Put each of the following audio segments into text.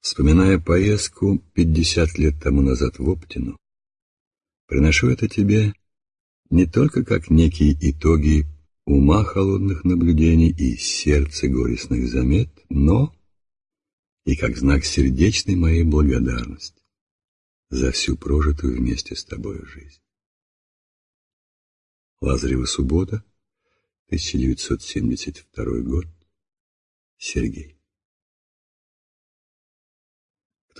Вспоминая поездку 50 лет тому назад в Оптину, приношу это тебе не только как некие итоги ума холодных наблюдений и сердца горестных замет, но и как знак сердечной моей благодарности за всю прожитую вместе с тобою жизнь. Лазарева суббота, 1972 год, Сергей.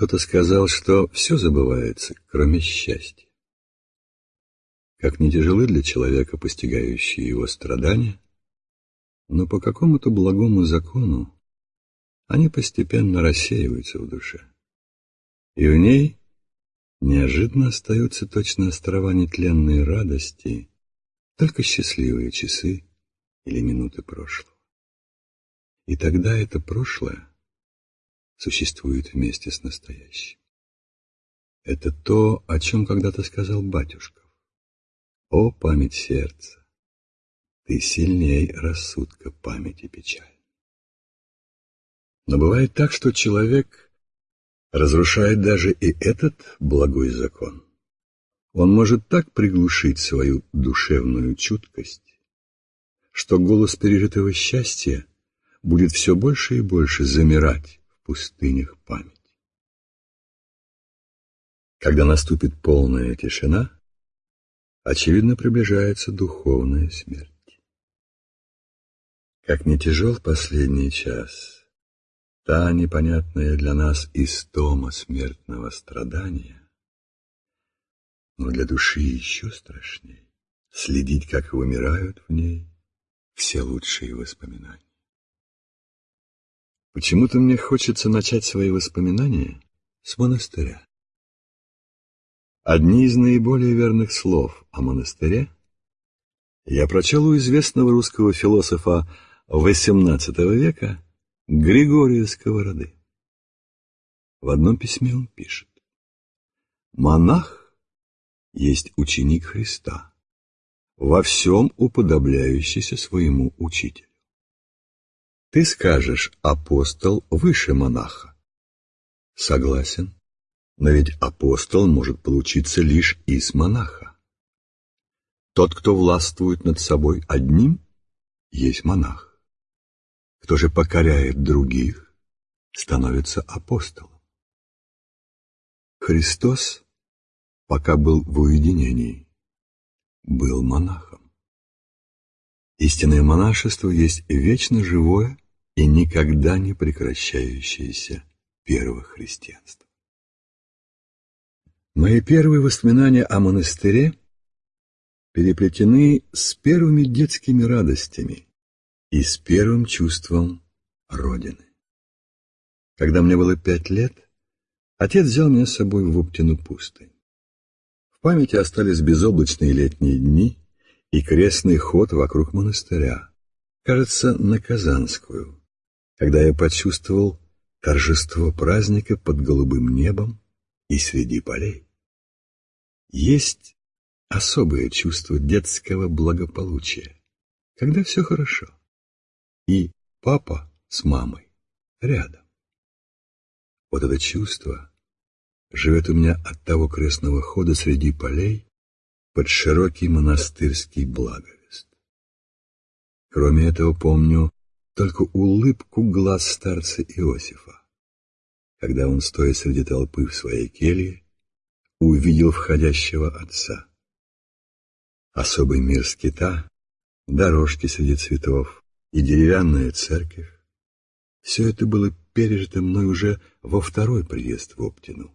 Кто-то сказал, что все забывается, кроме счастья. Как не тяжелы для человека постигающие его страдания, но по какому-то благому закону они постепенно рассеиваются в душе. И в ней неожиданно остаются точно острова нетленной радости, только счастливые часы или минуты прошлого. И тогда это прошлое существует вместе с настоящим. Это то, о чем когда-то сказал батюшков. О, память сердца! Ты сильней рассудка памяти печаль. Но бывает так, что человек разрушает даже и этот благой закон. Он может так приглушить свою душевную чуткость, что голос пережитого счастья будет все больше и больше замирать пустынях памяти. Когда наступит полная тишина, очевидно приближается духовная смерть. Как не тяжел последний час, та непонятная для нас истома смертного страдания, но для души еще страшней следить, как вымирают в ней все лучшие воспоминания. Почему-то мне хочется начать свои воспоминания с монастыря. Одни из наиболее верных слов о монастыре я прочел у известного русского философа XVIII века Григория Сковороды. В одном письме он пишет «Монах есть ученик Христа, во всем уподобляющийся своему учителю. Ты скажешь, апостол выше монаха. Согласен, но ведь апостол может получиться лишь из монаха. Тот, кто властвует над собой одним, есть монах. Кто же покоряет других, становится апостолом. Христос, пока был в уединении, был монахом. Истинное монашество есть вечно живое и никогда не прекращающееся первое христианство. Мои первые воспоминания о монастыре переплетены с первыми детскими радостями и с первым чувством Родины. Когда мне было пять лет, отец взял меня с собой в Уптину пустынь. В памяти остались безоблачные летние дни и крестный ход вокруг монастыря, кажется, на Казанскую, когда я почувствовал торжество праздника под голубым небом и среди полей. Есть особое чувство детского благополучия, когда все хорошо, и папа с мамой рядом. Вот это чувство живет у меня от того крестного хода среди полей, под широкий монастырский благовест. Кроме этого помню только улыбку глаз старца Иосифа, когда он, стоя среди толпы в своей келье, увидел входящего отца. Особый мир скита, дорожки среди цветов и деревянная церковь — все это было пережито мной уже во второй приезд в Оптину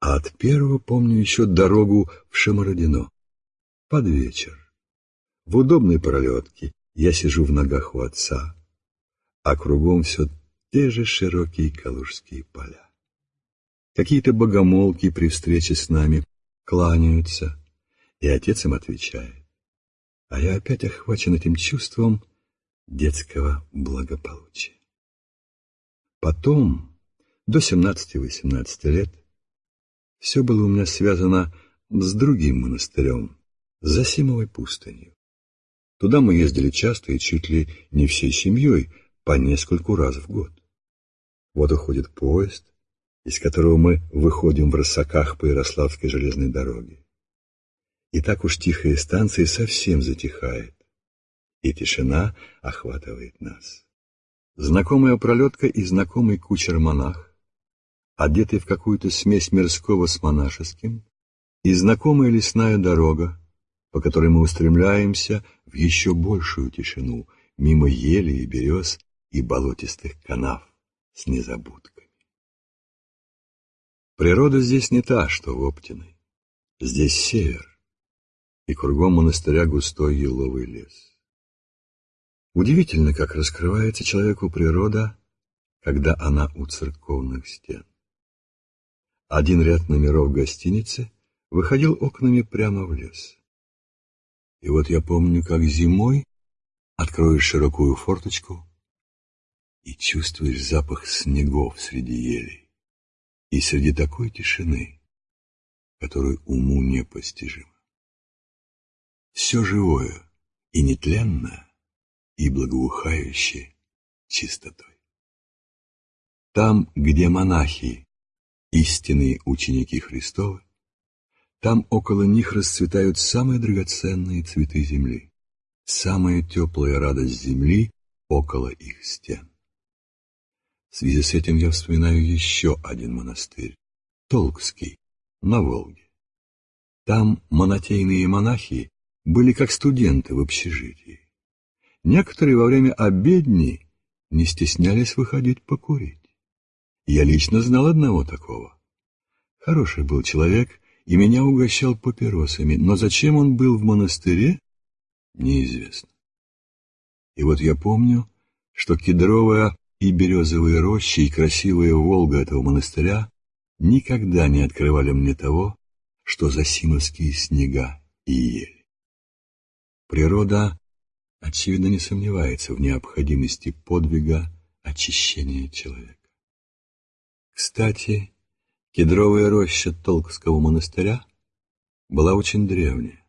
а от первого помню еще дорогу в Шамародино. Под вечер. В удобной пролетке я сижу в ногах у отца, а кругом все те же широкие калужские поля. Какие-то богомолки при встрече с нами кланяются, и отец им отвечает. А я опять охвачен этим чувством детского благополучия. Потом, до 17-18 лет, все было у меня связано с другим монастырем, Засимовой пустынью. Туда мы ездили часто и чуть ли не всей семьей, по нескольку раз в год. Вот уходит поезд, из которого мы выходим в рассаках по Ярославской железной дороге. И так уж тихая станция совсем затихает, и тишина охватывает нас. Знакомая пролетка и знакомый кучер-монах, одетый в какую-то смесь мирского с монашеским, и знакомая лесная дорога, по которой мы устремляемся в еще большую тишину, мимо ели и берез и болотистых канав с незабудками. Природа здесь не та, что в Оптиной. Здесь север, и кругом монастыря густой еловый лес. Удивительно, как раскрывается человеку природа, когда она у церковных стен. Один ряд номеров гостиницы выходил окнами прямо в лес. И вот я помню, как зимой откроешь широкую форточку и чувствуешь запах снегов среди елей и среди такой тишины, которую уму непостижима. Все живое и нетленное и благоухающее чистотой. Там, где монахи, истинные ученики Христовы, там около них расцветают самые драгоценные цветы земли, самая теплая радость земли около их стен. В связи с этим я вспоминаю еще один монастырь, Толкский, на Волге. Там монотейные монахи были как студенты в общежитии. Некоторые во время обедни не стеснялись выходить покурить. Я лично знал одного такого. Хороший был человек и меня угощал папиросами, но зачем он был в монастыре, неизвестно. И вот я помню, что кедровая и березовые рощи и красивая Волга этого монастыря никогда не открывали мне того, что за симовские снега и ели. Природа очевидно, не сомневается в необходимости подвига очищения человека. Кстати, кедровая роща Толковского монастыря была очень древняя.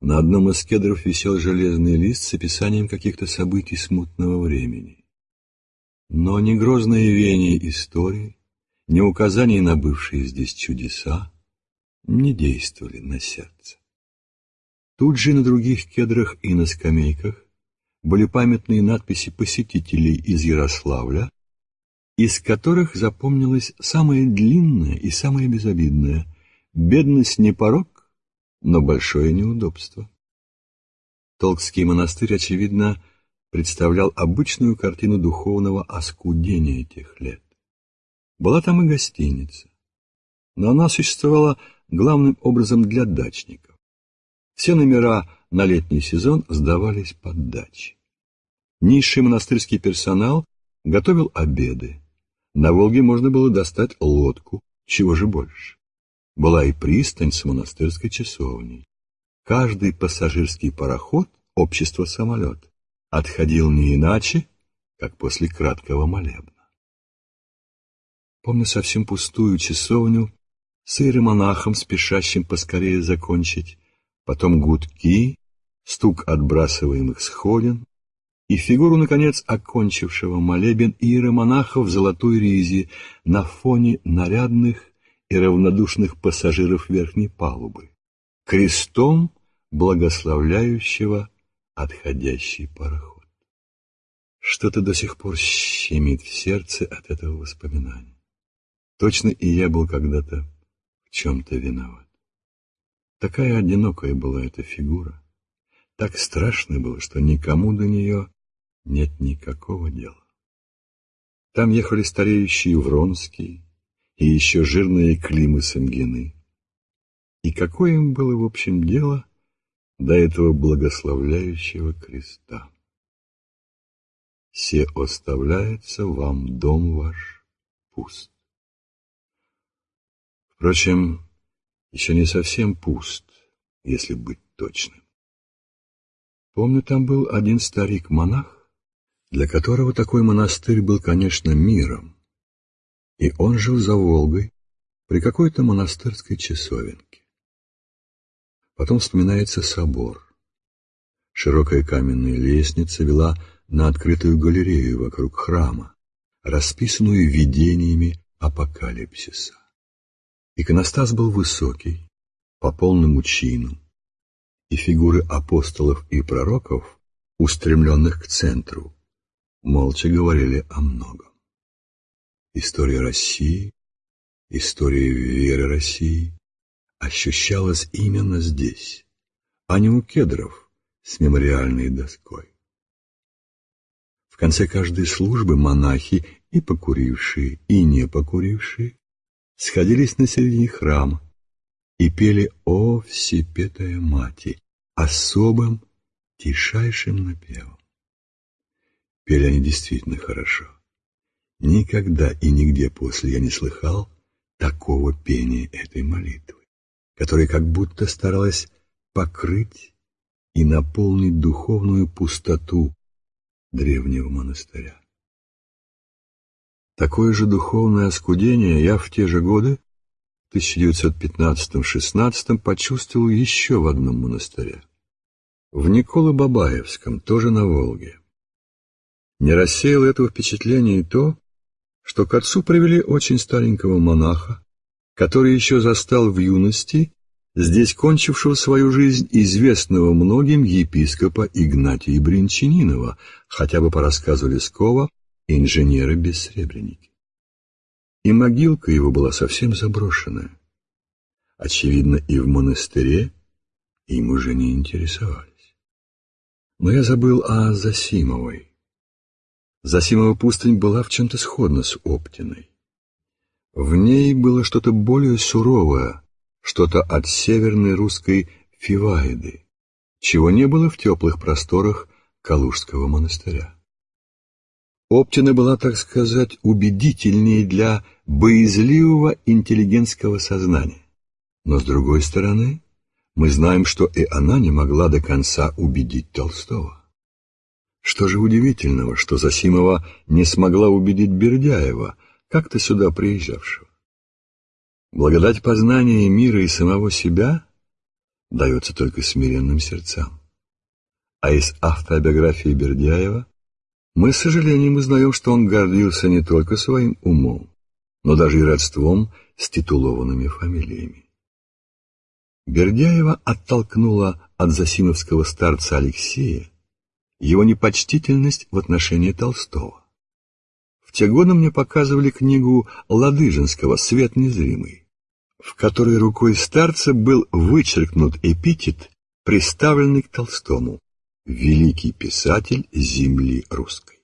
На одном из кедров висел железный лист с описанием каких-то событий смутного времени. Но ни грозное веяние истории, ни указания на бывшие здесь чудеса не действовали на сердце. Тут же на других кедрах и на скамейках были памятные надписи посетителей из Ярославля, из которых запомнилось самое длинное и самое безобидное «Бедность не порог, но большое неудобство». Толкский монастырь, очевидно, представлял обычную картину духовного оскудения тех лет. Была там и гостиница, но она существовала главным образом для дачников. Все номера на летний сезон сдавались под дачи. Низший монастырский персонал готовил обеды. На Волге можно было достать лодку, чего же больше. Была и пристань с монастырской часовней. Каждый пассажирский пароход, общество самолет, отходил не иначе, как после краткого молебна. Помню совсем пустую часовню с иеромонахом, спешащим поскорее закончить потом гудки, стук отбрасываемых сходин и фигуру, наконец, окончившего молебен иеромонаха в золотой ризе на фоне нарядных и равнодушных пассажиров верхней палубы, крестом благословляющего отходящий пароход. Что-то до сих пор щемит в сердце от этого воспоминания. Точно и я был когда-то в чем-то виноват. Такая одинокая была эта фигура. Так страшно было, что никому до нее нет никакого дела. Там ехали стареющие Вронские и еще жирные Климы Самгины. И какое им было, в общем, дело до этого благословляющего креста? все оставляется вам дом ваш пуст. Впрочем, еще не совсем пуст, если быть точным. Помню, там был один старик-монах, для которого такой монастырь был, конечно, миром, и он жил за Волгой при какой-то монастырской часовенке. Потом вспоминается собор. Широкая каменная лестница вела на открытую галерею вокруг храма, расписанную видениями апокалипсиса. Иконостас был высокий, по полному чину, и фигуры апостолов и пророков, устремленных к центру, молча говорили о многом. История России, история веры России ощущалась именно здесь, а не у кедров с мемориальной доской. В конце каждой службы монахи, и покурившие, и не покурившие, сходились на середине храма и пели «О, всепетая мати» особым, тишайшим напевом. Пели они действительно хорошо. Никогда и нигде после я не слыхал такого пения этой молитвы, которая как будто старалась покрыть и наполнить духовную пустоту древнего монастыря. Такое же духовное оскудение я в те же годы, 1915-16, почувствовал еще в одном монастыре. В Николо-Бабаевском, тоже на Волге. Не рассеяло этого впечатления и то, что к отцу привели очень старенького монаха, который еще застал в юности здесь кончившего свою жизнь известного многим епископа Игнатия Бринчанинова, хотя бы по рассказу Лескова, инженера-бессребреники. И могилка его была совсем заброшенная. Очевидно, и в монастыре им уже не интересовались. Но я забыл о Засимовой. Засимова пустынь была в чем-то сходна с Оптиной. В ней было что-то более суровое, что-то от северной русской Фиваиды, чего не было в теплых просторах Калужского монастыря. Оптина была, так сказать, убедительнее для боязливого интеллигентского сознания. Но, с другой стороны, мы знаем, что и она не могла до конца убедить Толстого. Что же удивительного, что Засимова не смогла убедить Бердяева, как-то сюда приезжавшего. Благодать познания мира и самого себя дается только смиренным сердцам. А из автобиографии Бердяева мы с сожалением узнаем, что он гордился не только своим умом, но даже и родством с титулованными фамилиями. Бердяева оттолкнула от засимовского старца Алексея его непочтительность в отношении Толстого. В те годы мне показывали книгу Ладыжинского «Свет незримый», в которой рукой старца был вычеркнут эпитет, приставленный к Толстому «Великий писатель земли русской».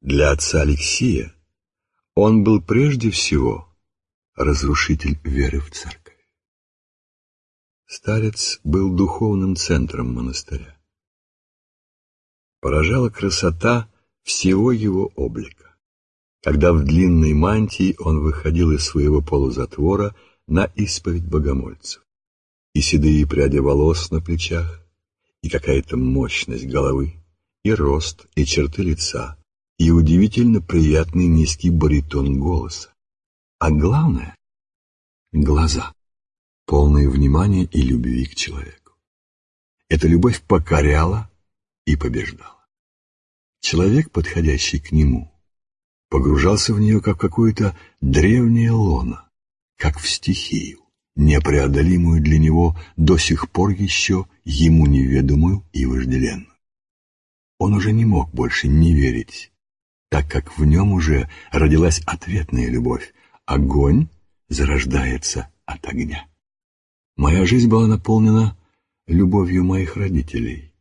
Для отца Алексея он был прежде всего разрушитель веры в церковь. Старец был духовным центром монастыря. Поражала красота всего его облика когда в длинной мантии он выходил из своего полузатвора на исповедь богомольцев. И седые пряди волос на плечах, и какая-то мощность головы, и рост, и черты лица, и удивительно приятный низкий баритон голоса. А главное — глаза, полные внимания и любви к человеку. Эта любовь покоряла и побеждала. Человек, подходящий к нему — погружался в нее, как какое-то древнее лоно, как в стихию, непреодолимую для него до сих пор еще ему неведомую и вожделенную. Он уже не мог больше не верить, так как в нем уже родилась ответная любовь. Огонь зарождается от огня. Моя жизнь была наполнена любовью моих родителей,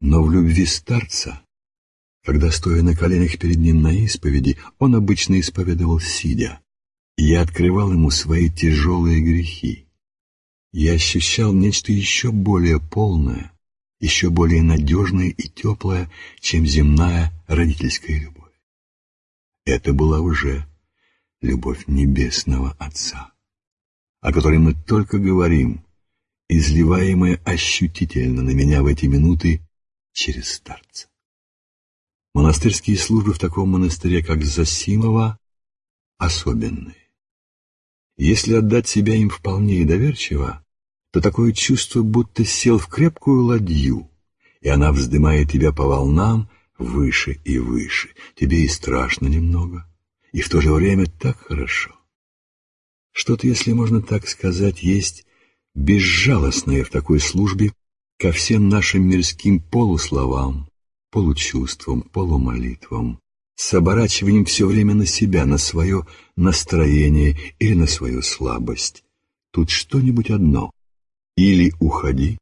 но в любви старца когда, стоя на коленях перед ним на исповеди, он обычно исповедовал сидя. Я открывал ему свои тяжелые грехи. Я ощущал нечто еще более полное еще более надежная и теплая, чем земная родительская любовь. Это была уже любовь Небесного Отца, о которой мы только говорим, изливаемая ощутительно на меня в эти минуты через старца. Монастырские службы в таком монастыре, как Засимова, особенные. Если отдать себя им вполне и доверчиво, то такое чувство, будто сел в крепкую ладью, и она вздымает тебя по волнам выше и выше. Тебе и страшно немного, и в то же время так хорошо. Что-то, если можно так сказать, есть безжалостное в такой службе ко всем нашим мирским полусловам, получувствам, полумолитвам, с оборачиванием все время на себя, на свое настроение или на свою слабость. Тут что-нибудь одно. Или уходи,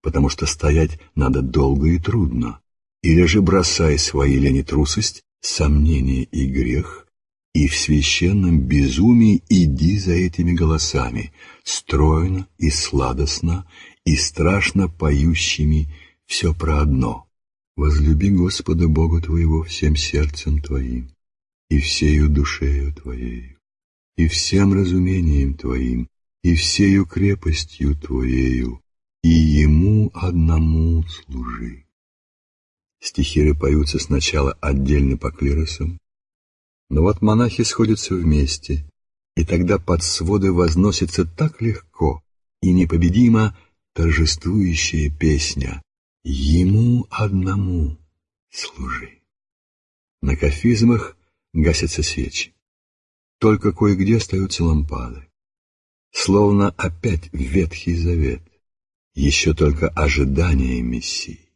потому что стоять надо долго и трудно, или же бросай свои лень и трусость, сомнение и грех, и в священном безумии иди за этими голосами, стройно и сладостно, и страшно поющими все про одно. Возлюби Господа Бога твоего всем сердцем твоим, и всею душею твоею, и всем разумением твоим, и всею крепостью твоею, и Ему одному служи. Стихиры поются сначала отдельно по клиросам, но вот монахи сходятся вместе, и тогда под своды возносится так легко и непобедимо торжествующая песня «Ему одному служи». На кафизмах гасятся свечи. Только кое-где остаются лампады. Словно опять Ветхий Завет еще только ожидание Мессии.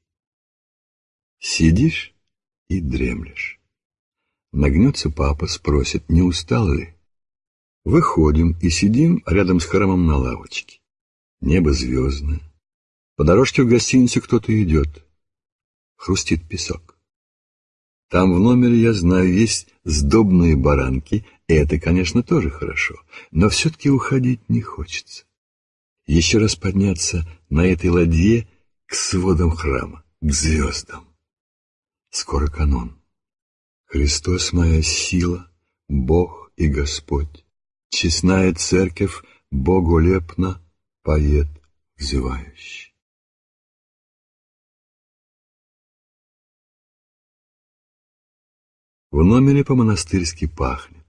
Сидишь и дремлешь. Нагнется папа, спросит, не устал ли? Выходим и сидим рядом с храмом на лавочке. Небо звездное. По дорожке в гостиницу кто-то идет. Хрустит песок. Там в номере, я знаю, есть сдобные баранки, и это, конечно, тоже хорошо, но все-таки уходить не хочется еще раз подняться на этой ладье к сводам храма, к звездам. Скоро канон. Христос моя сила, Бог и Господь, честная церковь Богу лепно поет взывающий. В номере по-монастырски пахнет.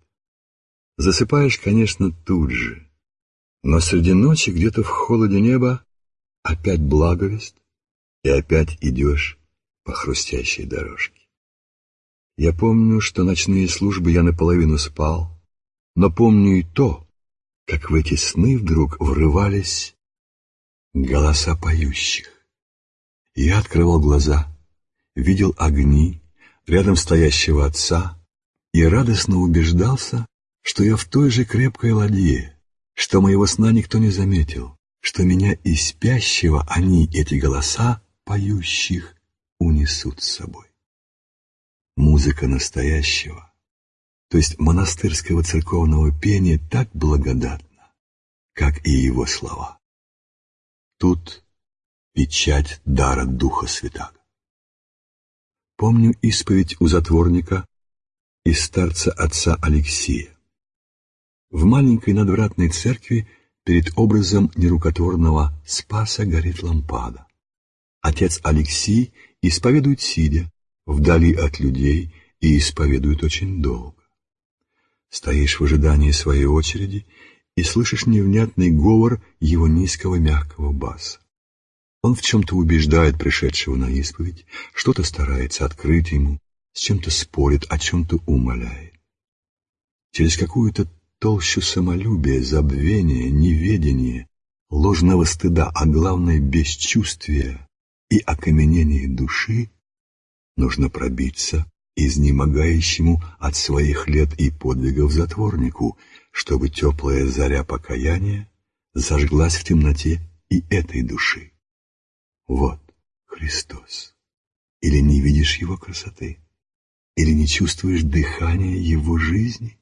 Засыпаешь, конечно, тут же, но среди ночи где-то в холоде неба опять благовест, и опять идешь по хрустящей дорожке. Я помню, что ночные службы я наполовину спал, но помню и то, как в эти сны вдруг врывались голоса поющих. Я открывал глаза, видел огни рядом стоящего отца и радостно убеждался, что я в той же крепкой ладье, что моего сна никто не заметил, что меня и спящего они, эти голоса, поющих, унесут с собой. Музыка настоящего, то есть монастырского церковного пения, так благодатна, как и его слова. Тут печать дара Духа Святаго. Помню исповедь у затворника и старца отца Алексея. В маленькой надвратной церкви перед образом нерукотворного Спаса горит лампада. Отец Алексий исповедует сидя, вдали от людей, и исповедует очень долго. Стоишь в ожидании своей очереди и слышишь невнятный говор его низкого мягкого баса. Он в чем-то убеждает пришедшего на исповедь, что-то старается открыть ему, с чем-то спорит, о чем-то умоляет. Через какую-то толщу самолюбия, забвения, неведения, ложного стыда, а главное бесчувствия и окаменения души, нужно пробиться изнемогающему от своих лет и подвигов затворнику, чтобы теплая заря покаяния зажглась в темноте и этой души. Вот Христос. Или не видишь Его красоты, или не чувствуешь дыхания Его жизни?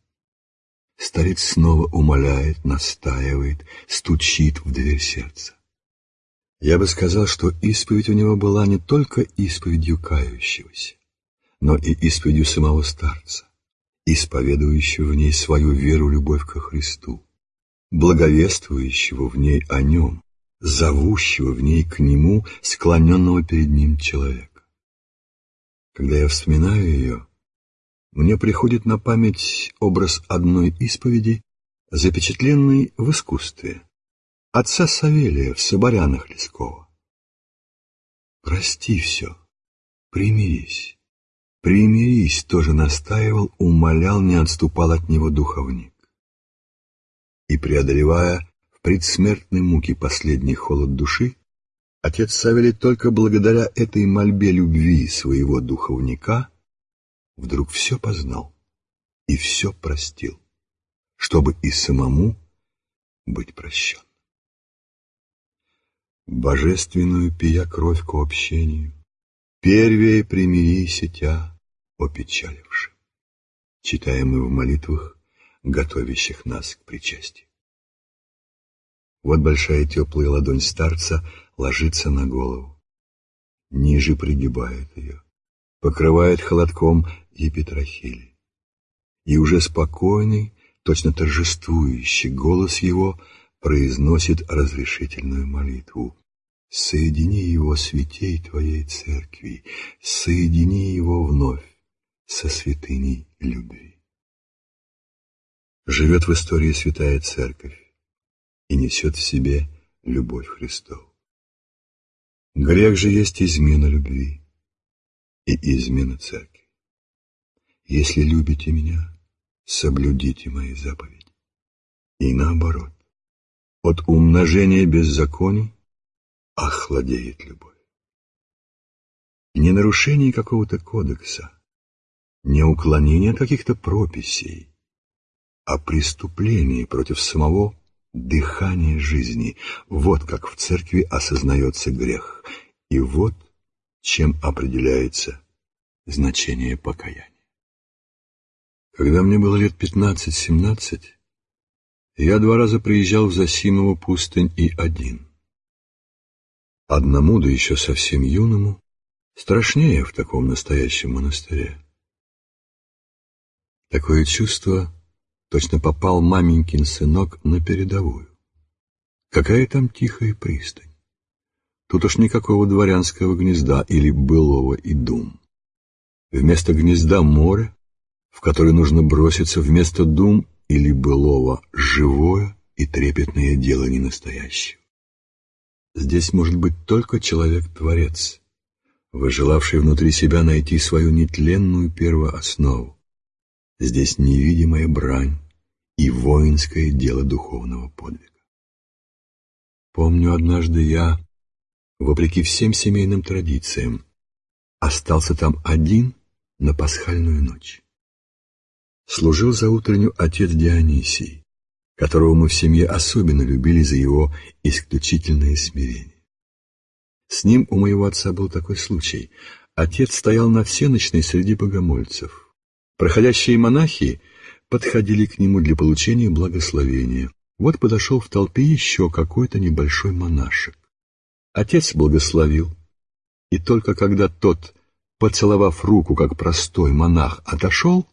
Старец снова умоляет, настаивает, стучит в дверь сердца. Я бы сказал, что исповедь у него была не только исповедью кающегося, но и исповедью самого старца, исповедующего в ней свою веру, любовь ко Христу, благовествующего в ней о нем, зовущего в ней к нему, склоненного перед ним человека. Когда я вспоминаю ее, мне приходит на память образ одной исповеди, запечатленный в искусстве, отца Савелия в Соборянах Лескова. «Прости все, примирись, примирись», тоже настаивал, умолял, не отступал от него духовник. И, преодолевая предсмертной муке последний холод души, отец Савелий только благодаря этой мольбе любви своего духовника вдруг все познал и все простил, чтобы и самому быть прощен божественную пия кровь к общению, первее примирися тя, опечаливши. Читаем мы в молитвах, готовящих нас к причастию. Вот большая теплая ладонь старца ложится на голову. Ниже пригибает ее, покрывает холодком епитрахили. И уже спокойный, точно торжествующий голос его произносит разрешительную молитву. Соедини его святей Твоей Церкви, соедини его вновь со святыней любви. Живет в истории Святая Церковь и несет в себе любовь Христову. Грех же есть измена любви и измена Церкви. Если любите меня, соблюдите мои заповеди. И наоборот, от умножения беззаконий охладеет любовь. Не нарушение какого-то кодекса, не уклонение каких-то прописей, а преступление против самого дыхания жизни. Вот как в церкви осознается грех, и вот чем определяется значение покаяния. Когда мне было лет пятнадцать-семнадцать, я два раза приезжал в Засимову пустынь и один. Одному, да еще совсем юному, страшнее в таком настоящем монастыре. Такое чувство точно попал маменькин сынок на передовую. Какая там тихая пристань. Тут уж никакого дворянского гнезда или былого и дум. Вместо гнезда море, в которое нужно броситься, вместо дум или былого живое и трепетное дело ненастоящего. Здесь может быть только человек-творец, выжелавший внутри себя найти свою нетленную первооснову. Здесь невидимая брань и воинское дело духовного подвига. Помню, однажды я, вопреки всем семейным традициям, остался там один на пасхальную ночь. Служил за утренню отец Дионисий, которого мы в семье особенно любили за его исключительное смирение. С ним у моего отца был такой случай. Отец стоял на всеночной среди богомольцев. Проходящие монахи подходили к нему для получения благословения. Вот подошел в толпе еще какой-то небольшой монашек. Отец благословил, и только когда тот, поцеловав руку, как простой монах, отошел,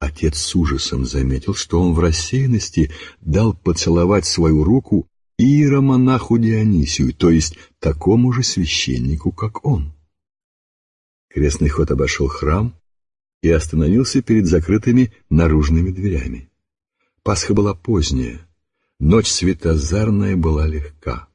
Отец с ужасом заметил, что он в рассеянности дал поцеловать свою руку иеромонаху Дионисию, то есть такому же священнику, как он. Крестный ход обошел храм и остановился перед закрытыми наружными дверями. Пасха была поздняя, ночь светозарная была легка.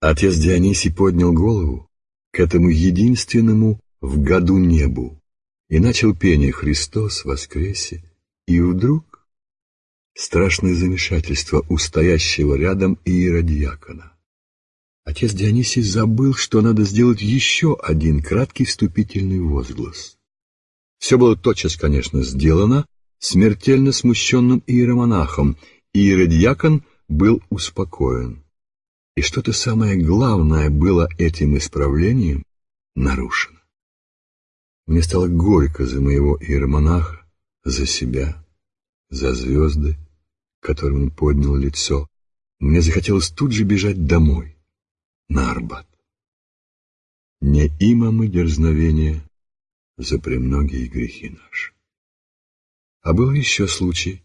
Отец Дионисий поднял голову к этому единственному в году небу, и начал пение «Христос воскресе», и вдруг страшное замешательство у стоящего рядом иеродиакона. Отец Дионисий забыл, что надо сделать еще один краткий вступительный возглас. Все было тотчас, конечно, сделано смертельно смущенным иеромонахом, и иеродиакон был успокоен. И что-то самое главное было этим исправлением нарушено. Мне стало горько за моего иеромонаха, за себя, за звезды, которым он поднял лицо. Мне захотелось тут же бежать домой. на Арбат. Не има мы дерзновения за премногие грехи наши. А был еще случай,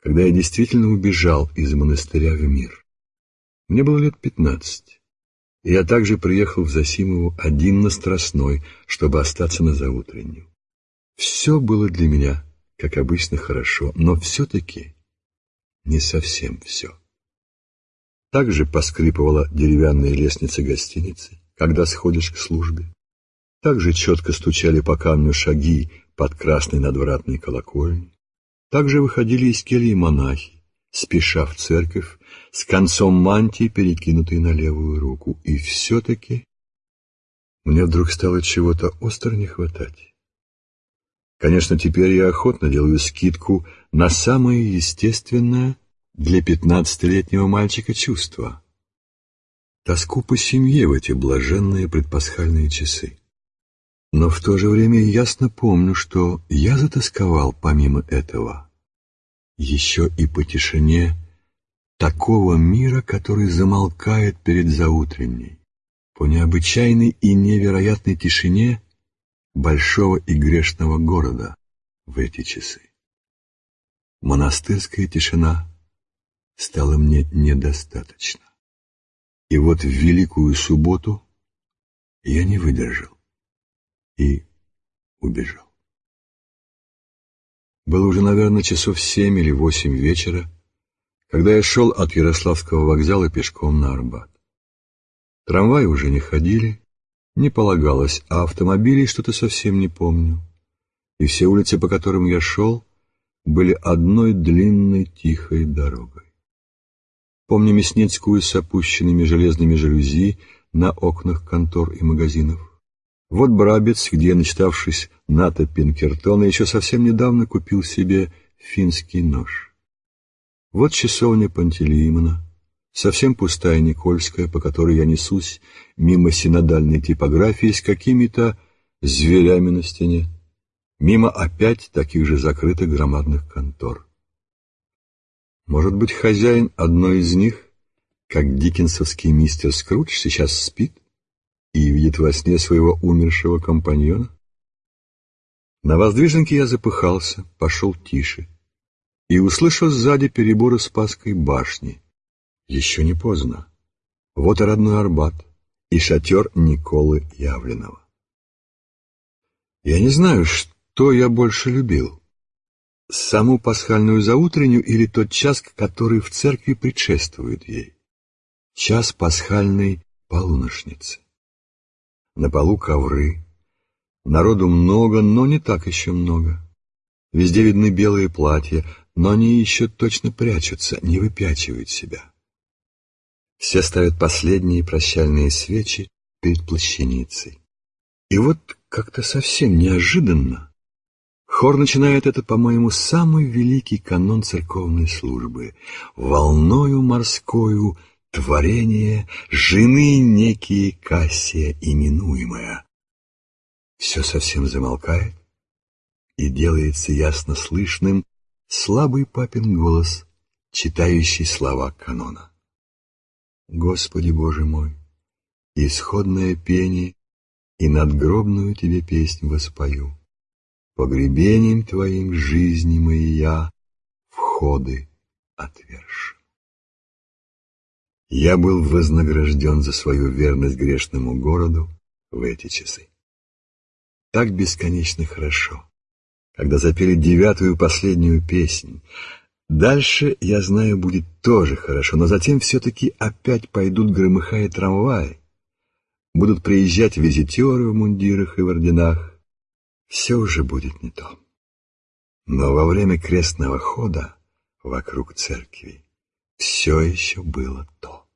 когда я действительно убежал из монастыря в мир. Мне было лет пятнадцать, и я также приехал в Засимову один на Страстной, чтобы остаться на заутреннюю. Все было для меня, как обычно, хорошо, но все-таки не совсем все. Также поскрипывала деревянная лестница гостиницы, когда сходишь к службе. Также четко стучали по камню шаги под красной надвратной колокольней. Также выходили из кельи монахи, спеша в церковь, с концом мантии, перекинутой на левую руку. И все-таки мне вдруг стало чего-то остро не хватать. Конечно, теперь я охотно делаю скидку на самое естественное для пятнадцатилетнего мальчика чувство. Тоску по семье в эти блаженные предпасхальные часы. Но в то же время ясно помню, что я затасковал помимо этого. Еще и по тишине такого мира, который замолкает перед заутренней, по необычайной и невероятной тишине большого и грешного города в эти часы. Монастырская тишина стала мне недостаточно. И вот в Великую Субботу я не выдержал и убежал. Было уже, наверное, часов семь или восемь вечера, когда я шел от Ярославского вокзала пешком на Арбат. Трамваи уже не ходили, не полагалось, а автомобилей что-то совсем не помню. И все улицы, по которым я шел, были одной длинной тихой дорогой. Помню Мясницкую с опущенными железными жалюзи на окнах контор и магазинов. Вот Брабец, где, начитавшись Ната Пинкертона, еще совсем недавно купил себе финский нож. Вот часовня Пантелеимона, совсем пустая Никольская, по которой я несусь мимо синодальной типографии с какими-то зверями на стене, мимо опять таких же закрытых громадных контор. Может быть, хозяин одной из них, как диккенсовский мистер Скрудж, сейчас спит и видит во сне своего умершего компаньона? На воздвиженке я запыхался, пошел тише и услышал сзади переборы Спасской башни — еще не поздно. Вот и родной Арбат, и шатер Николы Явленова. Я не знаю, что я больше любил. Саму пасхальную заутреннюю или тот час, который в церкви предшествует ей. Час пасхальной полуношницы. На полу ковры. Народу много, но не так еще много. Везде видны белые платья, но они еще точно прячутся, не выпячивают себя. Все ставят последние прощальные свечи перед плащаницей. И вот как-то совсем неожиданно хор начинает это, по-моему, самый великий канон церковной службы. Волною морскою творение жены некие Кассия именуемая. Все совсем замолкает, и делается ясно слышным слабый папин голос, читающий слова канона. Господи Боже мой, исходное пение и надгробную Тебе песнь воспою. Погребением Твоим жизни моей я входы отверж. Я был вознагражден за свою верность грешному городу в эти часы. Так бесконечно хорошо, когда запели девятую последнюю песнь, Дальше, я знаю, будет тоже хорошо, но затем все-таки опять пойдут громыхая трамваи. Будут приезжать визитеры в мундирах и в орденах. Все уже будет не то. Но во время крестного хода вокруг церкви все еще было то.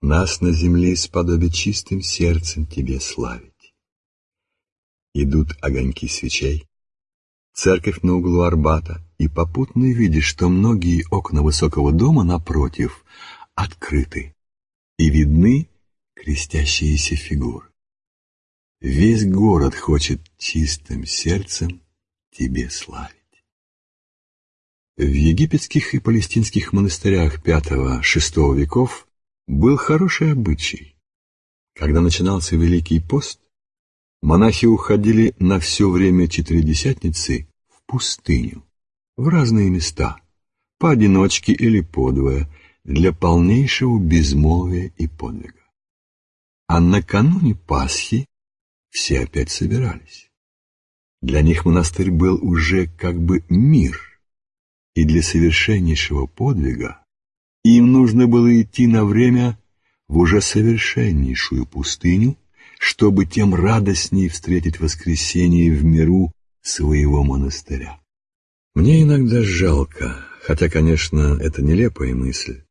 Нас на земле сподоби чистым сердцем тебе славить. Идут огоньки свечей, церковь на углу Арбата, и попутно видишь, что многие окна высокого дома напротив открыты и видны крестящиеся фигуры. Весь город хочет чистым сердцем тебе славить. В египетских и палестинских монастырях V-VI веков был хороший обычай. Когда начинался Великий пост, монахи уходили на все время Четыредесятницы в пустыню, в разные места, поодиночке или подвое, для полнейшего безмолвия и подвига. А накануне Пасхи все опять собирались. Для них монастырь был уже как бы мир, и для совершеннейшего подвига им нужно было идти на время в уже совершеннейшую пустыню, чтобы тем радостнее встретить воскресенье в миру своего монастыря. Мне иногда жалко, хотя, конечно, это нелепая мысль,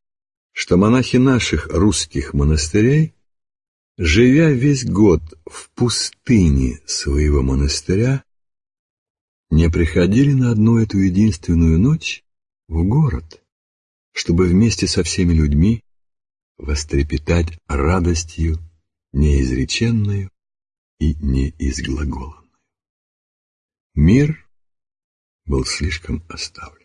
что монахи наших русских монастырей, живя весь год в пустыне своего монастыря, не приходили на одну эту единственную ночь в город, чтобы вместе со всеми людьми вострепетать радостью неизреченную и неизглаголанную. Мир был слишком оставлен.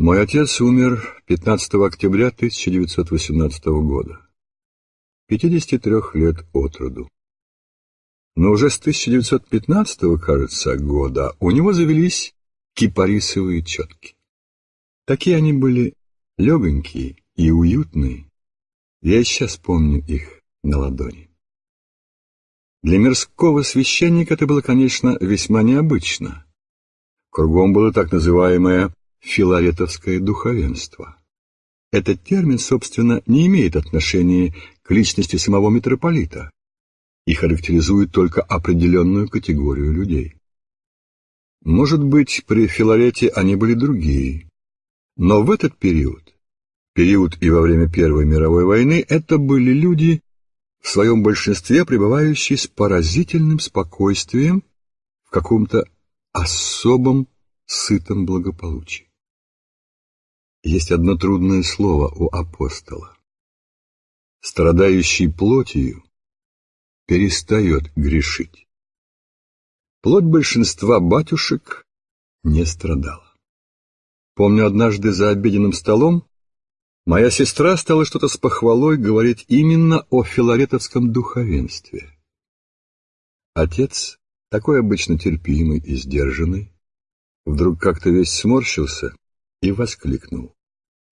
Мой отец умер 15 октября 1918 года, 53 лет от роду. Но уже с 1915, кажется, года у него завелись кипарисовые четки. Такие они были легонькие и уютные. Я сейчас помню их на ладони. Для мирского священника это было, конечно, весьма необычно. Кругом было так называемое филаретовское духовенство. Этот термин, собственно, не имеет отношения к личности самого митрополита и характеризует только определенную категорию людей. Может быть, при Филарете они были другие, но в этот период, период и во время Первой мировой войны, это были люди, в своем большинстве пребывающие с поразительным спокойствием в каком-то особом сытом благополучии. Есть одно трудное слово у апостола. Страдающий плотью перестает грешить. Плоть большинства батюшек не страдала. Помню, однажды за обеденным столом моя сестра стала что-то с похвалой говорить именно о филаретовском духовенстве. Отец, такой обычно терпимый и сдержанный, вдруг как-то весь сморщился и воскликнул.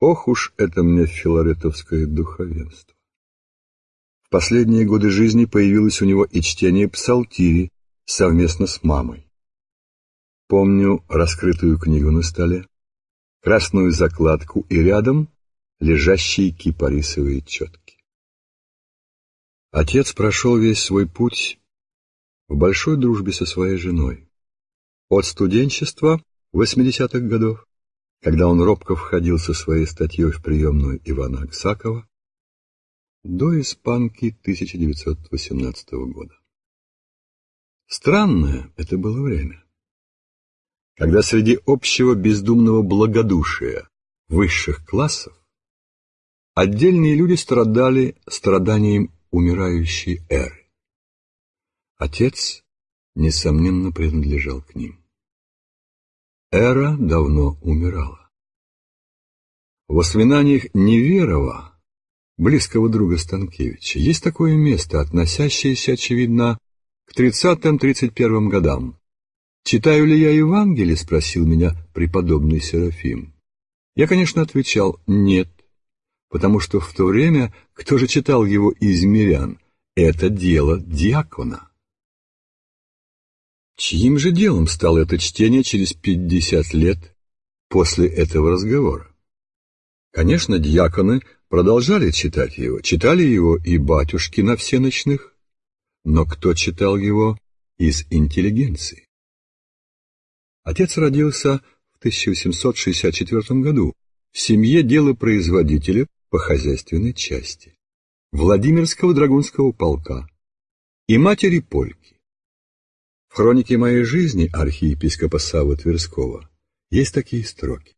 Ох уж это мне филаретовское духовенство. В последние годы жизни появилось у него и чтение псалтири совместно с мамой. Помню раскрытую книгу на столе, красную закладку и рядом лежащие кипарисовые четки. Отец прошел весь свой путь в большой дружбе со своей женой. От студенчества 80-х годов когда он робко входил со своей статьей в приемную Ивана Аксакова, до испанки 1918 года. Странное это было время, когда среди общего бездумного благодушия высших классов отдельные люди страдали страданием умирающей эры. Отец, несомненно, принадлежал к ним. Эра давно умирала. В воспоминаниях Неверова, близкого друга Станкевича, есть такое место, относящееся, очевидно, к 30-31 годам. «Читаю ли я Евангелие?» — спросил меня преподобный Серафим. Я, конечно, отвечал «нет», потому что в то время кто же читал его из мирян? Это дело диакона. Чьим же делом стало это чтение через пятьдесят лет после этого разговора? Конечно, дьяконы продолжали читать его, читали его и батюшки на всеночных, но кто читал его из интеллигенции? Отец родился в 1864 году в семье делопроизводителя по хозяйственной части Владимирского драгунского полка и матери Польки. Хронике моей жизни архиепископа Савы Тверского есть такие строки.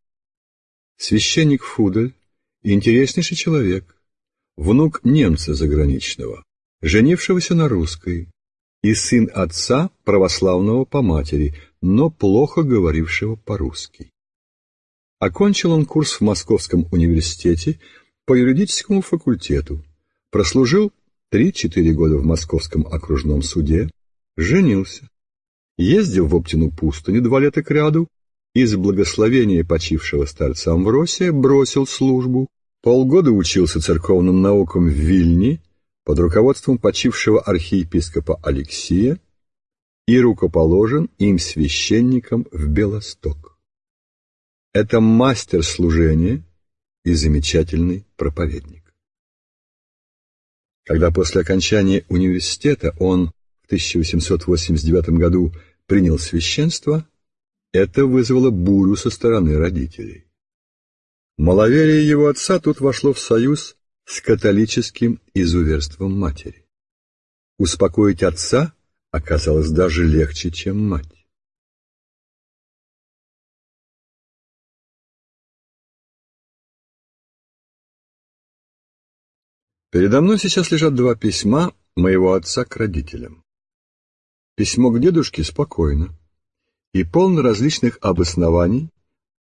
Священник Фудель – интереснейший человек, внук немца заграничного, женившегося на русской, и сын отца православного по матери, но плохо говорившего по-русски. Окончил он курс в Московском университете по юридическому факультету, прослужил 3-4 года в Московском окружном суде, женился, ездил в Оптину пустыню два лета кряду, из благословения почившего старца Амвросия бросил службу, полгода учился церковным наукам в Вильне под руководством почившего архиепископа Алексия и рукоположен им священником в Белосток. Это мастер служения и замечательный проповедник. Когда после окончания университета он в 1889 году принял священство, это вызвало бурю со стороны родителей. Маловерие его отца тут вошло в союз с католическим изуверством матери. Успокоить отца оказалось даже легче, чем мать. Передо мной сейчас лежат два письма моего отца к родителям. Письмо к дедушке спокойно и полно различных обоснований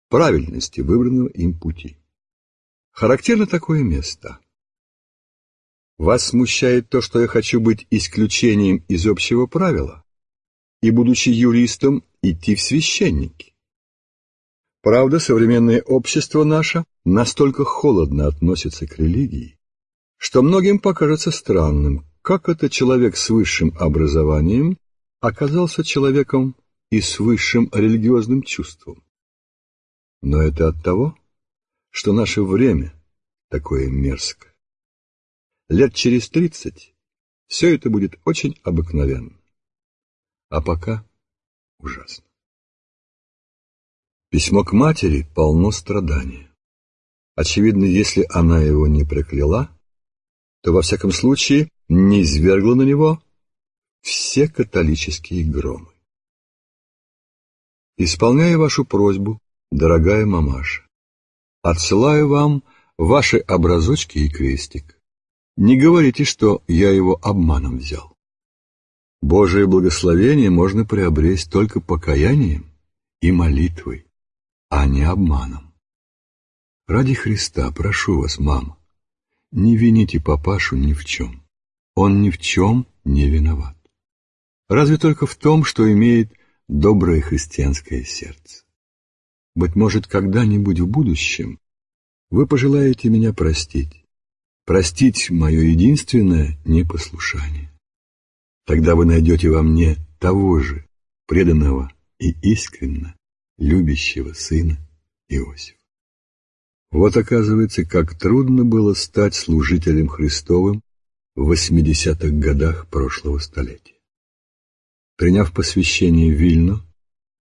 правильности выбранного им пути. Характерно такое место. Вас смущает то, что я хочу быть исключением из общего правила и, будучи юристом, идти в священники. Правда, современное общество наше настолько холодно относится к религии, что многим покажется странным, как это человек с высшим образованием оказался человеком и с высшим религиозным чувством. Но это от того, что наше время такое мерзкое. Лет через тридцать все это будет очень обыкновенно. А пока ужасно. Письмо к матери полно страдания. Очевидно, если она его не прокляла, то во всяком случае не извергла на него все католические громы. Исполняя вашу просьбу, дорогая мамаша, отсылаю вам ваши образочки и крестик. Не говорите, что я его обманом взял. Божие благословение можно приобрести только покаянием и молитвой, а не обманом. Ради Христа прошу вас, мама, не вините папашу ни в чем. Он ни в чем не виноват. Разве только в том, что имеет доброе христианское сердце. Быть может, когда-нибудь в будущем вы пожелаете меня простить, простить мое единственное непослушание. Тогда вы найдете во мне того же преданного и искренно любящего сына Иосифа. Вот оказывается, как трудно было стать служителем Христовым в 80-х годах прошлого столетия. Приняв посвящение в Вильну,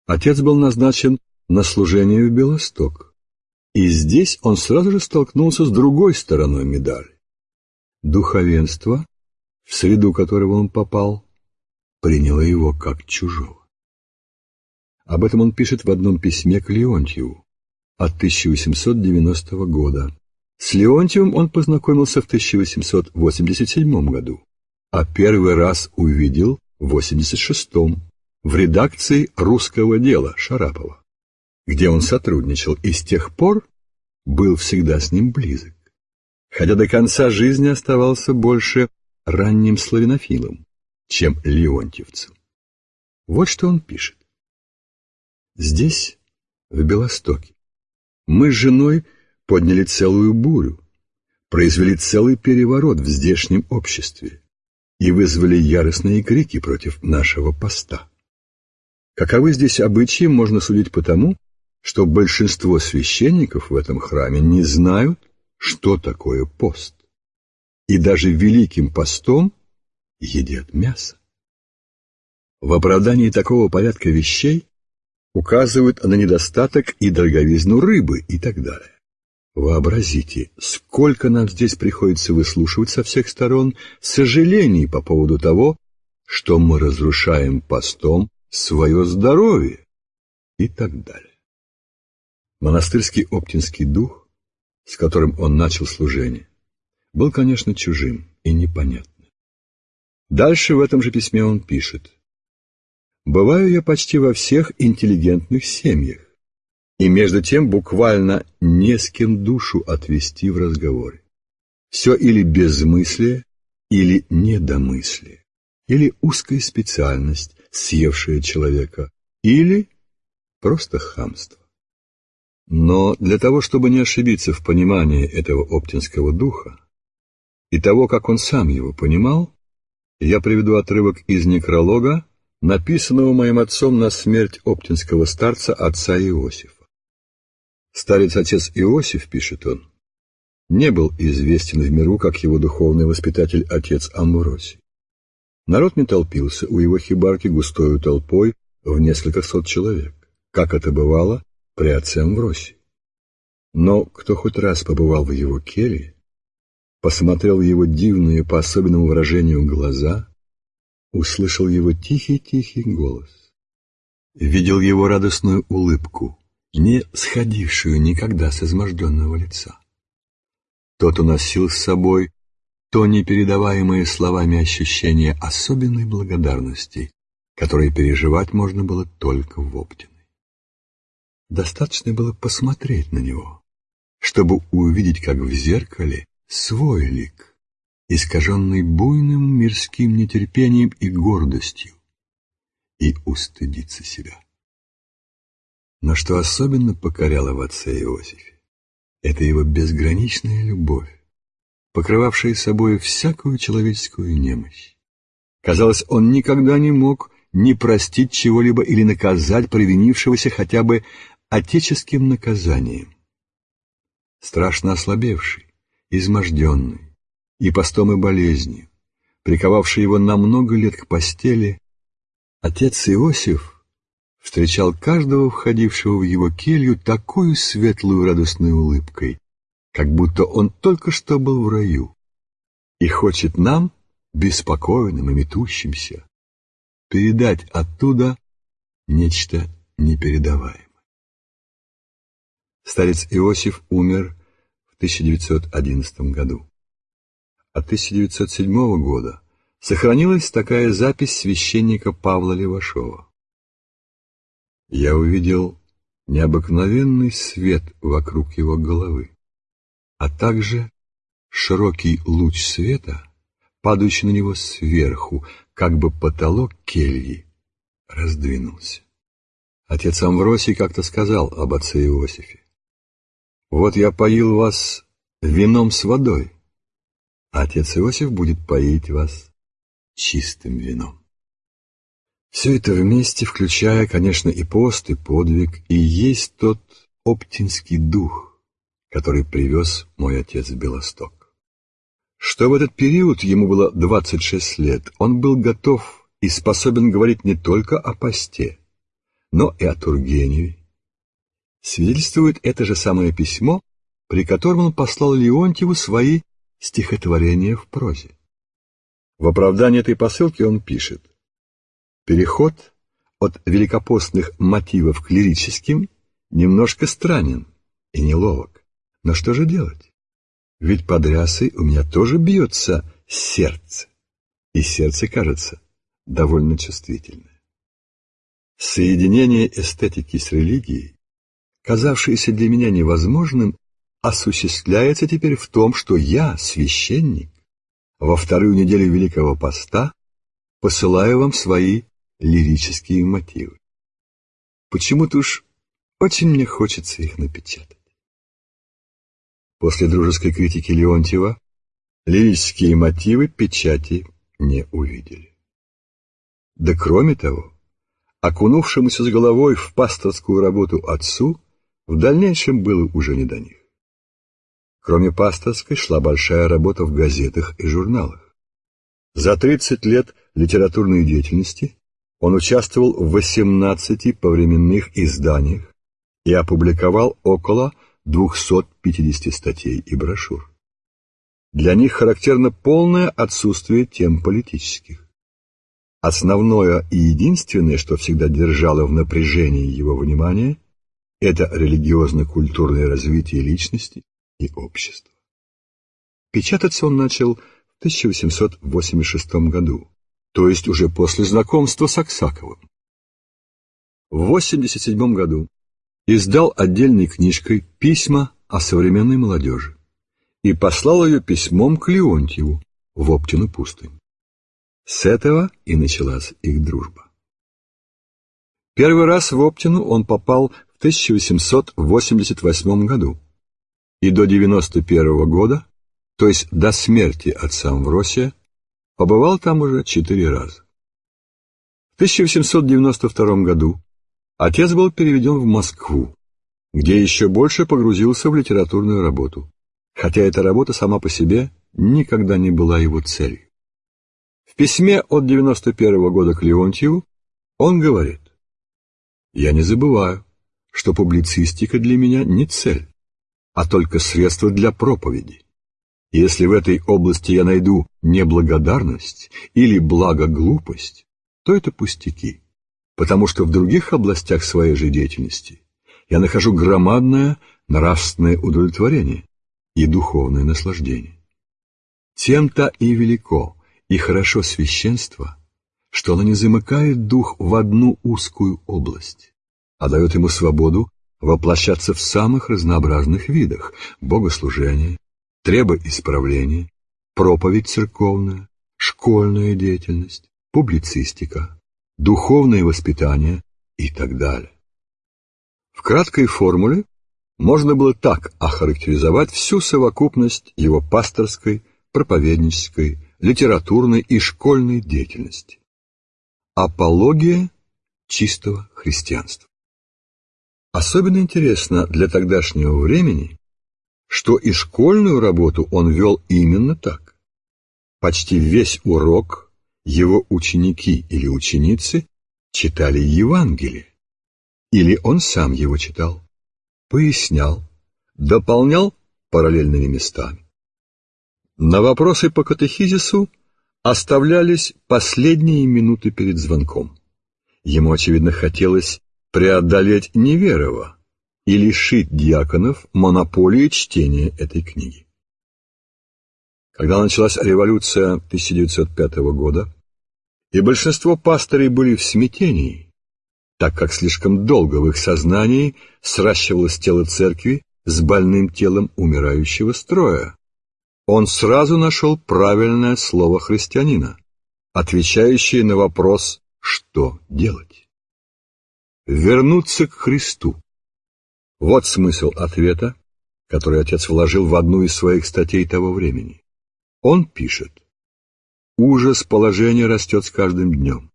отец был назначен на служение в Белосток. И здесь он сразу же столкнулся с другой стороной медали. Духовенство, в среду которого он попал, приняло его как чужого. Об этом он пишет в одном письме к Леонтьеву от 1890 года. С Леонтьевым он познакомился в 1887 году, а первый раз увидел 86-м в редакции «Русского дела» Шарапова, где он сотрудничал и с тех пор был всегда с ним близок, хотя до конца жизни оставался больше ранним славянофилом, чем леонтьевцем. Вот что он пишет. Здесь, в Белостоке, мы с женой подняли целую бурю, произвели целый переворот в здешнем обществе, и вызвали яростные крики против нашего поста. Каковы здесь обычаи, можно судить по тому, что большинство священников в этом храме не знают, что такое пост. И даже великим постом едят мясо. В оправдании такого порядка вещей указывают на недостаток и дороговизну рыбы и так далее. Вообразите, сколько нам здесь приходится выслушивать со всех сторон сожалений по поводу того, что мы разрушаем постом свое здоровье и так далее. Монастырский оптинский дух, с которым он начал служение, был, конечно, чужим и непонятным. Дальше в этом же письме он пишет. бываю я почти во всех интеллигентных семьях, и между тем буквально не с кем душу отвести в разговоре. Все или безмыслие, или недомыслие, или узкая специальность, съевшая человека, или просто хамство. Но для того, чтобы не ошибиться в понимании этого оптинского духа и того, как он сам его понимал, я приведу отрывок из некролога, написанного моим отцом на смерть оптинского старца отца Иосифа. Старец-отец Иосиф, пишет он, не был известен в миру как его духовный воспитатель отец Амвросий. Народ не толпился у его хибарки густою толпой в несколько сот человек, как это бывало при отце Амвросии. Но кто хоть раз побывал в его келье, посмотрел его дивные по особенному выражению глаза, услышал его тихий-тихий голос, видел его радостную улыбку, не сходившую никогда с изможденного лица. Тот уносил с собой то непередаваемое словами ощущение особенной благодарности, которое переживать можно было только в Оптиной. Достаточно было посмотреть на него, чтобы увидеть, как в зеркале, свой лик, искаженный буйным мирским нетерпением и гордостью, и устыдиться себя. Но что особенно покоряло в отце Иосифе, это его безграничная любовь, покрывавшая собой всякую человеческую немощь. Казалось, он никогда не мог не простить чего-либо или наказать провинившегося хотя бы отеческим наказанием. Страшно ослабевший, изможденный, и постом и болезнью, приковавший его на много лет к постели, отец Иосиф встречал каждого входившего в его келью такую светлую радостной улыбкой, как будто он только что был в раю и хочет нам, беспокойным и метущимся, передать оттуда нечто непередаваемое. Старец Иосиф умер в 1911 году. От 1907 года сохранилась такая запись священника Павла Левашова я увидел необыкновенный свет вокруг его головы, а также широкий луч света, падающий на него сверху, как бы потолок кельи раздвинулся. Отец Амвросий как-то сказал об отце Иосифе. «Вот я поил вас вином с водой, а отец Иосиф будет поить вас чистым вином». Все это вместе, включая, конечно, и пост, и подвиг, и есть тот оптинский дух, который привез мой отец в Белосток. Что в этот период ему было 26 лет, он был готов и способен говорить не только о посте, но и о Тургеневе. Свидетельствует это же самое письмо, при котором он послал Леонтьеву свои стихотворения в прозе. В оправдании этой посылки он пишет Переход от великопостных мотивов к лирическим немножко странен и неловок. Но что же делать? Ведь под рясой у меня тоже бьется сердце, и сердце, кажется, довольно чувствительное. Соединение эстетики с религией, казавшееся для меня невозможным, осуществляется теперь в том, что я, священник, во вторую неделю Великого Поста посылаю вам свои лирические мотивы. Почему-то уж очень мне хочется их напечатать. После дружеской критики Леонтьева лирические мотивы печати не увидели. Да кроме того, окунувшемуся с головой в пасторскую работу отцу в дальнейшем было уже не до них. Кроме пасторской шла большая работа в газетах и журналах. За 30 лет литературной деятельности он участвовал в 18 повременных изданиях и опубликовал около 250 статей и брошюр. Для них характерно полное отсутствие тем политических. Основное и единственное, что всегда держало в напряжении его внимание, это религиозно-культурное развитие личности и общества. Печататься он начал в 1886 году, то есть уже после знакомства с Аксаковым. в 87 году издал отдельной книжкой «Письма о современной молодежи» и послал ее письмом к Леонтьеву в Оптину пустынь. С этого и началась их дружба. Первый раз в Оптину он попал в 1888 году и до 91 года, то есть до смерти отца Амвросия, побывал там уже четыре раза. В 1892 году отец был переведен в Москву, где еще больше погрузился в литературную работу, хотя эта работа сама по себе никогда не была его целью. В письме от 91 года к Леонтьеву он говорит, «Я не забываю, что публицистика для меня не цель, а только средство для проповеди. Если в этой области я найду неблагодарность или благоглупость, то это пустяки, потому что в других областях своей же деятельности я нахожу громадное нравственное удовлетворение и духовное наслаждение. Тем-то и велико и хорошо священство, что оно не замыкает дух в одну узкую область, а дает ему свободу воплощаться в самых разнообразных видах – богослужение, требоисправление, проповедь церковная, школьная деятельность, публицистика, духовное воспитание и так далее. В краткой формуле можно было так охарактеризовать всю совокупность его пасторской, проповеднической, литературной и школьной деятельности. Апология чистого христианства. Особенно интересно для тогдашнего времени, что и школьную работу он вел именно так. Почти весь урок его ученики или ученицы читали Евангелие, или он сам его читал, пояснял, дополнял параллельными местами. На вопросы по катехизису оставлялись последние минуты перед звонком. Ему, очевидно, хотелось преодолеть неверово и лишить диаконов монополии чтения этой книги. Когда началась революция 1905 года, и большинство пастырей были в смятении, так как слишком долго в их сознании сращивалось тело церкви с больным телом умирающего строя, он сразу нашел правильное слово христианина, отвечающее на вопрос «что делать?». Вернуться к Христу. Вот смысл ответа, который отец вложил в одну из своих статей того времени. Он пишет, «Ужас положения растет с каждым днем.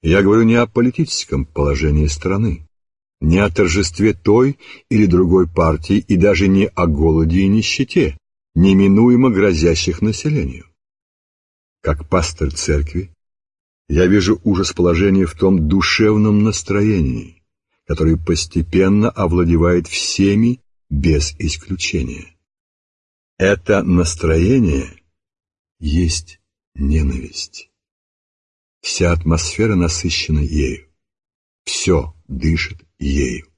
Я говорю не о политическом положении страны, не о торжестве той или другой партии и даже не о голоде и нищете, неминуемо грозящих населению. Как пастор церкви, я вижу ужас положения в том душевном настроении, которое постепенно овладевает всеми без исключения. Это настроение есть ненависть. Вся атмосфера насыщена ею. Все дышит ею.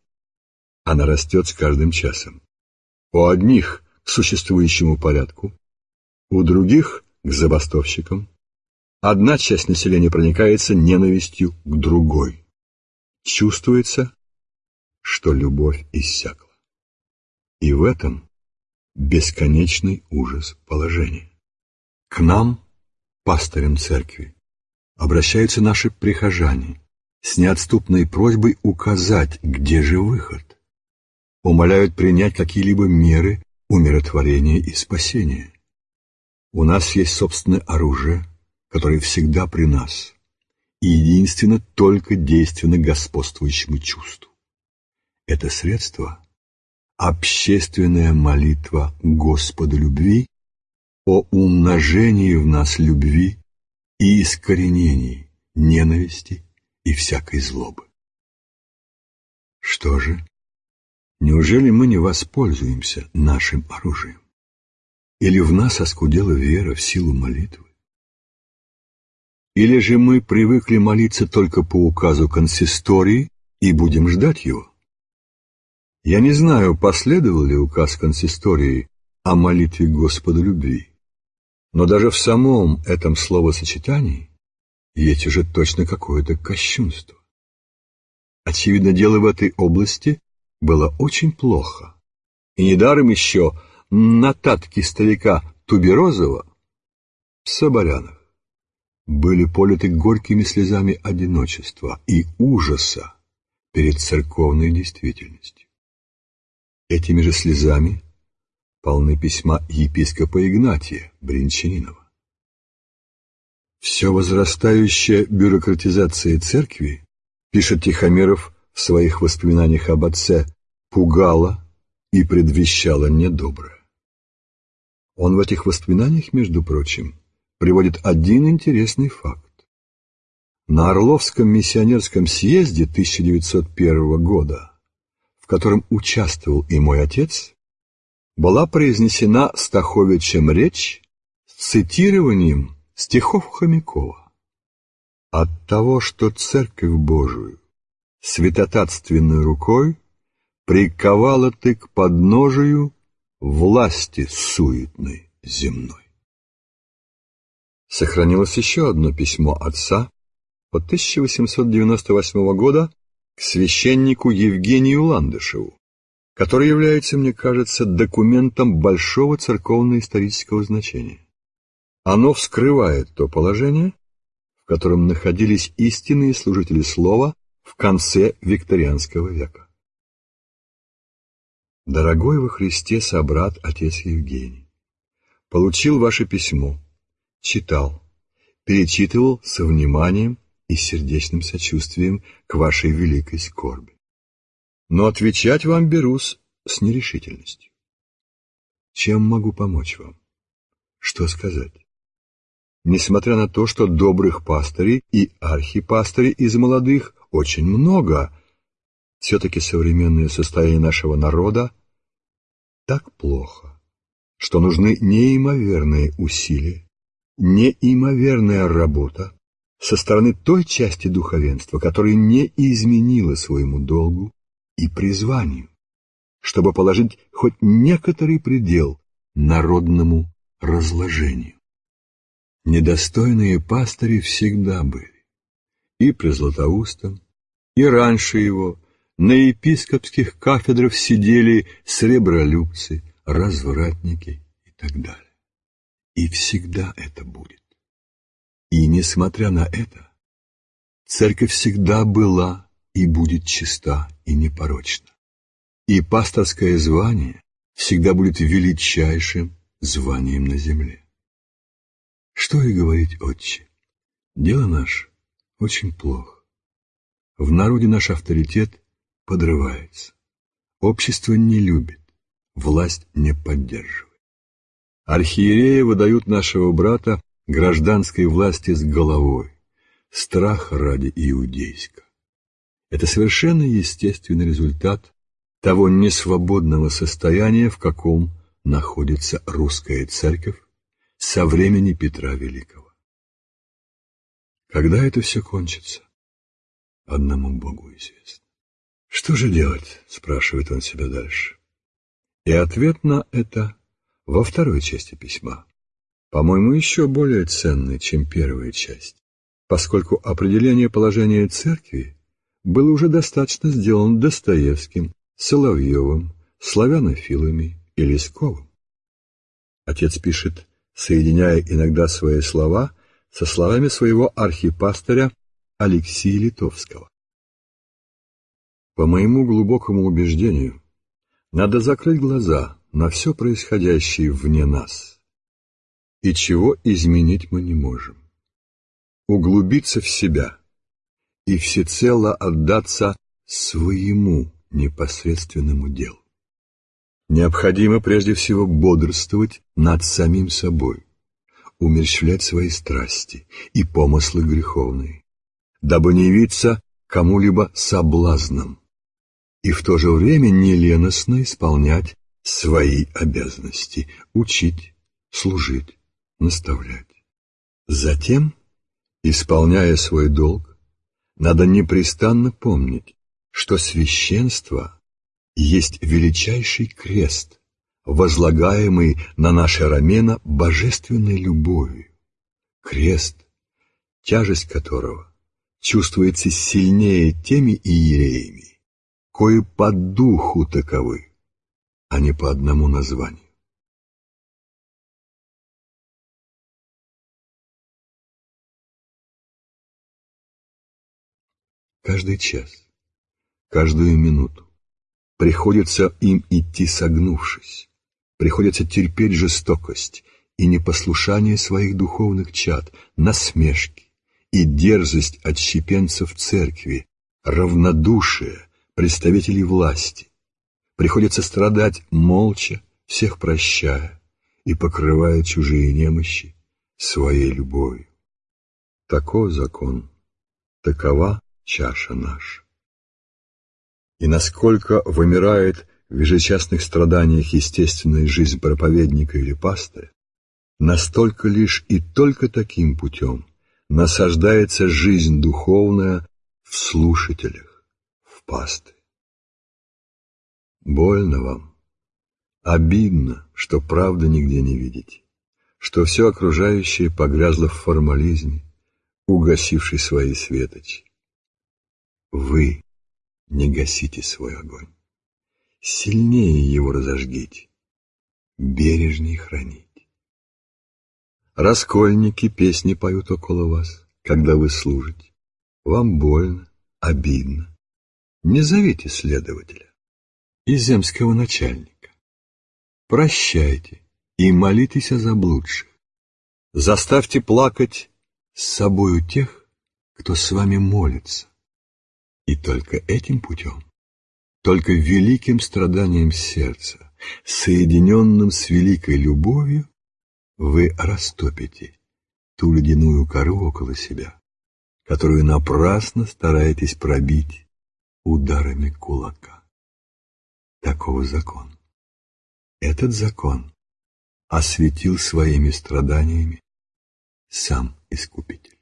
Она растет с каждым часом. У одних к существующему порядку, у других к забастовщикам, Одна часть населения проникается ненавистью к другой. Чувствуется, что любовь иссякла. И в этом бесконечный ужас положения. К нам, пастырям церкви, обращаются наши прихожане с неотступной просьбой указать, где же выход. Умоляют принять какие-либо меры умиротворения и спасения. У нас есть собственное оружие – который всегда при нас и единственно только действенно господствующему чувству. Это средство – общественная молитва Господа любви о умножении в нас любви и искоренении ненависти и всякой злобы. Что же, неужели мы не воспользуемся нашим оружием? Или в нас оскудела вера в силу молитвы? Или же мы привыкли молиться только по указу консистории и будем ждать его? Я не знаю, последовал ли указ консистории о молитве Господа любви, но даже в самом этом словосочетании есть уже точно какое-то кощунство. Очевидно, дело в этой области было очень плохо. И недаром еще нотатки старика Туберозова в Соболянах были политы горькими слезами одиночества и ужаса перед церковной действительностью. Этими же слезами полны письма епископа Игнатия Бринчанинова. Все возрастающая бюрократизация церкви, пишет Тихомиров в своих воспоминаниях об отце, пугала и предвещала недоброе. Он в этих воспоминаниях, между прочим, приводит один интересный факт. На Орловском миссионерском съезде 1901 года, в котором участвовал и мой отец, была произнесена Стаховичем речь с цитированием стихов Хомякова. От того, что Церковь Божию святотатственной рукой приковала ты к подножию власти суетной земной. Сохранилось еще одно письмо отца от 1898 года к священнику Евгению Ландышеву, который является, мне кажется, документом большого церковно-исторического значения. Оно вскрывает то положение, в котором находились истинные служители слова в конце викторианского века. Дорогой во Христе собрат, отец Евгений, получил ваше письмо, читал, перечитывал со вниманием и сердечным сочувствием к вашей великой скорби. Но отвечать вам берусь с нерешительностью. Чем могу помочь вам? Что сказать? Несмотря на то, что добрых пастырей и архипастырей из молодых очень много, все-таки современное состояние нашего народа так плохо, что нужны неимоверные усилия, неимоверная работа со стороны той части духовенства, которая не изменила своему долгу и призванию, чтобы положить хоть некоторый предел народному разложению. Недостойные пастыри всегда были, и при Златоустом, и раньше его, на епископских кафедрах сидели сребролюбцы, развратники и так далее. И всегда это будет. И несмотря на это, церковь всегда была и будет чиста и непорочна. И пасторское звание всегда будет величайшим званием на земле. Что и говорить, отче, дело наше очень плохо. В народе наш авторитет подрывается. Общество не любит, власть не поддерживает. Архиереи выдают нашего брата гражданской власти с головой, страх ради иудейска. Это совершенно естественный результат того несвободного состояния, в каком находится русская церковь со времени Петра Великого. Когда это все кончится, одному Богу известно. Что же делать, спрашивает он себя дальше. И ответ на это во второй части письма, по-моему, еще более ценный, чем первая часть, поскольку определение положения церкви было уже достаточно сделано Достоевским, Соловьевым, славянофилами и Лесковым. Отец пишет, соединяя иногда свои слова со словами своего архипастыря Алексея Литовского. По моему глубокому убеждению, надо закрыть глаза на все происходящее вне нас, и чего изменить мы не можем. Углубиться в себя и всецело отдаться своему непосредственному делу. Необходимо прежде всего бодрствовать над самим собой, умерщвлять свои страсти и помыслы греховные, дабы не явиться кому-либо соблазном, и в то же время неленостно исполнять свои обязанности, учить, служить, наставлять. Затем, исполняя свой долг, надо непрестанно помнить, что священство есть величайший крест, возлагаемый на наше рамена божественной любовью, крест, тяжесть которого чувствуется сильнее теми иереями, кои по духу таковы, а не по одному названию. Каждый час, каждую минуту приходится им идти согнувшись, приходится терпеть жестокость и непослушание своих духовных чад, насмешки и дерзость отщепенцев церкви, равнодушие представителей власти. Приходится страдать молча, всех прощая и покрывая чужие немощи своей любовью. Таков закон, такова чаша наша. И насколько вымирает в ежечасных страданиях естественная жизнь проповедника или пастыря, настолько лишь и только таким путем насаждается жизнь духовная в слушателях, в пастыре. Больно вам, обидно, что правды нигде не видите, что все окружающее погрязло в формализме, угасивший свои светочи. Вы не гасите свой огонь. Сильнее его разожгите, бережней храните. Раскольники песни поют около вас, когда вы служите. Вам больно, обидно. Не зовите следователя и земского начальника. Прощайте и молитесь о заблудших. Заставьте плакать с собою тех, кто с вами молится. И только этим путем, только великим страданием сердца, соединенным с великой любовью, вы растопите ту ледяную кору около себя, которую напрасно стараетесь пробить ударами кулака. Такого закон. Этот закон осветил своими страданиями сам Искупитель.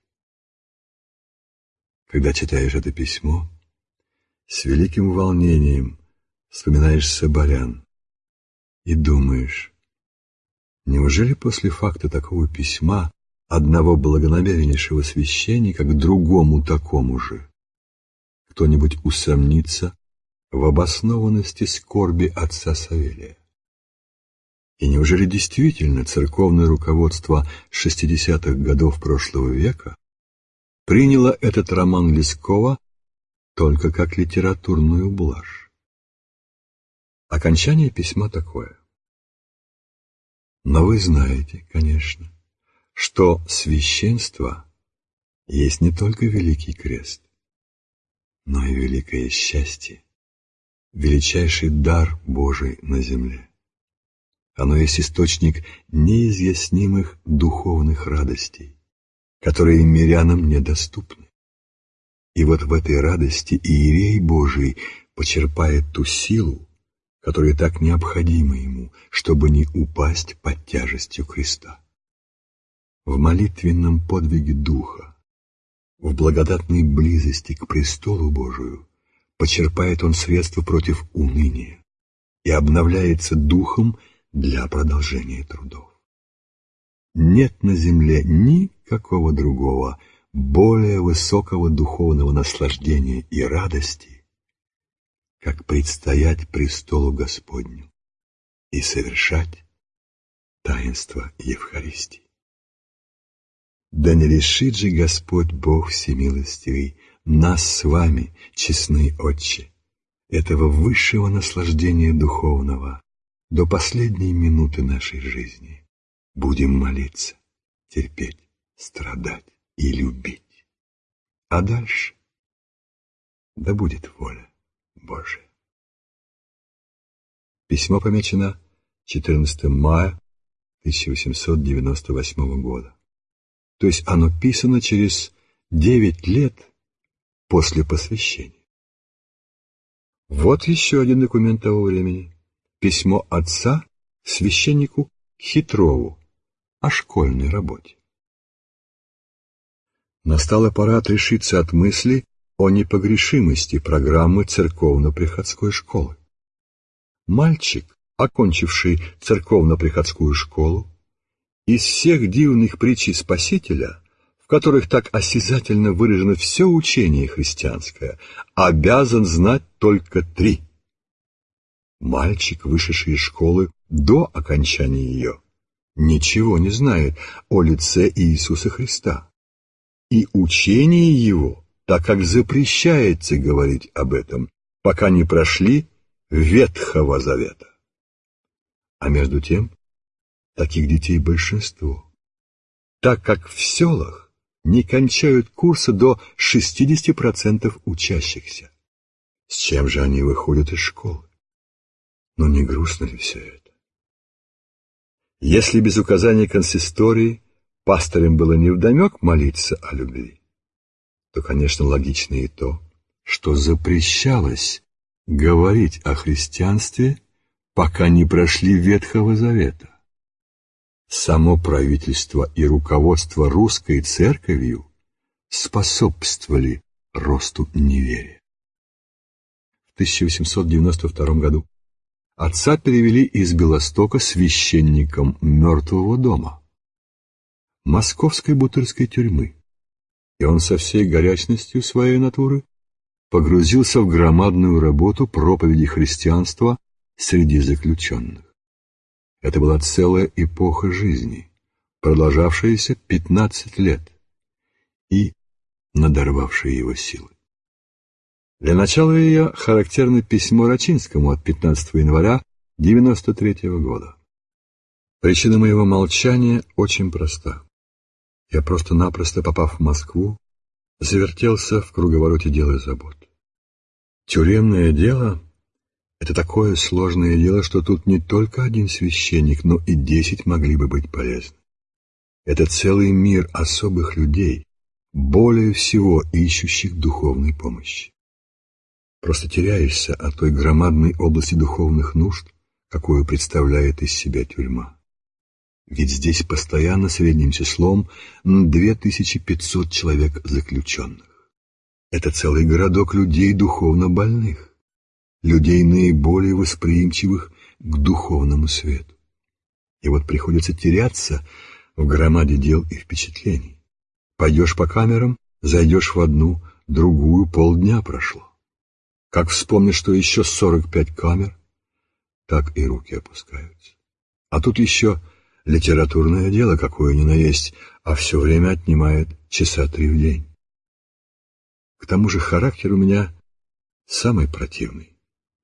Когда читаешь это письмо, с великим волнением вспоминаешь Соборян и думаешь, неужели после факта такого письма одного благонамереннейшего священника к другому такому же кто-нибудь усомнится в обоснованности скорби отца Савелия? И неужели действительно церковное руководство 60-х годов прошлого века приняло этот роман Лескова только как литературную блажь. Окончание письма такое. Но вы знаете, конечно, что священство есть не только Великий Крест, но и великое счастье, величайший дар Божий на земле. Оно есть источник неизъяснимых духовных радостей, которые мирянам недоступны. И вот в этой радости Иерей Божий почерпает ту силу, которая так необходима ему, чтобы не упасть под тяжестью креста. В молитвенном подвиге Духа, в благодатной близости к престолу Божию почерпает он средства против уныния и обновляется Духом для продолжения трудов. Нет на земле никакого другого более высокого духовного наслаждения и радости, как предстоять престолу Господню и совершать таинство Евхаристии. Да не лишит же Господь Бог Всемилостивый нас с вами, честный Отче, этого высшего наслаждения духовного до последней минуты нашей жизни. Будем молиться, терпеть, страдать и любить. А дальше да будет воля Божия. Письмо помечено 14 мая 1898 года. То есть оно писано через 9 лет после посвящения. Вот еще один документ того времени. Письмо отца священнику Хитрову о школьной работе. Настала пора отрешиться от мысли о непогрешимости программы церковно-приходской школы. Мальчик, окончивший церковно-приходскую школу, из всех дивных притчей Спасителя, которых так осязательно выражено все учение христианское, обязан знать только три. Мальчик, вышедший из школы до окончания ее, ничего не знает о лице Иисуса Христа. И учение его, так как запрещается говорить об этом, пока не прошли Ветхого Завета. А между тем, таких детей большинство, так как в селах не кончают курсы до 60% учащихся. С чем же они выходят из школы? Но не грустно ли все это? Если без указания консистории пастырям было невдомек молиться о любви, то, конечно, логично и то, что запрещалось говорить о христианстве, пока не прошли Ветхого Завета. Само правительство и руководство русской церковью способствовали росту неверия. В 1892 году отца перевели из Белостока священником мертвого дома, московской бутырской тюрьмы, и он со всей горячностью своей натуры погрузился в громадную работу проповеди христианства среди заключенных. Это была целая эпоха жизни, продолжавшаяся 15 лет и надорвавшая его силы. Для начала ее характерно письмо Рачинскому от 15 января 93 -го года. Причина моего молчания очень проста. Я просто-напросто, попав в Москву, завертелся в круговороте дел и забот. Тюремное дело — это такое сложное дело, что тут не только один священник, но и десять могли бы быть полезны. Это целый мир особых людей, более всего ищущих духовной помощи. Просто теряешься от той громадной области духовных нужд, какую представляет из себя тюрьма. Ведь здесь постоянно средним числом 2500 человек заключенных. Это целый городок людей духовно больных, людей наиболее восприимчивых к духовному свету. И вот приходится теряться в громаде дел и впечатлений. Пойдешь по камерам, зайдешь в одну, другую, полдня прошло. Как вспомнишь, что еще 45 камер, так и руки опускаются. А тут еще литературное дело, какое ни на есть, а все время отнимает часа три в день. К тому же характер у меня самый противный.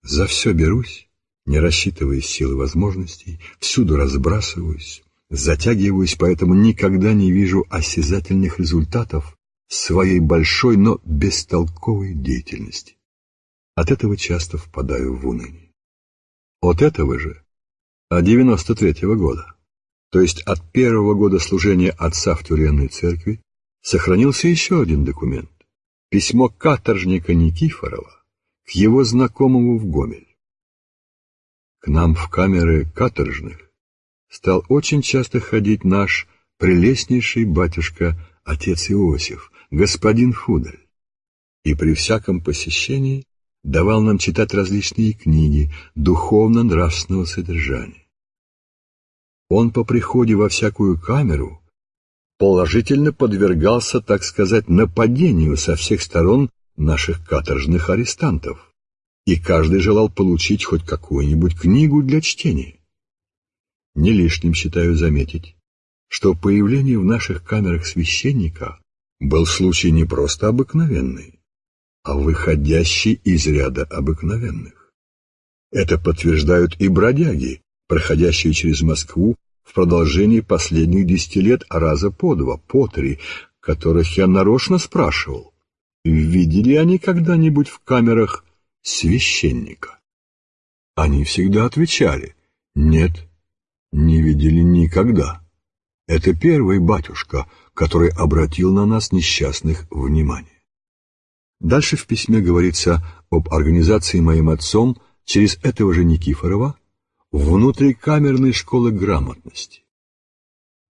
За все берусь, не рассчитывая силы возможностей, всюду разбрасываюсь, затягиваюсь, поэтому никогда не вижу осязательных результатов своей большой, но бестолковой деятельности. От этого часто впадаю в уныние. От этого же, от 93-го года, то есть от первого года служения отца в тюремной церкви, сохранился еще один документ письмо каторжника Никифорова к его знакомому в Гомель. К нам в камеры каторжных стал очень часто ходить наш прелестнейший батюшка отец Иосиф, господин Фудель, и при всяком посещении давал нам читать различные книги духовно-нравственного содержания. Он по приходе во всякую камеру положительно подвергался, так сказать, нападению со всех сторон наших каторжных арестантов, и каждый желал получить хоть какую-нибудь книгу для чтения. Не лишним считаю заметить, что появление в наших камерах священника был случай не просто обыкновенный, а выходящий из ряда обыкновенных. Это подтверждают и бродяги, проходящие через Москву в продолжении последних десяти лет раза по два, по три, которых я нарочно спрашивал, видели они когда-нибудь в камерах священника. Они всегда отвечали, нет, не видели никогда. Это первый батюшка, который обратил на нас несчастных внимание. Дальше в письме говорится об организации моим отцом через этого же Никифорова внутрикамерной школы грамотности.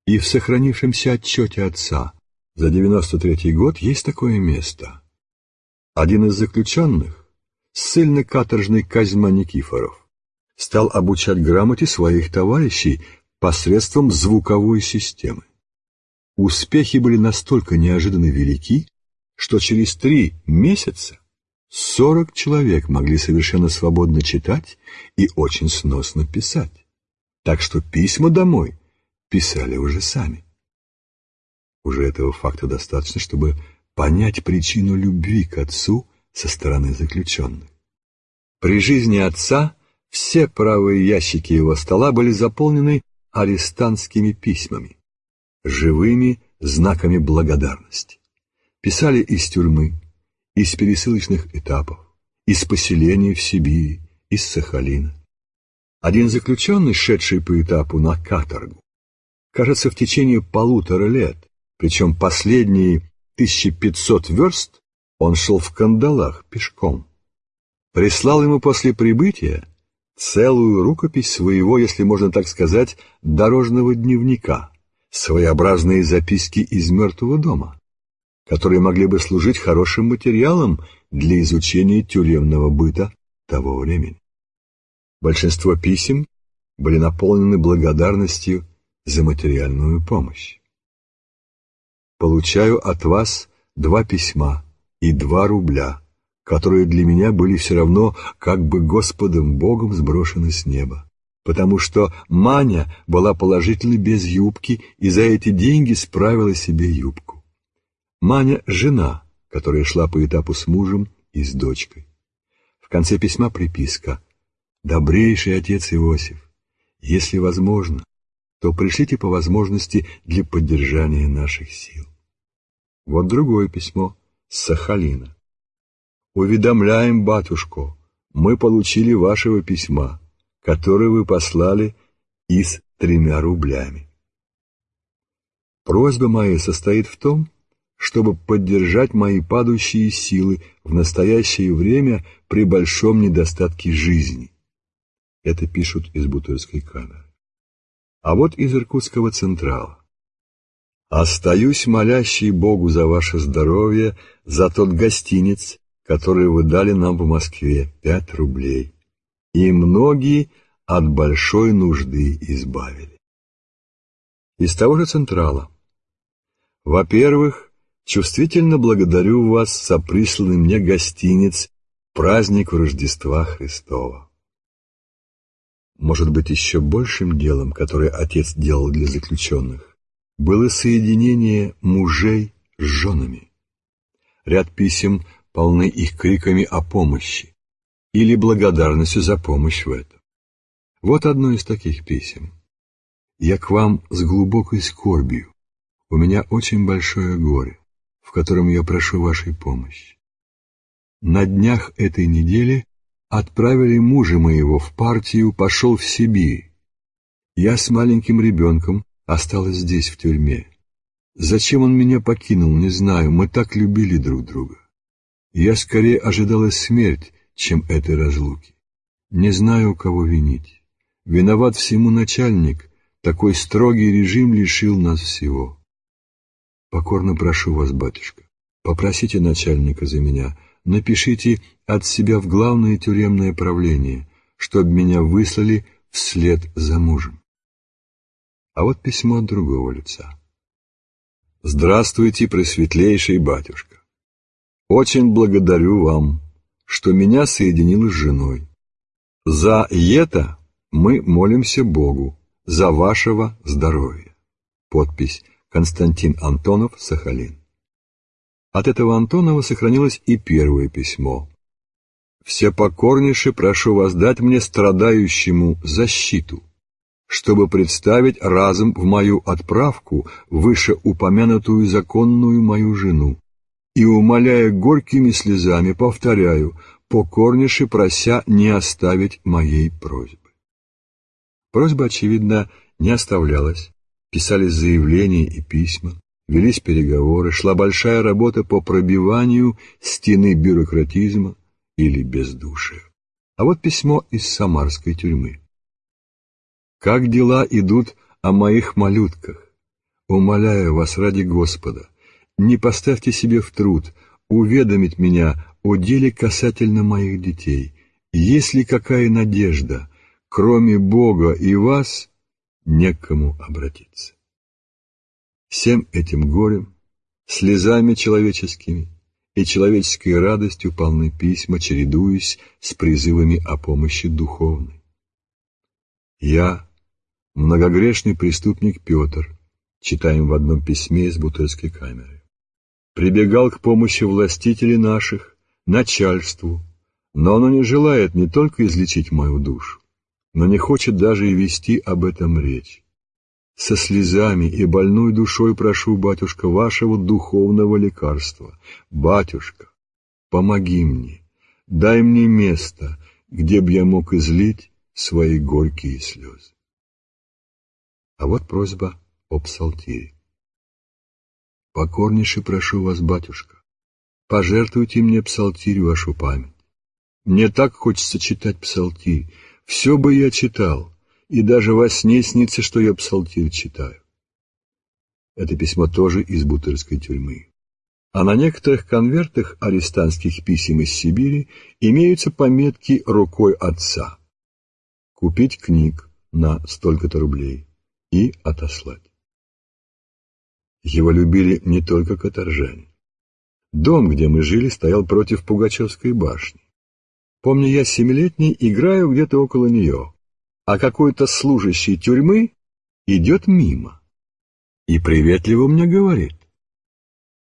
И в сохранившемся отчете отца за 93 год есть такое место. Один из заключенных, ссыльно-каторжный Козьма Никифоров, стал обучать грамоте своих товарищей посредством звуковой системы. Успехи были настолько неожиданно велики, что через три месяца сорок человек могли совершенно свободно читать и очень сносно писать. Так что письма домой писали уже сами. Уже этого факта достаточно, чтобы понять причину любви к отцу со стороны заключенных. При жизни отца все правые ящики его стола были заполнены арестантскими письмами, живыми знаками благодарности. Писали из тюрьмы, из пересылочных этапов, из поселений в Сибири, из Сахалина. Один заключенный, шедший по этапу на каторгу, кажется, в течение полутора лет, причем последние 1500 верст он шел в кандалах пешком. Прислал ему после прибытия целую рукопись своего, если можно так сказать, дорожного дневника, своеобразные записки из мертвого дома, которые могли бы служить хорошим материалом для изучения тюремного быта того времени. Большинство писем были наполнены благодарностью за материальную помощь. Получаю от вас два письма и два рубля, которые для меня были все равно как бы Господом Богом сброшены с неба, потому что Маня была положительно без юбки и за эти деньги справила себе юбку. Маня — жена, которая шла по этапу с мужем и с дочкой. В конце письма приписка «Добрейший отец Иосиф, если возможно, то пришлите по возможности для поддержания наших сил». Вот другое письмо с Сахалина. «Уведомляем, батюшко, мы получили вашего письма, которое вы послали и с тремя рублями. Просьба моя состоит в том, чтобы поддержать мои падающие силы в настоящее время при большом недостатке жизни. Это пишут из Бутырской камеры. А вот из Иркутского Централа. Остаюсь молящий Богу за ваше здоровье, за тот гостиниц, который вы дали нам в Москве, пять рублей. И многие от большой нужды избавили. Из того же Централа. Во-первых, чувствительно благодарю вас за присланный мне гостиниц праздник Рождества Христова. Может быть, еще большим делом, которое отец делал для заключенных, было соединение мужей с женами. Ряд писем полны их криками о помощи или благодарностью за помощь в этом. Вот одно из таких писем. «Я к вам с глубокой скорбью. У меня очень большое горе, в котором я прошу вашей помощи. На днях этой недели отправили мужа моего в партию, пошел в Сибирь. Я с маленьким ребенком осталась здесь, в тюрьме. Зачем он меня покинул, не знаю, мы так любили друг друга. Я скорее ожидала смерть, чем этой разлуки. Не знаю, кого винить. Виноват всему начальник, такой строгий режим лишил нас всего. Покорно прошу вас, батюшка, попросите начальника за меня, напишите от себя в главное тюремное правление, чтобы меня выслали вслед за мужем. А вот письмо от другого лица. «Здравствуйте, пресветлейший батюшка! Очень благодарю вам, что меня соединило с женой. За это мы молимся Богу, за вашего здоровья». Подпись Константин Антонов, Сахалин. От этого Антонова сохранилось и первое письмо. «Всепокорнейше прошу вас дать мне страдающему защиту, чтобы представить разом в мою отправку вышеупомянутую законную мою жену, и, умоляя горькими слезами, повторяю, покорнейше прося не оставить моей просьбы. Просьба, очевидно, не оставлялась, писались заявления и письма, велись переговоры, шла большая работа по пробиванию стены бюрократизма или бездушия. А вот письмо из самарской тюрьмы. Как дела идут о моих малютках? Умоляю вас ради Господа, не поставьте себе в труд уведомить меня о деле касательно моих детей. Есть ли какая надежда, кроме Бога и вас, некому обратиться? Всем этим горем, слезами человеческими и человеческой радостью полны письма, чередуясь с призывами о помощи духовной. Я, многогрешный преступник Петр, читаем в одном письме из Бутырской камеры, прибегал к помощи властителей наших, начальству, но оно не желает не только излечить мою душу, но не хочет даже и вести об этом речь. Со слезами и больной душой прошу, батюшка, вашего духовного лекарства. Батюшка, помоги мне, дай мне место, где б я мог излить свои горькие слезы. А вот просьба о псалтире. Покорнейше прошу вас, батюшка, пожертвуйте мне псалтирь вашу память. Мне так хочется читать псалтирь, все бы я читал, и даже во сне снится, что я псалтирь читаю. Это письмо тоже из Бутырской тюрьмы. А на некоторых конвертах арестантских писем из Сибири имеются пометки рукой отца. Купить книг на столько-то рублей и отослать. Его любили не только каторжане. Дом, где мы жили, стоял против Пугачевской башни. Помню, я семилетний играю где-то около нее, а какой-то служащий тюрьмы идет мимо и приветливо мне говорит,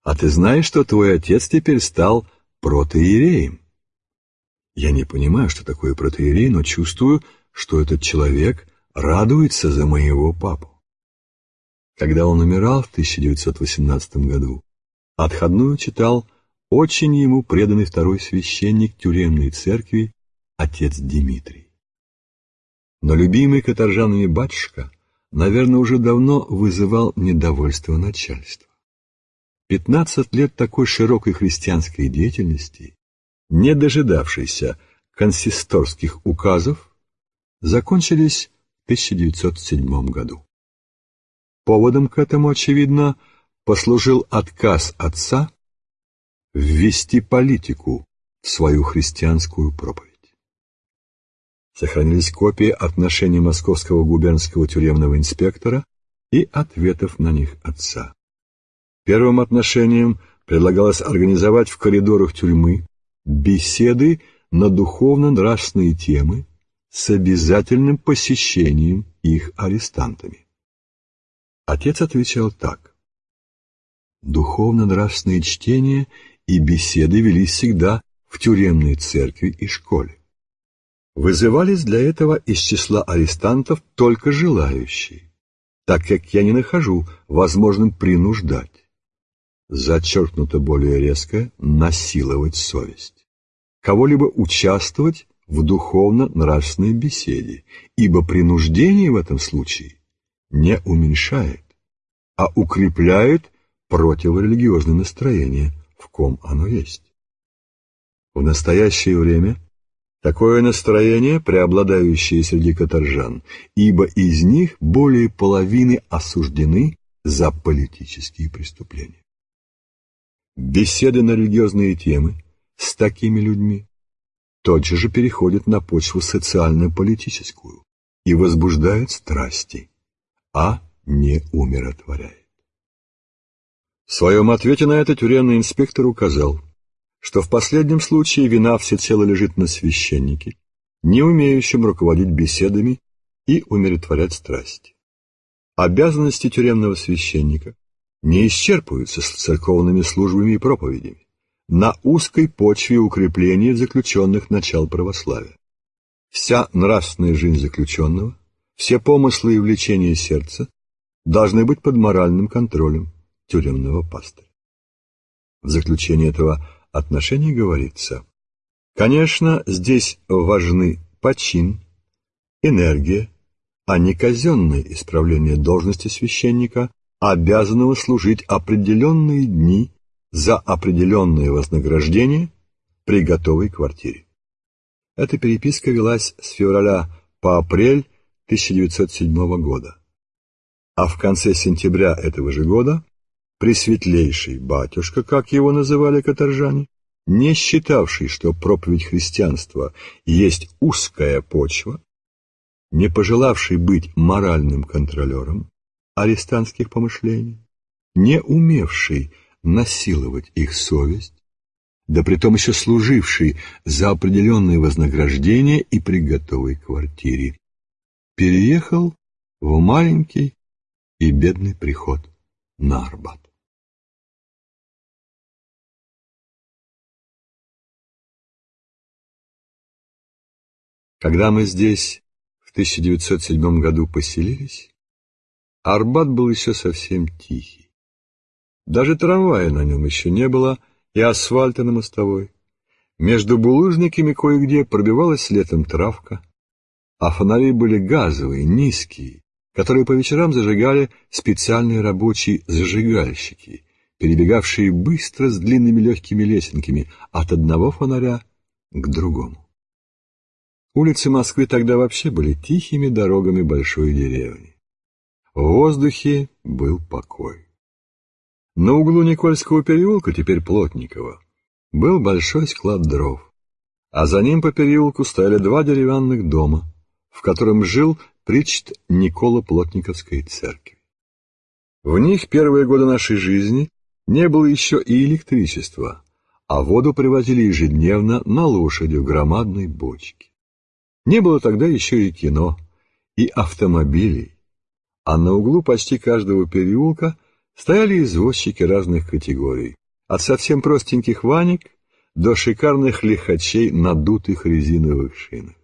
«А ты знаешь, что твой отец теперь стал протоиереем?» Я не понимаю, что такое протоиерей, но чувствую, что этот человек радуется за моего папу. Когда он умирал в 1918 году, отходную читал очень ему преданный второй священник тюремной церкви, отец Дмитрий. Но любимый каторжанами батюшка, наверное, уже давно вызывал недовольство начальства. Пятнадцать лет такой широкой христианской деятельности, не дожидавшейся консисторских указов, закончились в 1907 году. Поводом к этому, очевидно, послужил отказ отца ввести политику в свою христианскую проповедь. Сохранились копии отношений московского губернского тюремного инспектора и ответов на них отца. Первым отношением предлагалось организовать в коридорах тюрьмы беседы на духовно-нравственные темы с обязательным посещением их арестантами. Отец отвечал так. Духовно-нравственные чтения и беседы велись всегда в тюремной церкви и школе. Вызывались для этого из числа арестантов только желающие, так как я не нахожу возможным принуждать. Зачеркнуто более резко насиловать совесть. Кого-либо участвовать в духовно-нравственной беседе, ибо принуждение в этом случае не уменьшает, а укрепляет противорелигиозное настроение, в ком оно есть. В настоящее время такое настроение, преобладающее среди каторжан, ибо из них более половины осуждены за политические преступления. Беседы на религиозные темы с такими людьми тотчас же переходят на почву социально-политическую и возбуждают страсти, а не умиротворяет. В своем ответе на это тюремный инспектор указал, что в последнем случае вина всецело лежит на священнике, не умеющем руководить беседами и умиротворять страсти. Обязанности тюремного священника не исчерпываются с церковными службами и проповедями на узкой почве укрепления заключенных начал православия. Вся нравственная жизнь заключенного, все помыслы и влечения сердца должны быть под моральным контролем тюремного пастыря. В заключение этого отношения говорится, конечно, здесь важны почин, энергия, а не казенное исправление должности священника, обязанного служить определенные дни за определенное вознаграждение при готовой квартире. Эта переписка велась с февраля по апрель 1907 года. А в конце сентября этого же года Пресветлейший батюшка, как его называли каторжане, не считавший, что проповедь христианства есть узкая почва, не пожелавший быть моральным контролером арестантских помышлений, не умевший насиловать их совесть, да притом еще служивший за определенное вознаграждение и при готовой квартире, переехал в маленький и бедный приход на Арбат. Когда мы здесь в 1907 году поселились, Арбат был еще совсем тихий. Даже трамвая на нем еще не было, и асфальта на мостовой. Между булыжниками кое-где пробивалась летом травка, а фонари были газовые, низкие, которые по вечерам зажигали специальные рабочие зажигальщики, перебегавшие быстро с длинными легкими лесенками от одного фонаря к другому. Улицы Москвы тогда вообще были тихими дорогами большой деревни. В воздухе был покой. На углу Никольского переулка, теперь Плотникова, был большой склад дров, а за ним по переулку стояли два деревянных дома, в котором жил причт Никола Плотниковской церкви. В них первые годы нашей жизни не было еще и электричества, а воду привозили ежедневно на лошади в громадной бочке. Не было тогда еще и кино, и автомобилей, а на углу почти каждого переулка стояли извозчики разных категорий, от совсем простеньких ваник до шикарных лихачей надутых резиновых шинах.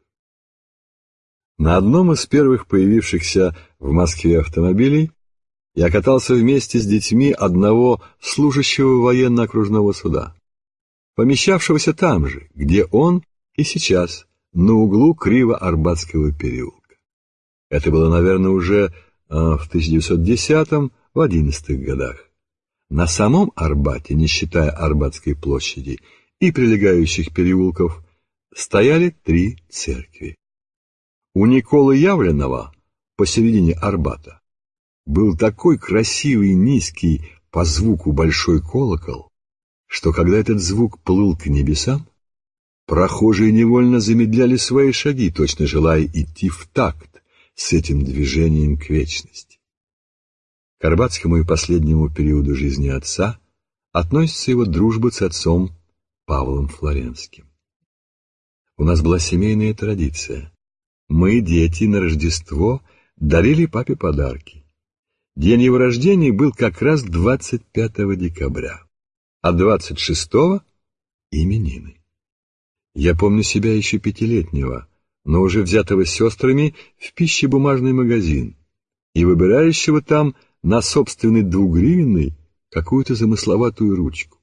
На одном из первых появившихся в Москве автомобилей я катался вместе с детьми одного служащего военно-окружного суда, помещавшегося там же, где он и сейчас на углу Криво-Арбатского переулка. Это было, наверное, уже э, в 1910-м, в 11 годах. На самом Арбате, не считая Арбатской площади и прилегающих переулков, стояли три церкви. У Николы Явленного посередине Арбата был такой красивый низкий по звуку большой колокол, что когда этот звук плыл к небесам, Прохожие невольно замедляли свои шаги, точно желая идти в такт с этим движением к вечности. К Арбатскому и последнему периоду жизни отца относится его дружба с отцом Павлом Флоренским. У нас была семейная традиция. Мы, дети, на Рождество дарили папе подарки. День его рождения был как раз 25 декабря, а 26 — именины. Я помню себя еще пятилетнего, но уже взятого сестрами в пищебумажный магазин и выбирающего там на собственный двугривенный какую-то замысловатую ручку.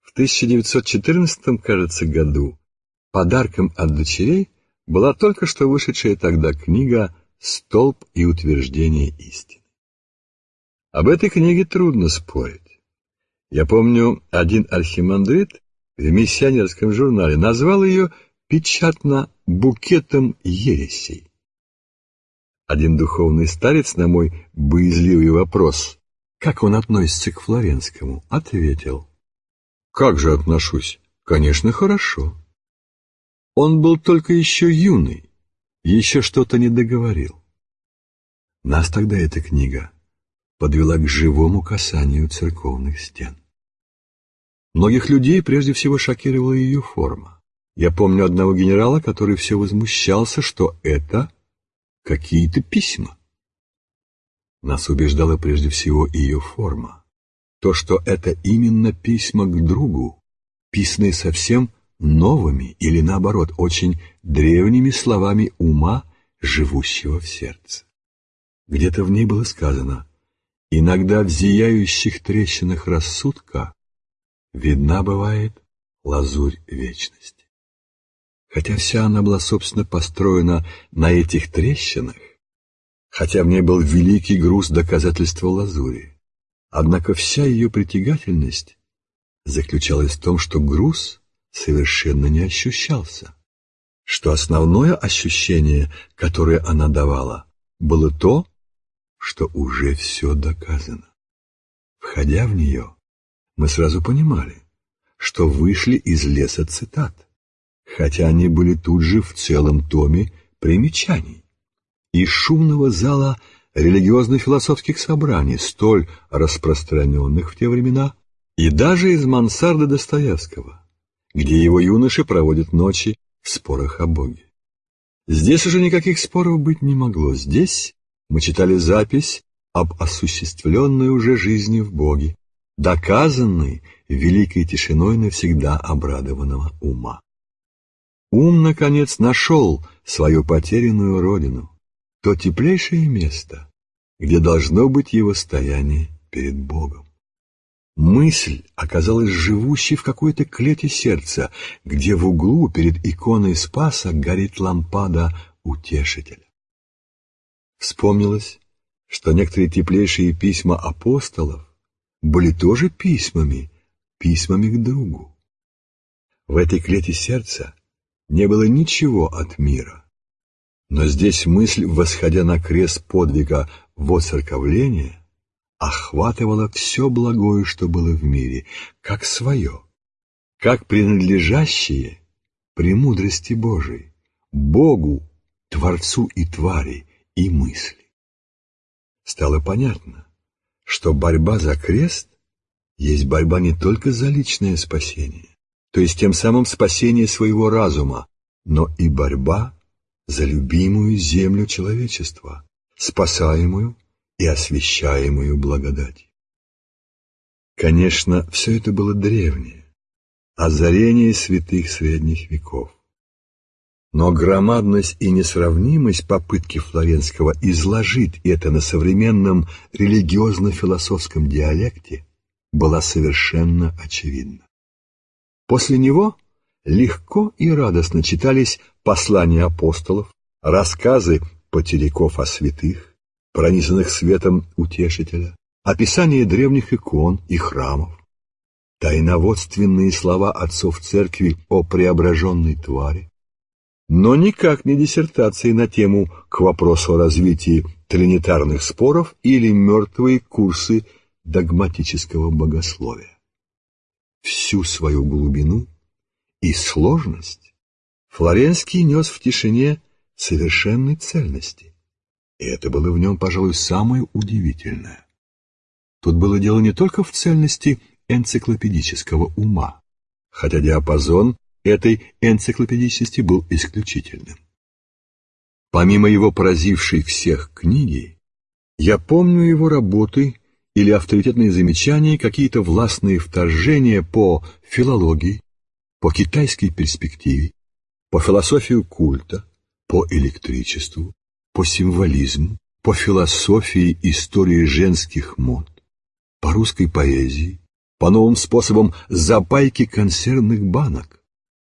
В 1914, кажется, году подарком от дочерей была только что вышедшая тогда книга «Столб и утверждение истины». Об этой книге трудно спорить. Я помню, один архимандрит в миссионерском журнале назвал ее печатно «букетом ересей». Один духовный старец на мой боязливый вопрос, как он относится к Флоренскому, ответил. «Как же отношусь? Конечно, хорошо». Он был только еще юный, еще что-то не договорил. Нас тогда эта книга подвела к живому касанию церковных стен. Многих людей прежде всего шокировала ее форма. Я помню одного генерала, который все возмущался, что это какие-то письма. Нас убеждала прежде всего ее форма. То, что это именно письма к другу, писанные совсем новыми или, наоборот, очень древними словами ума, живущего в сердце. Где-то в ней было сказано «Иногда в зияющих трещинах рассудка видна бывает лазурь вечности. Хотя вся она была, собственно, построена на этих трещинах, хотя в ней был великий груз доказательства лазури, однако вся ее притягательность заключалась в том, что груз совершенно не ощущался, что основное ощущение, которое она давала, было то, что уже все доказано. Входя в нее, мы сразу понимали, что вышли из леса цитат, хотя они были тут же в целом томе примечаний. Из шумного зала религиозно-философских собраний, столь распространенных в те времена, и даже из мансарды Достоевского, где его юноши проводят ночи в спорах о Боге. Здесь уже никаких споров быть не могло. Здесь мы читали запись об осуществленной уже жизни в Боге, доказанной великой тишиной навсегда обрадованного ума. Ум, наконец, нашел свою потерянную родину, то теплейшее место, где должно быть его стояние перед Богом. Мысль оказалась живущей в какой-то клете сердца, где в углу перед иконой Спаса горит лампада утешителя. Вспомнилось, что некоторые теплейшие письма апостолов были тоже письмами, письмами к другу. В этой клете сердца не было ничего от мира. Но здесь мысль, восходя на крест подвига воцерковления, охватывала все благое, что было в мире, как свое, как принадлежащее премудрости Божией, Богу, Творцу и твари, и мысли. Стало понятно, что борьба за крест есть борьба не только за личное спасение, то есть тем самым спасение своего разума, но и борьба за любимую землю человечества, спасаемую и освящаемую благодать. Конечно, все это было древнее, озарение святых средних веков. Но громадность и несравнимость попытки Флоренского изложить это на современном религиозно-философском диалекте была совершенно очевидна. После него легко и радостно читались послания апостолов, рассказы потеряков о святых, пронизанных светом утешителя, описание древних икон и храмов, тайноводственные слова отцов церкви о преображенной твари, но никак не диссертации на тему к вопросу о развитии тринитарных споров или мертвые курсы догматического богословия. Всю свою глубину и сложность Флоренский нес в тишине совершенной цельности, и это было в нем, пожалуй, самое удивительное. Тут было дело не только в цельности энциклопедического ума, хотя диапазон этой энциклопедичности был исключительным. Помимо его поразившей всех книги, я помню его работы или авторитетные замечания, какие-то властные вторжения по филологии, по китайской перспективе, по философию культа, по электричеству, по символизму, по философии истории женских мод, по русской поэзии, по новым способам запайки консервных банок,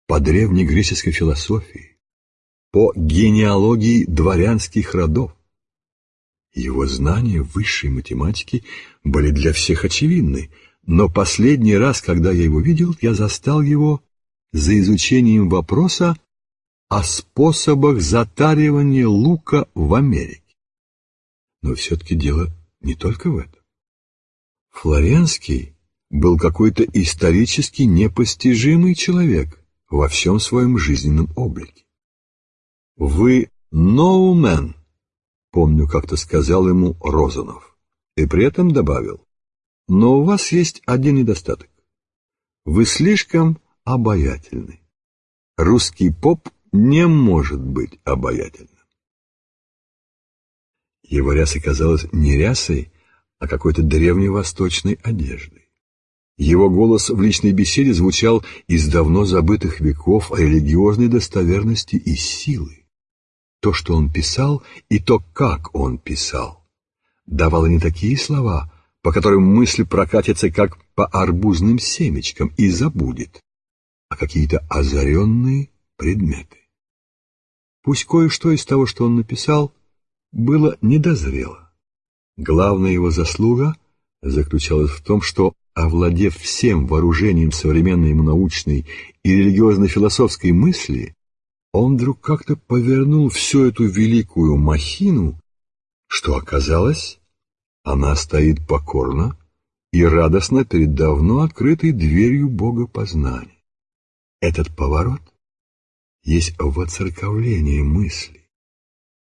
по древней греческой философии, по генеалогии дворянских родов. Его знания высшей математики были для всех очевидны, но последний раз, когда я его видел, я застал его за изучением вопроса о способах затаривания лука в Америке. Но все-таки дело не только в этом. Флоренский был какой-то исторически непостижимый человек во всем своем жизненном облике. «Вы ноумен», помню, как-то сказал ему Розанов, и при этом добавил, «но у вас есть один недостаток. Вы слишком обаятельны. Русский поп не может быть обаятельным. Его ряса казалась не рясой, а какой-то древневосточной одеждой. Его голос в личной беседе звучал из давно забытых веков о религиозной достоверности и силы. То, что он писал, и то, как он писал, давало не такие слова, по которым мысль прокатится, как по арбузным семечкам, и забудет, а какие-то озаренные предметы. Пусть кое-что из того, что он написал, было недозрело. Главная его заслуга заключалась в том, что, овладев всем вооружением современной ему научной и религиозно-философской мысли, он вдруг как-то повернул всю эту великую махину, что оказалось, она стоит покорно и радостно перед давно открытой дверью богопознания. Этот поворот есть воцерковление мысли,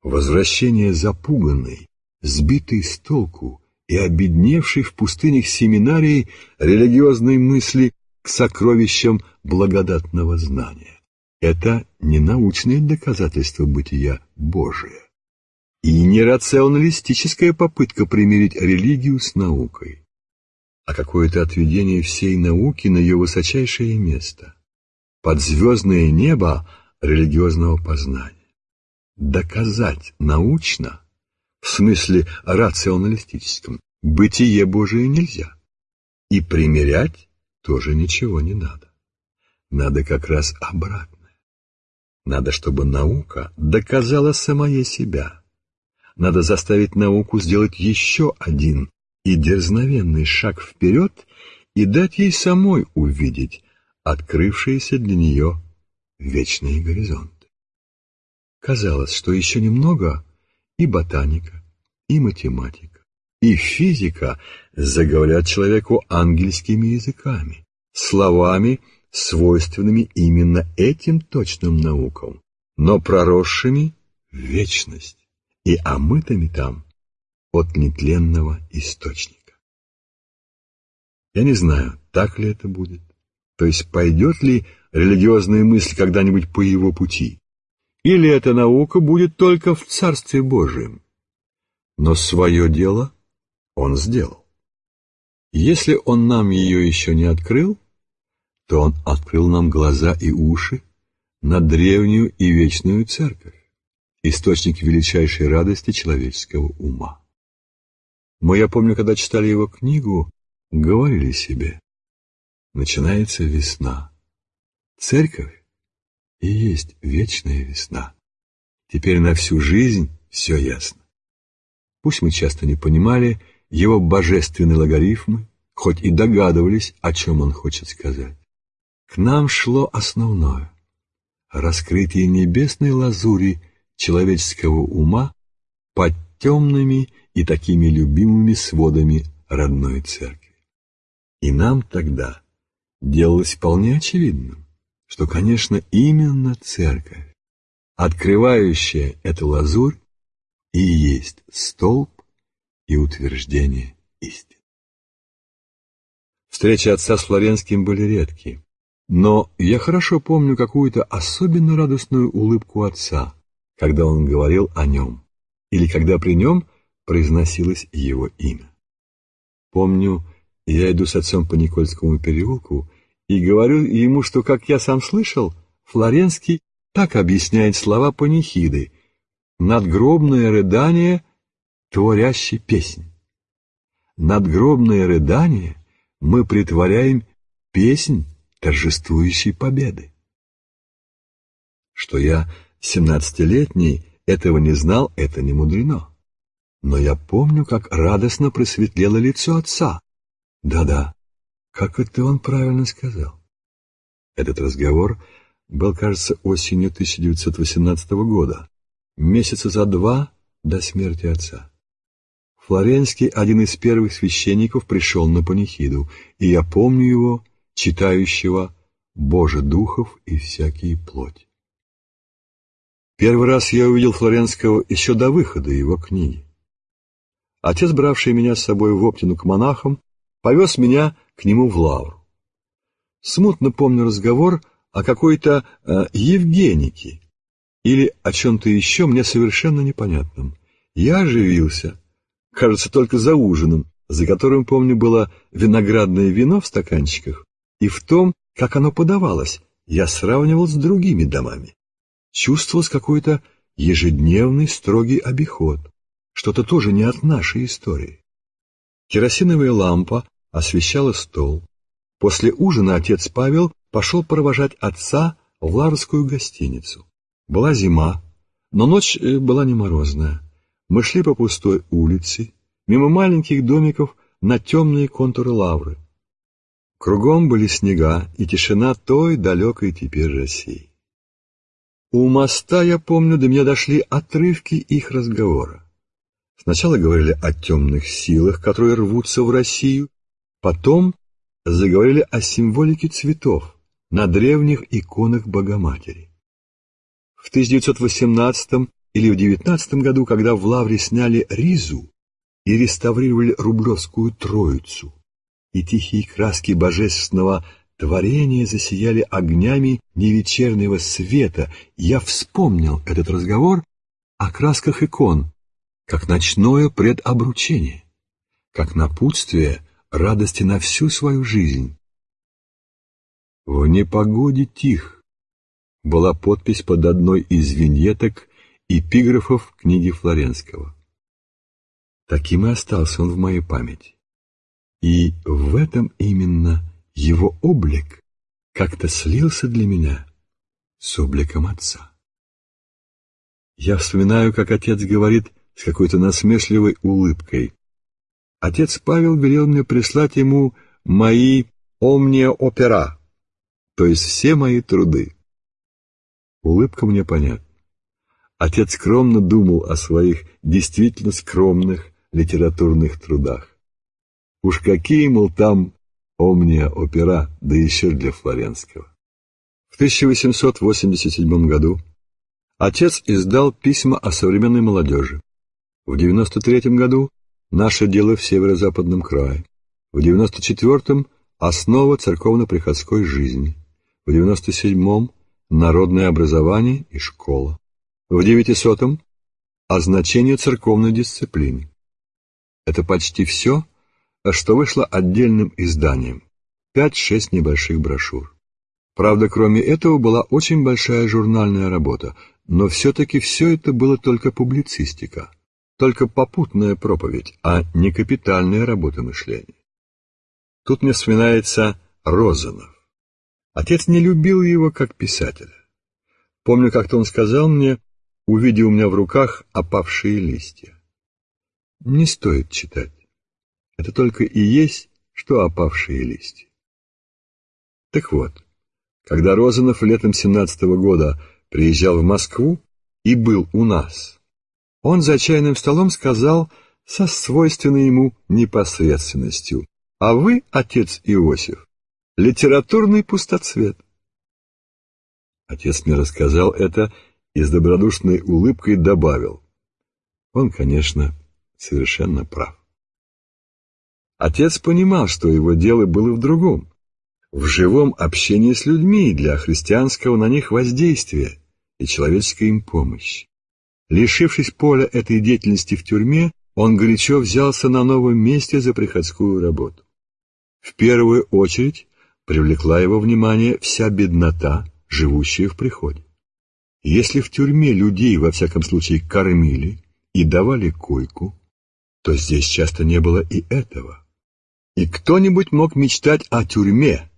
возвращение запуганной сбитый с толку и обедневший в пустынях семинарии религиозной мысли к сокровищам благодатного знания. Это не научное доказательство бытия Божия и не рационалистическая попытка примирить религию с наукой, а какое-то отведение всей науки на ее высочайшее место, под звездное небо религиозного познания. Доказать научно, в смысле рационалистическом, бытие Божие нельзя, и примерять тоже ничего не надо. Надо как раз обратное. Надо, чтобы наука доказала самое себя, надо заставить науку сделать еще один и дерзновенный шаг вперед и дать ей самой увидеть открывшиеся для нее вечные горизонты. Казалось, что еще немного и ботаника, и математика, и физика заговорят человеку ангельскими языками, словами, свойственными именно этим точным наукам, но проросшими в вечность и омытыми там от нетленного источника. Я не знаю, так ли это будет, то есть пойдет ли религиозная мысль когда-нибудь по его пути, или эта наука будет только в Царстве Божьем. Но свое дело он сделал. Если он нам ее еще не открыл, то он открыл нам глаза и уши на древнюю и вечную церковь источник величайшей радости человеческого ума. Мы, я помню, когда читали его книгу, говорили себе, начинается весна. Церковь и есть вечная весна. Теперь на всю жизнь все ясно. Пусть мы часто не понимали его божественные логарифмы, хоть и догадывались, о чем он хочет сказать. К нам шло основное — раскрытие небесной лазури человеческого ума под темными и такими любимыми сводами родной церкви. И нам тогда делалось вполне очевидным, что, конечно, именно церковь, открывающая эту лазурь, и есть столб и утверждение истины. Встречи отца с Флоренским были редкие, но я хорошо помню какую-то особенно радостную улыбку отца, когда он говорил о нем, или когда при нем произносилось его имя. Помню, я иду с отцом по Никольскому переулку и говорю ему, что, как я сам слышал, Флоренский так объясняет слова панихиды «надгробное рыдание, творящий песнь». Надгробное рыдание мы притворяем песнь торжествующей победы. Что я Семнадцатилетний этого не знал, это не мудрено. Но я помню, как радостно просветлело лицо отца. Да-да, как это он правильно сказал. Этот разговор был, кажется, осенью 1918 года, месяца за два до смерти отца. Флоренский, один из первых священников, пришел на панихиду, и я помню его, читающего «Боже духов и всякие плоть». Первый раз я увидел Флоренского еще до выхода его книги. Отец, бравший меня с собой в Оптину к монахам, повез меня к нему в лавру. Смутно помню разговор о какой-то э, Евгенике или о чем-то еще мне совершенно непонятном. Я оживился, кажется, только за ужином, за которым, помню, было виноградное вино в стаканчиках, и в том, как оно подавалось, я сравнивал с другими домами чувствовалось какой-то ежедневный строгий обиход, что-то тоже не от нашей истории. Керосиновая лампа освещала стол. После ужина отец Павел пошел провожать отца в Ларскую гостиницу. Была зима, но ночь э, была не морозная. Мы шли по пустой улице, мимо маленьких домиков на темные контуры лавры. Кругом были снега и тишина той далекой теперь России. У моста, я помню, до меня дошли отрывки их разговора. Сначала говорили о темных силах, которые рвутся в Россию, потом заговорили о символике цветов на древних иконах Богоматери. В 1918 или в девятнадцатом году, когда в Лавре сняли Ризу и реставрировали Рублевскую Троицу, и тихие краски божественного творения засияли огнями невечернего света, я вспомнил этот разговор о красках икон, как ночное предобручение, как напутствие радости на всю свою жизнь. В непогоде тих была подпись под одной из виньеток эпиграфов книги Флоренского. Таким и остался он в моей памяти. И в этом именно его облик как-то слился для меня с обликом отца. Я вспоминаю, как отец говорит с какой-то насмешливой улыбкой. Отец Павел велел мне прислать ему мои «Омния опера», то есть все мои труды. Улыбка мне понятна. Отец скромно думал о своих действительно скромных литературных трудах. Уж какие, мол, там «Омния опера», да еще для Флоренского. В 1887 году отец издал письма о современной молодежи. В 93 году «Наше дело в северо-западном крае». В 94-м «Основа церковно-приходской жизни». В 97-м «Народное образование и школа». В 900-м «О значении церковной дисциплины». Это почти все, что вышло отдельным изданием. Пять-шесть небольших брошюр. Правда, кроме этого была очень большая журнальная работа, но все-таки все это было только публицистика, только попутная проповедь, а не капитальная работа мышления. Тут мне вспоминается Розанов. Отец не любил его как писателя. Помню, как-то он сказал мне, увидев у меня в руках опавшие листья. Не стоит читать. Это только и есть, что опавшие листья. Так вот, когда Розанов летом семнадцатого года приезжал в Москву и был у нас, он за чайным столом сказал со свойственной ему непосредственностью, «А вы, отец Иосиф, литературный пустоцвет». Отец мне рассказал это и с добродушной улыбкой добавил. Он, конечно, совершенно прав. Отец понимал, что его дело было в другом, в живом общении с людьми для христианского на них воздействия и человеческой им помощи. Лишившись поля этой деятельности в тюрьме, он горячо взялся на новом месте за приходскую работу. В первую очередь привлекла его внимание вся беднота, живущая в приходе. Если в тюрьме людей, во всяком случае, кормили и давали койку, то здесь часто не было и этого. И кто-нибудь мог мечтать о тюрьме,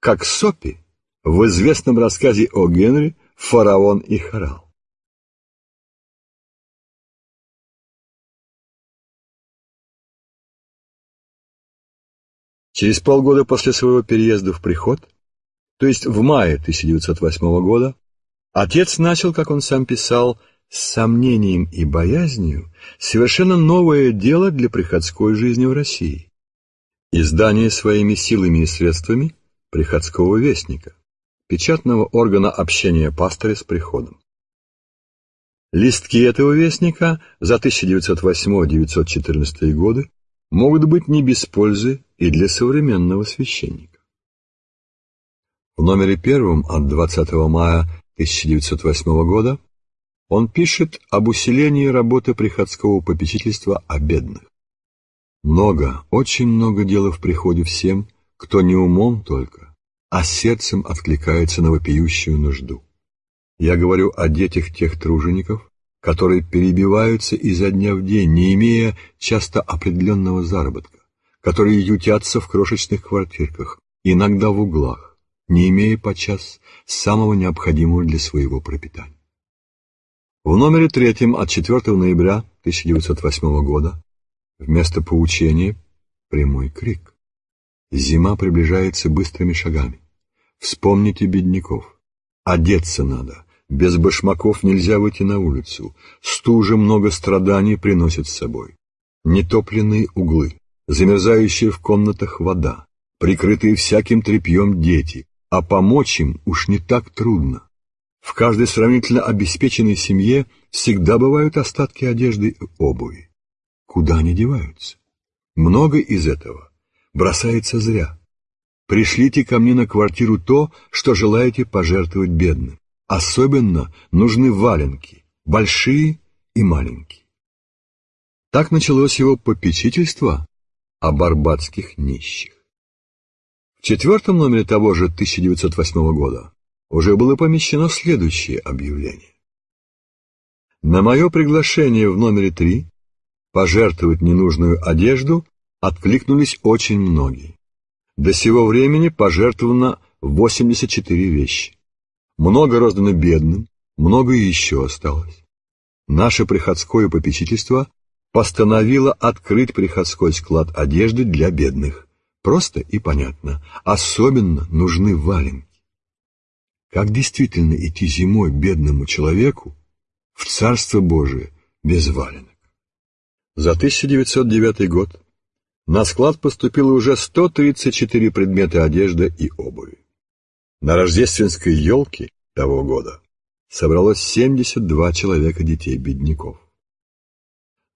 как Сопи в известном рассказе о Генри «Фараон и Харал». Через полгода после своего переезда в приход, то есть в мае 1908 года, отец начал, как он сам писал, с сомнением и боязнью совершенно новое дело для приходской жизни в России. Издание своими силами и средствами приходского вестника, печатного органа общения пастыря с приходом. Листки этого вестника за 1908-1914 годы могут быть не без пользы и для современного священника. В номере первом от 20 мая 1908 года он пишет об усилении работы приходского попечительства о бедных. Много, очень много дела в приходе всем, кто не умом только, а сердцем откликается на вопиющую нужду. Я говорю о детях тех тружеников, которые перебиваются изо дня в день, не имея часто определенного заработка, которые ютятся в крошечных квартирках, иногда в углах, не имея подчас самого необходимого для своего пропитания. В номере третьем от 4 ноября 1908 года вместо поучения прямой крик. Зима приближается быстрыми шагами. Вспомните бедняков. Одеться надо. Без башмаков нельзя выйти на улицу. Стужа много страданий приносит с собой. Нетопленные углы, замерзающая в комнатах вода, прикрытые всяким тряпьем дети, а помочь им уж не так трудно. В каждой сравнительно обеспеченной семье всегда бывают остатки одежды и обуви. Куда они деваются? Много из этого бросается зря. Пришлите ко мне на квартиру то, что желаете пожертвовать бедным. Особенно нужны валенки, большие и маленькие. Так началось его попечительство о барбатских нищих. В четвертом номере того же 1908 года уже было помещено следующее объявление. На мое приглашение в номере 3 пожертвовать ненужную одежду откликнулись очень многие. До сего времени пожертвовано 84 вещи. Много роздано бедным, много еще осталось. Наше приходское попечительство постановило открыть приходской склад одежды для бедных. Просто и понятно. Особенно нужны валенки. Как действительно идти зимой бедному человеку в Царство Божие без валенок? За 1909 год на склад поступило уже 134 предмета одежды и обуви. На рождественской елке того года собралось 72 человека детей-бедняков.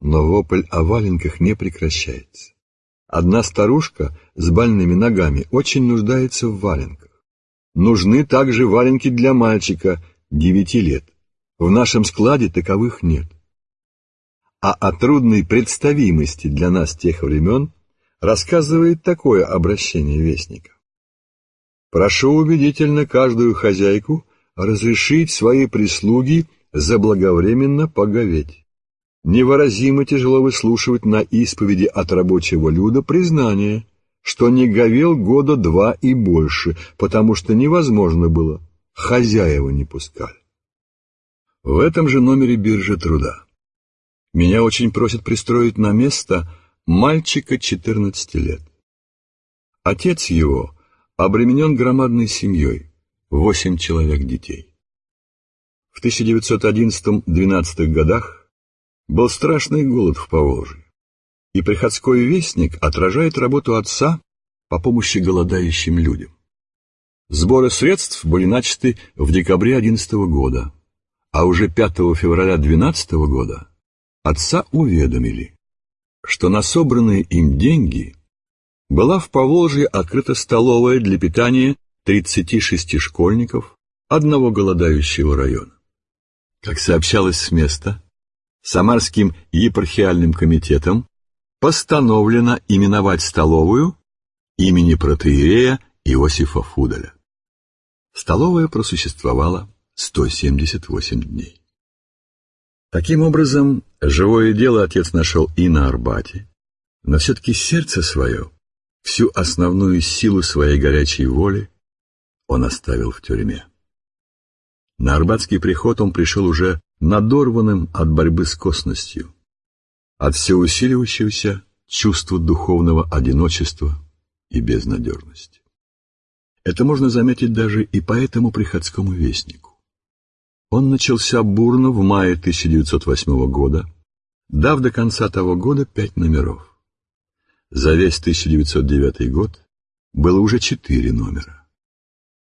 Но вопль о валенках не прекращается. Одна старушка с больными ногами очень нуждается в валенках. Нужны также валенки для мальчика девяти лет. В нашем складе таковых нет. А о трудной представимости для нас тех времен рассказывает такое обращение вестника. Прошу убедительно каждую хозяйку разрешить своей прислуги заблаговременно поговеть. Невыразимо тяжело выслушивать на исповеди от рабочего люда признание, что не говел года два и больше, потому что невозможно было, хозяева не пускали. В этом же номере биржи труда. Меня очень просят пристроить на место мальчика 14 лет. Отец его обременен громадной семьей, восемь человек детей. В 1911-12 годах был страшный голод в Поволжье, и приходской вестник отражает работу отца по помощи голодающим людям. Сборы средств были начаты в декабре 11 года, а уже 5 февраля 12 года отца уведомили, что на собранные им деньги была в Поволжье открыта столовая для питания 36 школьников одного голодающего района. Как сообщалось с места, Самарским епархиальным комитетом постановлено именовать столовую имени протеерея Иосифа Фудаля. Столовая просуществовала 178 дней. Таким образом, живое дело отец нашел и на Арбате, но все-таки сердце свое, всю основную силу своей горячей воли он оставил в тюрьме. На Арбатский приход он пришел уже надорванным от борьбы с косностью, от всеусиливающегося чувства духовного одиночества и безнадежности. Это можно заметить даже и по этому приходскому вестнику. Он начался бурно в мае 1908 года, дав до конца того года пять номеров. За весь 1909 год было уже четыре номера.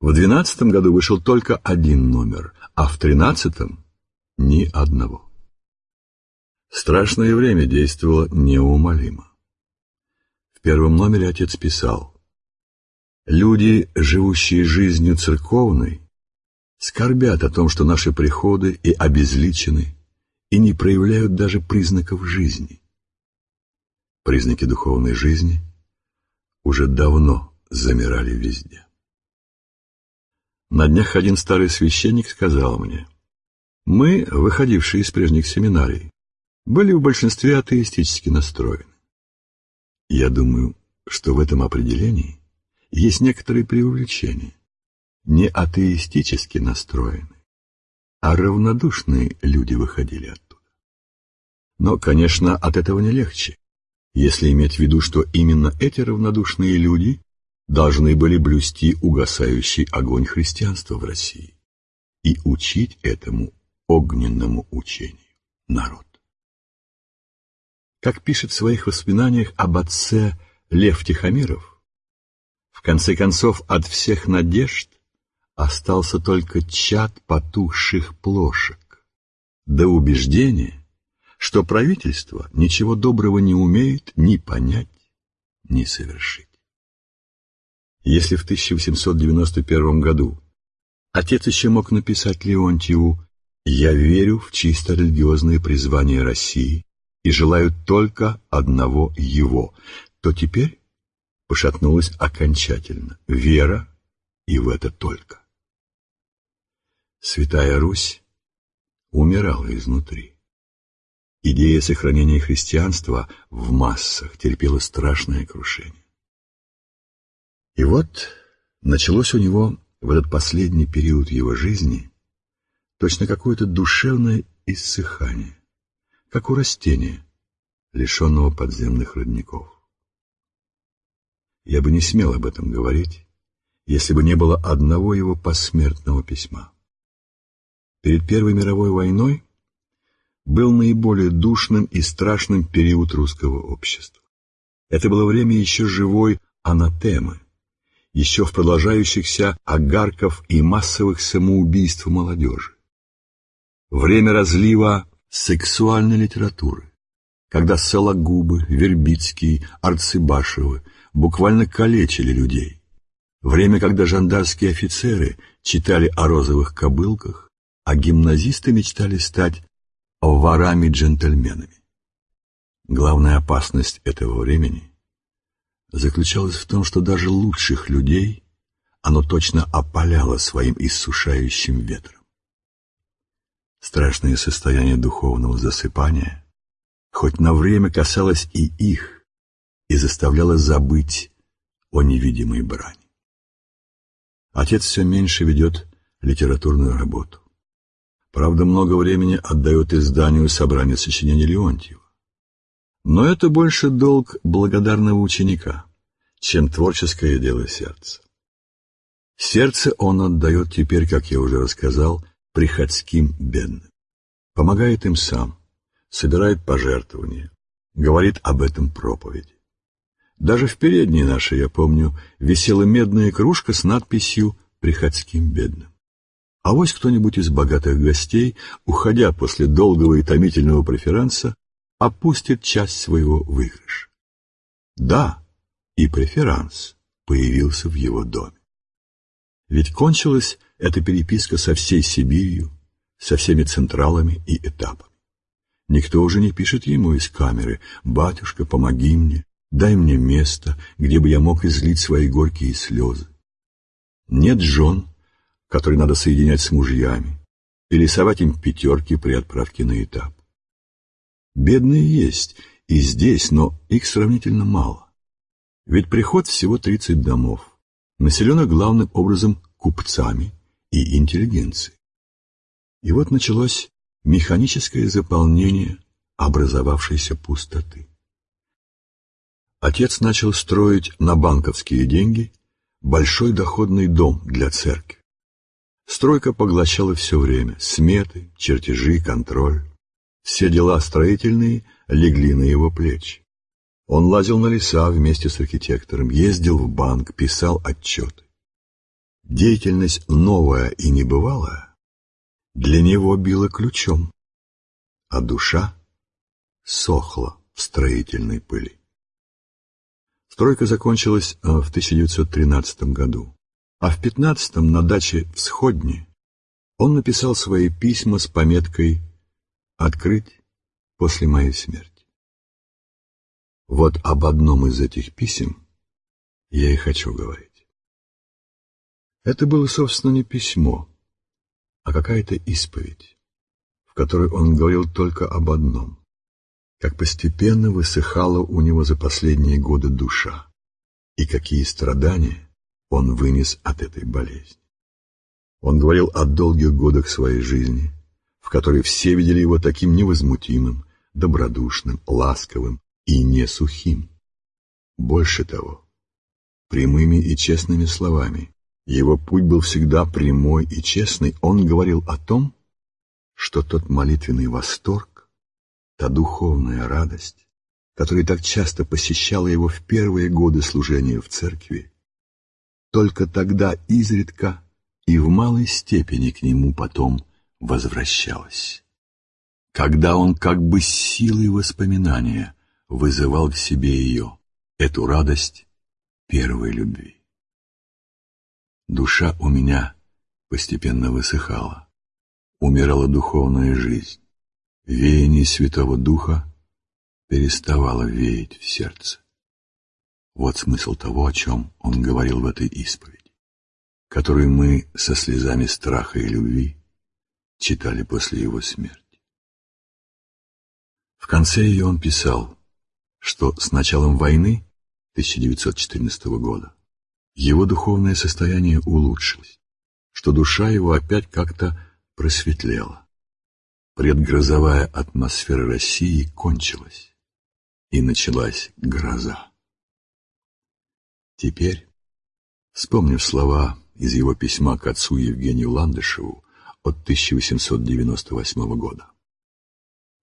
В двенадцатом году вышел только один номер, а в тринадцатом — ни одного. Страшное время действовало неумолимо. В первом номере отец писал «Люди, живущие жизнью церковной, скорбят о том, что наши приходы и обезличены, и не проявляют даже признаков жизни. Признаки духовной жизни уже давно замирали везде. На днях один старый священник сказал мне, мы, выходившие из прежних семинарий, были в большинстве атеистически настроены. Я думаю, что в этом определении есть некоторые преувеличения. Не атеистически настроены, а равнодушные люди выходили оттуда. Но, конечно, от этого не легче, если иметь в виду, что именно эти равнодушные люди должны были блюсти угасающий огонь христианства в России и учить этому огненному учению народ. Как пишет в своих воспоминаниях об отце Лев Тихомиров, в конце концов от всех надежд остался только чад потухших плошек, до убеждения, что правительство ничего доброго не умеет ни понять, ни совершить. Если в 1891 году отец еще мог написать Леонтьеву «Я верю в чисто религиозные призвания России и желаю только одного его», то теперь пошатнулась окончательно вера и в это только. Святая Русь умирала изнутри. Идея сохранения христианства в массах терпела страшное крушение. И вот началось у него в этот последний период его жизни точно какое-то душевное иссыхание, как у растения, лишенного подземных родников. Я бы не смел об этом говорить, если бы не было одного его посмертного письма. Перед Первой мировой войной был наиболее душным и страшным период русского общества. Это было время еще живой анатемы, еще в продолжающихся огарков и массовых самоубийств молодежи. Время разлива сексуальной литературы, когда Сологубы, Вербицкий, Арцебашевы буквально калечили людей. Время, когда жандарские офицеры читали о розовых кобылках, а гимназисты мечтали стать ворами-джентльменами. Главная опасность этого времени заключалась в том, что даже лучших людей оно точно опаляло своим иссушающим ветром. Страшное состояние духовного засыпания хоть на время касалось и их и заставляло забыть о невидимой брани. Отец все меньше ведет литературную работу. Правда, много времени отдает изданию собрания сочинений Леонтьева. Но это больше долг благодарного ученика, чем творческое дело сердца. Сердце он отдает теперь, как я уже рассказал, приходским бедным. Помогает им сам, собирает пожертвования, говорит об этом проповеди. Даже в передней нашей, я помню, висела медная кружка с надписью «Приходским бедным». А вось кто-нибудь из богатых гостей, уходя после долгого и томительного преферанса, опустит часть своего выигрыша. Да, и преферанс появился в его доме. Ведь кончилась эта переписка со всей Сибирью, со всеми централами и этапами. Никто уже не пишет ему из камеры «Батюшка, помоги мне, дай мне место, где бы я мог излить свои горькие слезы». Нет жен, который надо соединять с мужьями, и рисовать им пятерки при отправке на этап. Бедные есть и здесь, но их сравнительно мало. Ведь приход всего 30 домов, населенных главным образом купцами и интеллигенцией. И вот началось механическое заполнение образовавшейся пустоты. Отец начал строить на банковские деньги большой доходный дом для церкви. Стройка поглощала все время, сметы, чертежи, контроль. Все дела строительные легли на его плечи. Он лазил на леса вместе с архитектором, ездил в банк, писал отчеты. Деятельность новая и небывалая для него била ключом, а душа сохла в строительной пыли. Стройка закончилась э, в 1913 году. А в пятнадцатом на даче в Сходне он написал свои письма с пометкой «Открыть после моей смерти». Вот об одном из этих писем я и хочу говорить. Это было, собственно, не письмо, а какая-то исповедь, в которой он говорил только об одном, как постепенно высыхала у него за последние годы душа, и какие страдания он вынес от этой болезни. Он говорил о долгих годах своей жизни, в которой все видели его таким невозмутимым, добродушным, ласковым и не сухим. Больше того, прямыми и честными словами, его путь был всегда прямой и честный, он говорил о том, что тот молитвенный восторг, та духовная радость, которая так часто посещала его в первые годы служения в церкви, только тогда изредка и в малой степени к нему потом возвращалась. Когда он как бы силой воспоминания вызывал к себе ее, эту радость первой любви. Душа у меня постепенно высыхала, умирала духовная жизнь, веяние Святого Духа переставало веять в сердце. Вот смысл того, о чем он говорил в этой исповеди, которую мы со слезами страха и любви читали после его смерти. В конце ее он писал, что с началом войны 1914 года его духовное состояние улучшилось, что душа его опять как-то просветлела. Предгрозовая атмосфера России кончилась, и началась гроза. Теперь, вспомнив слова из его письма к отцу Евгению Ландышеву от 1898 года,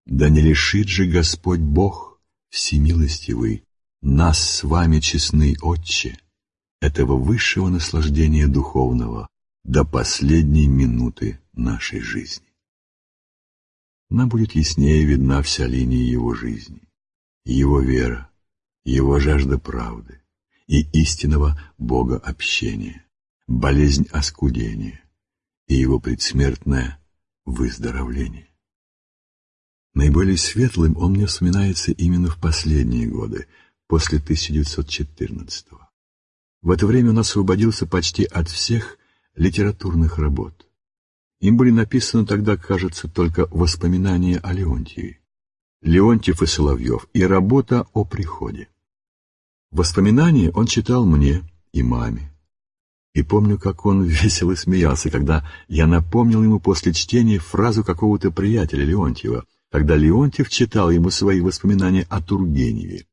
«Да не лишит же Господь Бог, всемилостивый, нас с вами, честный Отче, этого высшего наслаждения духовного до последней минуты нашей жизни. Нам будет яснее видна вся линия его жизни, его вера, его жажда правды и истинного Бога общения, болезнь оскудения и его предсмертное выздоровление. Наиболее светлым он мне вспоминается именно в последние годы, после 1914 -го. В это время он освободился почти от всех литературных работ. Им были написаны тогда, кажется, только воспоминания о Леонтьеве, Леонтьев и Соловьев и работа о приходе. Воспоминания он читал мне и маме. И помню, как он весело смеялся, когда я напомнил ему после чтения фразу какого-то приятеля Леонтьева, когда Леонтьев читал ему свои воспоминания о Тургеневе.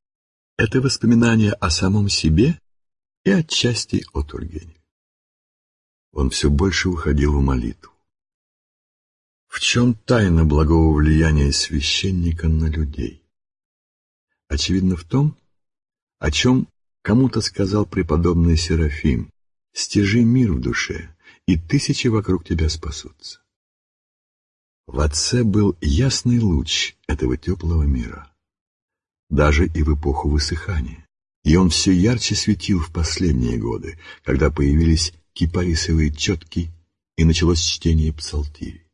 Это воспоминания о самом себе и отчасти о Тургеневе. Он все больше уходил в молитву. В чем тайна благого влияния священника на людей? Очевидно в том, о чем кому-то сказал преподобный Серафим, «Стяжи мир в душе, и тысячи вокруг тебя спасутся». В отце был ясный луч этого теплого мира, даже и в эпоху высыхания. И он все ярче светил в последние годы, когда появились кипарисовые четки и началось чтение псалтири.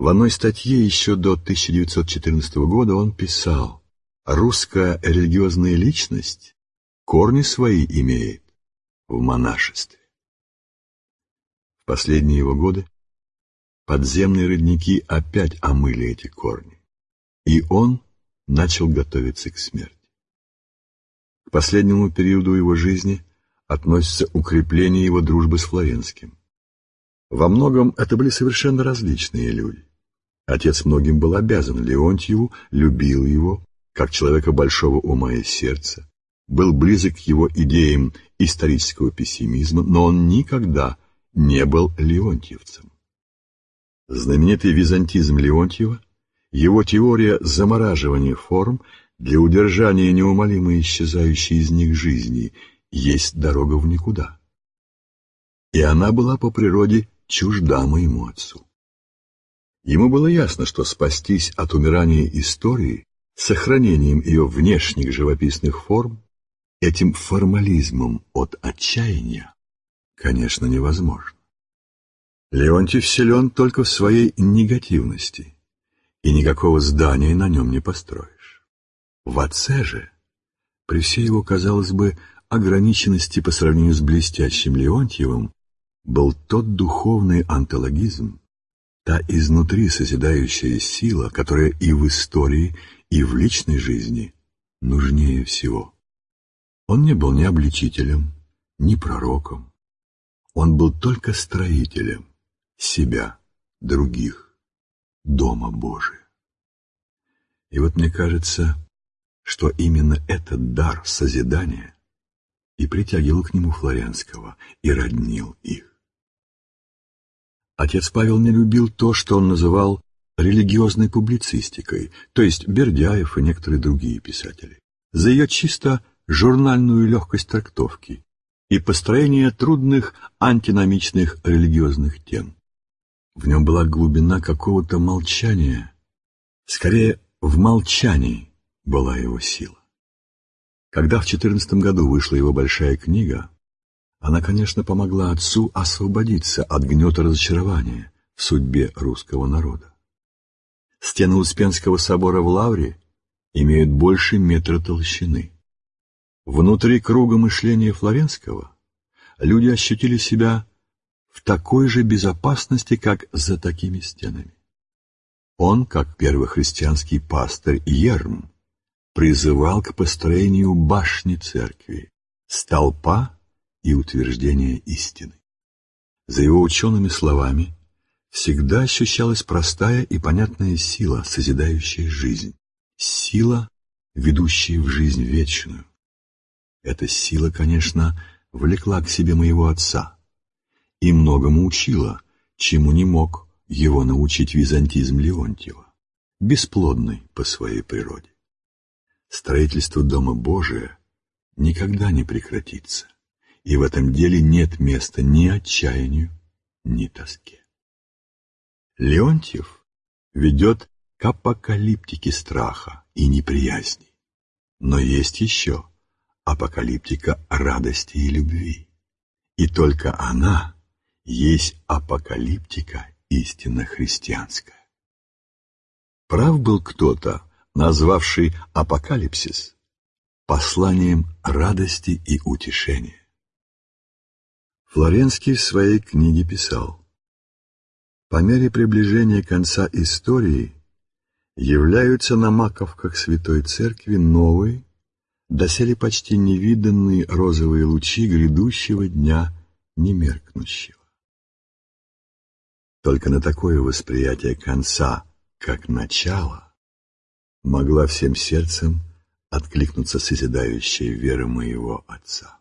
В одной статье еще до 1914 года он писал «Русская религиозная личность корни свои имеет в монашестве». В последние его годы Подземные родники опять омыли эти корни, и он начал готовиться к смерти. К последнему периоду его жизни относится укрепление его дружбы с Флоренским. Во многом это были совершенно различные люди. Отец многим был обязан Леонтьеву, любил его, как человека большого ума и сердца, был близок к его идеям исторического пессимизма, но он никогда не был леонтьевцем. Знаменитый византизм Леонтьева, его теория замораживания форм для удержания неумолимо исчезающей из них жизни, есть дорога в никуда. И она была по природе чужда моему отцу. Ему было ясно, что спастись от умирания истории сохранением ее внешних живописных форм, этим формализмом от отчаяния, конечно, невозможно. Леонтьев силен только в своей негативности, и никакого здания на нем не построишь. В отце же, при всей его, казалось бы, ограниченности по сравнению с блестящим Леонтьевым, был тот духовный антологизм, та изнутри созидающая сила, которая и в истории, и в личной жизни нужнее всего. Он не был ни обличителем, ни пророком. Он был только строителем, себя, других, Дома Божия. И вот мне кажется, что именно этот дар созидания и притягивал к нему Флоренского и роднил их. Отец Павел не любил то, что он называл религиозной публицистикой, то есть Бердяев и некоторые другие писатели, за ее чисто журнальную легкость трактовки и построение трудных антиномичных религиозных тем. В нем была глубина какого-то молчания, скорее в молчании была его сила. Когда в четырнадцатом году вышла его большая книга, она, конечно, помогла отцу освободиться от гнета разочарования в судьбе русского народа. Стены Успенского собора в Лавре имеют больше метра толщины. Внутри круга мышления Флоренского люди ощутили себя в такой же безопасности, как за такими стенами. Он, как первый христианский пастырь Ерм, призывал к построению башни церкви, столпа и утверждения истины. За его учеными словами всегда ощущалась простая и понятная сила, созидающая жизнь, сила, ведущая в жизнь вечную. Эта сила, конечно, влекла к себе моего отца и многому учила, чему не мог его научить византизм Леонтьева, бесплодный по своей природе. Строительство Дома Божия никогда не прекратится, и в этом деле нет места ни отчаянию, ни тоске. Леонтьев ведет к апокалиптике страха и неприязни, но есть еще апокалиптика радости и любви, и только она есть апокалиптика истинно христианская. Прав был кто-то, назвавший апокалипсис посланием радости и утешения. Флоренский в своей книге писал, «По мере приближения конца истории являются на маковках Святой Церкви новые, доселе почти невиданные розовые лучи грядущего дня немеркнущего. Только на такое восприятие конца, как начало, могла всем сердцем откликнуться созидающая вера моего отца.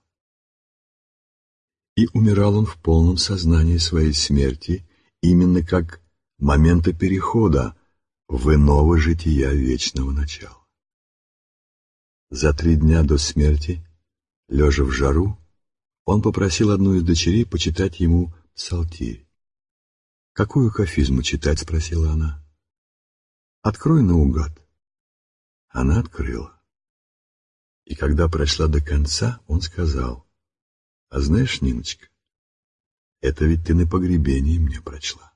И умирал он в полном сознании своей смерти, именно как момента перехода в иного жития вечного начала. За три дня до смерти, лежа в жару, он попросил одну из дочерей почитать ему псалтирь. «Какую кафизму читать?» — спросила она. «Открой наугад». Она открыла. И когда прошла до конца, он сказал, «А знаешь, Ниночка, это ведь ты на погребении мне прочла».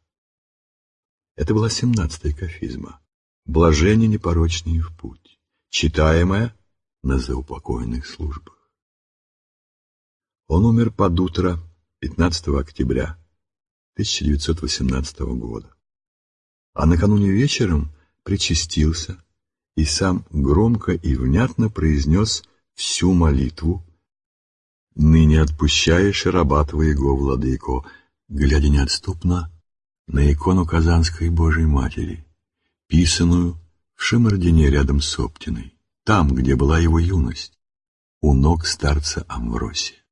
Это была семнадцатая кафизма, «Блажение непорочнее в путь», читаемая на заупокойных службах. Он умер под утро 15 октября 1918 года, а накануне вечером причастился и сам громко и внятно произнес всю молитву «Ныне отпущаешь раба твоего, владыко», глядя неотступно на икону Казанской Божьей Матери, писанную в Шимардине рядом с Оптиной, там, где была его юность, у ног старца Амвросия.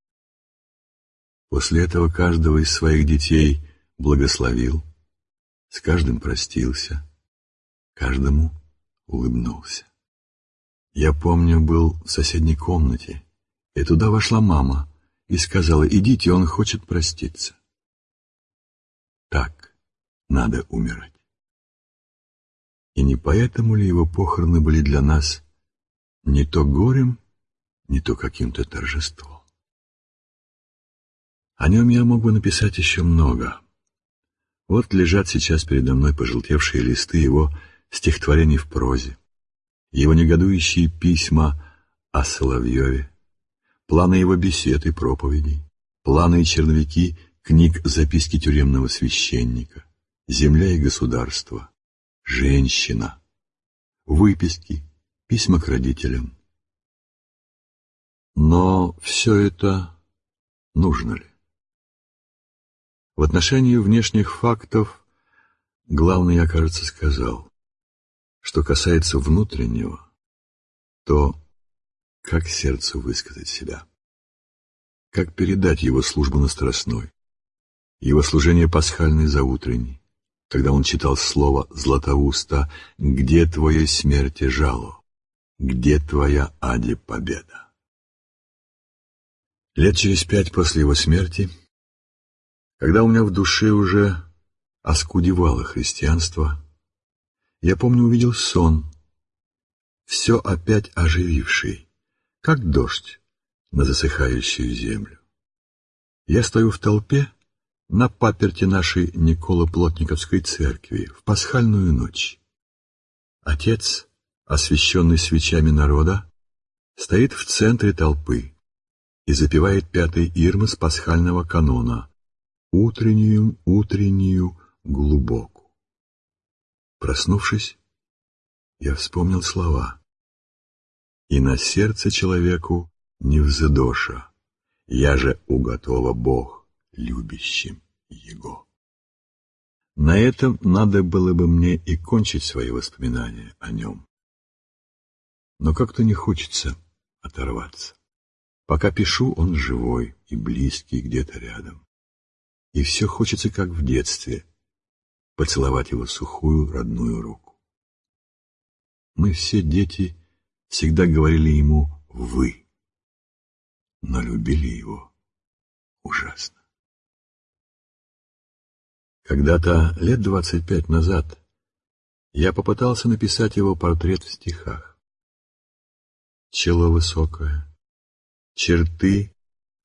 После этого каждого из своих детей благословил, с каждым простился, каждому улыбнулся. Я помню, был в соседней комнате, и туда вошла мама и сказала, идите, он хочет проститься. Так надо умирать. И не поэтому ли его похороны были для нас не то горем, не то каким-то торжеством? О нем я могу написать еще много. Вот лежат сейчас передо мной пожелтевшие листы его стихотворений в прозе, его негодующие письма о Соловьеве, планы его бесед и проповедей, планы и черновики книг записки тюремного священника, земля и государство, женщина, выписки, письма к родителям. Но все это нужно ли? В отношении внешних фактов главный я, кажется, сказал. Что касается внутреннего, то как сердцу высказать себя? Как передать его службу на Страстной, его служение пасхальной за утренней, когда он читал слово Златоуста «Где твое смерти жало? Где твоя Ади победа?» Лет через пять после его смерти, когда у меня в душе уже оскудевало христианство, я помню увидел сон, все опять ожививший, как дождь на засыхающую землю. Я стою в толпе на паперте нашей Николо-Плотниковской церкви в пасхальную ночь. Отец, освященный свечами народа, стоит в центре толпы, и запевает пятый ирмы пасхального канона «Утреннюю, утреннюю, глубоку». Проснувшись, я вспомнил слова «И на сердце человеку не взыдоша, я же уготова Бог любящим Его». На этом надо было бы мне и кончить свои воспоминания о нем. Но как-то не хочется оторваться. Пока пишу, он живой и близкий где-то рядом. И все хочется, как в детстве, поцеловать его сухую родную руку. Мы все дети всегда говорили ему «вы», но любили его ужасно. Когда-то, лет двадцать пять назад, я попытался написать его портрет в стихах. Чело высокое, черты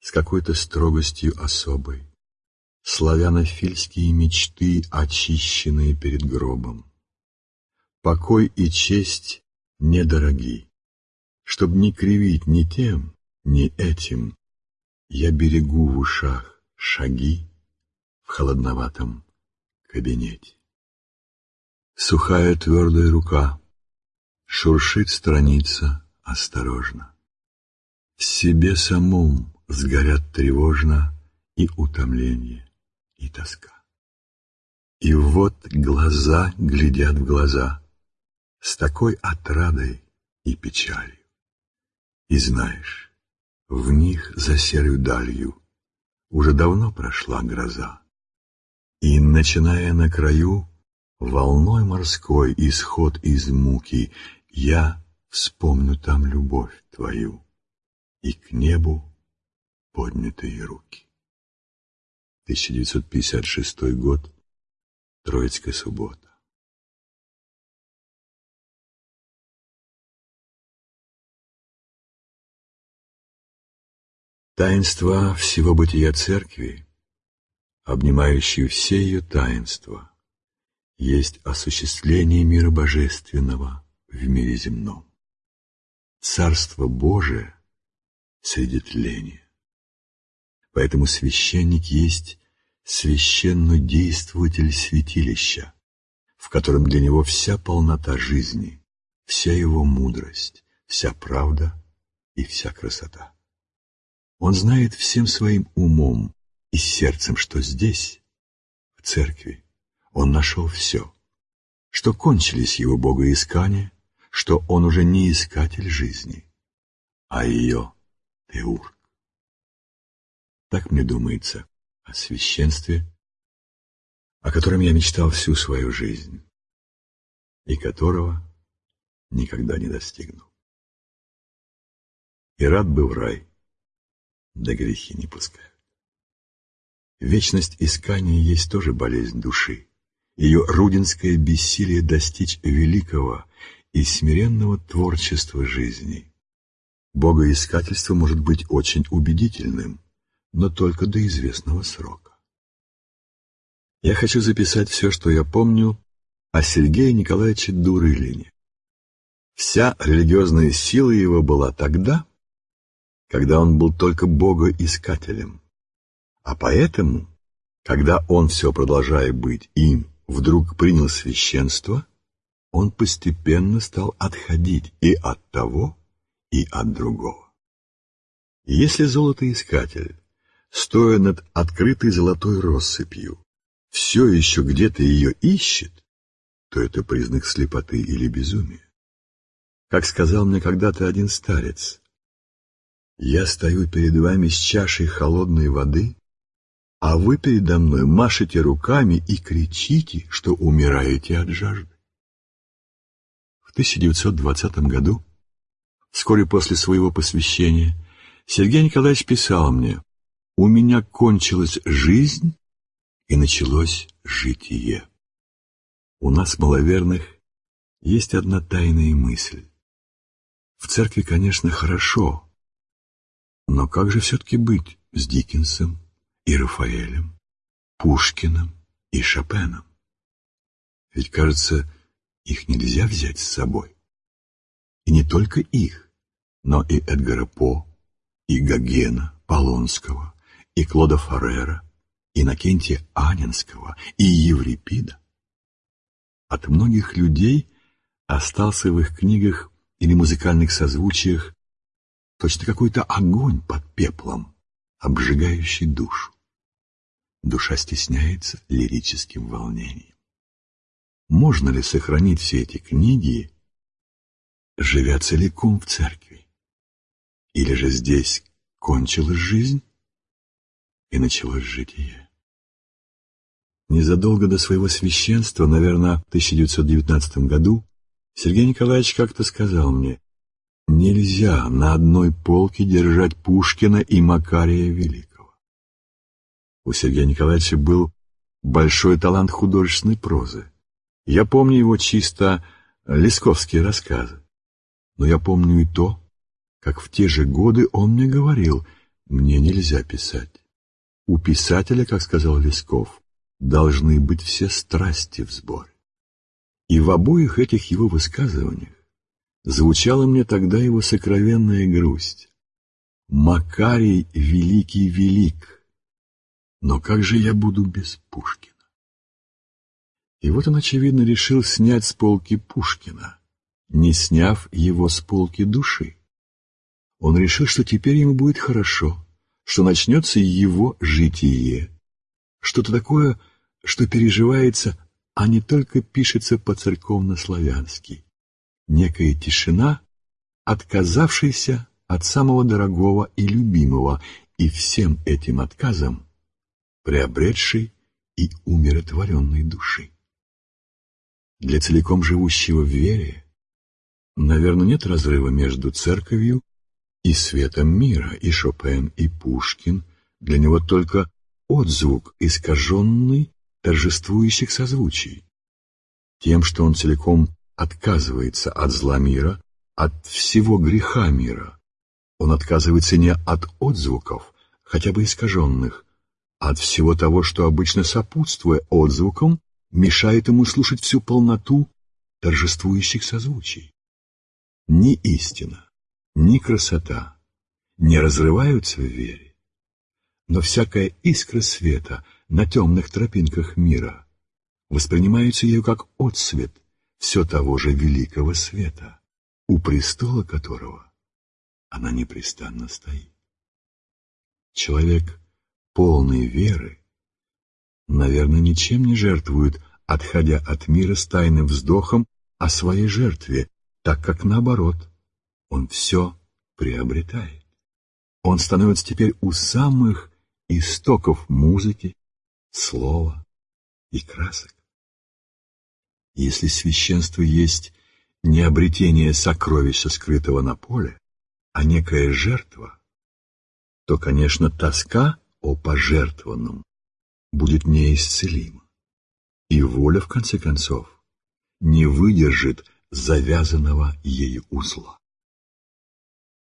с какой-то строгостью особой, славянофильские мечты, очищенные перед гробом. Покой и честь недороги, чтоб не кривить ни тем, ни этим, я берегу в ушах шаги в холодноватом кабинете. Сухая твердая рука шуршит страница осторожно. В себе самом сгорят тревожно и утомление, и тоска. И вот глаза глядят в глаза с такой отрадой и печалью. И знаешь, в них за серую далью уже давно прошла гроза. И, начиная на краю, волной морской исход из муки, я вспомню там любовь твою и к небу поднятые руки. 1956 год, Троицкая суббота. Таинство всего бытия Церкви, обнимающее все ее таинства, есть осуществление мира божественного в мире земном. Царство Божие среди тления. Поэтому священник есть священно-действователь святилища, в котором для него вся полнота жизни, вся его мудрость, вся правда и вся красота. Он знает всем своим умом и сердцем, что здесь, в церкви, он нашел все, что кончились его богоискания, что он уже не искатель жизни, а ее Теург. Так мне думается о священстве, о котором я мечтал всю свою жизнь и которого никогда не достигну. И рад бы в рай, да грехи не пускают. Вечность искания есть тоже болезнь души, ее рудинское бессилие достичь великого и смиренного творчества жизни. Богоискательство может быть очень убедительным, но только до известного срока. Я хочу записать все, что я помню о Сергее Николаевиче Дурылине. Вся религиозная сила его была тогда, когда он был только богоискателем. А поэтому, когда он, все продолжая быть им, вдруг принял священство, он постепенно стал отходить и от того, и от другого. Если золотоискатель, стоя над открытой золотой россыпью, все еще где-то ее ищет, то это признак слепоты или безумия. Как сказал мне когда-то один старец, «Я стою перед вами с чашей холодной воды, а вы передо мной машете руками и кричите, что умираете от жажды. В 1920 году, вскоре после своего посвящения, Сергей Николаевич писал мне, «У меня кончилась жизнь и началось житие». У нас, маловерных, есть одна тайная мысль. В церкви, конечно, хорошо, но как же все-таки быть с Диккенсом и Рафаэлем, Пушкиным и Шопеном? Ведь, кажется, их нельзя взять с собой. И не только их, но и Эдгара По, и Гогена, Полонского, и Клода Форера, и Накентия Анинского, и Еврипида. От многих людей остался в их книгах или музыкальных созвучиях точно какой-то огонь под пеплом, обжигающий душу. Душа стесняется лирическим волнением. Можно ли сохранить все эти книги, живя целиком в церкви? Или же здесь кончилась жизнь и началось житие? Незадолго до своего священства, наверное, в 1919 году, Сергей Николаевич как-то сказал мне, нельзя на одной полке держать Пушкина и Макария Великого. У Сергея Николаевича был большой талант художественной прозы. Я помню его чисто лесковские рассказы. Но я помню и то, как в те же годы он мне говорил, мне нельзя писать. У писателя, как сказал Лесков, должны быть все страсти в сборе. И в обоих этих его высказываниях звучала мне тогда его сокровенная грусть. Макарий великий велик, но как же я буду без Пушкина? И вот он, очевидно, решил снять с полки Пушкина, не сняв его с полки души. Он решил, что теперь ему будет хорошо, что начнется его житие, что-то такое, что переживается, а не только пишется по-церковно-славянски. Некая тишина, отказавшаяся от самого дорогого и любимого, и всем этим отказом приобретшей и умиротворенной души. Для целиком живущего в вере, наверное, нет разрыва между церковью и светом мира, и Шопен, и Пушкин, для него только отзвук искаженный торжествующих созвучий. Тем, что он целиком отказывается от зла мира, от всего греха мира. Он отказывается не от отзвуков, хотя бы искаженных, от всего того, что обычно сопутствуя отзвукам, мешает ему слушать всю полноту торжествующих созвучий. Ни истина, ни красота не разрываются в вере, но всякая искра света на темных тропинках мира воспринимается ею как отсвет все того же великого света, у престола которого она непрестанно стоит. Человек полный веры, наверное, ничем не жертвует, отходя от мира с тайным вздохом о своей жертве, так как, наоборот, он все приобретает. Он становится теперь у самых истоков музыки, слова и красок. Если священство есть не обретение сокровища, скрытого на поле, а некая жертва, то, конечно, тоска о пожертвованном будет неисцелима, и воля, в конце концов, не выдержит завязанного ею узла.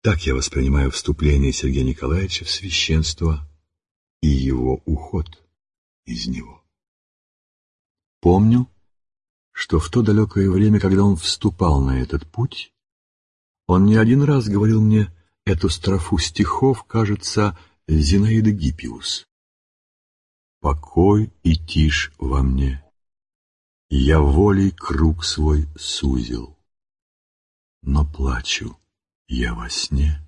Так я воспринимаю вступление Сергея Николаевича в священство и его уход из него. Помню, что в то далекое время, когда он вступал на этот путь, он не один раз говорил мне эту строфу стихов, кажется, Зинаида Гиппиус. «Покой и тишь во мне, я волей круг свой сузил, но плачу я во сне,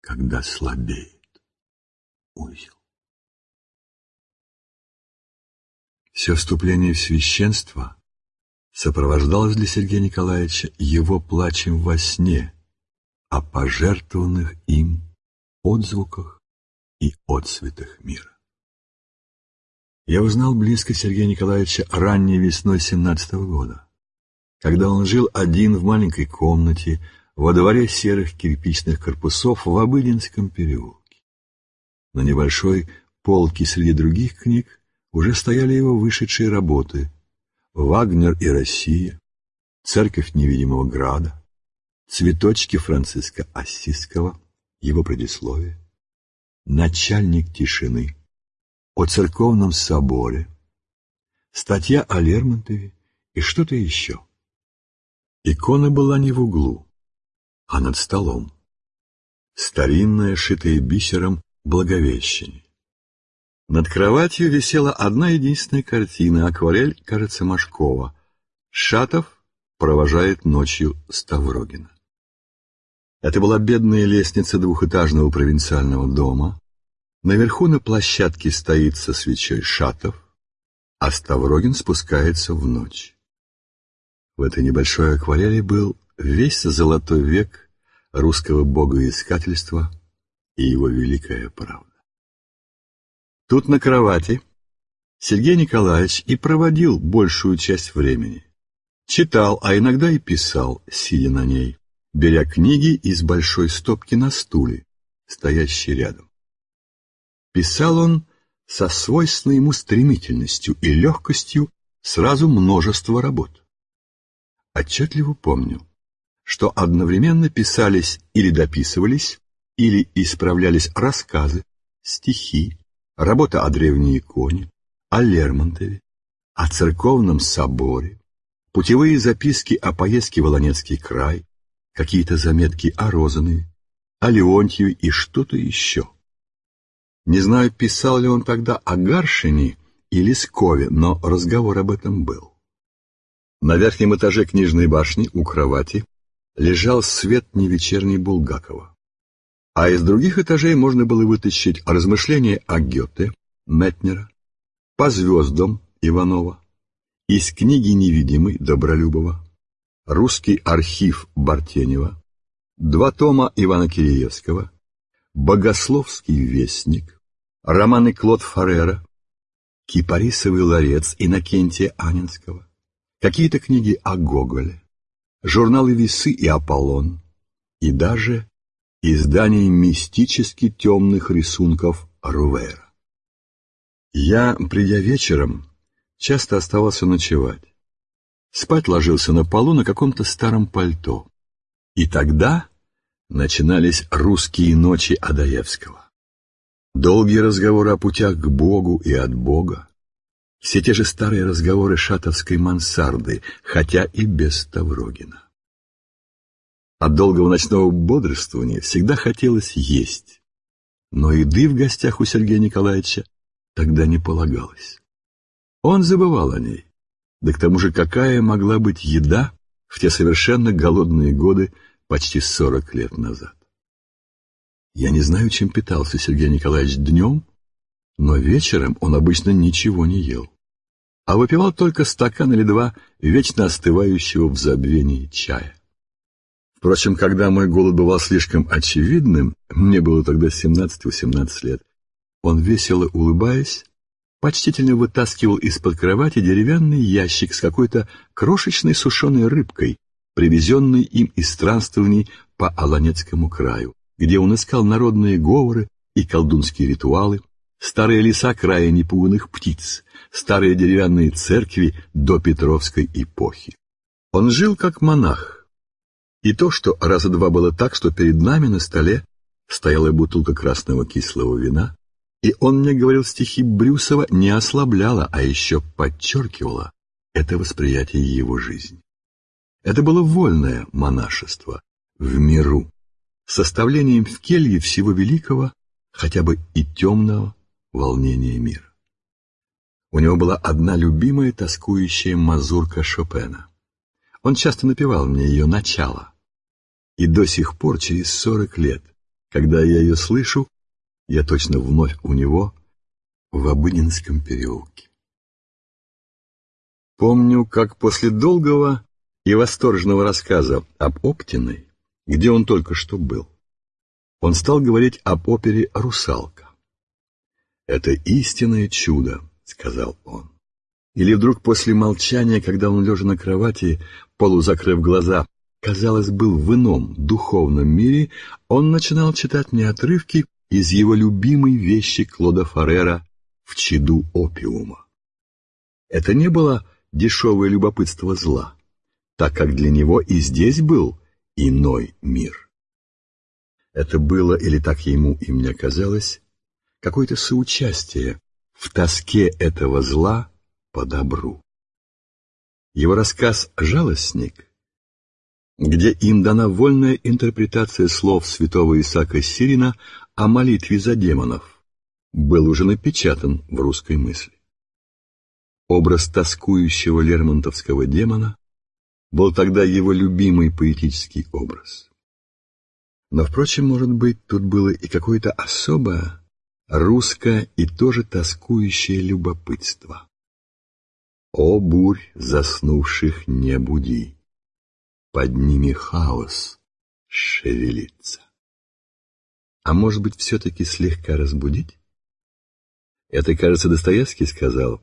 когда слабеет узел». Все вступление в священство сопровождалось для Сергея Николаевича его плачем во сне о пожертвованных им отзвуках и отцветах мира. Я узнал близко Сергея Николаевича ранней весной семнадцатого года, когда он жил один в маленькой комнате во дворе серых кирпичных корпусов в Обыденском переулке. На небольшой полке среди других книг уже стояли его вышедшие работы «Вагнер и Россия», «Церковь невидимого града», «Цветочки Франциска Ассизского», его предисловие, «Начальник тишины», о церковном соборе, статья о Лермонтове и что-то еще. Икона была не в углу, а над столом. Старинная, шитая бисером, Благовещение. Над кроватью висела одна единственная картина, акварель, кажется, Машкова. Шатов провожает ночью Ставрогина. Это была бедная лестница двухэтажного провинциального дома, Наверху на площадке стоит со свечой Шатов, а Ставрогин спускается в ночь. В этой небольшой акварели был весь золотой век русского богоискательства и его великая правда. Тут на кровати Сергей Николаевич и проводил большую часть времени. Читал, а иногда и писал, сидя на ней, беря книги из большой стопки на стуле, стоящей рядом. Писал он со свойственной ему стремительностью и легкостью сразу множество работ. Отчетливо помню, что одновременно писались или дописывались, или исправлялись рассказы, стихи, работа о древней иконе, о Лермонтове, о церковном соборе, путевые записки о поездке в Волонецкий край, какие-то заметки о Розанове, о Леонтьеве и что-то еще. Не знаю, писал ли он тогда о Гаршине или Скове, но разговор об этом был. На верхнем этаже книжной башни у кровати лежал свет невечерний Булгакова. А из других этажей можно было вытащить размышления о Гёте, Метнера, по звездам Иванова, из книги «Невидимый» Добролюбова, русский архив Бартенева, два тома Ивана Киреевского, богословский вестник, романы Клод Фаррера, Кипарисовый ларец Иннокентия Анинского, какие-то книги о Гоголе, журналы «Весы» и «Аполлон», и даже издание мистически темных рисунков Рувера. Я, придя вечером, часто оставался ночевать. Спать ложился на полу на каком-то старом пальто. И тогда начинались русские ночи Адаевского. Долгие разговоры о путях к Богу и от Бога. Все те же старые разговоры шатовской мансарды, хотя и без Ставрогина. От долгого ночного бодрствования всегда хотелось есть, но еды в гостях у Сергея Николаевича тогда не полагалось. Он забывал о ней, да к тому же какая могла быть еда в те совершенно голодные годы почти сорок лет назад. Я не знаю, чем питался Сергей Николаевич днем, но вечером он обычно ничего не ел, а выпивал только стакан или два вечно остывающего в забвении чая. Впрочем, когда мой голод бывал слишком очевидным, мне было тогда 17-18 лет, он, весело улыбаясь, почтительно вытаскивал из-под кровати деревянный ящик с какой-то крошечной сушеной рыбкой, привезенной им из странствований по Аланецкому краю где он искал народные говоры и колдунские ритуалы, старые леса края непуганных птиц, старые деревянные церкви до Петровской эпохи. Он жил как монах. И то, что раза два было так, что перед нами на столе стояла бутылка красного кислого вина, и он мне говорил стихи Брюсова, не ослабляло, а еще подчеркивало это восприятие его жизни. Это было вольное монашество в миру, составлением в келье всего великого, хотя бы и темного волнения мира. У него была одна любимая тоскующая мазурка Шопена. Он часто напевал мне ее начало. И до сих пор, через сорок лет, когда я ее слышу, я точно вновь у него в Обыденском переулке. Помню, как после долгого и восторженного рассказа об Оптиной где он только что был. Он стал говорить об опере «Русалка». Это истинное чудо, сказал он. Или вдруг после молчания, когда он, лежа на кровати, полузакрыв глаза, казалось, был в ином духовном мире, он начинал читать мне отрывки из его любимой вещи Клода Фаррера «В чаду опиума». Это не было дешевое любопытство зла, так как для него и здесь был иной мир. Это было, или так ему и мне казалось, какое-то соучастие в тоске этого зла по добру. Его рассказ «Жалостник», где им дана вольная интерпретация слов святого Исаака Сирина о молитве за демонов, был уже напечатан в русской мысли. Образ тоскующего лермонтовского демона был тогда его любимый поэтический образ. Но, впрочем, может быть, тут было и какое-то особое, русское и тоже тоскующее любопытство. О, бурь заснувших не буди, под ними хаос шевелится. А может быть, все-таки слегка разбудить? Это, кажется, Достоевский сказал,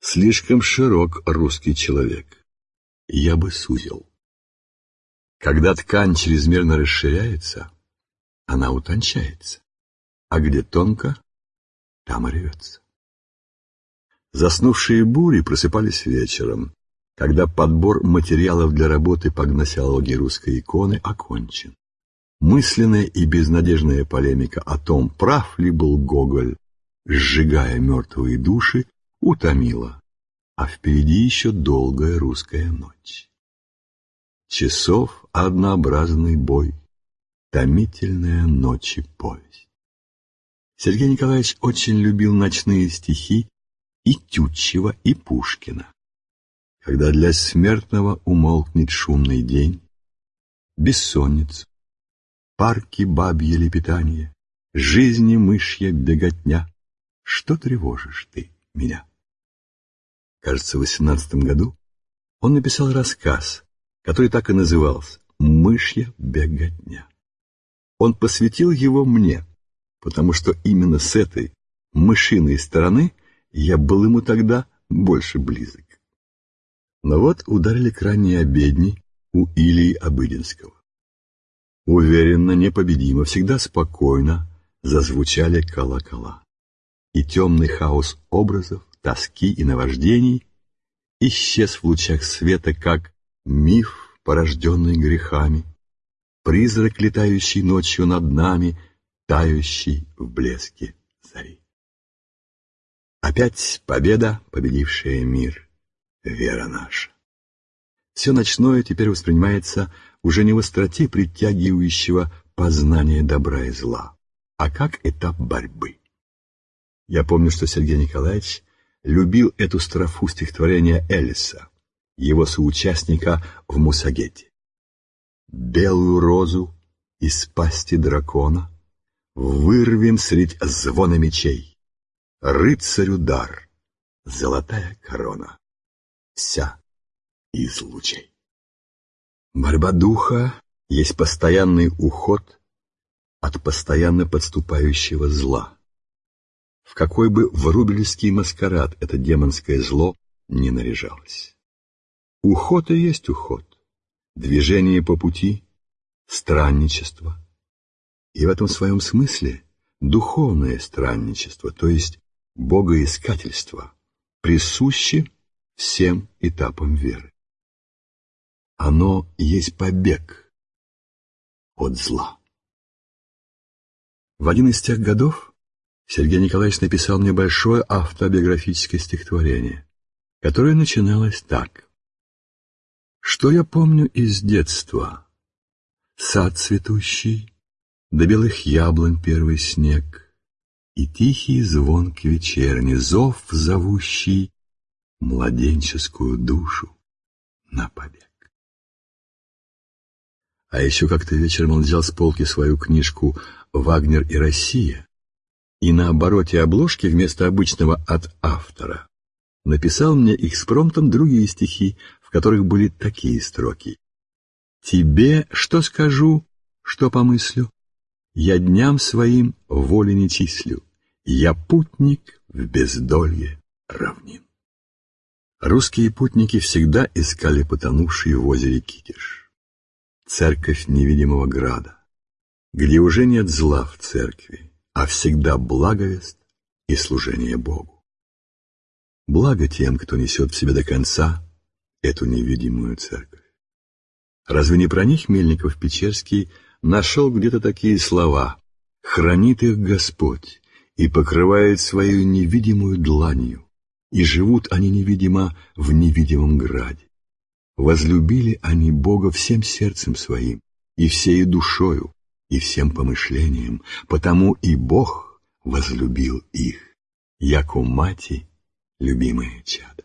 слишком широк русский человек. Я бы сузил. Когда ткань чрезмерно расширяется, она утончается, а где тонко, там рвется. Заснувшие бури просыпались вечером, когда подбор материалов для работы по гносеологии русской иконы окончен. Мысленная и безнадежная полемика о том, прав ли был Гоголь, сжигая мертвые души, утомила, а впереди еще долгая русская ночь. Часов однообразный бой, томительная ночи повесть. Сергей Николаевич очень любил ночные стихи и Тютчева, и Пушкина. Когда для смертного умолкнет шумный день, бессонница, парки бабье лепетание, жизни мышья беготня, что тревожишь ты меня? Кажется, в восемнадцатом году он написал рассказ, который так и назывался «Мышья беготня». Он посвятил его мне, потому что именно с этой мышиной стороны я был ему тогда больше близок. Но вот ударили к ранней обедни у Илии Обыденского. Уверенно, непобедимо, всегда спокойно зазвучали колокола. И темный хаос образов, тоски и наваждений исчез в лучах света, как миф, порожденный грехами, призрак, летающий ночью над нами, тающий в блеске зари. Опять победа, победившая мир, вера наша. Все ночное теперь воспринимается уже не в остроте притягивающего познания добра и зла, а как этап борьбы. Я помню, что Сергей Николаевич любил эту строфу стихотворения Эллиса, его соучастника в Мусагете. «Белую розу из пасти дракона вырвем средь звона мечей, Рыцарю дар, золотая корона, вся из лучей. Борьба духа есть постоянный уход от постоянно подступающего зла. В какой бы врубельский маскарад это демонское зло не наряжалось. Уход и есть уход, движение по пути, странничество. И в этом своем смысле духовное странничество, то есть богоискательство присуще всем этапам веры. Оно есть побег от зла. В один из тех годов Сергей Николаевич написал мне большое автобиографическое стихотворение, которое начиналось так. Что я помню из детства? Сад цветущий, до белых яблонь первый снег, и тихий звонк вечерний, зов, зовущий младенческую душу на побег. А еще как-то вечером он взял с полки свою книжку «Вагнер и Россия» и на обороте обложки вместо обычного «от автора» написал мне экспромтом другие стихи, в которых были такие строки. «Тебе что скажу, что помыслю? Я дням своим воли не числю, Я путник в бездолье равнин. Русские путники всегда искали потонувший в озере Китиш. Церковь невидимого града, где уже нет зла в церкви, а всегда благовест и служение Богу. Благо тем, кто несет в себе до конца эту невидимую церковь. Разве не про них Мельников-Печерский нашел где-то такие слова «Хранит их Господь и покрывает свою невидимую дланью, и живут они невидимо в невидимом граде. Возлюбили они Бога всем сердцем своим, и всею душою, и всем помышлением, потому и Бог возлюбил их, яко мати любимое чадо.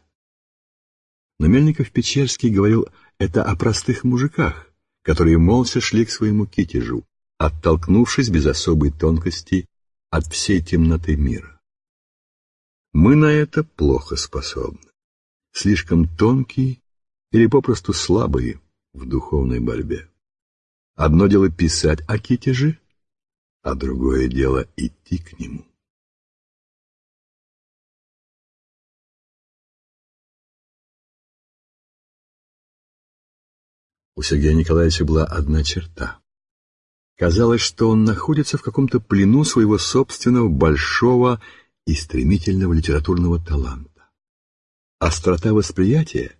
Но Мельников-Печерский говорил это о простых мужиках, которые молча шли к своему китежу, оттолкнувшись без особой тонкости от всей темноты мира. Мы на это плохо способны, слишком тонкие или попросту слабые в духовной борьбе. Одно дело писать о китеже, а другое дело идти к нему. У Сергея Николаевича была одна черта. Казалось, что он находится в каком-то плену своего собственного большого и стремительного литературного таланта. Острота восприятия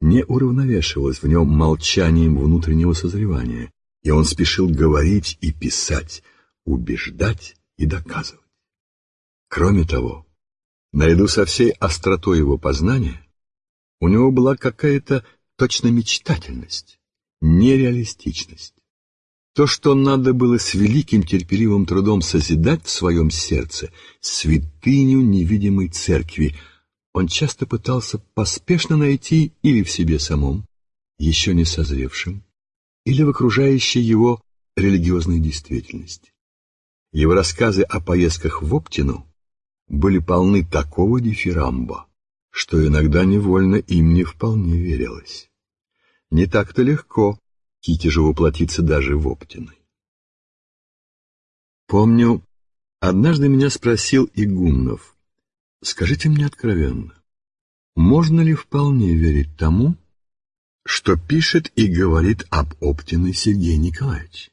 не уравновешивалась в нем молчанием внутреннего созревания, и он спешил говорить и писать, убеждать и доказывать. Кроме того, наряду со всей остротой его познания, у него была какая-то точно мечтательность, нереалистичность. То, что надо было с великим терпеливым трудом созидать в своем сердце, святыню невидимой церкви, он часто пытался поспешно найти или в себе самом, еще не созревшем, или в окружающей его религиозной действительности. Его рассказы о поездках в Оптину были полны такого дифирамба, что иногда невольно им не вполне верилось. Не так-то легко Китежу воплотиться даже в Оптиной. Помню, однажды меня спросил Игумнов, скажите мне откровенно, можно ли вполне верить тому, что пишет и говорит об Оптиной Сергей Николаевич?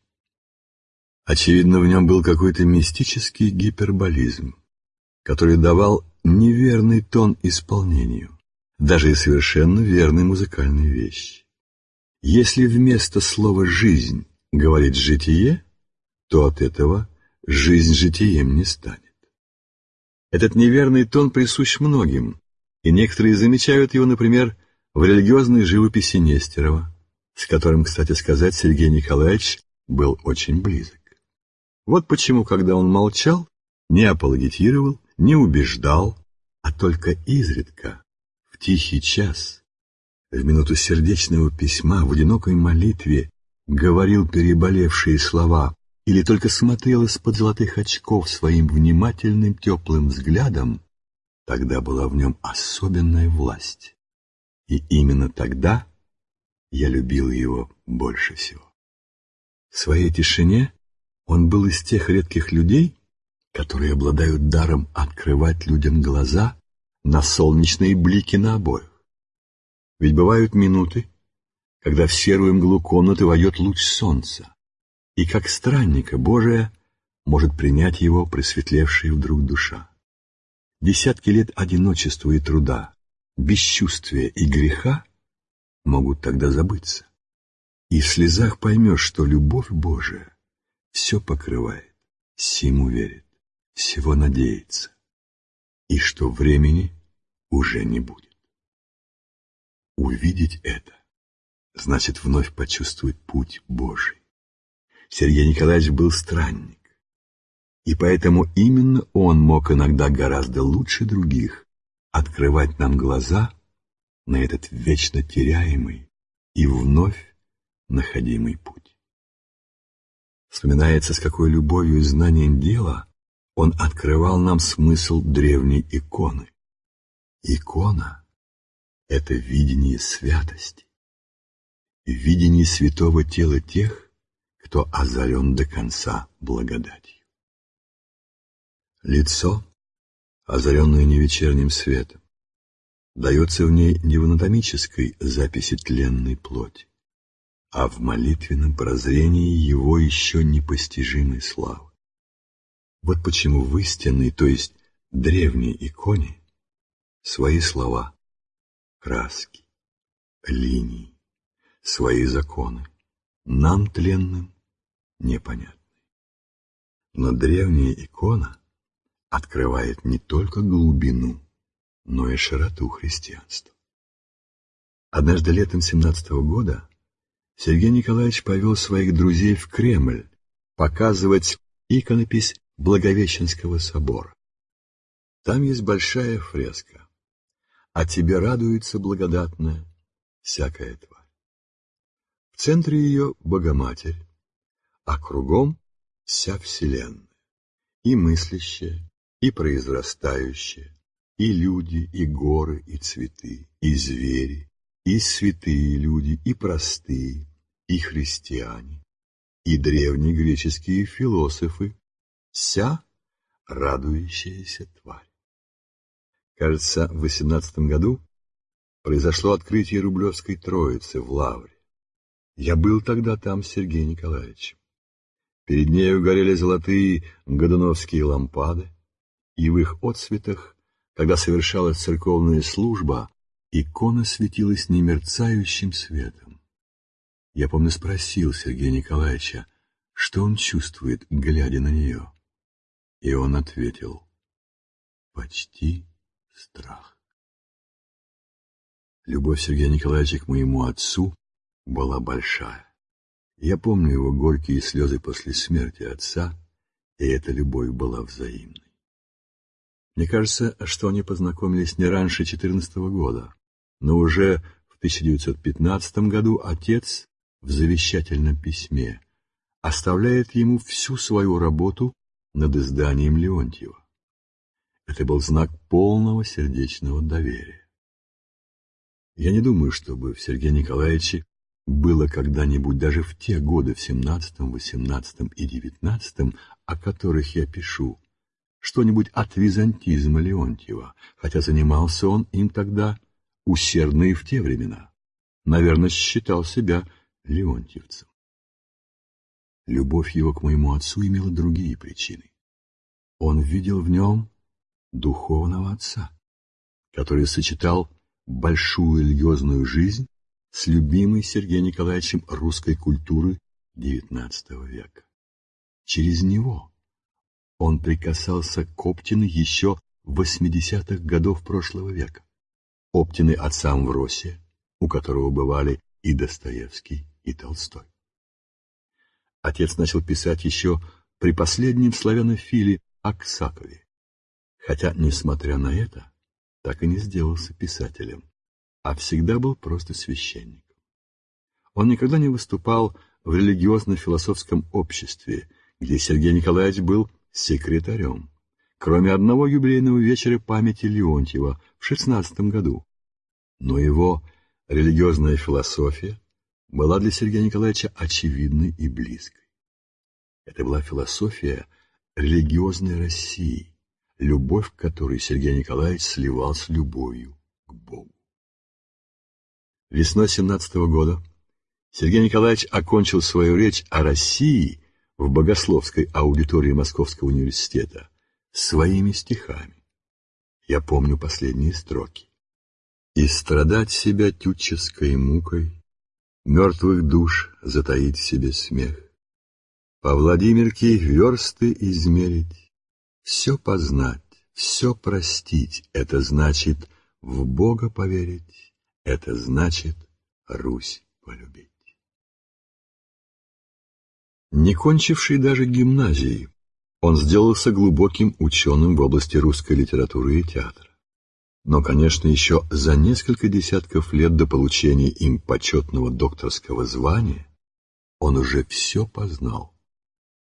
Очевидно, в нем был какой-то мистический гиперболизм, который давал неверный тон исполнению, даже и совершенно верной музыкальной вещи. Если вместо слова «жизнь» говорит «житие», то от этого жизнь житием не станет. Этот неверный тон присущ многим, и некоторые замечают его, например, в религиозной живописи Нестерова, с которым, кстати сказать, Сергей Николаевич был очень близок. Вот почему, когда он молчал, не апологетировал, не убеждал, а только изредка, в тихий час, в минуту сердечного письма, в одинокой молитве говорил переболевшие слова или только смотрел из-под золотых очков своим внимательным теплым взглядом, тогда была в нем особенная власть. И именно тогда я любил его больше всего. В своей тишине он был из тех редких людей, которые обладают даром открывать людям глаза на солнечные блики на обоях. Ведь бывают минуты, когда в серую мглу комнаты войдет луч солнца, и как странника Божия может принять его просветлевшая вдруг душа. Десятки лет одиночества и труда, бесчувствия и греха могут тогда забыться. И в слезах поймешь, что любовь Божия все покрывает, всему верит, всего надеется, и что времени уже не будет. Увидеть это значит вновь почувствовать путь Божий. Сергей Николаевич был странник, и поэтому именно он мог иногда гораздо лучше других открывать нам глаза на этот вечно теряемый и вновь находимый путь. Вспоминается, с какой любовью и знанием дела он открывал нам смысл древней иконы. Икона — это видение святости, видение святого тела тех, кто озарен до конца благодатью. Лицо, озаренное невечерним светом, дается в ней не в анатомической записи тленной плоти, а в молитвенном прозрении его еще непостижимой славы. Вот почему в истинной, то есть древней иконе, свои слова, краски, линии, свои законы, нам тленным непонятны. Но древняя икона открывает не только глубину, но и широту христианства. Однажды летом 17 -го года Сергей Николаевич повел своих друзей в Кремль показывать иконопись Благовещенского собора. Там есть большая фреска «А тебе радуется благодатная всякая тварь». В центре ее Богоматерь, а кругом вся Вселенная, и мыслящая, и произрастающая, и люди, и горы, и цветы, и звери, и святые люди, и простые, и христиане, и древние греческие философы, вся радующаяся тварь. Кажется, в восемнадцатом году произошло открытие Рублевской Троицы в Лавре. Я был тогда там с Сергеем Николаевичем. Перед нею горели золотые годуновские лампады, и в их отсветах, когда совершалась церковная служба, икона светилась немерцающим светом. Я, помню, спросил Сергея Николаевича, что он чувствует, глядя на нее. И он ответил, почти страх. Любовь Сергея Николаевича к моему отцу была большая. Я помню его горькие слезы после смерти отца, и эта любовь была взаимной. Мне кажется, что они познакомились не раньше 14 -го года, но уже в 1915 году отец в завещательном письме оставляет ему всю свою работу над изданием Леонтьева. Это был знак полного сердечного доверия. Я не думаю, чтобы в Сергее Николаевиче было когда-нибудь даже в те годы, в семнадцатом, восемнадцатом и девятнадцатом, о которых я пишу, что-нибудь от византизма Леонтьева, хотя занимался он им тогда усердно и в те времена. Наверное, считал себя леонтьевцем. Любовь его к моему отцу имела другие причины. Он видел в нем духовного отца, который сочетал большую религиозную жизнь с любимой Сергеем Николаевичем русской культуры XIX века. Через него он прикасался к Оптины еще в 80-х годов прошлого века. Оптины отца Амвросия, у которого бывали и Достоевский, и Толстой. Отец начал писать еще при последнем славянофиле Аксакове, хотя, несмотря на это, так и не сделался писателем а всегда был просто священником. Он никогда не выступал в религиозно-философском обществе, где Сергей Николаевич был секретарем, кроме одного юбилейного вечера памяти Леонтьева в шестнадцатом году. Но его религиозная философия была для Сергея Николаевича очевидной и близкой. Это была философия религиозной России, любовь к которой Сергей Николаевич сливал с любовью к Богу. Весной 17 -го года Сергей Николаевич окончил свою речь о России в богословской аудитории Московского университета своими стихами. Я помню последние строки. «И страдать себя тютческой мукой, мертвых душ затаить себе смех, по Владимирке версты измерить, все познать, все простить, это значит в Бога поверить, это значит Русь полюбить. Не кончивший даже гимназии, он сделался глубоким ученым в области русской литературы и театра. Но, конечно, еще за несколько десятков лет до получения им почетного докторского звания он уже все познал.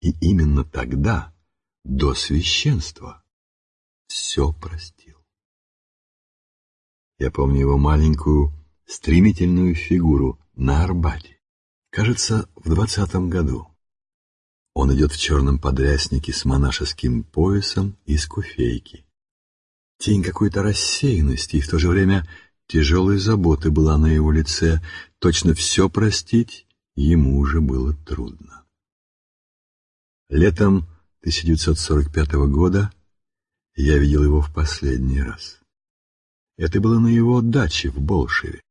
И именно тогда, до священства, все простил. Я помню его маленькую, стремительную фигуру на Арбате. Кажется, в двадцатом году. Он идет в черном подряснике с монашеским поясом и с куфейки. Тень какой-то рассеянности и в то же время тяжелой заботы была на его лице. Точно все простить ему уже было трудно. Летом 1945 года я видел его в последний раз. Это было на его даче в Болшеве,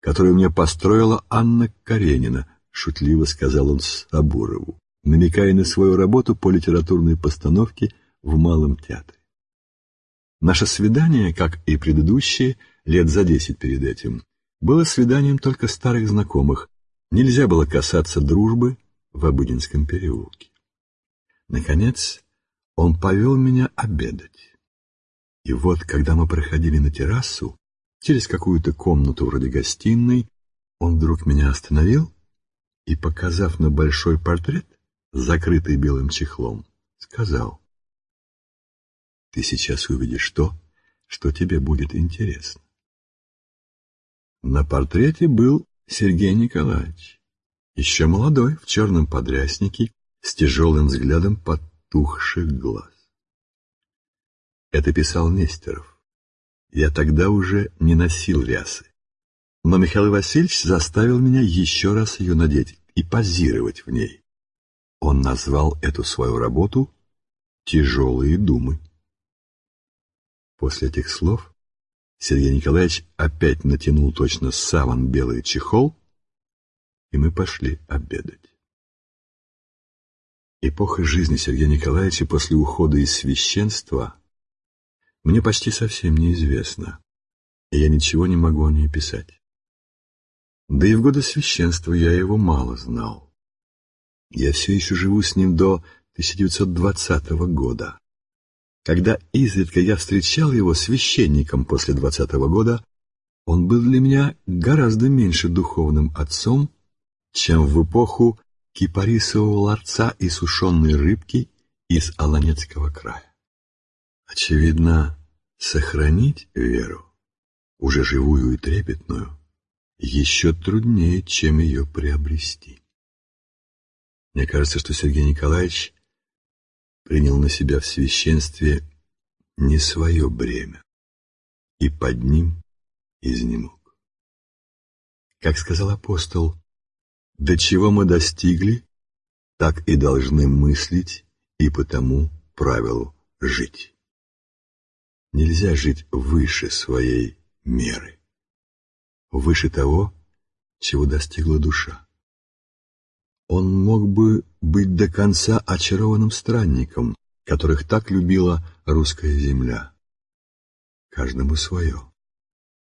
которую мне построила Анна Каренина, шутливо сказал он Сабурову, намекая на свою работу по литературной постановке в Малом театре. Наше свидание, как и предыдущие, лет за десять перед этим, было свиданием только старых знакомых. Нельзя было касаться дружбы в Обыденском переулке. Наконец, он повел меня обедать. И вот, когда мы проходили на террасу, через какую-то комнату вроде гостиной, он вдруг меня остановил и, показав на большой портрет, закрытый белым чехлом, сказал, «Ты сейчас увидишь то, что тебе будет интересно». На портрете был Сергей Николаевич, еще молодой, в черном подряснике, с тяжелым взглядом потухших глаз. Это писал Нестеров. Я тогда уже не носил рясы. Но Михаил Васильевич заставил меня еще раз ее надеть и позировать в ней. Он назвал эту свою работу «Тяжелые думы». После этих слов Сергей Николаевич опять натянул точно саван белый чехол, и мы пошли обедать. Эпоха жизни Сергея Николаевича после ухода из священства мне почти совсем неизвестна, и я ничего не могу о ней писать. Да и в годы священства я его мало знал. Я все еще живу с ним до 1920 года. Когда изредка я встречал его священником после 20 года, он был для меня гораздо меньше духовным отцом, чем в эпоху кипарисового ларца и сушеной рыбки из Аланецкого края. Очевидно, сохранить веру, уже живую и трепетную, еще труднее, чем ее приобрести. Мне кажется, что Сергей Николаевич принял на себя в священстве не свое бремя и под ним изнемог. Как сказал апостол, до чего мы достигли, так и должны мыслить и по тому правилу жить. Нельзя жить выше своей меры, выше того, чего достигла душа. Он мог бы быть до конца очарованным странником, которых так любила русская земля. Каждому свое.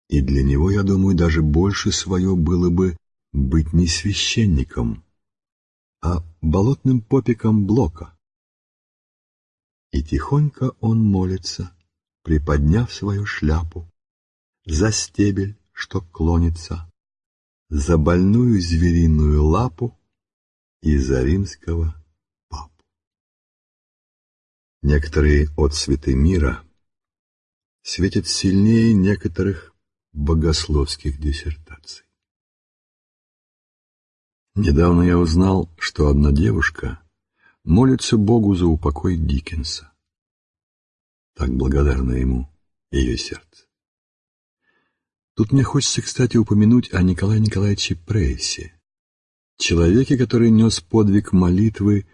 И для него, я думаю, даже больше свое было бы быть не священником, а болотным попиком Блока. И тихонько он молится, приподняв свою шляпу, за стебель, что клонится, за больную звериную лапу и за римского папу. Некоторые отцветы мира светят сильнее некоторых богословских диссертаций. Недавно я узнал, что одна девушка молится Богу за упокой Диккенса. Так благодарно ему ее сердце. Тут мне хочется, кстати, упомянуть о Николае Николаевиче Прейсе, человеке, который нес подвиг молитвы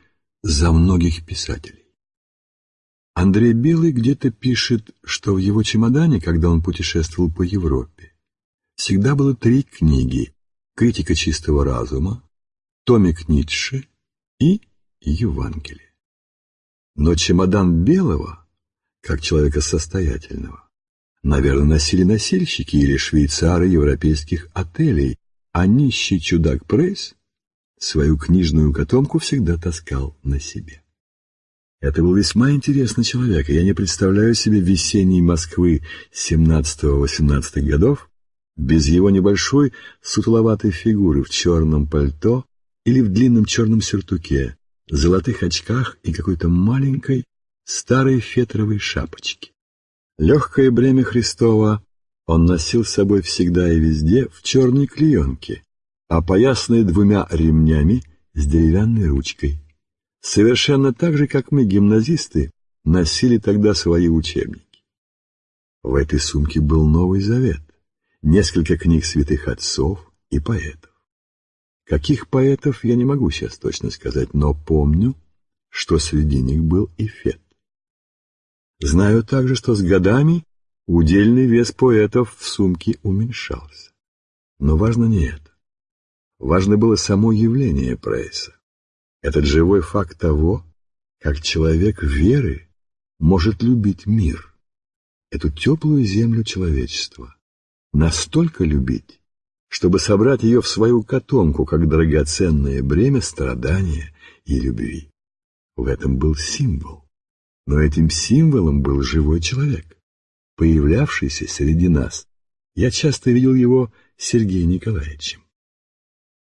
за многих писателей. Андрей Белый где-то пишет, что в его чемодане, когда он путешествовал по Европе, всегда было три книги «Критика чистого разума», томик Ницше и Евангелие. Но чемодан Белого, как человека состоятельного, наверное, носили носильщики или швейцары европейских отелей, а нищий чудак Прейс свою книжную котомку всегда таскал на себе. Это был весьма интересный человек, и я не представляю себе весенней Москвы 17-18 годов без его небольшой сутуловатой фигуры в черном пальто или в длинном черном сюртуке, золотых очках и какой-то маленькой старой фетровой шапочке. Легкое бремя Христова он носил с собой всегда и везде в черной клеенке, опоясанной двумя ремнями с деревянной ручкой. Совершенно так же, как мы, гимназисты, носили тогда свои учебники. В этой сумке был Новый Завет, несколько книг святых отцов и поэтов. Каких поэтов, я не могу сейчас точно сказать, но помню, что среди них был и Фет. Знаю также, что с годами удельный вес поэтов в сумке уменьшался. Но важно не это. Важно было само явление пресса. Этот живой факт того, как человек веры может любить мир, эту теплую землю человечества, настолько любить, чтобы собрать ее в свою котомку, как драгоценное бремя страдания и любви. В этом был символ. Но этим символом был живой человек, появлявшийся среди нас. Я часто видел его Сергеем Николаевичем.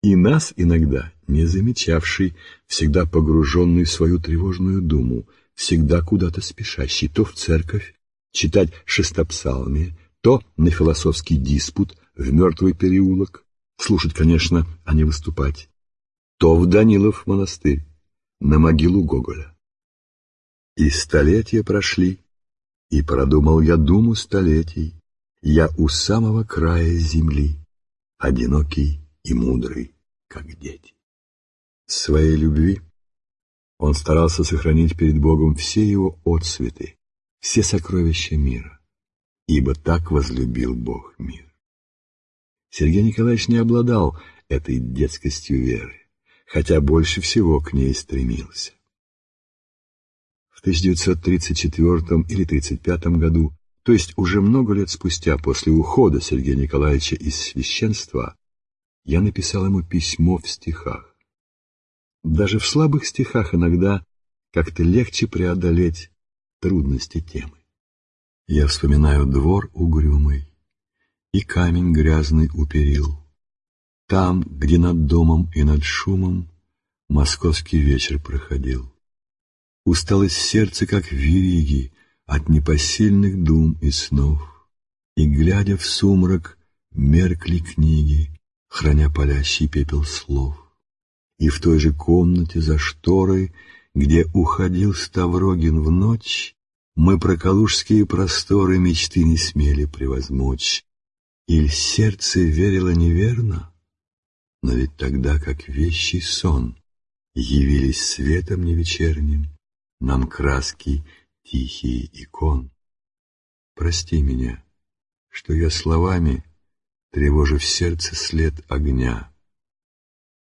И нас иногда не замечавший, всегда погруженный в свою тревожную думу, всегда куда-то спешащий, то в церковь, читать шестопсалмие, то на философский диспут в мертвый переулок, слушать, конечно, а не выступать, то в Данилов монастырь, на могилу Гоголя. И столетия прошли, и продумал я думу столетий, я у самого края земли, одинокий и мудрый, как дети. Своей любви он старался сохранить перед Богом все его отцветы, все сокровища мира, ибо так возлюбил Бог мир. Сергей Николаевич не обладал этой детскостью веры, хотя больше всего к ней стремился. 1934 или 1935 году, то есть уже много лет спустя после ухода Сергея Николаевича из священства, я написал ему письмо в стихах. Даже в слабых стихах иногда как-то легче преодолеть трудности темы. Я вспоминаю двор угрюмый и камень грязный уперил. Там, где над домом и над шумом московский вечер проходил. Усталость сердца, как вериги, от непосильных дум и снов. И, глядя в сумрак, меркли книги, храня палящий пепел слов. И в той же комнате за шторой, где уходил Ставрогин в ночь, мы про калужские просторы мечты не смели превозмочь. Иль сердце верило неверно, но ведь тогда, как вещий сон, явились светом невечерним, нам краски тихие икон. Прости меня, что я словами тревожу в сердце след огня.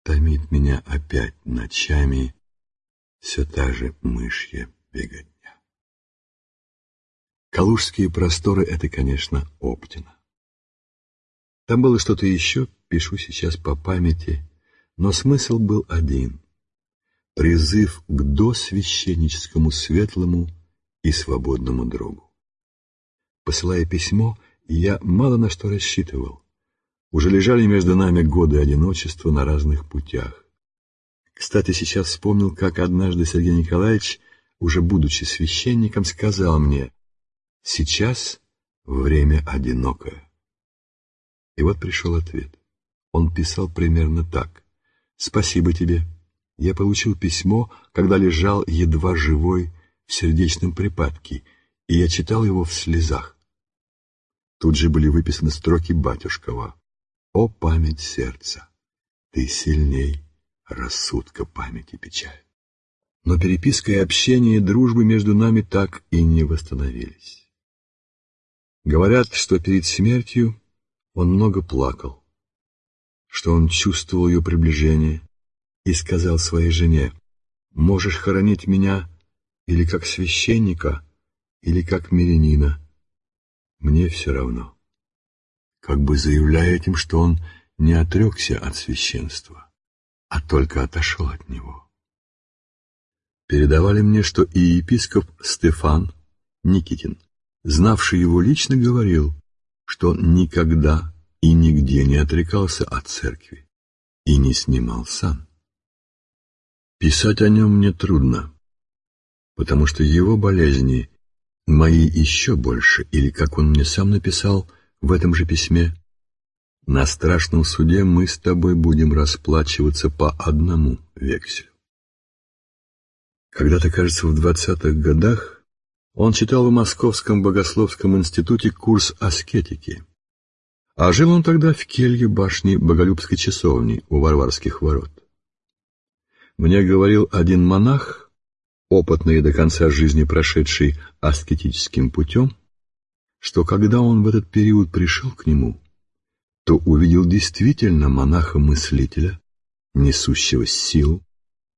Томит меня опять ночами все та же мышья беготня. Калужские просторы — это, конечно, Оптина. Там было что-то еще, пишу сейчас по памяти, но смысл был один призыв к досвященническому светлому и свободному другу. Посылая письмо, я мало на что рассчитывал. Уже лежали между нами годы одиночества на разных путях. Кстати, сейчас вспомнил, как однажды Сергей Николаевич, уже будучи священником, сказал мне «Сейчас время одинокое». И вот пришел ответ. Он писал примерно так «Спасибо тебе, я получил письмо, когда лежал едва живой в сердечном припадке, и я читал его в слезах. Тут же были выписаны строки Батюшкова. «О память сердца! Ты сильней рассудка памяти печаль». Но переписка и общение дружбы между нами так и не восстановились. Говорят, что перед смертью он много плакал, что он чувствовал ее приближение, и сказал своей жене, «Можешь хоронить меня или как священника, или как мирянина. Мне все равно». Как бы заявляя этим, что он не отрекся от священства, а только отошел от него. Передавали мне, что и епископ Стефан Никитин, знавший его лично, говорил, что он никогда и нигде не отрекался от церкви и не снимал сан. Писать о нем мне трудно, потому что его болезни мои еще больше, или, как он мне сам написал в этом же письме, на страшном суде мы с тобой будем расплачиваться по одному векселю. Когда-то, кажется, в двадцатых годах Он читал в Московском богословском институте курс аскетики. А жил он тогда в келье башни Боголюбской часовни у Варварских ворот. Мне говорил один монах, опытный до конца жизни прошедший аскетическим путем, что когда он в этот период пришел к нему, то увидел действительно монаха-мыслителя, несущего силу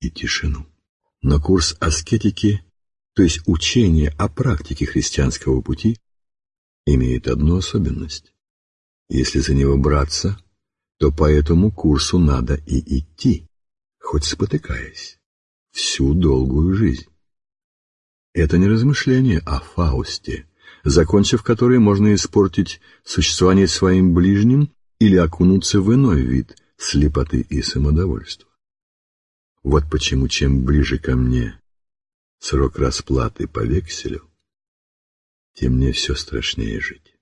и тишину. Но курс аскетики, то есть учение о практике христианского пути, имеет одну особенность. Если за него браться, то по этому курсу надо и идти, хоть спотыкаясь, всю долгую жизнь. Это не размышление о Фаусте, закончив который можно испортить существование своим ближним или окунуться в иной вид слепоты и самодовольства. Вот почему чем ближе ко мне срок расплаты по векселю, тем мне все страшнее жить.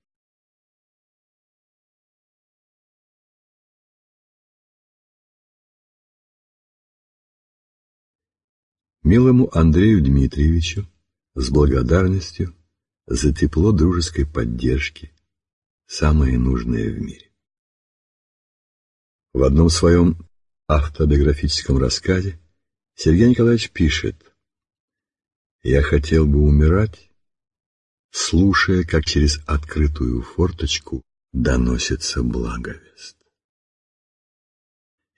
Милому Андрею Дмитриевичу с благодарностью за тепло дружеской поддержки, самое нужное в мире. В одном своем автобиографическом рассказе Сергей Николаевич пишет «Я хотел бы умирать, слушая, как через открытую форточку доносится благовест.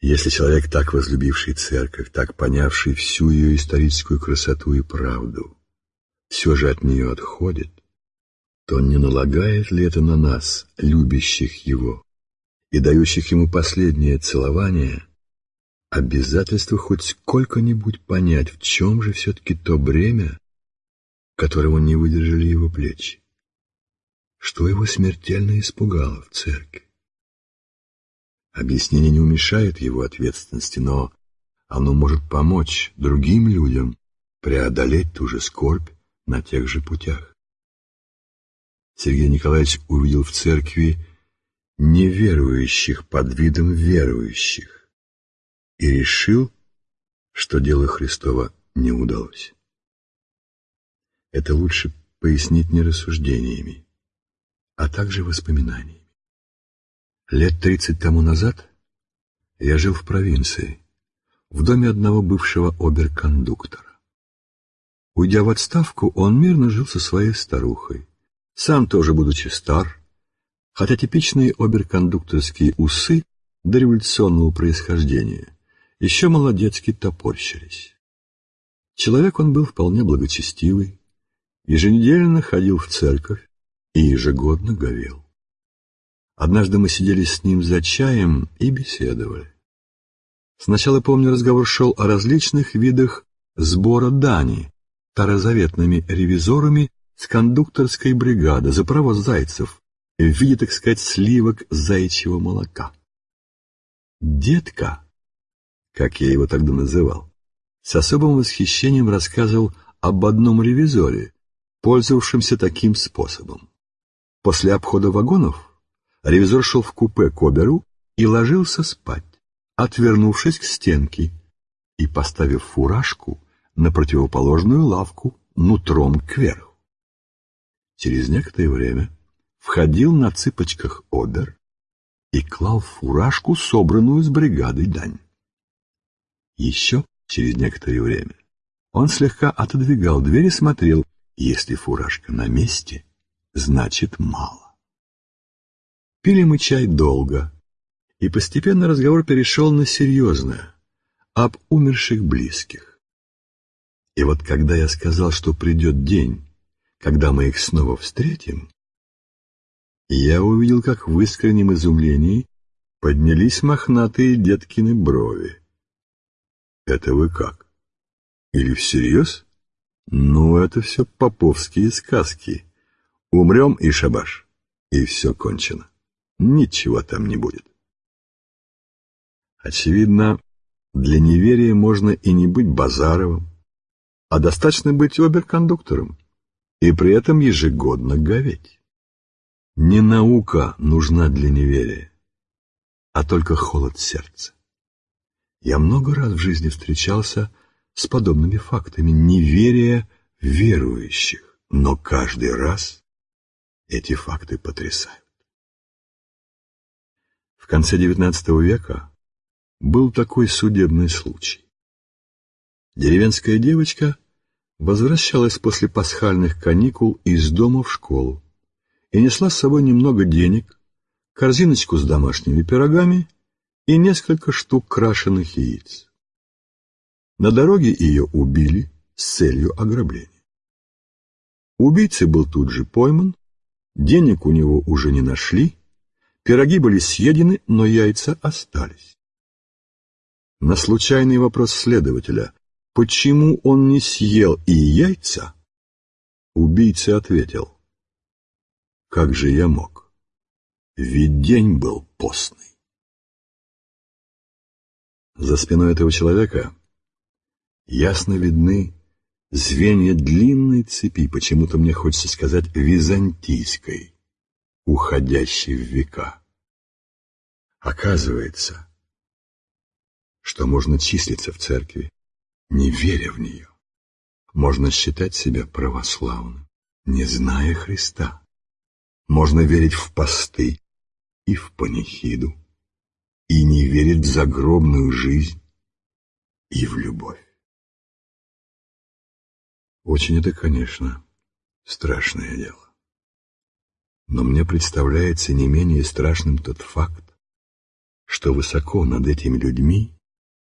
Если человек, так возлюбивший церковь, так понявший всю ее историческую красоту и правду, все же от нее отходит, то не налагает ли это на нас, любящих его и дающих ему последнее целование, обязательство хоть сколько-нибудь понять, в чем же все-таки то бремя, которого не выдержали его плечи, что его смертельно испугало в церкви. Объяснение не уменьшает его ответственности, но оно может помочь другим людям преодолеть ту же скорбь на тех же путях. Сергей Николаевич увидел в церкви неверующих под видом верующих и решил, что дело Христова не удалось. Это лучше пояснить не рассуждениями, а также воспоминаниями. Лет тридцать тому назад я жил в провинции, в доме одного бывшего оберкондуктора. Уйдя в отставку, он мирно жил со своей старухой, сам тоже будучи стар, хотя типичные оберкондукторские усы дореволюционного происхождения еще молодецки топорщились. Человек он был вполне благочестивый, еженедельно ходил в церковь и ежегодно говел. Однажды мы сидели с ним за чаем и беседовали. Сначала, помню, разговор шел о различных видах сбора дани старозаветными ревизорами с кондукторской бригады за право зайцев в виде, так сказать, сливок зайчьего молока. Детка, как я его тогда называл, с особым восхищением рассказывал об одном ревизоре, пользовавшемся таким способом. После обхода вагонов Ревизор шел в купе к Оберу и ложился спать, отвернувшись к стенке и поставив фуражку на противоположную лавку нутром кверху. Через некоторое время входил на цыпочках Обер и клал фуражку, собранную с бригадой дань. Еще через некоторое время он слегка отодвигал дверь и смотрел, если фуражка на месте, значит мало. Пили мы чай долго, и постепенно разговор перешел на серьезное, об умерших близких. И вот когда я сказал, что придет день, когда мы их снова встретим, я увидел, как в искреннем изумлении поднялись мохнатые деткины брови. «Это вы как? Или всерьез? Ну, это все поповские сказки. Умрем и шабаш, и все кончено» ничего там не будет. Очевидно, для неверия можно и не быть Базаровым, а достаточно быть оберкондуктором и при этом ежегодно говеть. Не наука нужна для неверия, а только холод сердца. Я много раз в жизни встречался с подобными фактами неверия верующих, но каждый раз эти факты потрясают. В конце XIX века был такой судебный случай. Деревенская девочка возвращалась после пасхальных каникул из дома в школу и несла с собой немного денег, корзиночку с домашними пирогами и несколько штук крашеных яиц. На дороге ее убили с целью ограбления. Убийца был тут же пойман, денег у него уже не нашли, пироги были съедены, но яйца остались. На случайный вопрос следователя, почему он не съел и яйца, убийца ответил, как же я мог, ведь день был постный. За спиной этого человека ясно видны звенья длинной цепи, почему-то мне хочется сказать византийской, уходящей в века. Оказывается, что можно числиться в церкви, не веря в нее. Можно считать себя православным, не зная Христа. Можно верить в посты и в панихиду, и не верить в загробную жизнь и в любовь. Очень это, конечно, страшное дело. Но мне представляется не менее страшным тот факт, что высоко над этими людьми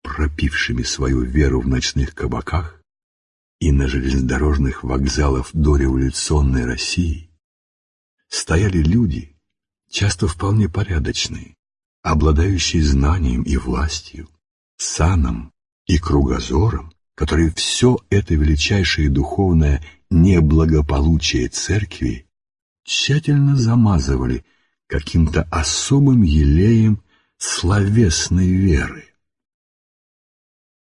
пропившими свою веру в ночных кабаках и на железнодорожных вокзалах дореволюционной России, стояли люди, часто вполне порядочные, обладающие знанием и властью, саном и кругозором, которые все это величайшее духовное неблагополучие церкви тщательно замазывали каким-то особым елеем словесной веры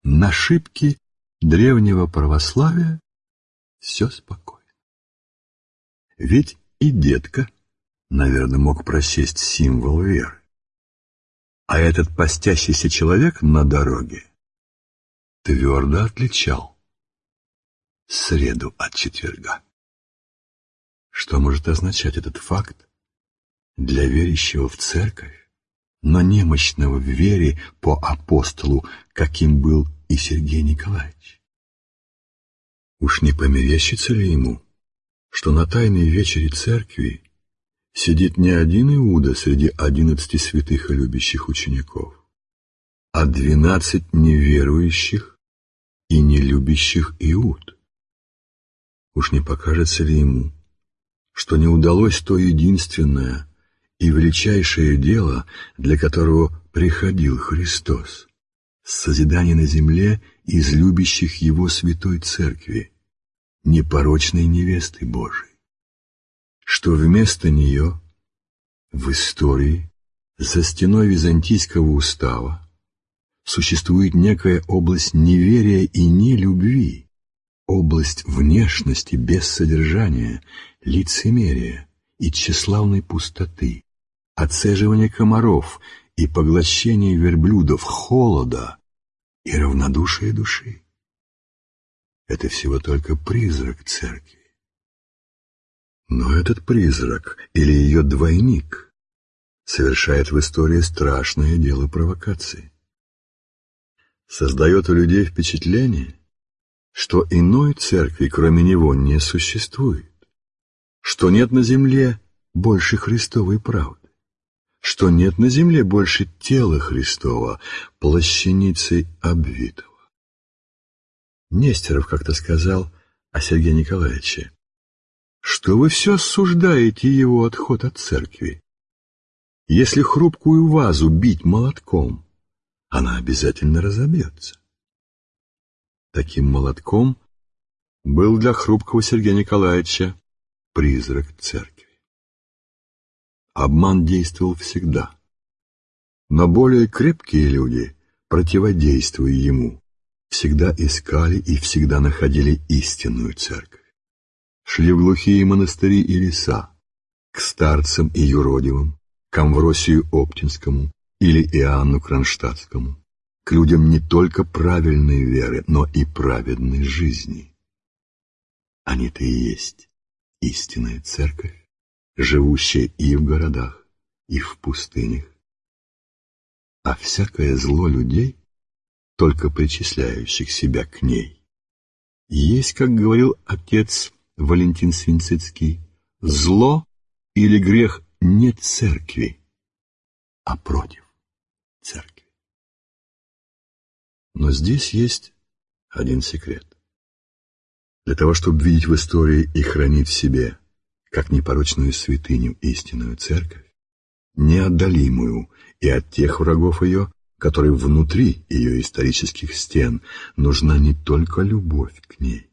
на шибке древнего православия все спокойно. Ведь и детка, наверное, мог просесть символ веры. А этот постящийся человек на дороге твердо отличал среду от четверга. Что может означать этот факт для верящего в церковь? но немощного в вере по апостолу, каким был и Сергей Николаевич. Уж не померещится ли ему, что на тайной вечере церкви сидит не один Иуда среди одиннадцати святых и любящих учеников, а двенадцать неверующих и нелюбящих Иуд? Уж не покажется ли ему, что не удалось то единственное – и величайшее дело, для которого приходил Христос, созидание на земле из любящих Его Святой Церкви, непорочной невесты Божией, что вместо нее в истории за стеной византийского устава существует некая область неверия и нелюбви, область внешности без содержания, лицемерия и тщеславной пустоты, отцеживание комаров и поглощение верблюдов, холода и равнодушие души. Это всего только призрак церкви. Но этот призрак или ее двойник совершает в истории страшное дело провокации. Создает у людей впечатление, что иной церкви, кроме него, не существует, что нет на земле больше Христовой правды что нет на земле больше тела Христова, плащаницей обвитого. Нестеров как-то сказал о Сергее Николаевиче, что вы все осуждаете его отход от церкви. Если хрупкую вазу бить молотком, она обязательно разобьется. Таким молотком был для хрупкого Сергея Николаевича призрак церкви. Обман действовал всегда. Но более крепкие люди, противодействуя ему, всегда искали и всегда находили истинную церковь. Шли в глухие монастыри и леса, к старцам и юродивым, к Амвросию Оптинскому или Иоанну Кронштадтскому, к людям не только правильной веры, но и праведной жизни. Они-то и есть истинная церковь, живущая и в городах, и в пустынях. А всякое зло людей, только причисляющих себя к ней, есть, как говорил отец Валентин Свинцицкий, зло или грех не церкви, а против церкви. Но здесь есть один секрет. Для того, чтобы видеть в истории и хранить в себе, как непорочную святыню, истинную церковь, неотдалимую и от тех врагов ее, которые внутри ее исторических стен, нужна не только любовь к ней,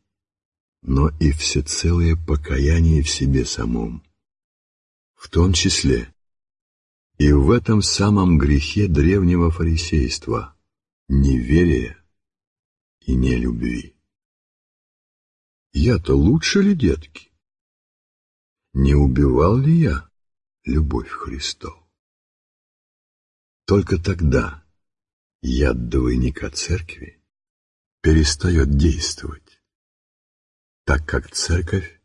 но и всецелое покаяние в себе самом, в том числе и в этом самом грехе древнего фарисейства – неверия и нелюбви. Я-то лучше ли, детки? Не убивал ли я любовь Христову? Только тогда яд двойника церкви перестает действовать, так как церковь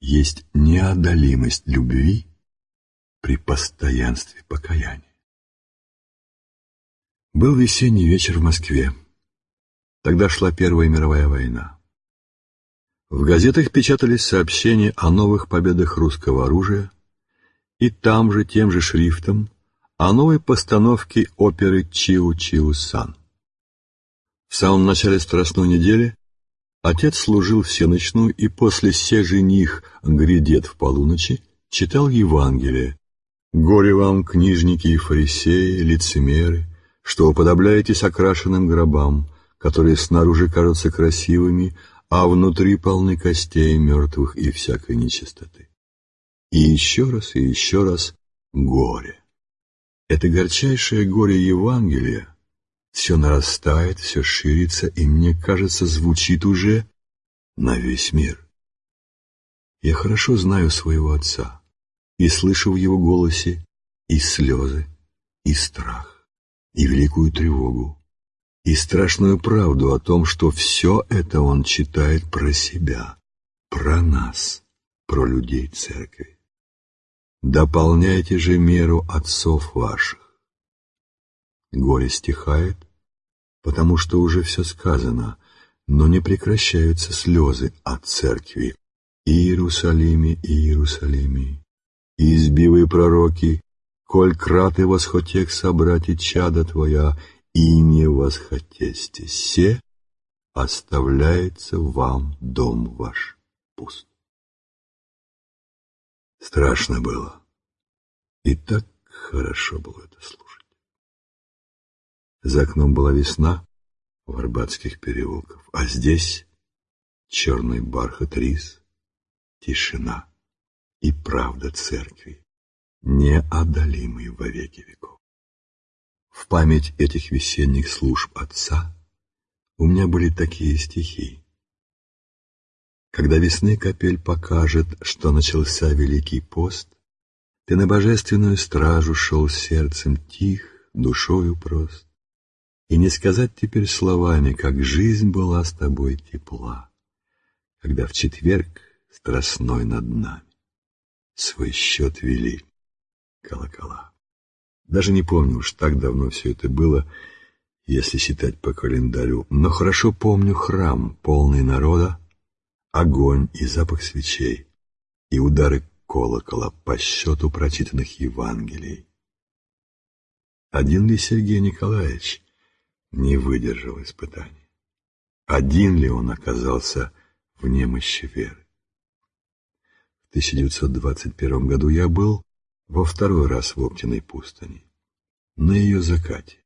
есть неодолимость любви при постоянстве покаяния. Был весенний вечер в Москве. Тогда шла Первая мировая война. В газетах печатались сообщения о новых победах русского оружия, и там же тем же шрифтом о новой постановке оперы «Чиу-Чиу-Сан». В самом начале Страстной недели отец служил всеночную и после «Се жених грядет в полуночи» читал Евангелие. «Горе вам, книжники и фарисеи, лицемеры, что уподобляетесь окрашенным гробам, которые снаружи кажутся красивыми, а внутри полны костей мертвых и всякой нечистоты. И еще раз, и еще раз горе. Это горчайшее горе Евангелия все нарастает, все ширится, и, мне кажется, звучит уже на весь мир. Я хорошо знаю своего отца и слышу в его голосе и слезы, и страх, и великую тревогу, и страшную правду о том, что все это он читает про себя, про нас, про людей церкви. Дополняйте же меру отцов ваших. Горе стихает, потому что уже все сказано, но не прекращаются слезы от церкви. Иерусалиме, Иерусалиме, избивы пророки, коль краты восхотек собрать и чада твоя, и не восхотесте се, оставляется вам дом ваш пуст. Страшно было, и так хорошо было это слушать. За окном была весна в Арбатских переулках, а здесь черный бархат рис, тишина и правда церкви, неодолимый во веки веков. В память этих весенних служб отца у меня были такие стихи. Когда весны капель покажет, что начался Великий пост, Ты на божественную стражу шел сердцем тих, душою прост. И не сказать теперь словами, как жизнь была с тобой тепла, Когда в четверг страстной над нами свой счет вели колокола. Даже не помню, уж так давно все это было, если считать по календарю, но хорошо помню храм, полный народа, огонь и запах свечей, и удары колокола по счету прочитанных Евангелий. Один ли Сергей Николаевич не выдержал испытаний? Один ли он оказался в немощи веры? В 1921 году я был во второй раз в Оптиной пустыни, на ее закате.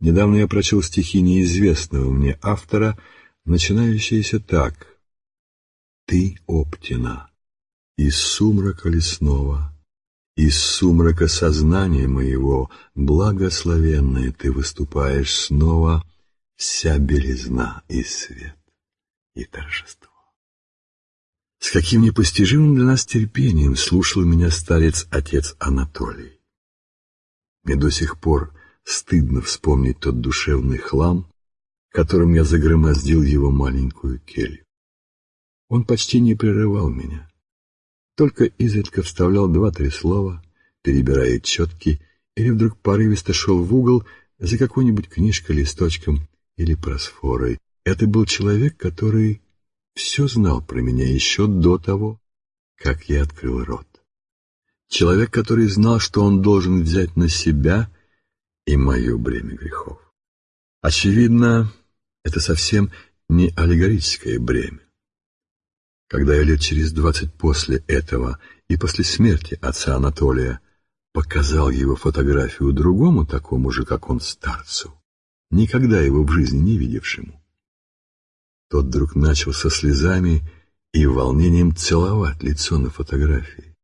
Недавно я прочел стихи неизвестного мне автора, начинающиеся так. «Ты, Оптина, из сумрака лесного, из сумрака сознания моего, благословенная ты выступаешь снова, вся белизна и свет и торжество. С каким непостижимым для нас терпением слушал меня старец-отец Анатолий. Мне до сих пор стыдно вспомнить тот душевный хлам, которым я загромоздил его маленькую келью. Он почти не прерывал меня. Только изредка вставлял два-три слова, перебирая четки, или вдруг порывисто шел в угол за какой-нибудь книжкой, листочком или просфорой. Это был человек, который все знал про меня еще до того, как я открыл рот. Человек, который знал, что он должен взять на себя и мое бремя грехов. Очевидно, это совсем не аллегорическое бремя. Когда я лет через двадцать после этого и после смерти отца Анатолия показал его фотографию другому такому же, как он, старцу, никогда его в жизни не видевшему, тот вдруг начал со слезами и волнением целовать лицо на фотографии,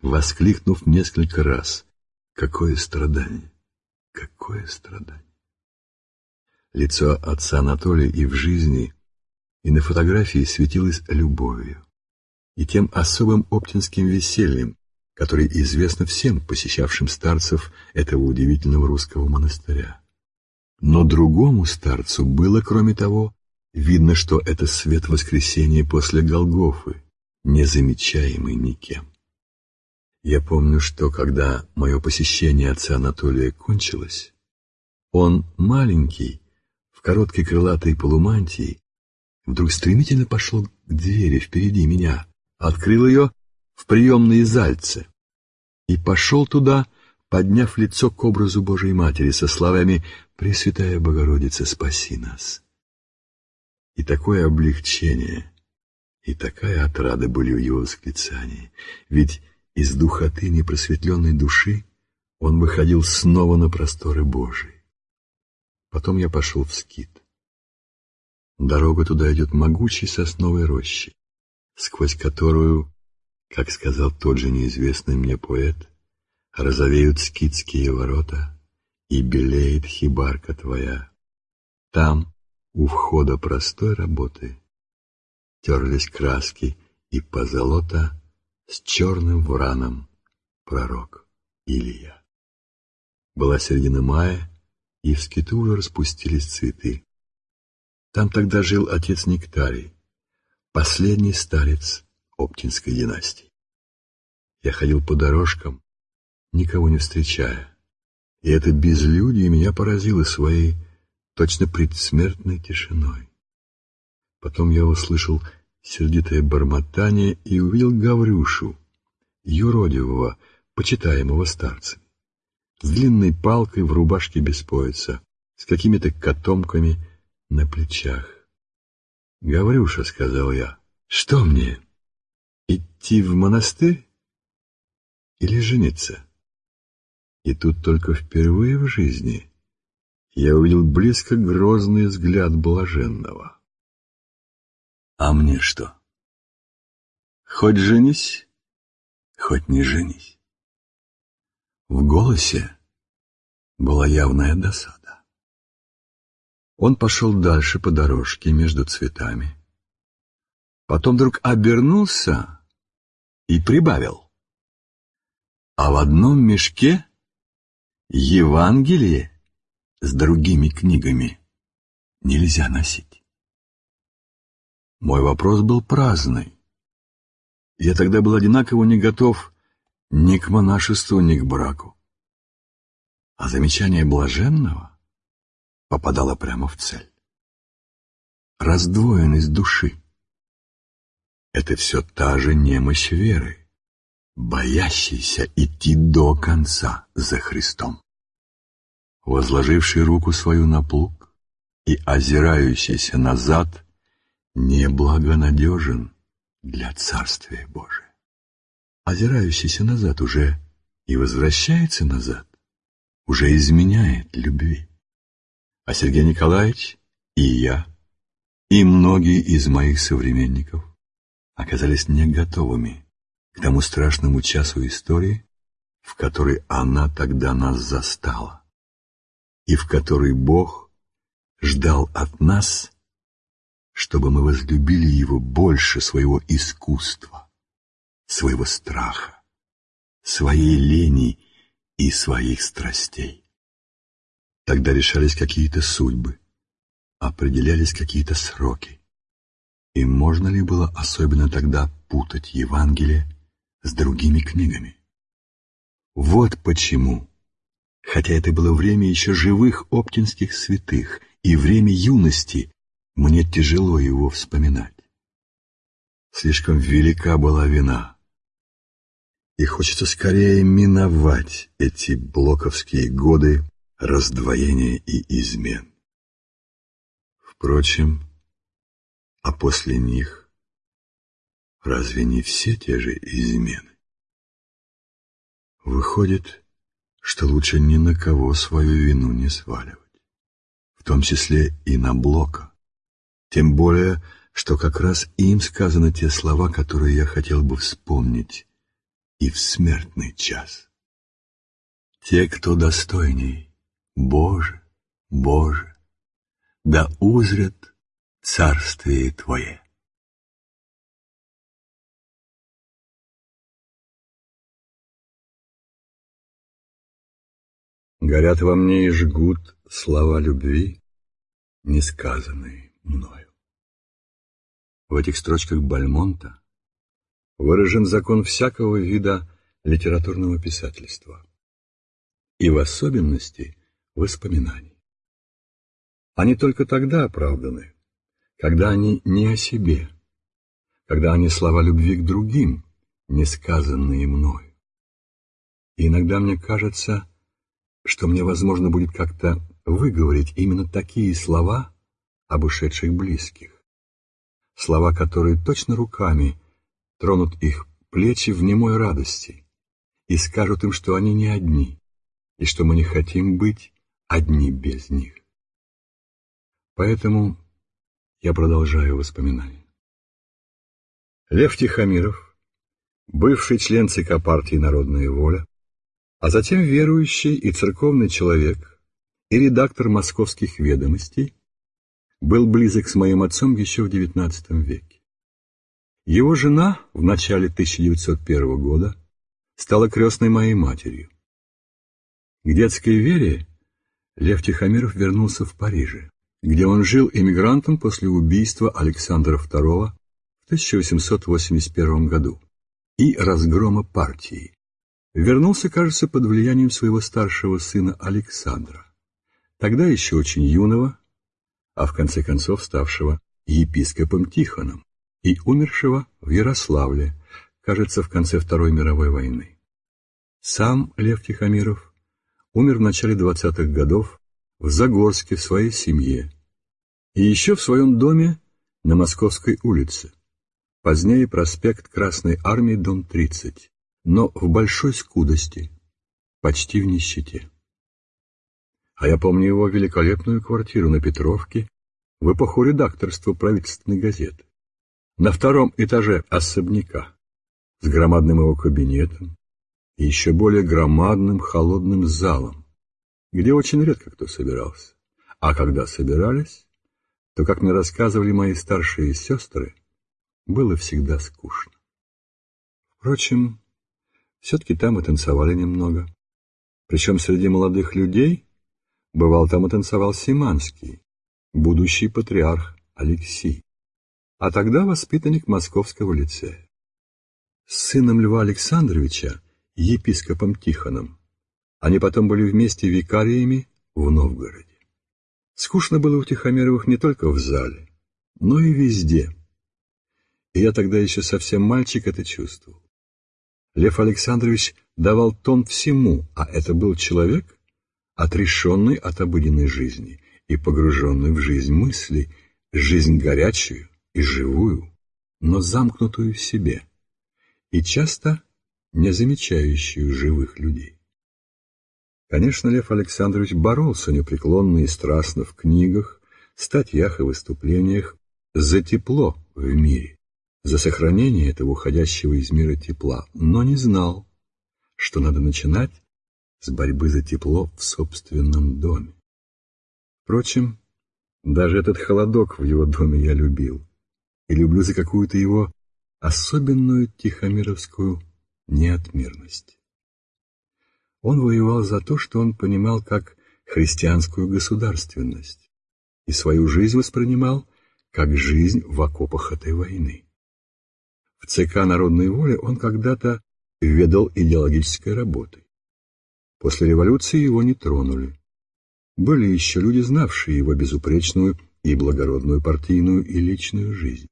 воскликнув несколько раз «Какое страдание! Какое страдание!» Лицо отца Анатолия и в жизни, и на фотографии светилось любовью и тем особым оптинским весельем, которое известно всем посещавшим старцев этого удивительного русского монастыря. Но другому старцу было, кроме того, видно, что это свет воскресения после Голгофы, незамечаемый никем. Я помню, что когда мое посещение отца Анатолия кончилось, он маленький, короткой крылатой полумантии, вдруг стремительно пошел к двери впереди меня, открыл ее в приемные зальцы и пошел туда, подняв лицо к образу Божией Матери со словами «Пресвятая Богородица, спаси нас». И такое облегчение, и такая отрада были в его восклицании, ведь из духоты непросветленной души он выходил снова на просторы Божии. Потом я пошел в скит. Дорога туда идет могучей сосновой рощи, сквозь которую, как сказал тот же неизвестный мне поэт, розовеют скитские ворота и белеет хибарка твоя. Там, у входа простой работы, терлись краски и позолота с черным враном пророк Илья. Была середина мая, и в скиту уже распустились цветы. Там тогда жил отец Нектарий, последний старец Оптинской династии. Я ходил по дорожкам, никого не встречая, и это безлюдие меня поразило своей точно предсмертной тишиной. Потом я услышал сердитое бормотание и увидел Гаврюшу, юродивого, почитаемого старцами с длинной палкой в рубашке без пояса, с какими-то котомками на плечах. «Гаврюша», — сказал я, — «что мне, идти в монастырь или жениться?» И тут только впервые в жизни я увидел близко грозный взгляд блаженного. «А мне что? Хоть женись, хоть не женись». В голосе была явная досада. Он пошел дальше по дорожке между цветами. Потом вдруг обернулся и прибавил. А в одном мешке Евангелие с другими книгами нельзя носить. Мой вопрос был праздный. Я тогда был одинаково не готов ни к монашеству, ни к браку. А замечание блаженного попадало прямо в цель. Раздвоенность души — это все та же немощь веры, боящейся идти до конца за Христом. Возложивший руку свою на плуг и озирающийся назад неблагонадежен для Царствия Божия озирающийся назад уже и возвращается назад, уже изменяет любви. А Сергей Николаевич и я, и многие из моих современников оказались не готовыми к тому страшному часу истории, в который она тогда нас застала, и в который Бог ждал от нас, чтобы мы возлюбили Его больше своего искусства, своего страха, своей лени и своих страстей. Тогда решались какие-то судьбы, определялись какие-то сроки. И можно ли было особенно тогда путать Евангелие с другими книгами? Вот почему, хотя это было время еще живых оптинских святых и время юности, мне тяжело его вспоминать. Слишком велика была вина. И хочется скорее миновать эти блоковские годы раздвоения и измен. Впрочем, а после них разве не все те же измены? Выходит, что лучше ни на кого свою вину не сваливать, в том числе и на Блока. Тем более, что как раз им сказаны те слова, которые я хотел бы вспомнить и в смертный час. Те, кто достойней, Боже, Боже, да узрят Царствие Твое. Горят во мне и жгут слова любви, несказанные мною. В этих строчках Бальмонта выражен закон всякого вида литературного писательства и в особенности воспоминаний. Они только тогда оправданы, когда они не о себе, когда они слова любви к другим, не сказанные мною. И иногда мне кажется, что мне возможно будет как-то выговорить именно такие слова об ушедших близких. Слова, которые точно руками тронут их плечи в немой радости и скажут им, что они не одни, и что мы не хотим быть одни без них. Поэтому я продолжаю воспоминания. Лев Тихомиров, бывший член ЦК партии «Народная воля», а затем верующий и церковный человек и редактор московских ведомостей, был близок с моим отцом еще в XIX веке. Его жена в начале 1901 года стала крестной моей матерью. К детской вере Лев Тихомиров вернулся в Париже где он жил эмигрантом после убийства Александра II в 1881 году и разгрома партии. Вернулся, кажется, под влиянием своего старшего сына Александра, тогда еще очень юного, а в конце концов ставшего епископом Тихоном и умершего в Ярославле, кажется, в конце Второй мировой войны. Сам Лев Тихомиров умер в начале 20-х годов в Загорске в своей семье, и еще в своем доме на Московской улице. Позднее проспект Красной Армии, дом 30, но в большой скудости, почти в нищете. А я помню его великолепную квартиру на Петровке в эпоху редакторства правительственной газеты. На втором этаже особняка, с громадным его кабинетом и еще более громадным холодным залом, где очень редко кто собирался. А когда собирались, то, как мне рассказывали мои старшие сестры, было всегда скучно. Впрочем, все-таки там и танцевали немного. Причем среди молодых людей бывал там и танцевал Симанский, будущий патриарх Алексей, а тогда воспитанник Московского лицея. С сыном Льва Александровича, епископом Тихоном, они потом были вместе викариями в Новгороде. Скучно было у Тихомировых не только в зале, но и везде. И я тогда еще совсем мальчик это чувствовал. Лев Александрович давал тон всему, а это был человек, отрешенный от обыденной жизни и погруженный в жизнь мыслей, жизнь горячую и живую, но замкнутую в себе, и часто не замечающую живых людей. Конечно, Лев Александрович боролся непреклонно и страстно в книгах, статьях и выступлениях за тепло в мире, за сохранение этого уходящего из мира тепла, но не знал, что надо начинать с борьбы за тепло в собственном доме. Впрочем, даже этот холодок в его доме я любил, и люблю за какую-то его особенную тихомировскую неотмерность. Он воевал за то, что он понимал как христианскую государственность, и свою жизнь воспринимал как жизнь в окопах этой войны. В ЦК «Народной воли» он когда-то ведал идеологической работой. После революции его не тронули. Были еще люди, знавшие его безупречную и благородную партийную и личную жизнь.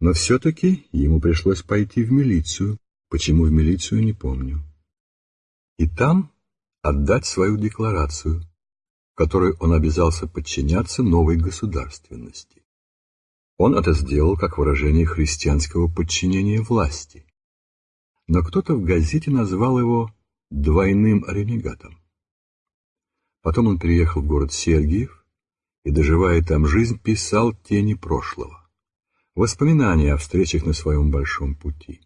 Но все-таки ему пришлось пойти в милицию. Почему в милицию, не помню. И там отдать свою декларацию, которой он обязался подчиняться новой государственности. Он это сделал как выражение христианского подчинения власти. Но кто-то в газете назвал его двойным ренегатом. Потом он переехал в город Сергиев и, доживая там жизнь, писал тени прошлого, воспоминания о встречах на своем большом пути.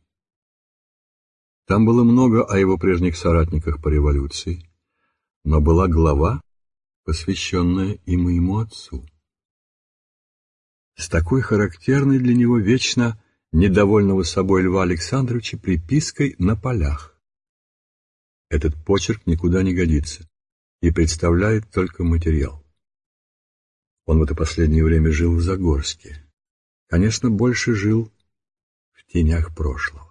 Там было много о его прежних соратниках по революции, но была глава, посвященная и моему отцу. С такой характерной для него вечно недовольного собой Льва Александровича припиской на полях. Этот почерк никуда не годится и представляет только материал. Он в это последнее время жил в Загорске. Конечно, больше жил в тенях прошлого.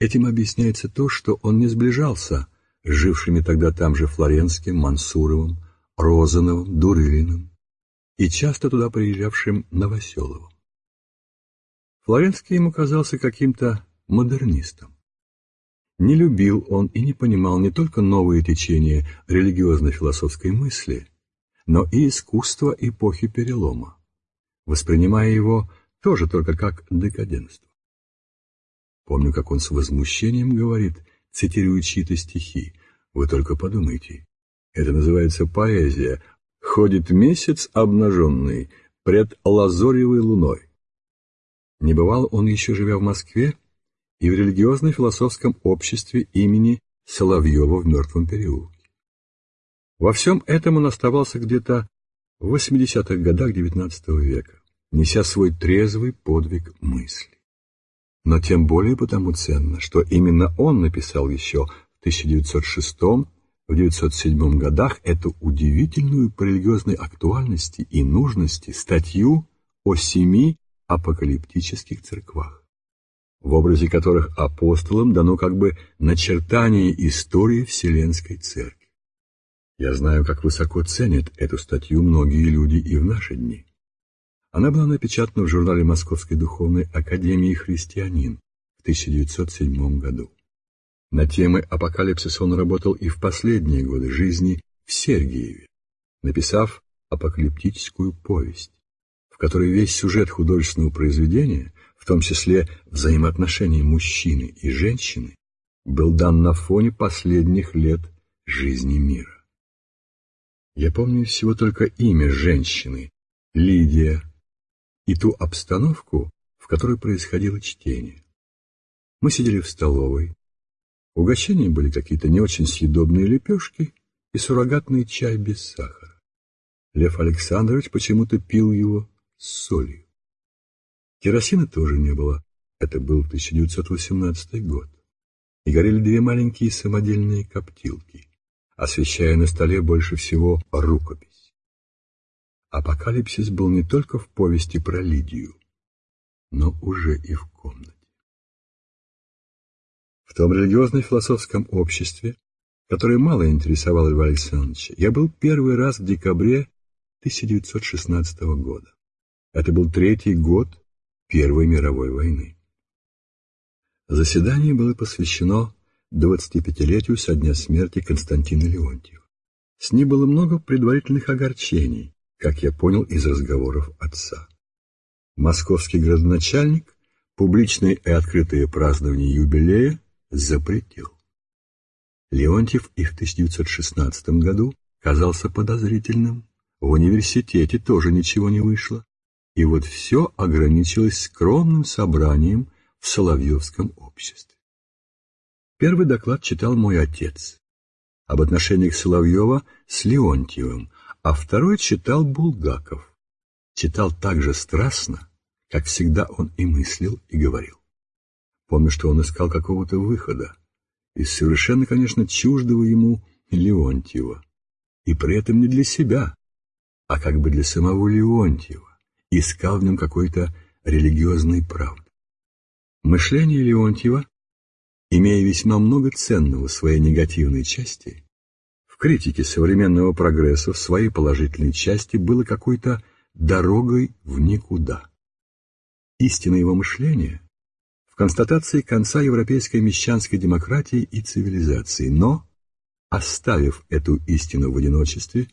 Этим объясняется то, что он не сближался с жившими тогда там же Флоренским, Мансуровым, Розановым, Дурылиным и часто туда приезжавшим Новоселовым. Флоренский ему казался каким-то модернистом. Не любил он и не понимал не только новые течения религиозно-философской мысли, но и искусство эпохи перелома, воспринимая его тоже только как декаденство. Помню, как он с возмущением говорит, цитируя чьи-то стихи, «Вы только подумайте, это называется поэзия, ходит месяц обнаженный пред лазоревой луной». Не бывал он еще, живя в Москве, и в религиозно-философском обществе имени Соловьева в Мертвом переулке. Во всем этом он оставался где-то в 80-х годах XIX века, неся свой трезвый подвиг мысли. Но тем более потому ценно, что именно он написал еще в 1906 в 1907 годах эту удивительную по религиозной актуальности и нужности статью о семи апокалиптических церквах в образе которых апостолам дано как бы начертание истории Вселенской Церкви. Я знаю, как высоко ценят эту статью многие люди и в наши дни. Она была напечатана в журнале Московской Духовной Академии «Христианин» в 1907 году. На темы апокалипсиса он работал и в последние годы жизни в Сергиеве, написав апокалиптическую повесть, в которой весь сюжет художественного произведения в том числе взаимоотношения мужчины и женщины, был дан на фоне последних лет жизни мира. Я помню всего только имя женщины, Лидия, и ту обстановку, в которой происходило чтение. Мы сидели в столовой. Угощения были какие-то не очень съедобные лепешки и суррогатный чай без сахара. Лев Александрович почему-то пил его с солью. Керосина тоже не было. Это был 1918 год. И горели две маленькие самодельные коптилки, освещая на столе больше всего рукопись. Апокалипсис был не только в повести про Лидию, но уже и в комнате. В том религиозно-философском обществе, которое мало интересовало Льва Александровича, я был первый раз в декабре 1916 года. Это был третий год Первой мировой войны. Заседание было посвящено 25-летию со дня смерти Константина Леонтьева. С ним было много предварительных огорчений, как я понял из разговоров отца. Московский градоначальник публичное и открытое празднование юбилея запретил. Леонтьев и в 1916 году казался подозрительным. В университете тоже ничего не вышло. И вот все ограничилось скромным собранием в Соловьевском обществе. Первый доклад читал мой отец об отношениях Соловьева с Леонтьевым, а второй читал Булгаков. Читал так же страстно, как всегда он и мыслил, и говорил. Помню, что он искал какого-то выхода, из совершенно, конечно, чуждого ему Леонтьева, и при этом не для себя, а как бы для самого Леонтьева искал в нем какой-то религиозной правды. Мышление Леонтьева, имея весьма много ценного в своей негативной части, критике современного прогресса в своей положительной части было какой-то дорогой в никуда. Истина его мышления в констатации конца европейской мещанской демократии и цивилизации, но, оставив эту истину в одиночестве,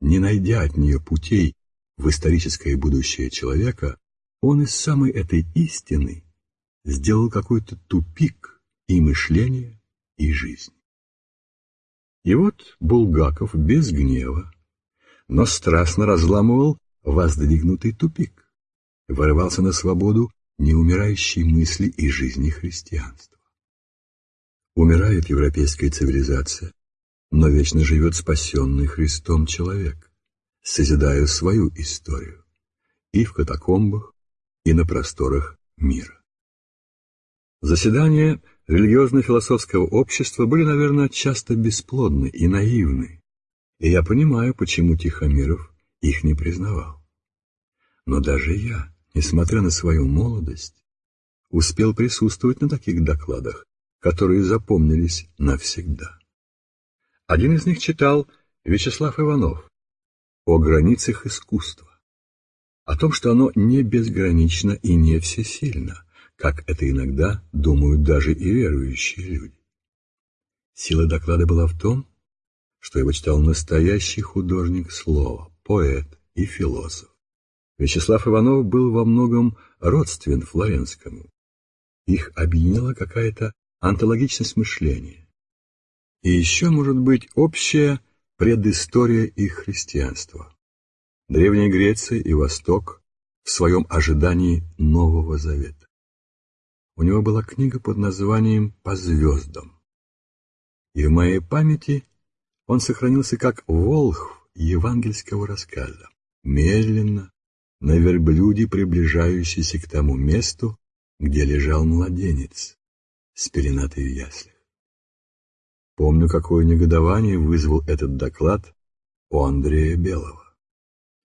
не найдя от нее путей в историческое будущее человека, он из самой этой истины сделал какой-то тупик и мышления, и жизни. И вот Булгаков без гнева, но страстно разламывал воздвигнутый тупик, вырывался на свободу неумирающей мысли и жизни христианства. Умирает европейская цивилизация, но вечно живет спасенный Христом человек, созидая свою историю и в катакомбах, и на просторах мира. Заседания религиозно-философского общества были, наверное, часто бесплодны и наивны, и я понимаю, почему Тихомиров их не признавал. Но даже я, несмотря на свою молодость, успел присутствовать на таких докладах, которые запомнились навсегда. Один из них читал Вячеслав Иванов о границах искусства, о том, что оно не безгранично и не всесильно, как это иногда думают даже и верующие люди. Сила доклада была в том, что его читал настоящий художник слова, поэт и философ. Вячеслав Иванов был во многом родствен Флоренскому. Их объединила какая-то антологичность мышления. И еще, может быть, общая предыстория их христианства. Древняя Греция и Восток в своем ожидании Нового Завета. У него была книга под названием «По звездам». И в моей памяти он сохранился как волхв евангельского рассказа, медленно, на верблюде, приближающийся к тому месту, где лежал младенец, спеленатый в яслях. Помню, какое негодование вызвал этот доклад у Андрея Белого.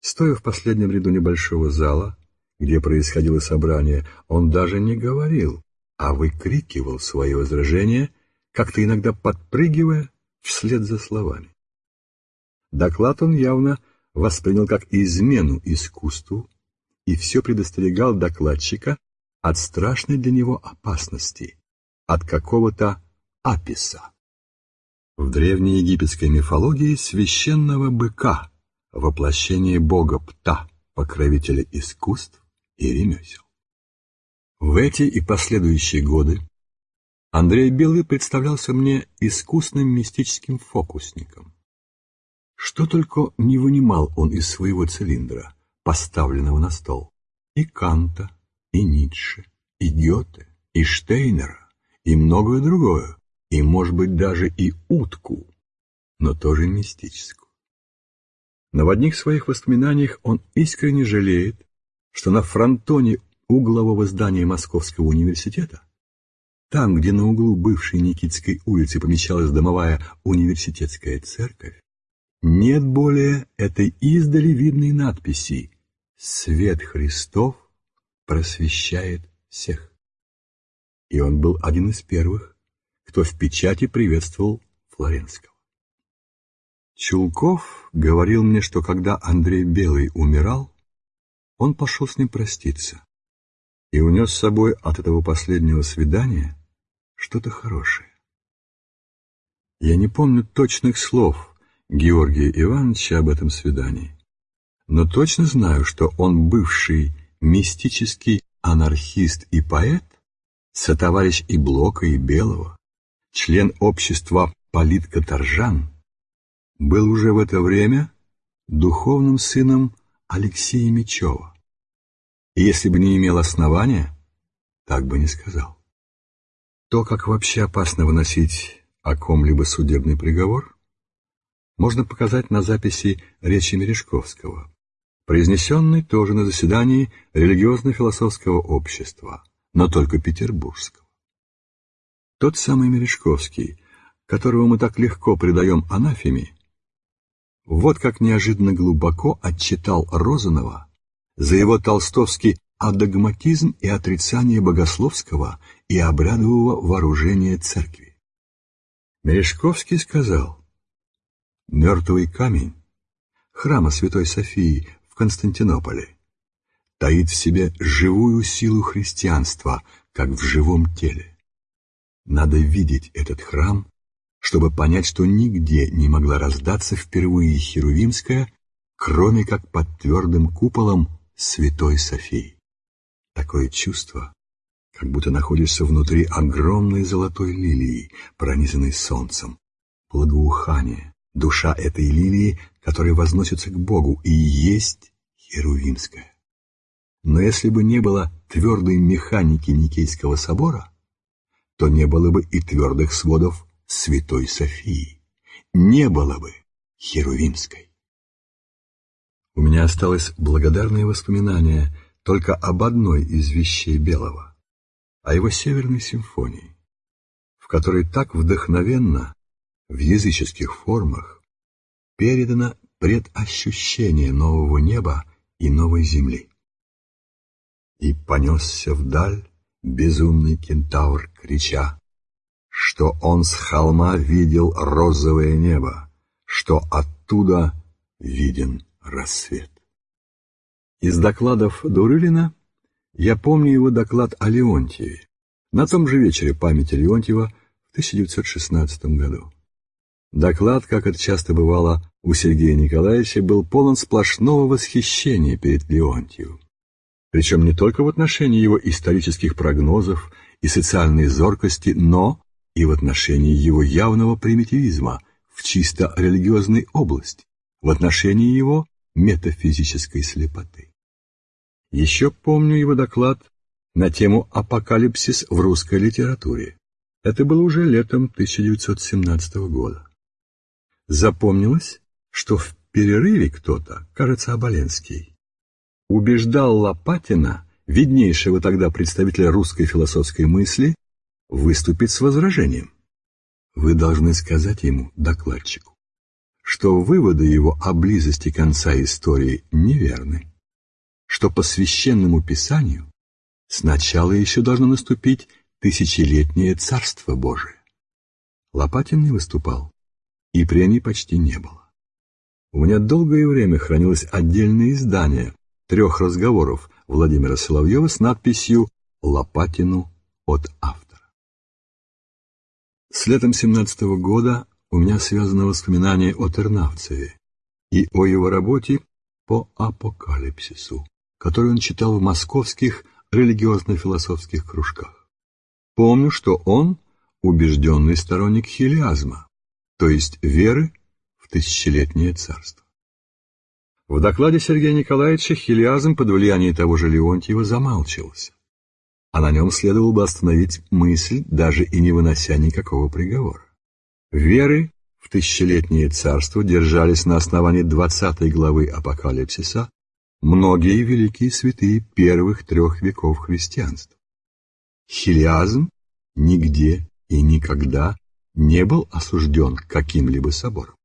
Стоя в последнем ряду небольшого зала, где происходило собрание, он даже не говорил, а выкрикивал свои возражения, как-то иногда подпрыгивая вслед за словами. Доклад он явно воспринял как измену искусству и все предостерегал докладчика от страшной для него опасности, от какого-то аписа. В древней египетской мифологии священного быка, воплощение бога Пта, покровителя искусств и ремесел. В эти и последующие годы Андрей Белый представлялся мне искусным мистическим фокусником. Что только не вынимал он из своего цилиндра, поставленного на стол. И Канта, и Ницше, и Гёте, и Штейнера, и многое другое, и, может быть, даже и утку, но тоже мистическую. Но в одних своих воспоминаниях он искренне жалеет, что на фронтоне углового здания Московского университета, там, где на углу бывшей Никитской улицы помещалась домовая университетская церковь, нет более этой издали видной надписи «Свет Христов просвещает всех». И он был один из первых, кто в печати приветствовал Флоренского. Чулков говорил мне, что когда Андрей Белый умирал, он пошел с ним проститься и унес с собой от этого последнего свидания что-то хорошее. Я не помню точных слов Георгия Ивановича об этом свидании, но точно знаю, что он бывший мистический анархист и поэт, сотоварищ и Блока, и Белого, член общества политкоторжан, был уже в это время духовным сыном Алексея Мечева. Если бы не имел основания, так бы не сказал. То, как вообще опасно выносить о ком-либо судебный приговор, можно показать на записи речи Мережковского, произнесенной тоже на заседании религиозно-философского общества, но только петербургского. Тот самый Мережковский, которого мы так легко предаем анафеме, вот как неожиданно глубоко отчитал Розанова за его толстовский адогматизм и отрицание богословского и обрядового вооружения церкви. Мережковский сказал, «Мертвый камень храма Святой Софии в Константинополе таит в себе живую силу христианства, как в живом теле. Надо видеть этот храм, чтобы понять, что нигде не могла раздаться впервые Херувимская, кроме как под твердым куполом Святой Софии. Такое чувство, как будто находишься внутри огромной золотой лилии, пронизанной солнцем. Благоухание, душа этой лилии, которая возносится к Богу, и есть Херувимская. Но если бы не было твердой механики Никейского собора, то не было бы и твердых сводов Святой Софии, не было бы Херувимской. У меня осталось благодарное воспоминание только об одной из вещей Белого, о его северной симфонии, в которой так вдохновенно, в языческих формах, передано предощущение нового неба и новой земли. И понесся вдаль безумный кентавр, крича, что он с холма видел розовое небо, что оттуда виден рассвет. Из докладов Дурылина я помню его доклад о Леонтьеве на том же вечере памяти Леонтьева в 1916 году. Доклад, как это часто бывало у Сергея Николаевича, был полон сплошного восхищения перед Леонтьевым причем не только в отношении его исторических прогнозов и социальной зоркости, но и в отношении его явного примитивизма в чисто религиозной области, в отношении его метафизической слепоты. Еще помню его доклад на тему «Апокалипсис в русской литературе». Это было уже летом 1917 года. Запомнилось, что в перерыве кто-то, кажется, Оболенский, убеждал Лопатина, виднейшего тогда представителя русской философской мысли, выступить с возражением. Вы должны сказать ему, докладчику, что выводы его о близости конца истории неверны, что по священному писанию сначала еще должно наступить тысячелетнее Царство Божие. Лопатин не выступал, и премий почти не было. У меня долгое время хранилось отдельное издание трех разговоров Владимира Соловьева с надписью «Лопатину от автора». С летом 17 -го года у меня связано воспоминание о Тернавцеве и о его работе по апокалипсису, которую он читал в московских религиозно-философских кружках. Помню, что он убежденный сторонник хилиазма, то есть веры в тысячелетнее царство. В докладе Сергея Николаевича хилиазм под влиянием того же Леонтьева замалчивался, а на нем следовало бы остановить мысль, даже и не вынося никакого приговора. Веры в тысячелетнее царство держались на основании двадцатой главы Апокалипсиса многие великие святые первых трех веков христианства. Хилиазм нигде и никогда не был осужден каким-либо собором.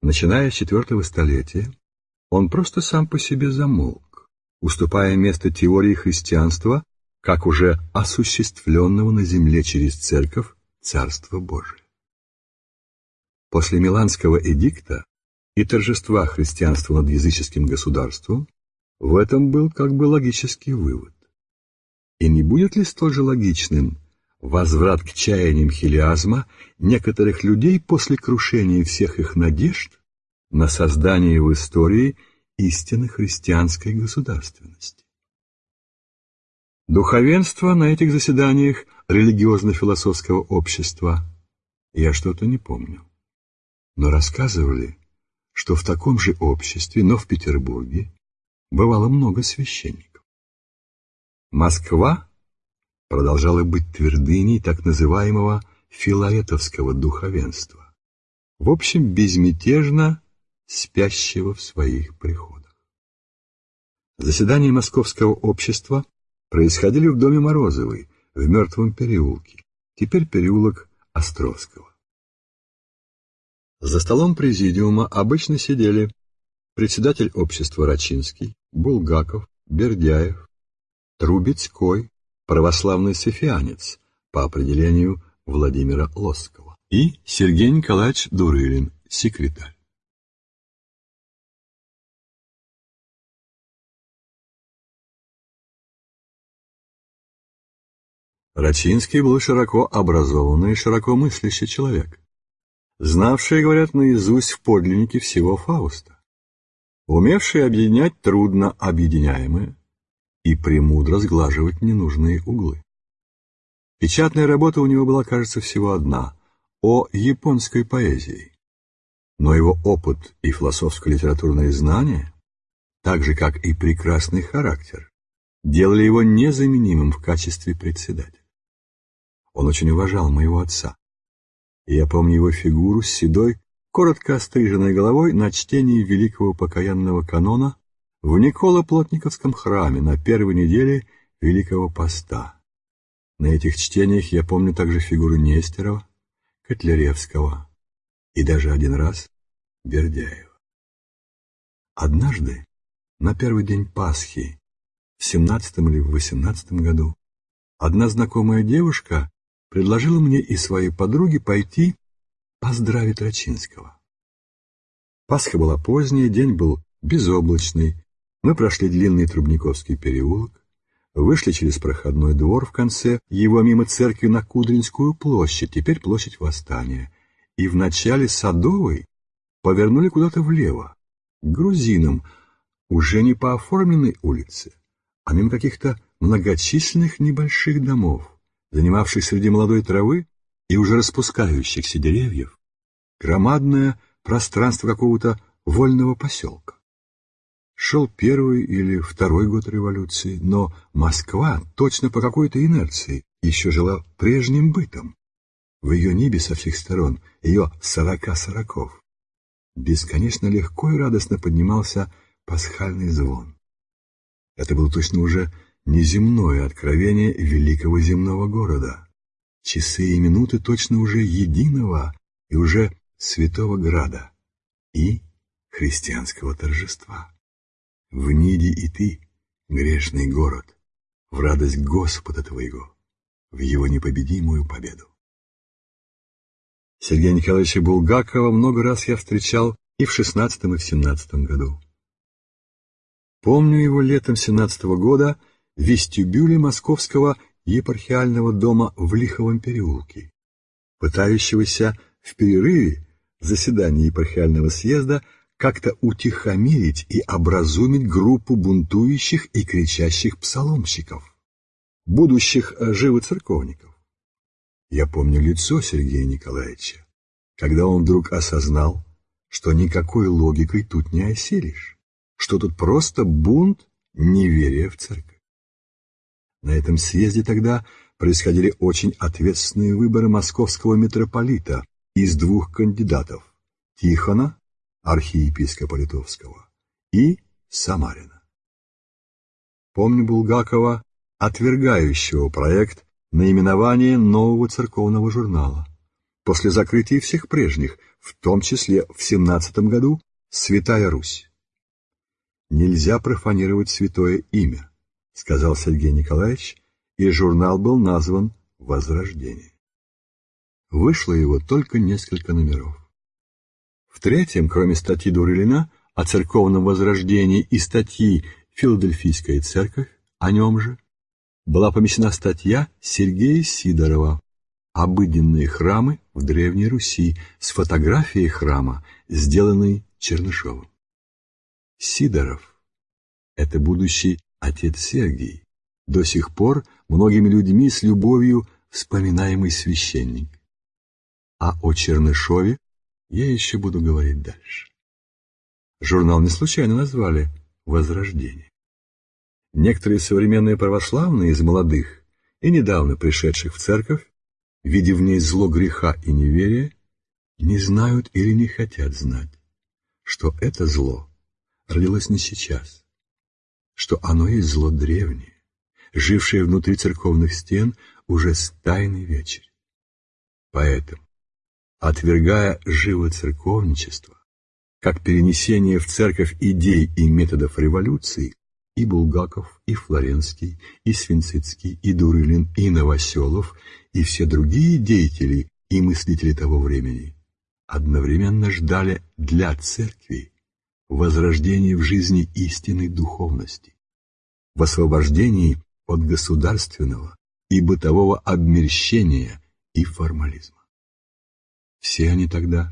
Начиная с IV столетия, он просто сам по себе замолк, уступая место теории христианства как уже осуществленного на земле через церковь Царства Божие. После Миланского эдикта и торжества христианства над языческим государством в этом был как бы логический вывод. И не будет ли столь же логичным возврат к чаяниям хилиазма некоторых людей после крушения всех их надежд на создание в истории истинно христианской государственности. Духовенство на этих заседаниях религиозно-философского общества я что-то не помню. Но рассказывали, что в таком же обществе, но в Петербурге, бывало много священников. Москва продолжала быть твердыней так называемого филаретовского духовенства. В общем, безмятежно спящего в своих приходах. Заседания Московского общества происходили в доме Морозовой, в Мертвом переулке, теперь переулок Островского. За столом президиума обычно сидели председатель общества Рачинский, Булгаков, Бердяев, Трубецкой, православный софианец, по определению Владимира Лоскова, и Сергей Николаевич Дурылин, секретарь. Рачинский был широко образованный и широко мыслящий человек, знавший, говорят, наизусть в подлиннике всего Фауста, умевший объединять трудно объединяемое и премудро сглаживать ненужные углы. Печатная работа у него была, кажется, всего одна — о японской поэзии. Но его опыт и философско-литературные знания, так же, как и прекрасный характер, делали его незаменимым в качестве председателя. Он очень уважал моего отца. Я помню его фигуру с седой, коротко остриженной головой на чтении великого покаянного канона в Николо-Плотниковском храме на первой неделе Великого Поста. На этих чтениях я помню также фигуры Нестерова, Котляревского и даже один раз Бердяева. Однажды, на первый день Пасхи, в семнадцатом или в восемнадцатом году, одна знакомая девушка предложила мне и своей подруге пойти поздравить Рачинского. Пасха была поздняя, день был безоблачный, мы прошли длинный Трубниковский переулок, вышли через проходной двор в конце его мимо церкви на Кудринскую площадь, теперь площадь Восстания, и в начале Садовой повернули куда-то влево, к грузинам, уже не по оформленной улице, а мимо каких-то многочисленных небольших домов, занимавших среди молодой травы и уже распускающихся деревьев, громадное пространство какого-то вольного поселка. Шел первый или второй год революции, но Москва точно по какой-то инерции еще жила прежним бытом. В ее небе со всех сторон, ее сорока сороков, бесконечно легко и радостно поднимался пасхальный звон. Это было точно уже неземное откровение великого земного города. Часы и минуты точно уже единого и уже святого града и христианского торжества. В Ниде и ты, грешный город, в радость Господа твоего, в его непобедимую победу. Сергея Николаевича Булгакова много раз я встречал и в шестнадцатом, и в семнадцатом году. Помню его летом семнадцатого года вестибюле московского епархиального дома в Лиховом переулке, пытающегося в перерыве заседания епархиального съезда как-то утихомирить и образумить группу бунтующих и кричащих псаломщиков, будущих э, живоцерковников. Я помню лицо Сергея Николаевича, когда он вдруг осознал, что никакой логикой тут не осилишь, что тут просто бунт неверия в церковь. На этом съезде тогда происходили очень ответственные выборы московского митрополита из двух кандидатов – Тихона архиепископа Литовского, и Самарина. Помню Булгакова, отвергающего проект наименования нового церковного журнала. После закрытия всех прежних, в том числе в семнадцатом году, «Святая Русь». «Нельзя профанировать святое имя», — сказал Сергей Николаевич, и журнал был назван «Возрождение». Вышло его только несколько номеров. В третьем, кроме статьи Дурилина о церковном возрождении и статьи «Филадельфийская церковь» о нем же, была помещена статья Сергея Сидорова «Обыденные храмы в Древней Руси» с фотографией храма, сделанной Чернышовым. Сидоров – это будущий отец Сергий, до сих пор многими людьми с любовью вспоминаемый священник. А о Чернышове я еще буду говорить дальше. Журнал не случайно назвали «Возрождение». Некоторые современные православные из молодых и недавно пришедших в церковь, видя в ней зло греха и неверия, не знают или не хотят знать, что это зло родилось не сейчас, что оно есть зло древнее, жившее внутри церковных стен уже с тайной вечери. Поэтому отвергая живоцерковничество, как перенесение в церковь идей и методов революции, и Булгаков, и Флоренский, и Свинцицкий, и Дурылин, и Новоселов, и все другие деятели и мыслители того времени одновременно ждали для церкви возрождения в жизни истинной духовности, в освобождении от государственного и бытового обмерщения и формализма. Все они тогда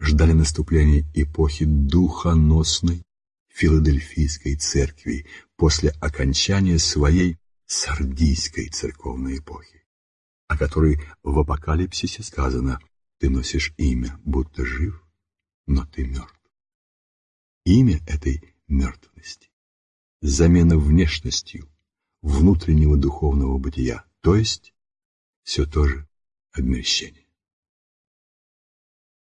ждали наступления эпохи духоносной Филадельфийской церкви после окончания своей сардийской церковной эпохи, о которой в Апокалипсисе сказано «Ты носишь имя, будто жив, но ты мертв». Имя этой мертвности – замена внешностью внутреннего духовного бытия, то есть все то же обмерщение.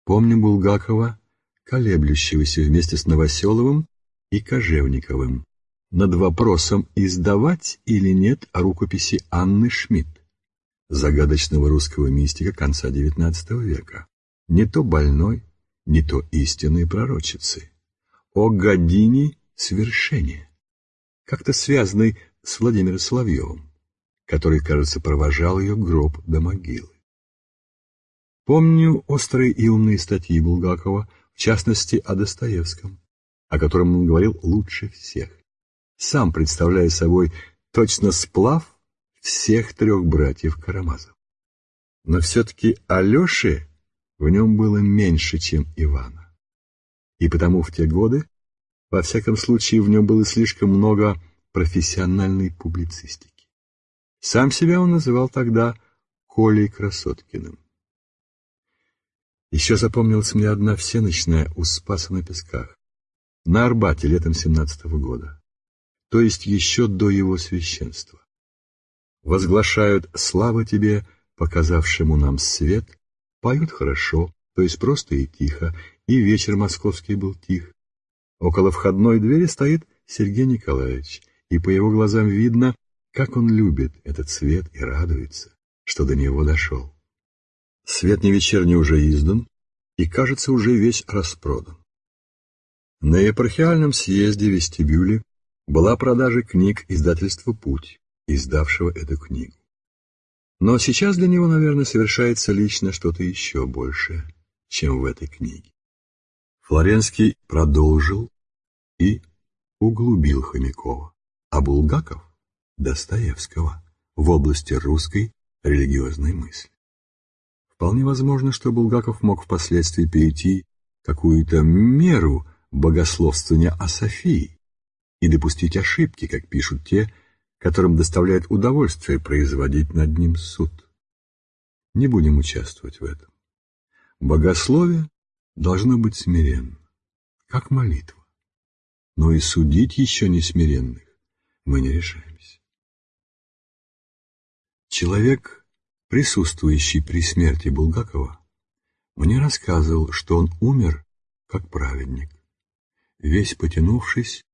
Помню Булгакова, колеблющегося вместе с Новоселовым и Кожевниковым над вопросом, издавать или нет рукописи Анны Шмидт, загадочного русского мистика конца XIX века, не то больной, не то истинной пророчицы, о године свершения, как-то связанной с Владимиром Соловьевым, который, кажется, провожал ее гроб до могилы. Помню острые и умные статьи Булгакова, в частности, о Достоевском, о котором он говорил лучше всех, сам представляя собой точно сплав всех трех братьев Карамазов. Но все-таки Алеши в нем было меньше, чем Ивана. И потому в те годы, во всяком случае, в нем было слишком много профессиональной публицистики. Сам себя он называл тогда Колей Красоткиным. Еще запомнилась мне одна всеночная у Спаса на Песках, на Арбате летом семнадцатого года, то есть еще до его священства. Возглашают «Слава тебе, показавшему нам свет», поют хорошо, то есть просто и тихо, и вечер московский был тих. Около входной двери стоит Сергей Николаевич, и по его глазам видно, как он любит этот свет и радуется, что до него дошел. Свет не вечерний уже издан и, кажется, уже весь распродан. На епархиальном съезде вестибюле была продажа книг издательства «Путь», издавшего эту книгу. Но сейчас для него, наверное, совершается лично что-то еще большее, чем в этой книге. Флоренский продолжил и углубил Хомякова, а Булгаков – Достоевского в области русской религиозной мысли. Вполне возможно, что Булгаков мог впоследствии перейти какую-то меру богословствования о Софии и допустить ошибки, как пишут те, которым доставляет удовольствие производить над ним суд. Не будем участвовать в этом. Богословие должно быть смиренно, как молитва. Но и судить еще не смиренных мы не решаемся. Человек присутствующий при смерти Булгакова, мне рассказывал, что он умер как праведник, весь потянувшись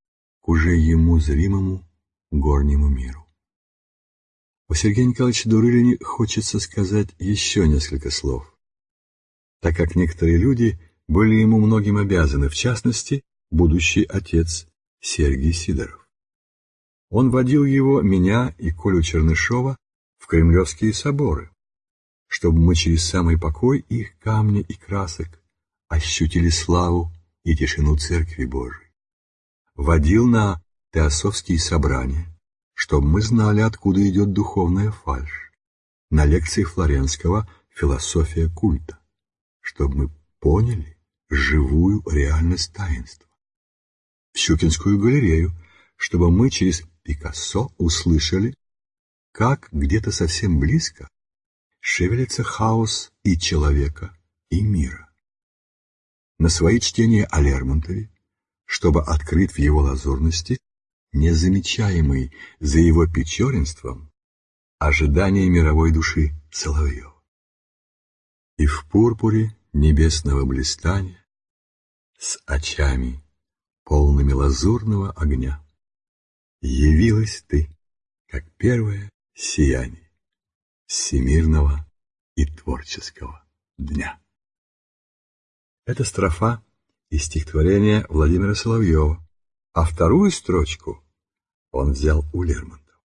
к уже ему зримому горнему миру. О Сергее Николаевиче Дурылине хочется сказать еще несколько слов, так как некоторые люди были ему многим обязаны, в частности, будущий отец Сергий Сидоров. Он водил его, меня и Колю Чернышова в кремлевские соборы, чтобы мы через самый покой их камня и красок ощутили славу и тишину Церкви Божией. Водил на теософские собрания, чтобы мы знали, откуда идет духовная фальшь, на лекции Флоренского «Философия культа», чтобы мы поняли живую реальность таинства. В Щукинскую галерею, чтобы мы через Пикассо услышали как где-то совсем близко шевелится хаос и человека, и мира. На свои чтения о Лермонтове, чтобы открыть в его лазурности, незамечаемый за его печоренством, ожидание мировой души Соловьева. И в пурпуре небесного блистания, с очами, полными лазурного огня, явилась ты, как первая сияние всемирного и творческого дня. Это строфа из стихотворения Владимира Соловьева, а вторую строчку он взял у Лермонтова.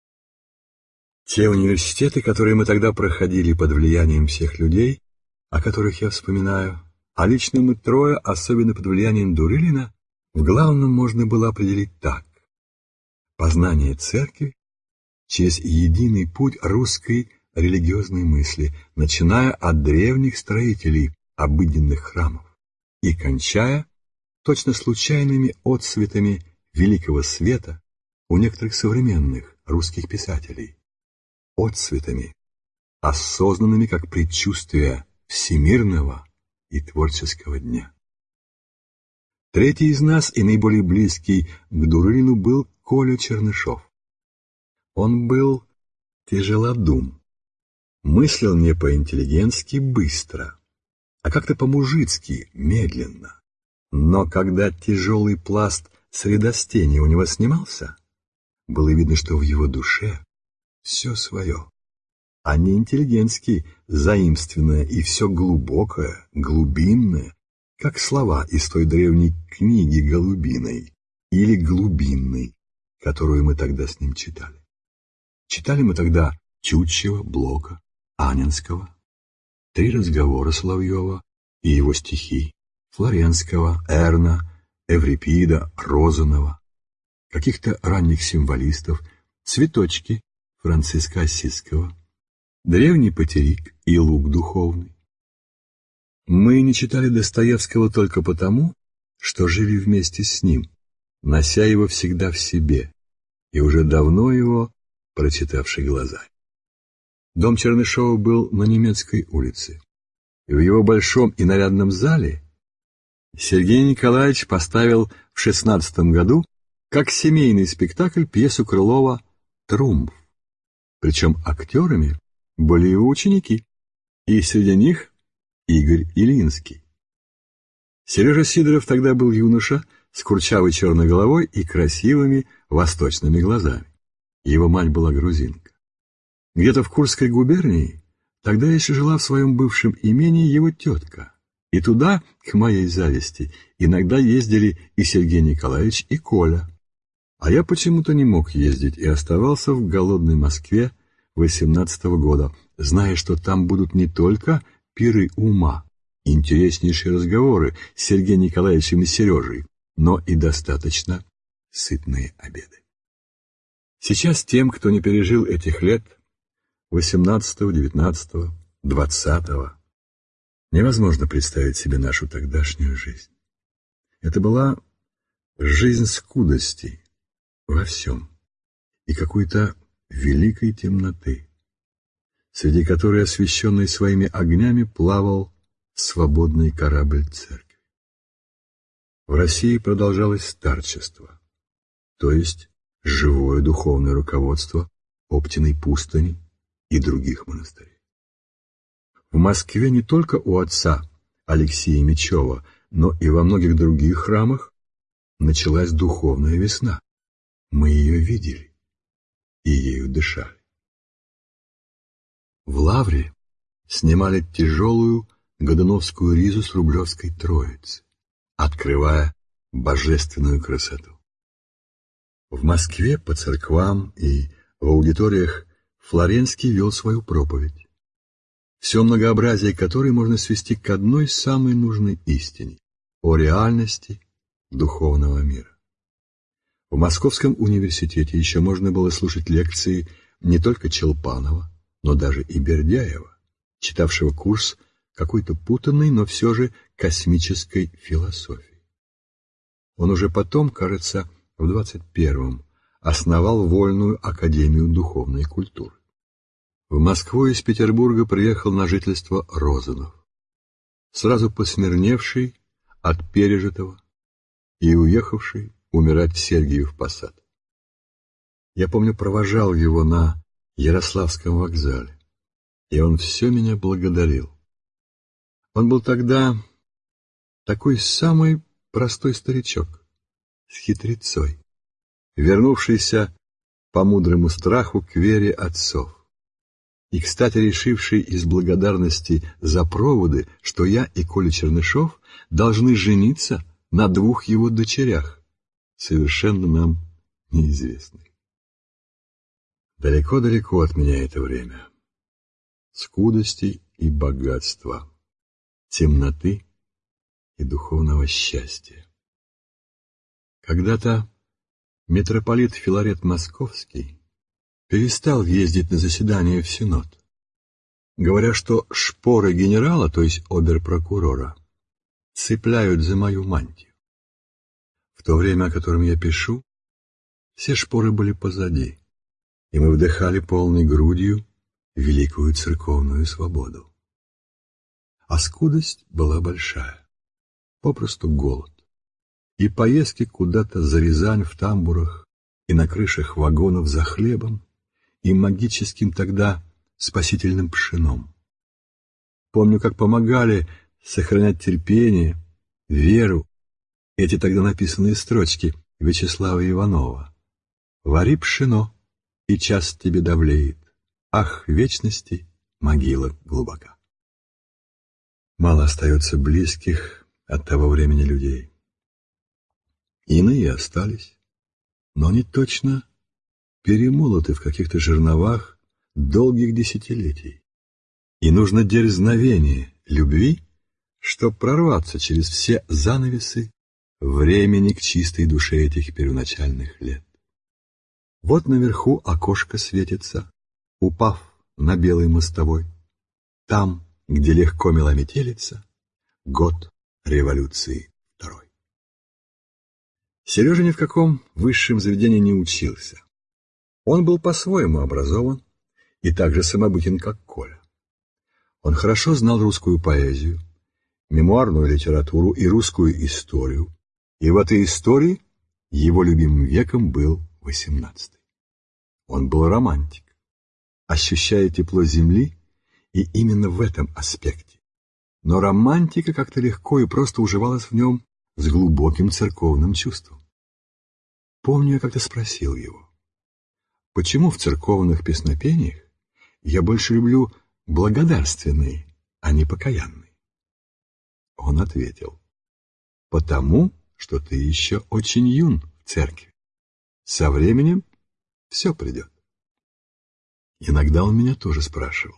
Те университеты, которые мы тогда проходили под влиянием всех людей, о которых я вспоминаю, а лично мы трое, особенно под влиянием Дурылина, в главном можно было определить так. Познание церкви через единый путь русской религиозной мысли, начиная от древних строителей обыденных храмов и кончая точно случайными отсветами великого света у некоторых современных русских писателей, отцветами, осознанными как предчувствие всемирного и творческого дня. Третий из нас и наиболее близкий к Дурылину был Коля Чернышов. Он был тяжелодум, мыслил не по-интеллигентски быстро, а как-то по-мужицки медленно. Но когда тяжелый пласт средостения у него снимался, было видно, что в его душе все свое, а не интеллигентски заимственное и все глубокое, глубинное, как слова из той древней книги «Голубиной» или «Глубинной», которую мы тогда с ним читали. Читали мы тогда Тютчева, Блока, Анинского, три разговора Соловьева и его стихи, Флоренского, Эрна, Эврипида, Розанова, каких-то ранних символистов, цветочки Франциска Осиского, древний потерик и лук духовный. Мы не читали Достоевского только потому, что жили вместе с ним, нося его всегда в себе, и уже давно его прочитавший глаза. Дом Чернышова был на немецкой улице, и в его большом и нарядном зале Сергей Николаевич поставил в шестнадцатом году как семейный спектакль пьесу Крылова «Трумф». Причем актерами были его ученики, и среди них Игорь Илинский. Сережа Сидоров тогда был юноша с курчавой черной головой и красивыми восточными глазами. Его мать была грузинка. Где-то в Курской губернии тогда еще жила в своем бывшем имении его тетка. И туда, к моей зависти, иногда ездили и Сергей Николаевич, и Коля. А я почему-то не мог ездить и оставался в голодной Москве восемнадцатого года, зная, что там будут не только пиры ума, интереснейшие разговоры с Сергеем Николаевичем и Сережей, но и достаточно сытные обеды. Сейчас тем, кто не пережил этих лет, восемнадцатого, девятнадцатого, двадцатого, невозможно представить себе нашу тогдашнюю жизнь. Это была жизнь скудостей, во всем и какой-то великой темноты, среди которой, освещенный своими огнями, плавал свободный корабль церкви. В России продолжалось старчество, то есть живое духовное руководство Оптиной пустыни и других монастырей. В Москве не только у отца Алексея Мечева, но и во многих других храмах началась духовная весна. Мы ее видели и ею дышали. В Лавре снимали тяжелую Годуновскую ризу с Рублевской Троицы, открывая божественную красоту. В Москве по церквам и в аудиториях Флоренский вел свою проповедь, все многообразие которой можно свести к одной самой нужной истине – о реальности духовного мира. В Московском университете еще можно было слушать лекции не только Челпанова, но даже и Бердяева, читавшего курс какой-то путанной, но все же космической философии. Он уже потом, кажется, в 21-м, основал Вольную Академию Духовной Культуры. В Москву из Петербурга приехал на жительство Розанов, сразу посмирневший от пережитого и уехавший умирать в Сергиев Посад. Я помню, провожал его на Ярославском вокзале, и он все меня благодарил. Он был тогда такой самый простой старичок, с хитрецой, вернувшийся по мудрому страху к вере отцов. И, кстати, решивший из благодарности за проводы, что я и Коля Чернышов должны жениться на двух его дочерях, совершенно нам неизвестный. Далеко-далеко от меня это время. Скудости и богатства, темноты и духовного счастья. Когда-то митрополит Филарет Московский перестал ездить на заседания в Синод, говоря, что шпоры генерала, то есть оберпрокурора, цепляют за мою мантию. То время, о котором я пишу, все шпоры были позади, и мы вдыхали полной грудью великую церковную свободу. А скудость была большая, попросту голод. И поездки куда-то за Рязань в тамбурах и на крышах вагонов за хлебом и магическим тогда спасительным пшеном. Помню, как помогали сохранять терпение, веру, эти тогда написанные строчки Вячеслава Иванова. «Вари пшено, и час тебе давлеет, ах, вечности могила глубока». Мало остается близких от того времени людей. Иные остались, но они точно перемолоты в каких-то жерновах долгих десятилетий. И нужно дерзновение любви, чтобы прорваться через все занавесы времени к чистой душе этих первоначальных лет. Вот наверху окошко светится, упав на белый мостовой. Там, где легко мела метелица, год революции второй. Сережа ни в каком высшем заведении не учился. Он был по-своему образован и так же самобытен, как Коля. Он хорошо знал русскую поэзию, мемуарную литературу и русскую историю, и в этой истории его любимым веком был XVIII. Он был романтик, ощущая тепло земли, и именно в этом аспекте. Но романтика как-то легко и просто уживалась в нем с глубоким церковным чувством. Помню, я как-то спросил его, почему в церковных песнопениях я больше люблю благодарственные, а не покаянные? Он ответил, потому что ты еще очень юн в церкви. Со временем все придет. Иногда он меня тоже спрашивал,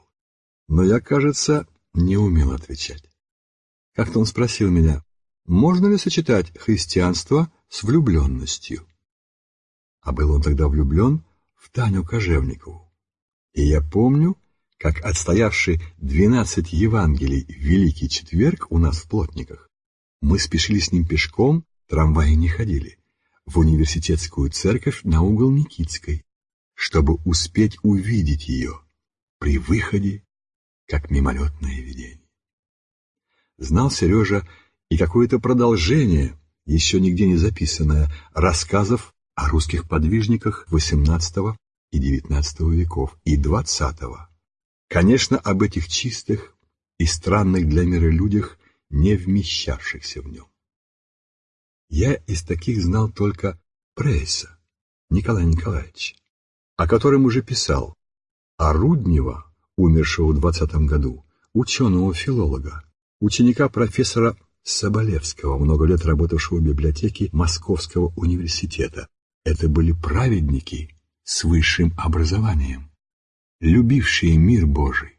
но я, кажется, не умел отвечать. Как-то он спросил меня, можно ли сочетать христианство с влюбленностью? А был он тогда влюблен в Таню Кожевникову. И я помню, как отстоявший двенадцать Евангелий в Великий Четверг у нас в Плотниках, мы спешили с ним пешком, трамваи не ходили, в университетскую церковь на угол Никитской, чтобы успеть увидеть ее при выходе, как мимолетное видение. Знал Сережа и какое-то продолжение, еще нигде не записанное, рассказов о русских подвижниках XVIII и XIX веков и XX. Конечно, об этих чистых и странных для мира людях, не вмещавшихся в нем. Я из таких знал только Прейса, Николая Николаевича, о котором уже писал, а Руднева, умершего в двадцатом году, ученого-филолога, ученика профессора Соболевского, много лет работавшего в библиотеке Московского университета. Это были праведники с высшим образованием, любившие мир Божий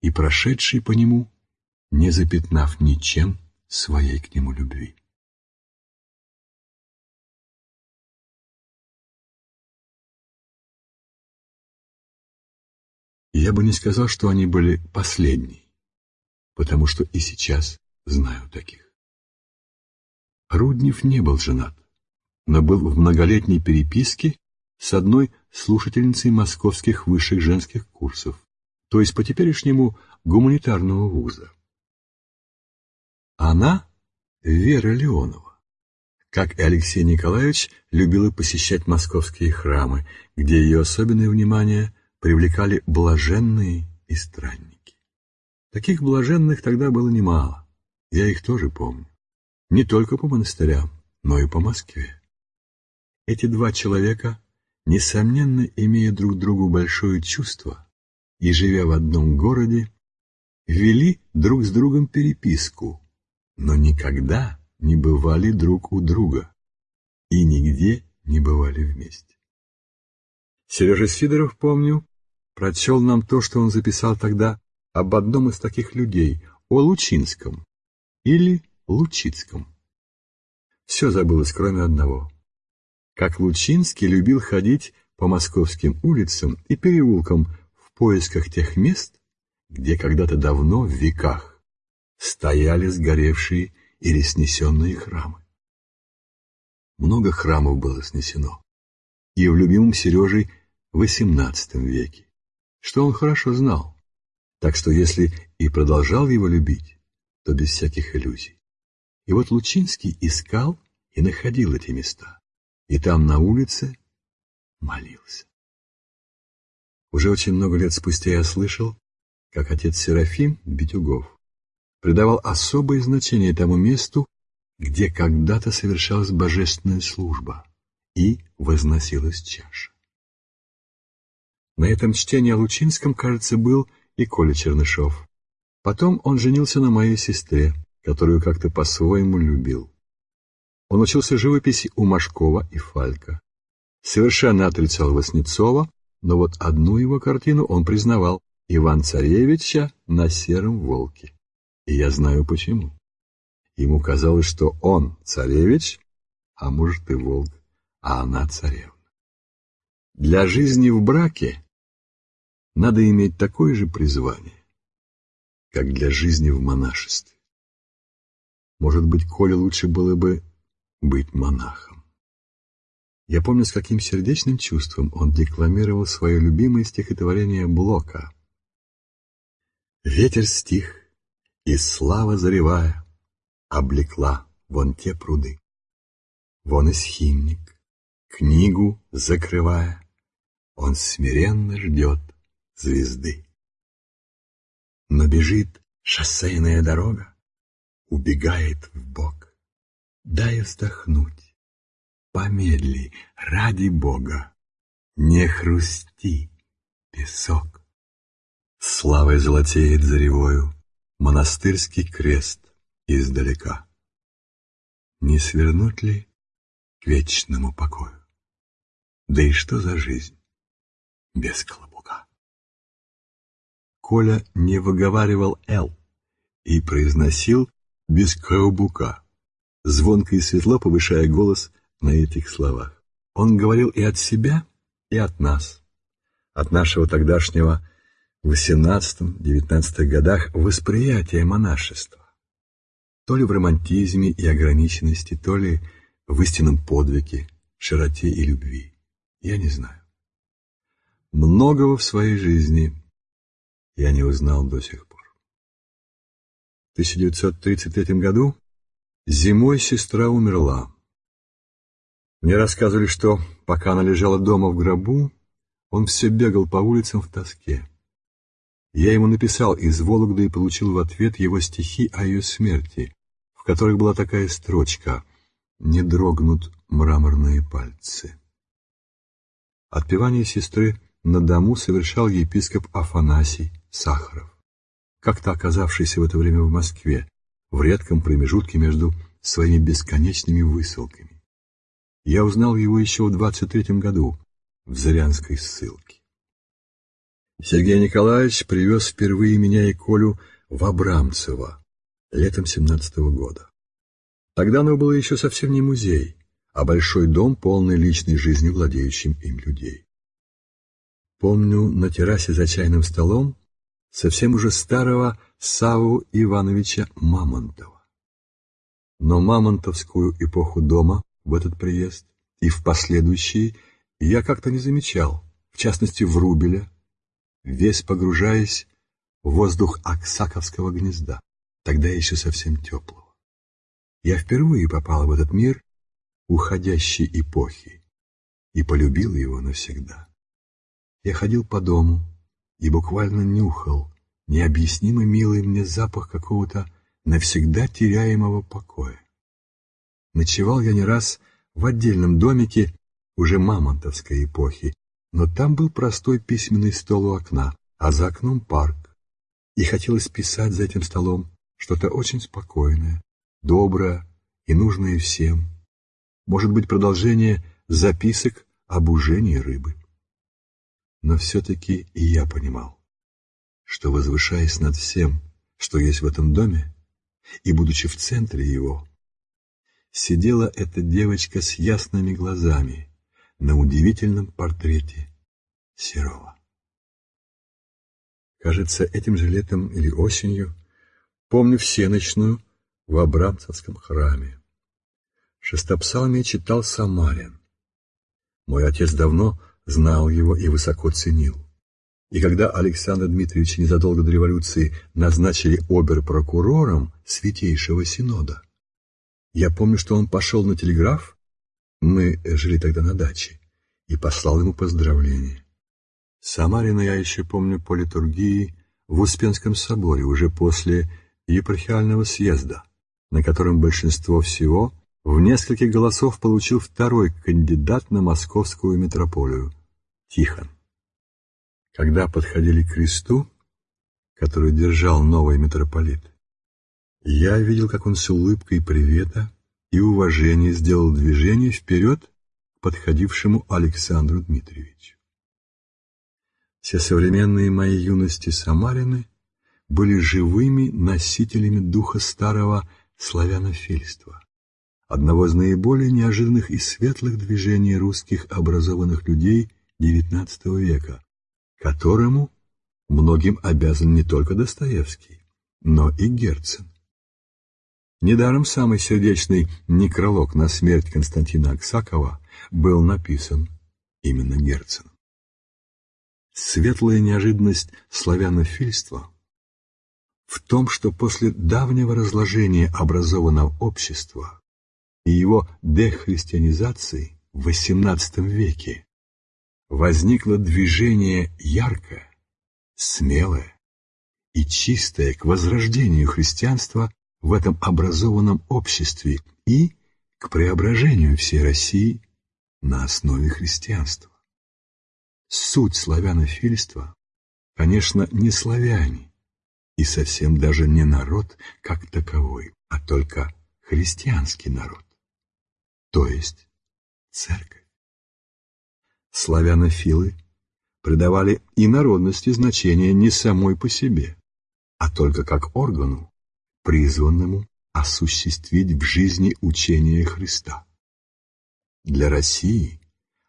и прошедшие по нему, не запятнав ничем своей к нему любви. Я бы не сказал, что они были последние, потому что и сейчас знаю таких. Руднев не был женат, но был в многолетней переписке с одной слушательницей московских высших женских курсов, то есть по теперешнему гуманитарного вуза. Она — Вера Леонова. Как и Алексей Николаевич, любила посещать московские храмы, где ее особенное внимание привлекали блаженные и странники. Таких блаженных тогда было немало, я их тоже помню. Не только по монастырям, но и по Москве. Эти два человека, несомненно, имея друг другу большое чувство и живя в одном городе, вели друг с другом переписку, но никогда не бывали друг у друга и нигде не бывали вместе. Сережа Сидоров, помню, прочел нам то, что он записал тогда об одном из таких людей, о Лучинском или Лучицком. Все забылось, кроме одного. Как Лучинский любил ходить по московским улицам и переулкам в поисках тех мест, где когда-то давно, в веках, стояли сгоревшие или снесенные храмы. Много храмов было снесено, и в любимом Сережей XVIII веке, что он хорошо знал, так что если и продолжал его любить, то без всяких иллюзий. И вот Лучинский искал и находил эти места, и там на улице молился. Уже очень много лет спустя я слышал, как отец Серафим Битюгов придавал особое значение тому месту, где когда-то совершалась божественная служба и возносилась чаша. На этом чтении о Лучинском, кажется, был и Коля Чернышов. Потом он женился на моей сестре, которую как-то по-своему любил. Он учился живописи у Машкова и Фалька. Совершенно отрицал Васнецова, но вот одну его картину он признавал Иван-Царевича на сером волке. И я знаю почему. Ему казалось, что он царевич, а может и волк, а она царевна. Для жизни в браке надо иметь такое же призвание, как для жизни в монашестве. Может быть, Коле лучше было бы быть монахом. Я помню, с каким сердечным чувством он декламировал свое любимое стихотворение Блока. «Ветер стих, и слава заревая, облекла вон те пруды. Вон и схимник, книгу закрывая, он смиренно ждет звезды. Но бежит шоссейная дорога, убегает в бок. Дай вздохнуть, помедли, ради Бога, не хрусти, песок. Славой золотеет заревою монастырский крест издалека. Не свернуть ли к вечному покою? Да и что за жизнь без клобука? Коля не выговаривал «Л» и произносил без клобука, звонко и светло повышая голос на этих словах. Он говорил и от себя, и от нас, от нашего тогдашнего в XVIII-XIX годах восприятия монашества. То ли в романтизме и ограниченности, то ли в истинном подвиге, широте и любви. Я не знаю. Многого в своей жизни я не узнал до сих пор. В 1933 году зимой сестра умерла. Мне рассказывали, что, пока она лежала дома в гробу, он все бегал по улицам в тоске. Я ему написал из Вологды и получил в ответ его стихи о ее смерти, в которых была такая строчка «Не дрогнут мраморные пальцы». Отпевание сестры на дому совершал епископ Афанасий Сахаров, как-то оказавшийся в это время в Москве, в редком промежутке между своими бесконечными высылками. Я узнал его еще в 23-м году в Зарянской ссылке. Сергей Николаевич привез впервые меня и Колю в Абрамцево летом семнадцатого года. Тогда оно было еще совсем не музей, а большой дом, полный личной жизнью владеющим им людей. Помню на террасе за чайным столом совсем уже старого Саву Ивановича Мамонтова. Но мамонтовскую эпоху дома в этот приезд и в последующие я как-то не замечал, в частности в Рубеля, весь погружаясь в воздух Аксаковского гнезда, тогда еще совсем теплого. Я впервые попал в этот мир уходящей эпохи и полюбил его навсегда. Я ходил по дому и буквально нюхал необъяснимо милый мне запах какого-то навсегда теряемого покоя. Ночевал я не раз в отдельном домике уже мамонтовской эпохи, но там был простой письменный стол у окна, а за окном парк. И хотелось писать за этим столом что-то очень спокойное, доброе и нужное всем. Может быть, продолжение записок об ужении рыбы. Но все-таки и я понимал, что, возвышаясь над всем, что есть в этом доме, и будучи в центре его, сидела эта девочка с ясными глазами на удивительном портрете Серова. Кажется, этим же летом или осенью помню всеночную в Абрамцевском храме. Шестопсалмие читал Самарин. Мой отец давно знал его и высоко ценил. И когда Александра Дмитриевича незадолго до революции назначили обер-прокурором Святейшего Синода, я помню, что он пошел на телеграф, мы жили тогда на даче, и послал ему поздравления. Самарина я еще помню по литургии в Успенском соборе уже после епархиального съезда, на котором большинство всего в нескольких голосов получил второй кандидат на московскую метрополию – Тихон. Когда подходили к кресту, который держал новый митрополит, я видел, как он с улыбкой привета и уважения сделал движение вперед к подходившему Александру Дмитриевичу. Все современные мои юности Самарины были живыми носителями духа старого славянофильства, одного из наиболее неожиданных и светлых движений русских образованных людей XIX века, которому многим обязан не только Достоевский, но и Герцен. Недаром самый сердечный некролог на смерть Константина Аксакова был написан именно Герценом. Светлая неожиданность славянофильства в том, что после давнего разложения образованного общества и его дехристианизации в XVIII веке возникло движение яркое, смелое и чистое к возрождению христианства в этом образованном обществе и к преображению всей России на основе христианства. Суть славянофильства, конечно, не славяне, и совсем даже не народ как таковой, а только христианский народ, то есть церковь. Славянофилы придавали и народности значение не самой по себе, а только как органу, призванному осуществить в жизни учение Христа. Для России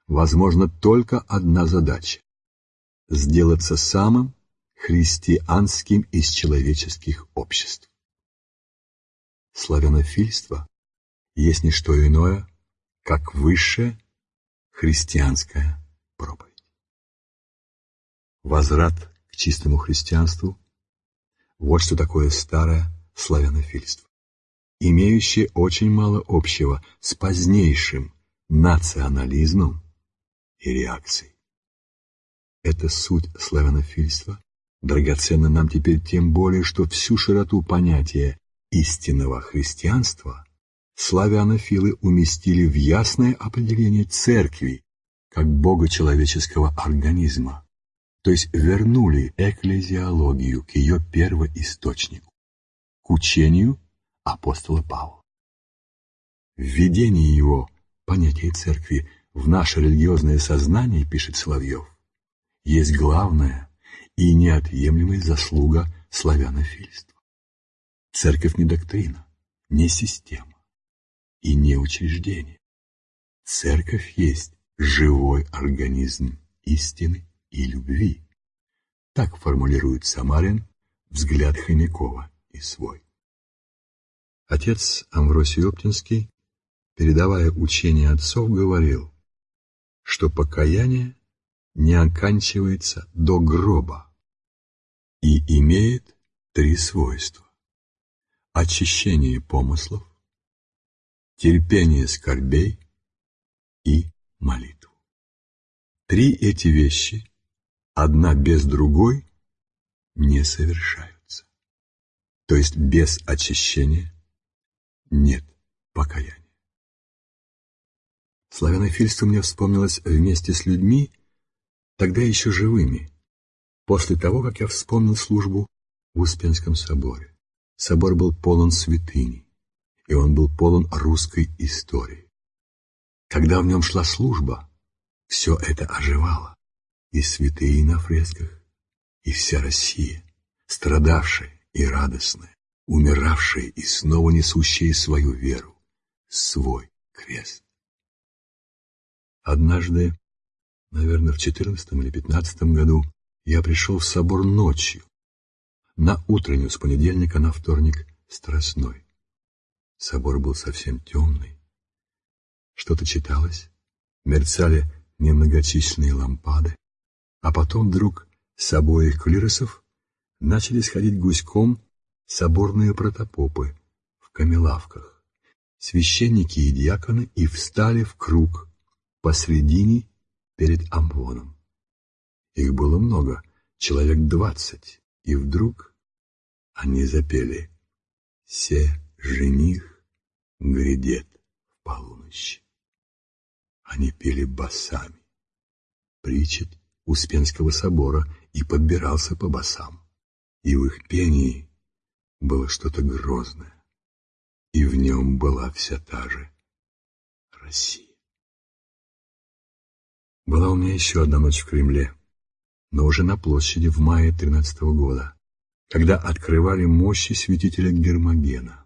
возможна только одна задача – сделаться самым христианским из человеческих обществ. Славянофильство есть не что иное, как высшая христианская проповедь. Возврат к чистому христианству – вот что такое старое славянофильство, имеющее очень мало общего с позднейшим национализмом и реакцией. Это суть славянофильства драгоценна нам теперь тем более, что всю широту понятия истинного христианства славянофилы уместили в ясное определение церкви как бога человеческого организма, то есть вернули экклезиологию к ее первоисточнику, к учению апостола Павла. Введение его понятия церкви в наше религиозное сознание, пишет Соловьев, есть главная и неотъемлемая заслуга славянофильства. Церковь не доктрина, не система и не учреждение. Церковь есть живой организм истины и любви. Так формулирует Самарин взгляд Хомякова и свой. Отец Амвросий Оптинский, передавая учение отцов, говорил, что покаяние не оканчивается до гроба и имеет три свойства. Очищение помыслов, терпение скорбей и молитву. Три эти вещи, одна без другой, не совершаются. То есть без очищения нет покаяния. Славянофильство мне вспомнилось вместе с людьми, тогда еще живыми, после того, как я вспомнил службу в Успенском соборе. Собор был полон святыней и он был полон русской истории. Когда в нем шла служба, все это оживало. и святые на фресках, и вся Россия, страдавшая и радостная, умиравшая и снова несущая свою веру, свой крест. Однажды, наверное, в четырнадцатом или пятнадцатом году, я пришел в собор ночью, на утреннюю с понедельника на вторник Страстной. Собор был совсем темный. Что-то читалось, мерцали немногочисленные лампады, а потом вдруг с обоих клиросов начали сходить гуськом соборные протопопы в камелавках, священники и диаконы и встали в круг посредине перед амвоном. Их было много, человек двадцать, и вдруг они запели «Се жених грядет в полуночь». Они пели басами. Причет Успенского собора и подбирался по басам. И в их пении было что-то грозное, и в нем была вся та же Россия. Была у меня еще одна ночь в Кремле, но уже на площади в мае 13 -го года, когда открывали мощи святителя Гермогена.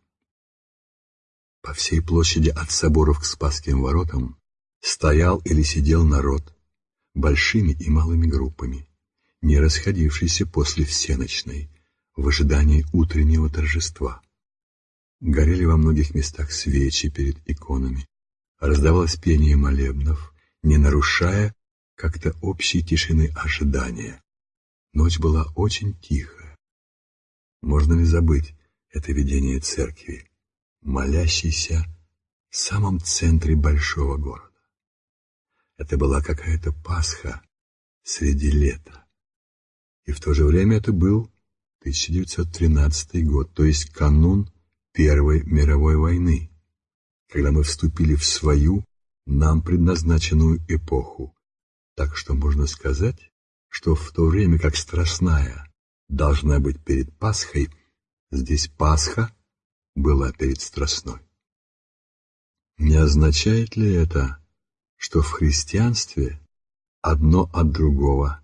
По всей площади от соборов к Спасским воротам стоял или сидел народ, большими и малыми группами, не расходившийся после всеночной, в ожидании утреннего торжества. Горели во многих местах свечи перед иконами, раздавалось пение молебнов, не нарушая как-то общей тишины ожидания. Ночь была очень тихая. Можно ли забыть это видение церкви, молящейся в самом центре большого города? Это была какая-то Пасха среди лета. И в то же время это был 1913 год, то есть канун Первой мировой войны, когда мы вступили в свою, нам предназначенную эпоху. Так что можно сказать, что в то время как Страстная должна быть перед Пасхой, здесь Пасха была перед Страстной. Не означает ли это, что в христианстве одно от другого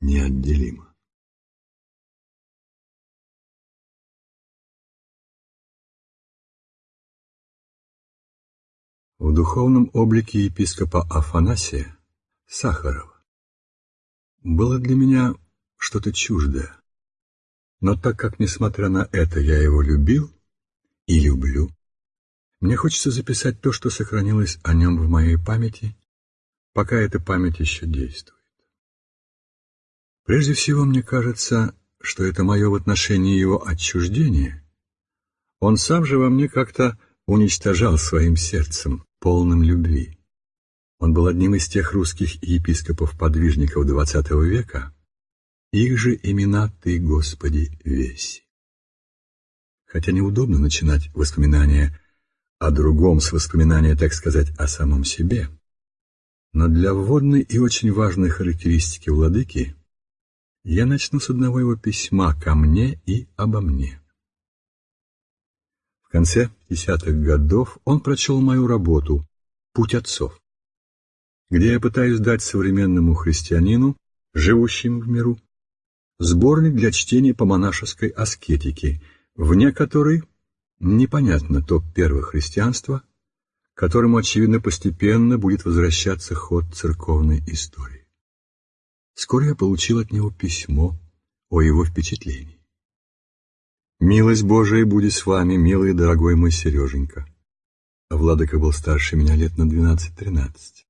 неотделимо. В духовном облике епископа Афанасия Сахарова было для меня что-то чуждое. Но так как, несмотря на это, я его любил и люблю, мне хочется записать то, что сохранилось о нем в моей памяти, пока эта память еще действует. Прежде всего, мне кажется, что это мое в отношении его отчуждения. Он сам же во мне как-то уничтожал своим сердцем, полным любви. Он был одним из тех русских епископов-подвижников XX века, их же имена Ты, Господи, весь. Хотя неудобно начинать воспоминания о другом с воспоминания, так сказать, о самом себе. Но для вводной и очень важной характеристики владыки я начну с одного его письма ко мне и обо мне. В конце десятых годов он прочел мою работу «Путь отцов», где я пытаюсь дать современному христианину, живущему в миру, сборник для чтения по монашеской аскетике, вне которой Непонятно то первое христианство, которому, очевидно, постепенно будет возвращаться ход церковной истории. Вскоре я получил от него письмо о его впечатлении. «Милость Божия будет с вами, милый и дорогой мой Сереженька». А Владыка был старше меня лет на двенадцать-тринадцать.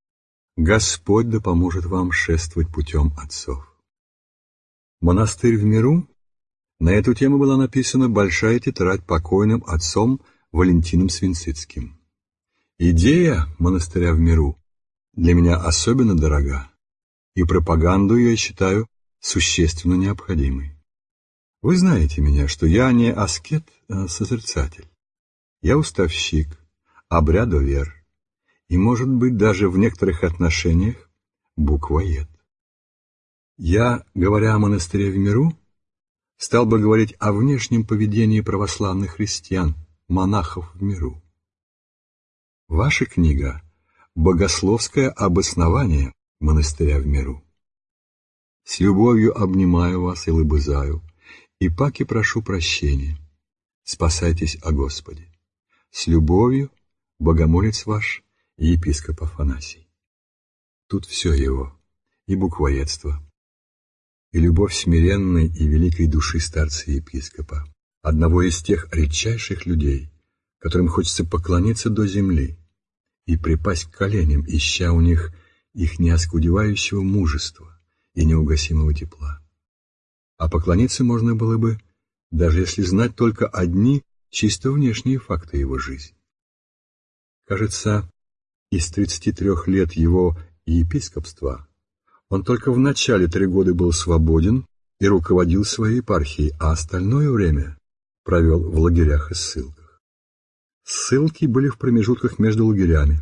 Господь да поможет вам шествовать путем отцов. Монастырь в миру на эту тему была написана большая тетрадь покойным отцом Валентином Свинцицким. Идея монастыря в миру для меня особенно дорога, и пропаганду я считаю существенно необходимой. Вы знаете меня, что я не аскет, а созерцатель. Я уставщик, обрядовер, и, может быть, даже в некоторых отношениях буквоед. Я, говоря о монастыре в миру, стал бы говорить о внешнем поведении православных христиан, монахов в миру. Ваша книга – богословское обоснование монастыря в миру. С любовью обнимаю вас и лыбызаю, и паки прошу прощения. Спасайтесь о Господе. С любовью, богомолец ваш, епископ Афанасий. Тут все его, и буквоедство, и любовь смиренной и великой души старца-епископа, одного из тех редчайших людей, которым хочется поклониться до земли и припасть к коленям, ища у них их неоскудевающего мужества и неугасимого тепла. А поклониться можно было бы, даже если знать только одни чисто внешние факты его жизни. Кажется, из 33 лет его епископства он только в начале три года был свободен и руководил своей епархией, а остальное время провел в лагерях и ссылках. Ссылки были в промежутках между лагерями,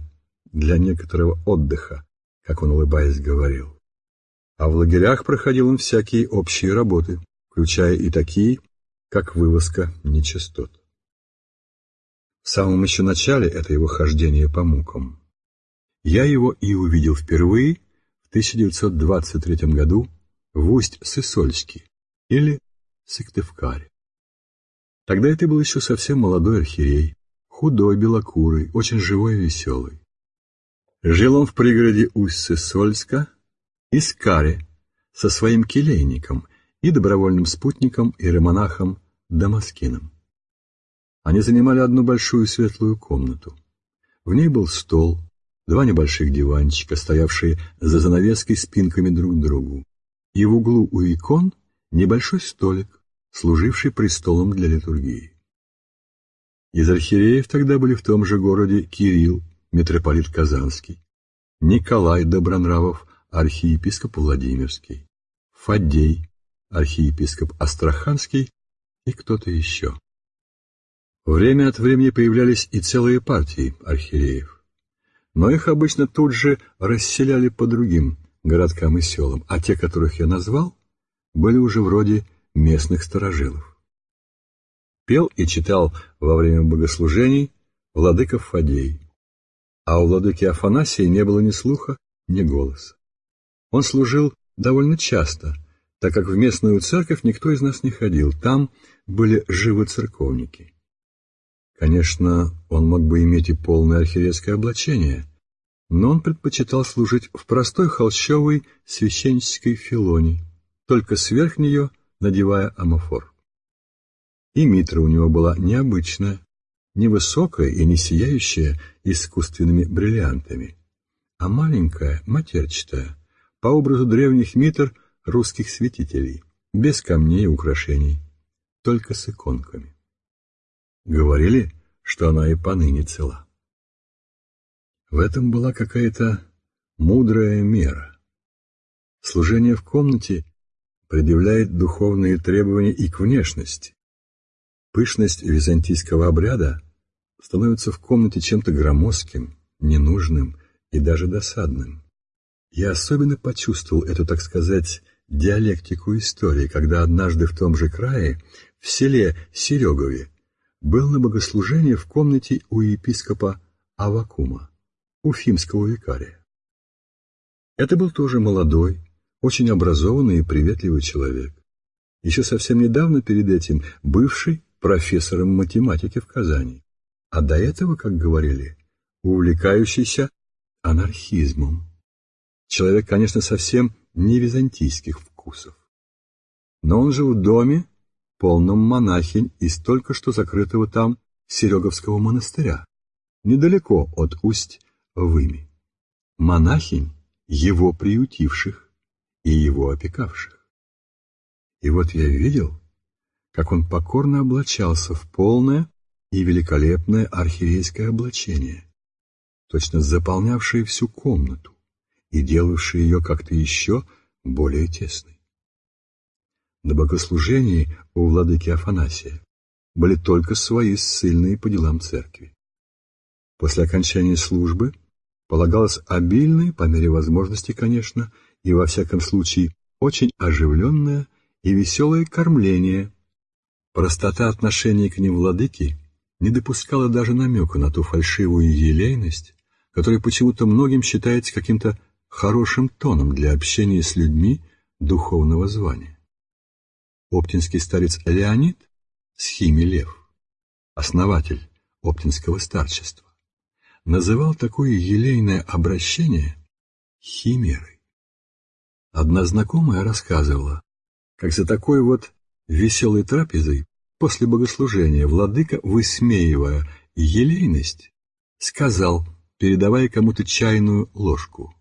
для некоторого отдыха, как он, улыбаясь, говорил. А в лагерях проходил он всякие общие работы, включая и такие, как вывозка нечистот. В самом еще начале это его хождение по мукам. Я его и увидел впервые в 1923 году в Усть-Сысольске или Сыктывкаре. Тогда это был еще совсем молодой архиерей, худой, белокурый, очень живой и веселый. Жил он в пригороде Усть-Сысольска, Искаре, со своим келейником и добровольным спутником иеромонахом Дамаскином. Они занимали одну большую светлую комнату. В ней был стол, два небольших диванчика, стоявшие за занавеской спинками друг к другу, и в углу у икон небольшой столик, служивший престолом для литургии. Из архиереев тогда были в том же городе Кирилл, митрополит Казанский, Николай Добронравов, архиепископ Владимирский, Фаддей, архиепископ Астраханский и кто-то еще. Время от времени появлялись и целые партии архиереев но их обычно тут же расселяли по другим городкам и селам, а те, которых я назвал, были уже вроде местных сторожилов. Пел и читал во время богослужений владыка Фадей, а у владыки Афанасия не было ни слуха, ни голоса. Он служил довольно часто, так как в местную церковь никто из нас не ходил, там были живы церковники. Конечно, он мог бы иметь и полное архиерейское облачение, но он предпочитал служить в простой холщовой священнической филоне, только сверх нее надевая амофор. И митра у него была необычная, невысокая и не сияющая искусственными бриллиантами, а маленькая, матерчатая, по образу древних митр русских святителей, без камней и украшений, только с иконками. Говорили, что она и поныне цела. В этом была какая-то мудрая мера. Служение в комнате предъявляет духовные требования и к внешности. Пышность византийского обряда становится в комнате чем-то громоздким, ненужным и даже досадным. Я особенно почувствовал эту, так сказать, диалектику истории, когда однажды в том же крае, в селе Серегове, был на богослужении в комнате у епископа Авакума, уфимского викария. Это был тоже молодой, очень образованный и приветливый человек. Еще совсем недавно перед этим бывший профессором математики в Казани, а до этого, как говорили, увлекающийся анархизмом. Человек, конечно, совсем не византийских вкусов. Но он жил в доме, полном монахинь из только что закрытого там Сереговского монастыря, недалеко от усть Выми. Монахинь, его приютивших и его опекавших. И вот я видел, как он покорно облачался в полное и великолепное архиерейское облачение, точно заполнявшее всю комнату и делавшее ее как-то еще более тесной. На богослужении у владыки Афанасия были только свои ссыльные по делам церкви. После окончания службы полагалось обильное, по мере возможности, конечно, и во всяком случае очень оживленное и веселое кормление. Простота отношений к ним владыки не допускала даже намека на ту фальшивую елейность, которая почему-то многим считается каким-то хорошим тоном для общения с людьми, духовного звания. Оптинский старец Леонид, схими Лев, основатель Оптинского старчества, называл такое елейное обращение химерой. Одна знакомая рассказывала, как за такой вот веселой трапезой после богослужения владыка, высмеивая елейность, сказал, передавая кому-то чайную ложку,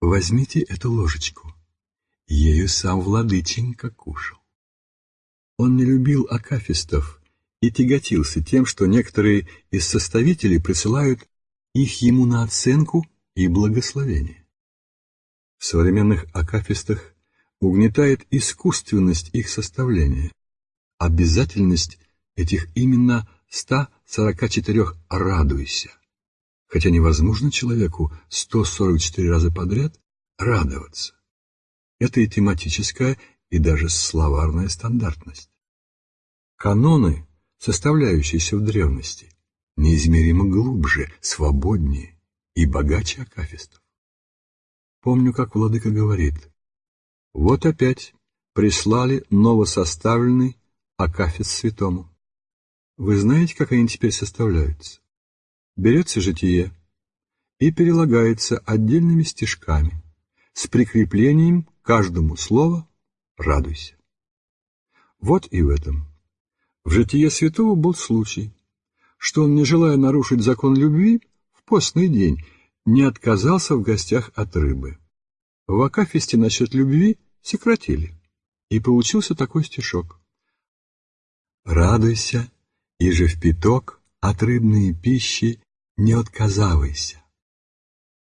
«Возьмите эту ложечку, ею сам владыченька кушал». Он не любил акафистов и тяготился тем, что некоторые из составителей присылают их ему на оценку и благословение. В современных акафистах угнетает искусственность их составления, обязательность этих именно 144 «радуйся», хотя невозможно человеку 144 раза подряд радоваться. Это и тематическая, и даже словарная стандартность. Каноны, составляющиеся в древности, неизмеримо глубже, свободнее и богаче акафистов. Помню, как владыка говорит, вот опять прислали новосоставленный акафист святому. Вы знаете, как они теперь составляются? Берется житие и перелагается отдельными стишками с прикреплением каждому слова «радуйся». Вот и в этом. В житие святого был случай, что он, не желая нарушить закон любви, в постный день не отказался в гостях от рыбы. В Акафисте насчет любви сократили, и получился такой стишок. «Радуйся, и же в пяток от рыбной пищи не отказывайся.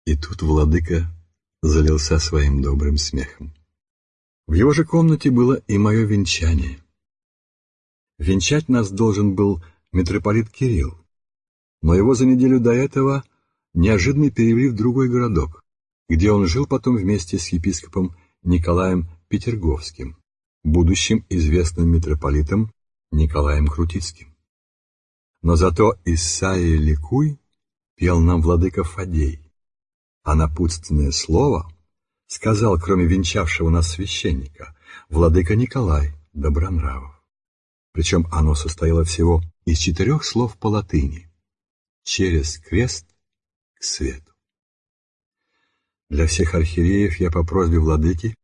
И тут владыка залился своим добрым смехом. В его же комнате было и мое венчание. Венчать нас должен был митрополит Кирилл, но его за неделю до этого неожиданно перевели в другой городок, где он жил потом вместе с епископом Николаем Петерговским, будущим известным митрополитом Николаем Крутицким. Но зато Исаия Ликуй пел нам владыка Фадей, а напутственное слово сказал, кроме венчавшего нас священника, владыка Николай Добронравов. Причем оно состояло всего из четырех слов по латыни «через крест к свету». Для всех архиереев я по просьбе владыки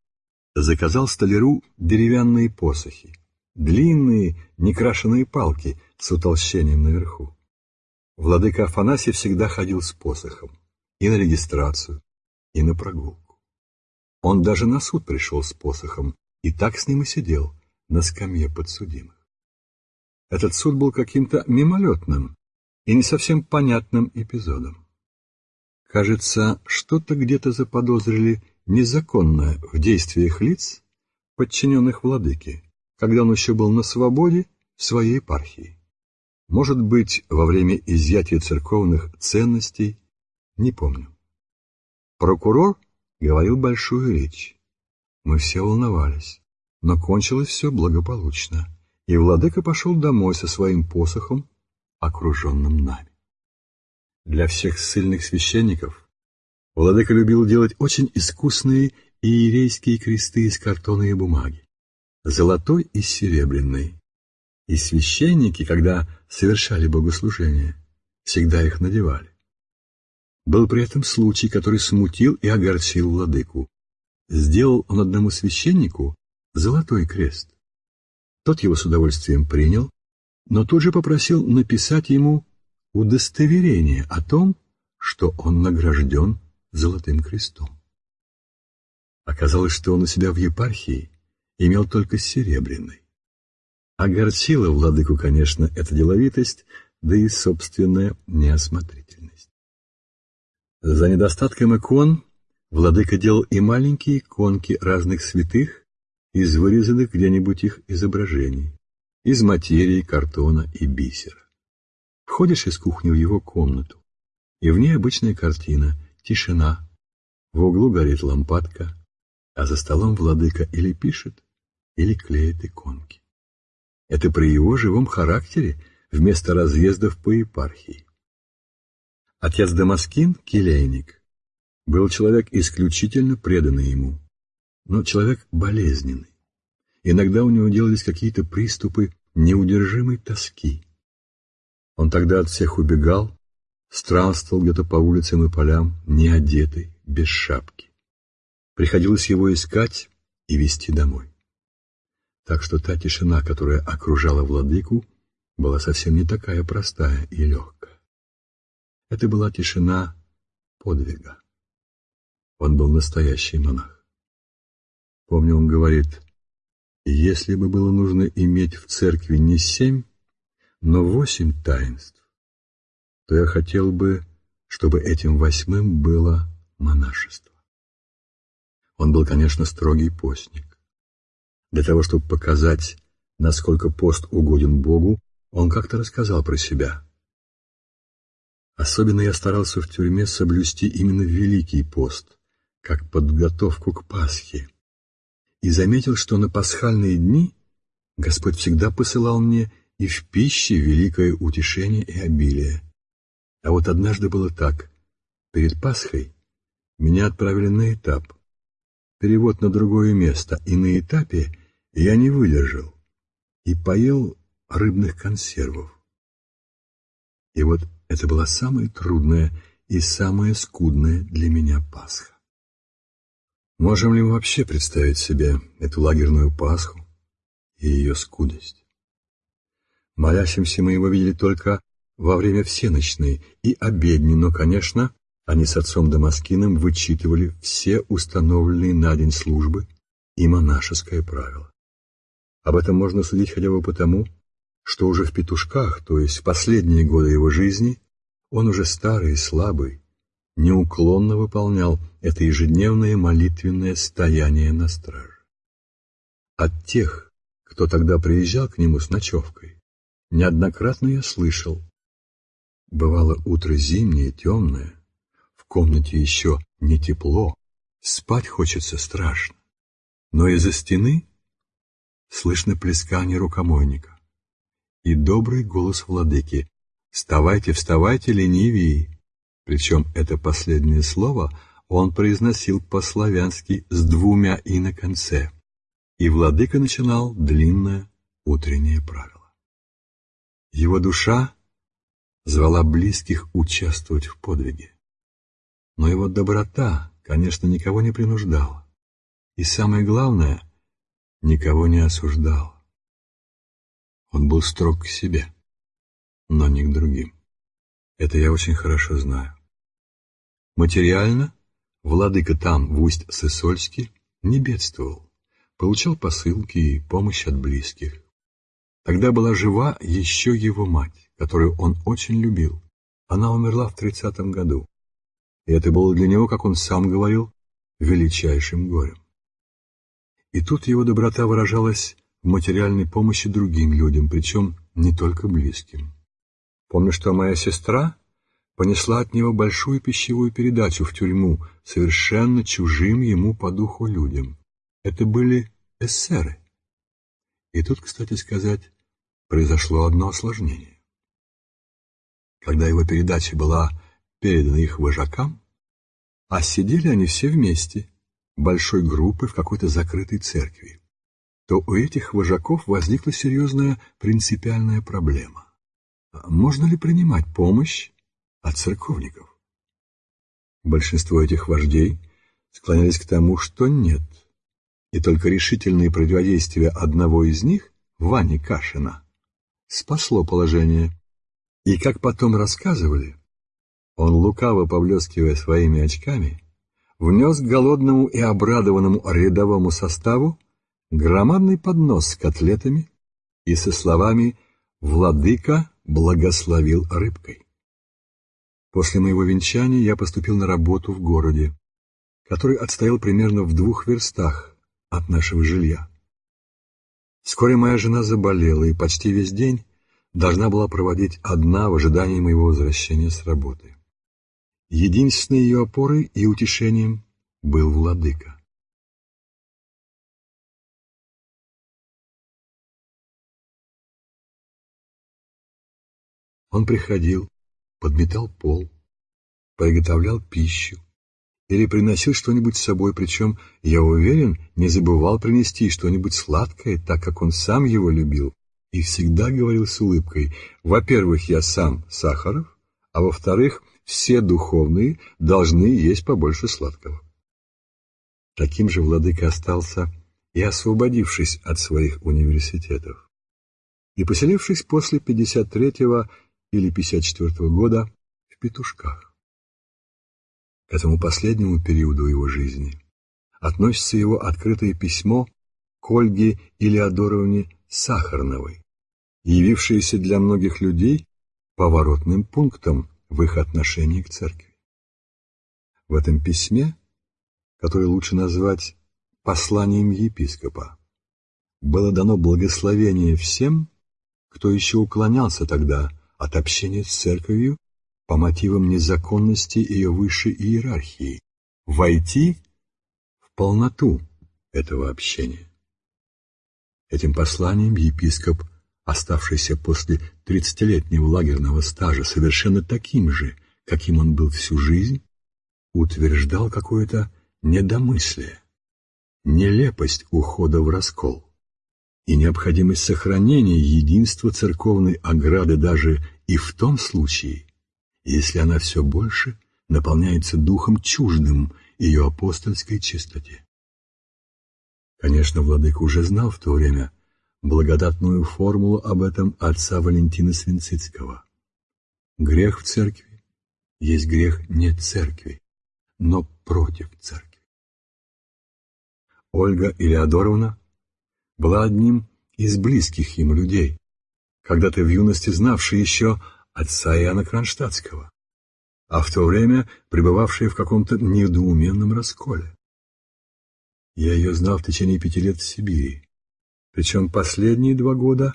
заказал столяру деревянные посохи, длинные некрашенные палки с утолщением наверху. Владыка Афанасий всегда ходил с посохом и на регистрацию, и на прогулку. Он даже на суд пришел с посохом, и так с ним и сидел на скамье подсудимых. Этот суд был каким-то мимолетным и не совсем понятным эпизодом. Кажется, что-то где-то заподозрили незаконное в действиях лиц, подчиненных владыке, когда он еще был на свободе в своей епархии. Может быть, во время изъятия церковных ценностей, не помню. Прокурор говорил большую речь. Мы все волновались, но кончилось все благополучно, и владыка пошел домой со своим посохом, окруженным нами. Для всех ссыльных священников владыка любил делать очень искусные иерейские кресты из картона и бумаги золотой и серебряный. И священники, когда совершали богослужение, всегда их надевали. Был при этом случай, который смутил и огорчил владыку. Сделал он одному священнику золотой крест. Тот его с удовольствием принял, но тут же попросил написать ему удостоверение о том, что он награжден золотым крестом. Оказалось, что он у себя в епархии имел только серебряный. Огорчила владыку, конечно, эта деловитость, да и собственная неосмотрительность. За недостатком икон владыка делал и маленькие иконки разных святых из вырезанных где-нибудь их изображений, из материи, картона и бисера. Входишь из кухни в его комнату, и в ней обычная картина, тишина, в углу горит лампадка, а за столом владыка или пишет, или клеит иконки. Это при его живом характере вместо разъездов по епархии. Отец Дамаскин, келейник, был человек исключительно преданный ему. но человек болезненный. Иногда у него делались какие-то приступы неудержимой тоски. Он тогда от всех убегал, странствовал где-то по улицам и полям, не одетый, без шапки. Приходилось его искать и вести домой. Так что та тишина, которая окружала владыку, была совсем не такая простая и легкая. Это была тишина подвига. Он был настоящий монах. Помню, он говорит, если бы было нужно иметь в церкви не семь, но восемь таинств, то я хотел бы, чтобы этим восьмым было монашество. Он был, конечно, строгий постник. Для того, чтобы показать, насколько пост угоден Богу, он как-то рассказал про себя. Особенно я старался в тюрьме соблюсти именно Великий пост, как подготовку к Пасхе, и заметил, что на пасхальные дни Господь всегда посылал мне и в пище великое утешение и обилие. А вот однажды было так. Перед Пасхой меня отправили на этап. Перевод на другое место, и на этапе я не выдержал и поел рыбных консервов. И вот это была самая трудная и самая скудная для меня Пасха. Можем ли мы вообще представить себе эту лагерную Пасху и ее скудость? Молящимся мы его видели только во время всеночной и обедни, но, конечно, они с отцом Дамаскиным вычитывали все установленные на день службы и монашеское правило. Об этом можно судить хотя бы потому, что уже в петушках, то есть в последние годы его жизни, он уже старый и слабый, неуклонно выполнял это ежедневное молитвенное стояние на страже. От тех, кто тогда приезжал к нему с ночевкой, неоднократно я слышал. Бывало утро зимнее, темное, в комнате еще не тепло, спать хочется страшно, но из-за стены слышно плескание рукомойника и добрый голос владыки «Вставайте, вставайте, ленивии!» Причем это последнее слово он произносил по-славянски с двумя «и» на конце. И владыка начинал длинное утреннее правило. Его душа звала близких участвовать в подвиге. Но его доброта, конечно, никого не принуждала. И самое главное, никого не осуждала. Он был строг к себе, но не к другим. Это я очень хорошо знаю. Материально владыка там, в Усть-Сысольске, не бедствовал, получал посылки и помощь от близких. Тогда была жива еще его мать, которую он очень любил. Она умерла в тридцатом году. И это было для него, как он сам говорил, величайшим горем. И тут его доброта выражалась в материальной помощи другим людям, причем не только близким. Помню, что моя сестра понесла от него большую пищевую передачу в тюрьму совершенно чужим ему по духу людям. Это были эсеры. И тут, кстати сказать, произошло одно осложнение. Когда его передача была передана их вожакам, а сидели они все вместе, большой группой в какой-то закрытой церкви то у этих вожаков возникла серьезная принципиальная проблема. Можно ли принимать помощь от церковников? Большинство этих вождей склонялись к тому, что нет, и только решительное противодействие одного из них, Вани Кашина, спасло положение. И, как потом рассказывали, он, лукаво поблескивая своими очками, внес голодному и обрадованному рядовому составу громадный поднос с котлетами и со словами «Владыка благословил рыбкой». После моего венчания я поступил на работу в городе, который отстоял примерно в двух верстах от нашего жилья. Вскоре моя жена заболела и почти весь день должна была проводить одна в ожидании моего возвращения с работы. Единственной ее опорой и утешением был владыка. Он приходил, подметал пол, приготовлял пищу или приносил что-нибудь с собой, причем, я уверен, не забывал принести что-нибудь сладкое, так как он сам его любил, и всегда говорил с улыбкой, во-первых, я сам Сахаров, а во-вторых, все духовные должны есть побольше сладкого. Таким же владыка остался и освободившись от своих университетов, и поселившись после 53-го или 54-го года в Петушках. К этому последнему периоду его жизни относится его открытое письмо к Ольге Илеодоровне Сахарновой, явившееся для многих людей поворотным пунктом в их отношении к церкви. В этом письме, которое лучше назвать посланием епископа, было дано благословение всем, кто еще уклонялся тогда от общения с церковью по мотивам незаконности ее высшей иерархии, войти в полноту этого общения. Этим посланием епископ, оставшийся после тридцатилетнего лагерного стажа совершенно таким же, каким он был всю жизнь, утверждал какое-то недомыслие, нелепость ухода в раскол и необходимость сохранения единства церковной ограды даже и в том случае, если она все больше наполняется духом чуждым ее апостольской чистоте. Конечно, владыка уже знал в то время благодатную формулу об этом отца Валентина Свинцицкого. Грех в церкви есть грех не церкви, но против церкви. Ольга Илеодоровна была одним из близких ему людей, когда-то в юности знавший еще отца Иоанна Кронштадтского, а в то время пребывавшая в каком-то недоуменном расколе. Я ее знал в течение пяти лет в Сибири, причем последние два года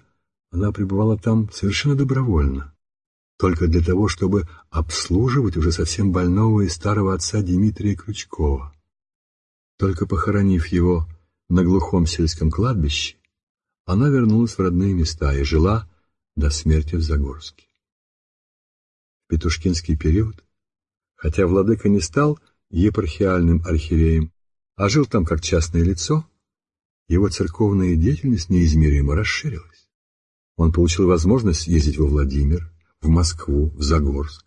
она пребывала там совершенно добровольно, только для того, чтобы обслуживать уже совсем больного и старого отца Дмитрия Крючкова. Только похоронив его на глухом сельском кладбище, она вернулась в родные места и жила до смерти в Загорске. Петушкинский период, хотя владыка не стал епархиальным архиереем, а жил там как частное лицо, его церковная деятельность неизмеримо расширилась. Он получил возможность ездить во Владимир, в Москву, в Загорск.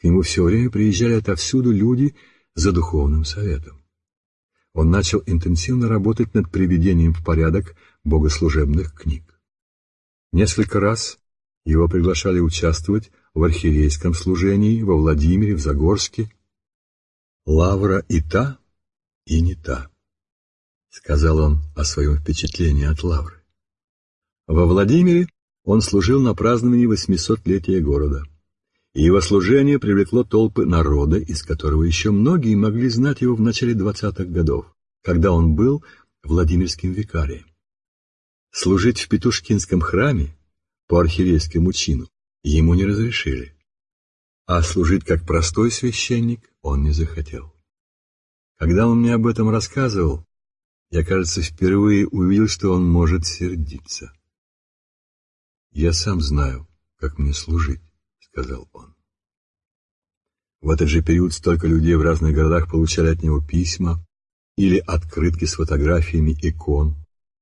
К нему все время приезжали отовсюду люди за духовным советом. Он начал интенсивно работать над приведением в порядок богослужебных книг. Несколько раз его приглашали участвовать в архиерейском служении во Владимире, в Загорске. «Лавра и та, и не та», — сказал он о своем впечатлении от лавры. Во Владимире он служил на праздновании восьмисотлетия города, и его служение привлекло толпы народа, из которого еще многие могли знать его в начале двадцатых годов, когда он был Владимирским викарием. Служить в Петушкинском храме по архиерейскому чину ему не разрешили, а служить как простой священник он не захотел. Когда он мне об этом рассказывал, я, кажется, впервые увидел, что он может сердиться. «Я сам знаю, как мне служить», — сказал он. В этот же период столько людей в разных городах получали от него письма или открытки с фотографиями икон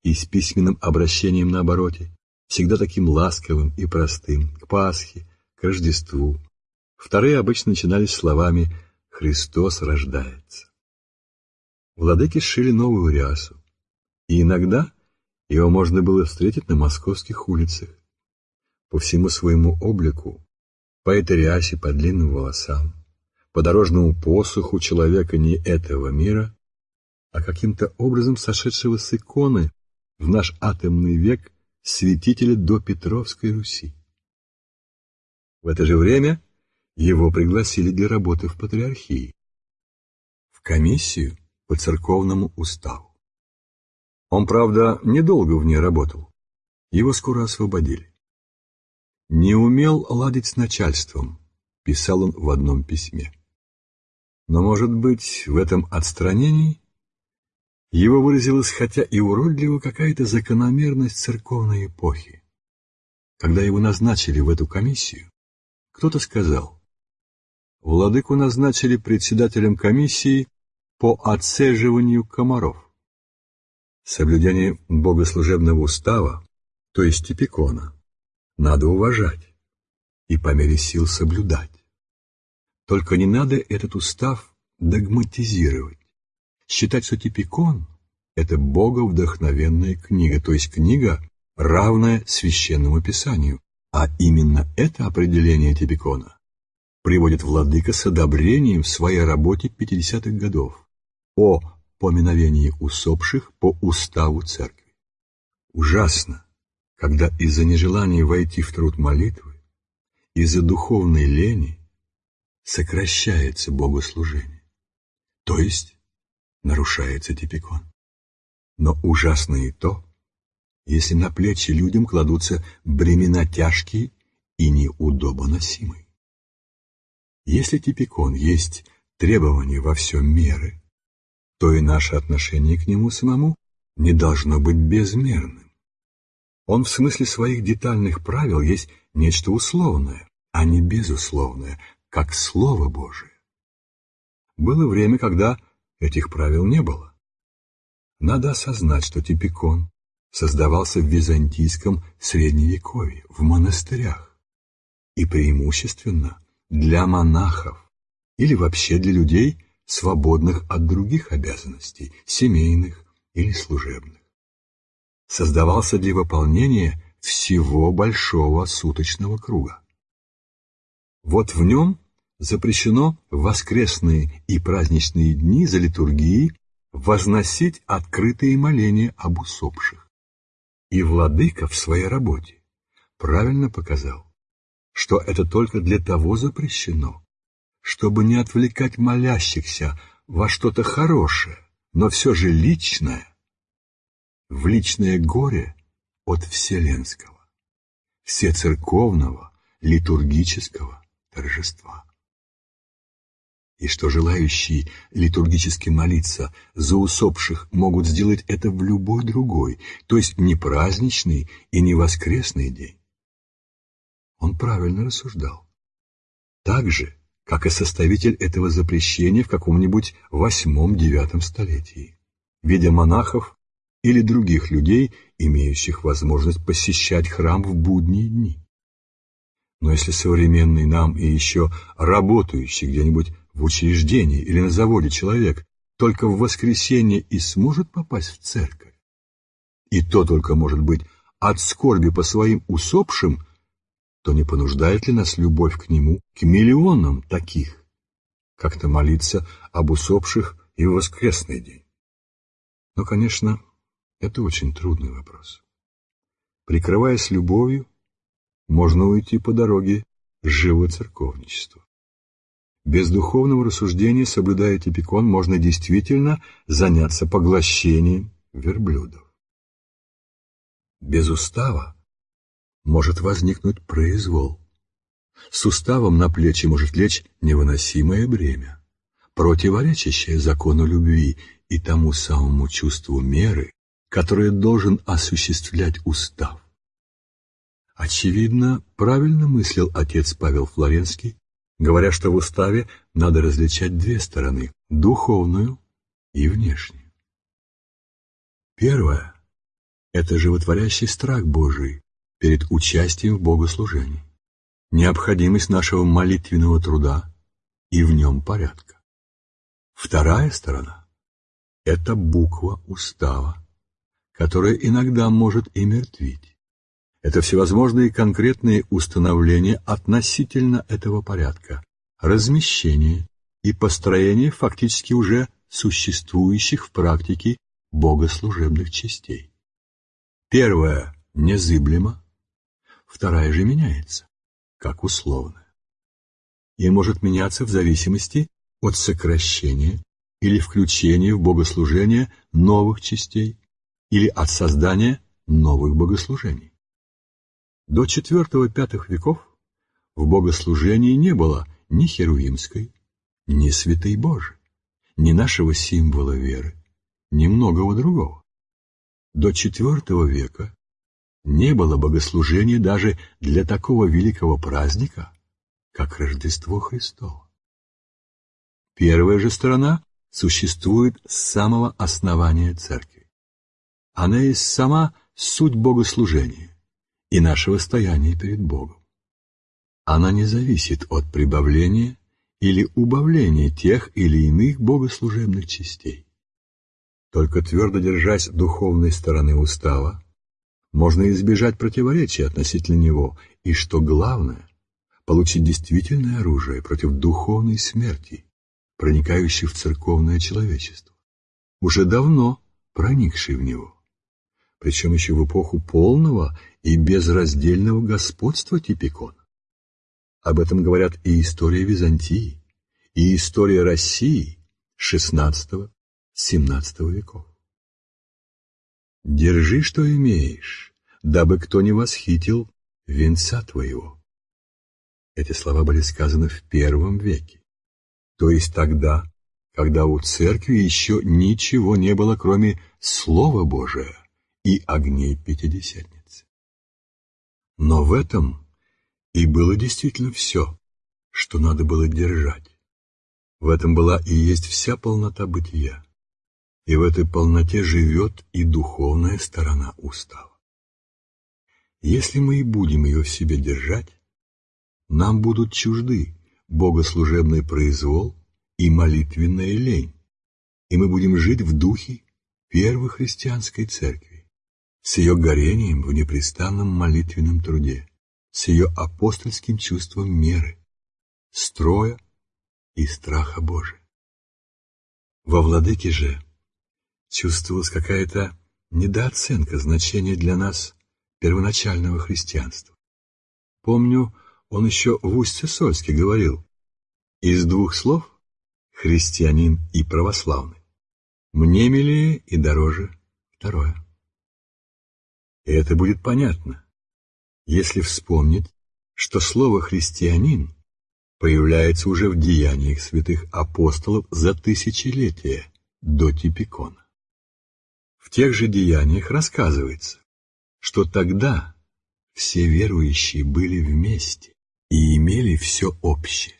и с письменным обращением на обороте, всегда таким ласковым и простым, к Пасхе, к Рождеству. Вторые обычно начинались словами «Христос рождается». Владыки сшили новую рясу, и иногда его можно было встретить на московских улицах. По всему своему облику, по этой рясе, по длинным волосам, по дорожному посоху человека не этого мира, а каким-то образом сошедшего с иконы в наш атомный век святителя до Петровской Руси. В это же время его пригласили для работы в патриархии, в комиссию по церковному уставу. Он, правда, недолго в ней работал, его скоро освободили. «Не умел ладить с начальством», — писал он в одном письме. Но, может быть, в этом отстранении его выразилась хотя и уродливо какая-то закономерность церковной эпохи. Когда его назначили в эту комиссию, кто-то сказал, владыку назначили председателем комиссии по отцеживанию комаров. Соблюдение богослужебного устава, то есть типикона, надо уважать и по мере сил соблюдать. Только не надо этот устав догматизировать, считать, что типикон – это боговдохновенная книга, то есть книга, равная священному писанию, а именно это определение типикона приводит владыка с одобрением в своей работе 50-х годов о поминовении усопших по уставу церкви. Ужасно, когда из-за нежелания войти в труд молитвы, из-за духовной лени сокращается богослужение, то есть нарушается типикон. Но ужасно и то, если на плечи людям кладутся бремена тяжкие и неудобоносимые. Если типикон есть требование во всем меры, то и наше отношение к нему самому не должно быть безмерным. Он в смысле своих детальных правил есть нечто условное, а не безусловное, как Слово Божие. Было время, когда этих правил не было. Надо осознать, что типикон создавался в византийском средневековье, в монастырях, и преимущественно для монахов или вообще для людей, свободных от других обязанностей, семейных или служебных. Создавался для выполнения всего большого суточного круга. Вот в нем запрещено в воскресные и праздничные дни за литургией возносить открытые моления об усопших. И владыка в своей работе правильно показал, что это только для того запрещено, чтобы не отвлекать молящихся во что-то хорошее, но все же личное, в личное горе от вселенского, всецерковного, литургического торжества. И что желающие литургически молиться за усопших могут сделать это в любой другой, то есть не праздничный и не воскресный день. Он правильно рассуждал. Так же, как и составитель этого запрещения в каком-нибудь восьмом-девятом столетии, видя монахов или других людей, имеющих возможность посещать храм в будние дни. Но если современный нам и еще работающий где-нибудь в учреждении или на заводе человек только в воскресенье и сможет попасть в церковь, и то только может быть от скорби по своим усопшим то не понуждает ли нас любовь к нему, к миллионам таких, как-то молиться об усопших и в воскресный день? Но, конечно, это очень трудный вопрос. Прикрываясь любовью, можно уйти по дороге живоцерковничества. Без духовного рассуждения, соблюдая типикон, можно действительно заняться поглощением верблюдов. Без устава может возникнуть произвол. С уставом на плечи может лечь невыносимое бремя, противоречащее закону любви и тому самому чувству меры, которое должен осуществлять устав. Очевидно, правильно мыслил отец Павел Флоренский, говоря, что в уставе надо различать две стороны – духовную и внешнюю. Первое – это животворящий страх Божий, перед участием в богослужении, необходимость нашего молитвенного труда и в нем порядка. Вторая сторона – это буква устава, которая иногда может и мертвить. Это всевозможные конкретные установления относительно этого порядка, размещение и построение фактически уже существующих в практике богослужебных частей. Первое – незыблемо, вторая же меняется, как условная. И может меняться в зависимости от сокращения или включения в богослужение новых частей или от создания новых богослужений. До IV-V веков в богослужении не было ни Херувимской, ни Святой Божией, ни нашего символа веры, ни многого другого. До IV века не было богослужения даже для такого великого праздника, как Рождество Христово. Первая же сторона существует с самого основания церкви. Она есть сама суть богослужения и нашего стояния перед Богом. Она не зависит от прибавления или убавления тех или иных богослужебных частей. Только твердо держась духовной стороны устава, можно избежать противоречий относительно него и, что главное, получить действительное оружие против духовной смерти, проникающей в церковное человечество, уже давно проникшей в него, причем еще в эпоху полного и безраздельного господства Типикона. Об этом говорят и история Византии, и история России XVI-XVII веков. Держи, что имеешь, дабы кто не восхитил венца твоего. Эти слова были сказаны в первом веке, то есть тогда, когда у церкви еще ничего не было, кроме Слова Божия и огней Пятидесятницы. Но в этом и было действительно все, что надо было держать. В этом была и есть вся полнота бытия. И в этой полноте живет и духовная сторона устава. Если мы и будем ее в себе держать, нам будут чужды богослужебный произвол и молитвенная лень, и мы будем жить в духе первой христианской церкви, с ее горением в непрестанном молитвенном труде с ее апостольским чувством меры, строя и страха Божия. Во владыке же чувствовалась какая-то недооценка значения для нас первоначального христианства. Помню, он еще в Усть-Сольске говорил, из двух слов «христианин» и «православный» мне милее и дороже второе. И это будет понятно, если вспомнить, что слово «христианин» появляется уже в деяниях святых апостолов за тысячелетия до Типикона. В тех же деяниях рассказывается, что тогда все верующие были вместе и имели все общее,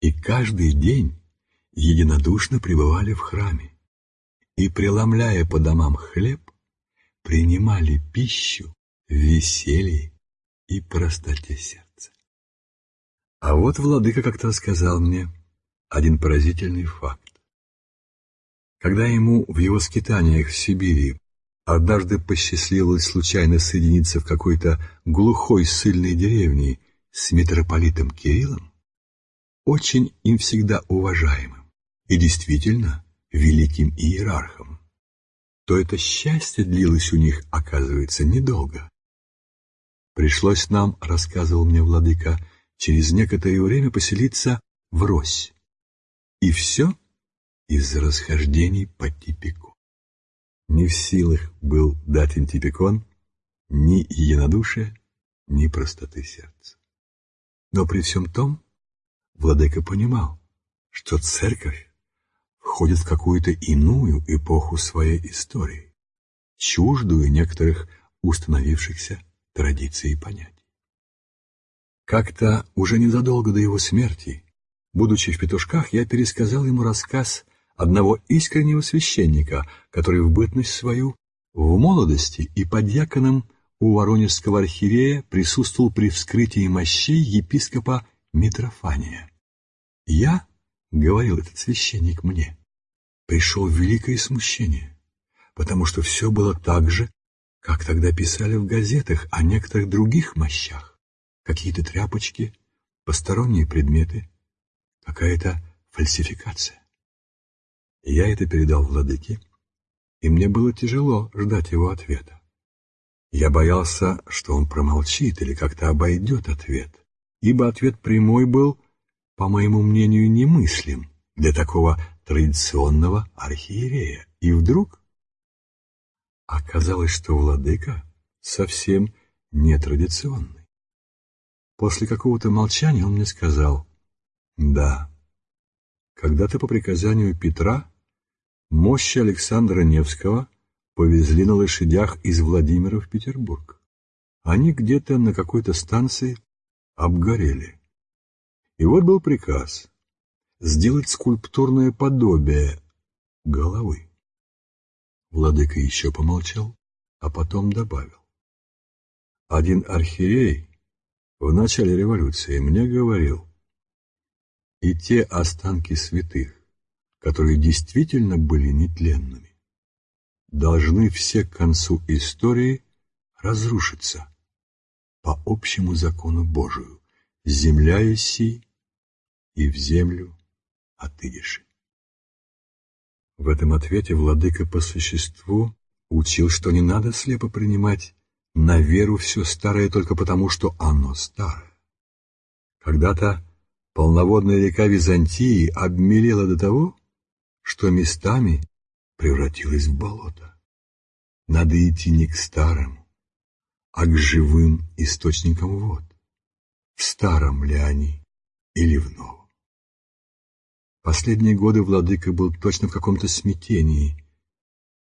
и каждый день единодушно пребывали в храме, и, преломляя по домам хлеб, принимали пищу веселье и простоте сердца. А вот владыка как-то рассказал мне один поразительный факт. Когда ему в его скитаниях в Сибири однажды посчастливилось случайно соединиться в какой-то глухой сильной деревне с митрополитом Кириллом, очень им всегда уважаемым и действительно великим иерархом, то это счастье длилось у них, оказывается, недолго. Пришлось нам, рассказывал мне владыка, через некоторое время поселиться в Рось. И все из-за расхождений по типику. Не в силах был дать им типикон ни единодушия, ни простоты сердца. Но при всем том, владыка понимал, что церковь входит в какую-то иную эпоху своей истории, чуждую некоторых установившихся традиций и понятий. Как-то уже незадолго до его смерти, будучи в петушках, я пересказал ему рассказ одного искреннего священника, который в бытность свою в молодости и под яконом у Воронежского архиерея присутствовал при вскрытии мощей епископа Митрофания. «Я, — говорил этот священник мне, — пришел великое смущение, потому что все было так же, как тогда писали в газетах о некоторых других мощах. Какие-то тряпочки, посторонние предметы, какая-то фальсификация. Я это передал владыке, и мне было тяжело ждать его ответа. Я боялся, что он промолчит или как-то обойдет ответ, ибо ответ прямой был, по моему мнению, немыслим для такого традиционного архиерея. И вдруг Оказалось, что владыка совсем нетрадиционный. После какого-то молчания он мне сказал, «Да, когда-то по приказанию Петра мощи Александра Невского повезли на лошадях из Владимира в Петербург. Они где-то на какой-то станции обгорели. И вот был приказ сделать скульптурное подобие головы. Владыка еще помолчал, а потом добавил. Один архиерей в начале революции мне говорил, и те останки святых, которые действительно были нетленными, должны все к концу истории разрушиться по общему закону Божию. Земля еси, и в землю отыдешь. В этом ответе владыка по существу учил, что не надо слепо принимать на веру все старое только потому, что оно старое. Когда-то полноводная река Византии обмелела до того, что местами превратилась в болото. Надо идти не к старым, а к живым источникам вод. В старом ли они или в новом? Последние годы владыка был точно в каком-то смятении,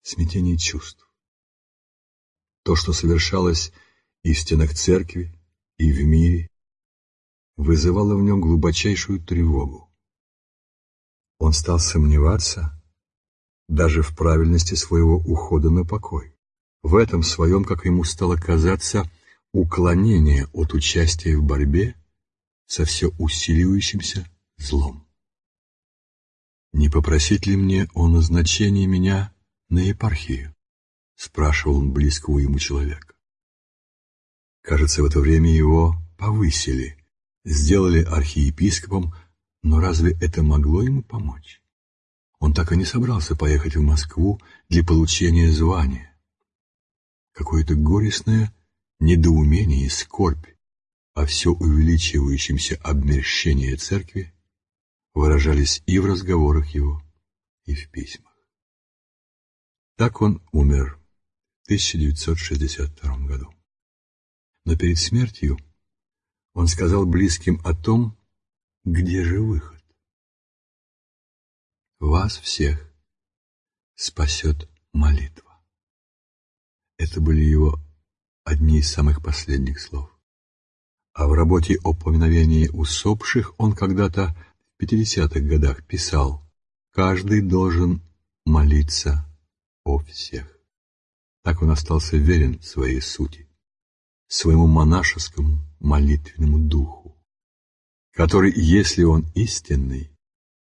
смятении чувств. То, что совершалось и в стенах церкви, и в мире, вызывало в нем глубочайшую тревогу. Он стал сомневаться даже в правильности своего ухода на покой. В этом своем, как ему стало казаться, уклонение от участия в борьбе со все усиливающимся злом. «Не попросить ли мне о назначении меня на епархию?» — спрашивал он близкого ему человека. Кажется, в это время его повысили, сделали архиепископом, но разве это могло ему помочь? Он так и не собрался поехать в Москву для получения звания. Какое-то горестное недоумение и скорбь о все увеличивающемся обмерщении церкви выражались и в разговорах его, и в письмах. Так он умер в 1962 году. Но перед смертью он сказал близким о том, где же выход. Вас всех спасет молитва. Это были его одни из самых последних слов. А в работе о поминовении усопших он когда-то 50-х годах писал «Каждый должен молиться о всех». Так он остался верен своей сути, своему монашескому молитвенному духу, который, если он истинный,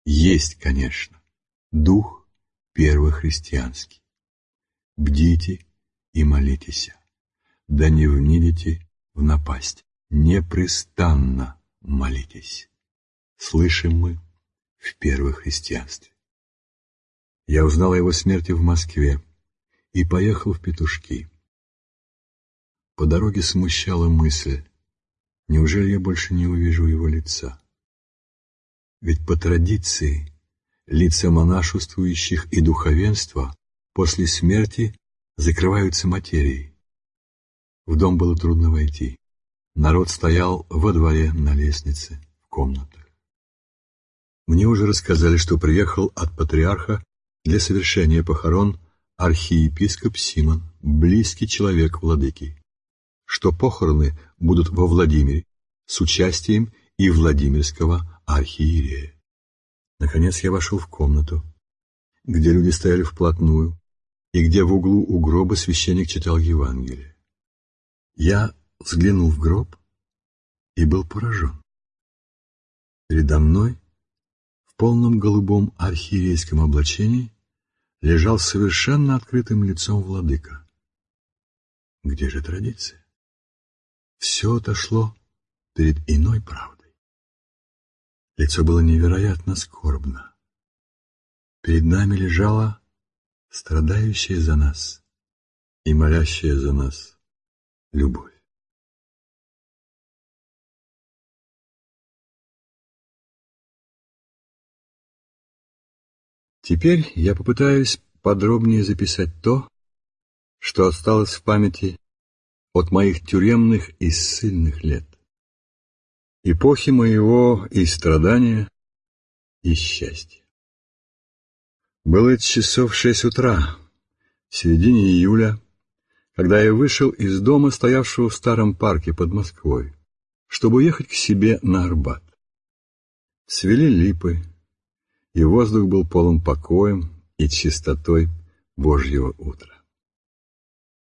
есть, конечно, дух первохристианский. Бдите и молитесь, да не внидите в напасть непрестанно молитесь. Слышим мы в первом христианстве. Я узнал о его смерти в Москве и поехал в Петушки. По дороге смущала мысль, неужели я больше не увижу его лица? Ведь по традиции лица монашествующих и духовенства после смерти закрываются материей. В дом было трудно войти. Народ стоял во дворе на лестнице, в комнатах. Мне уже рассказали, что приехал от патриарха для совершения похорон архиепископ Симон, близкий человек владыки, что похороны будут во Владимире с участием и Владимирского архиерея. Наконец я вошел в комнату, где люди стояли вплотную, и где в углу у гроба священник читал Евангелие. Я взглянул в гроб и был поражен. Передо мной полном голубом архиерейском облачении лежал совершенно открытым лицом владыка. Где же традиция? Все отошло перед иной правдой. Лицо было невероятно скорбно. Перед нами лежала страдающая за нас и молящая за нас любовь. Теперь я попытаюсь подробнее записать то, что осталось в памяти от моих тюремных и ссыльных лет. Эпохи моего и страдания, и счастья. Было часов шесть утра, в середине июля, когда я вышел из дома, стоявшего в старом парке под Москвой, чтобы уехать к себе на Арбат. Свели липы, и воздух был полон покоем и чистотой Божьего утра.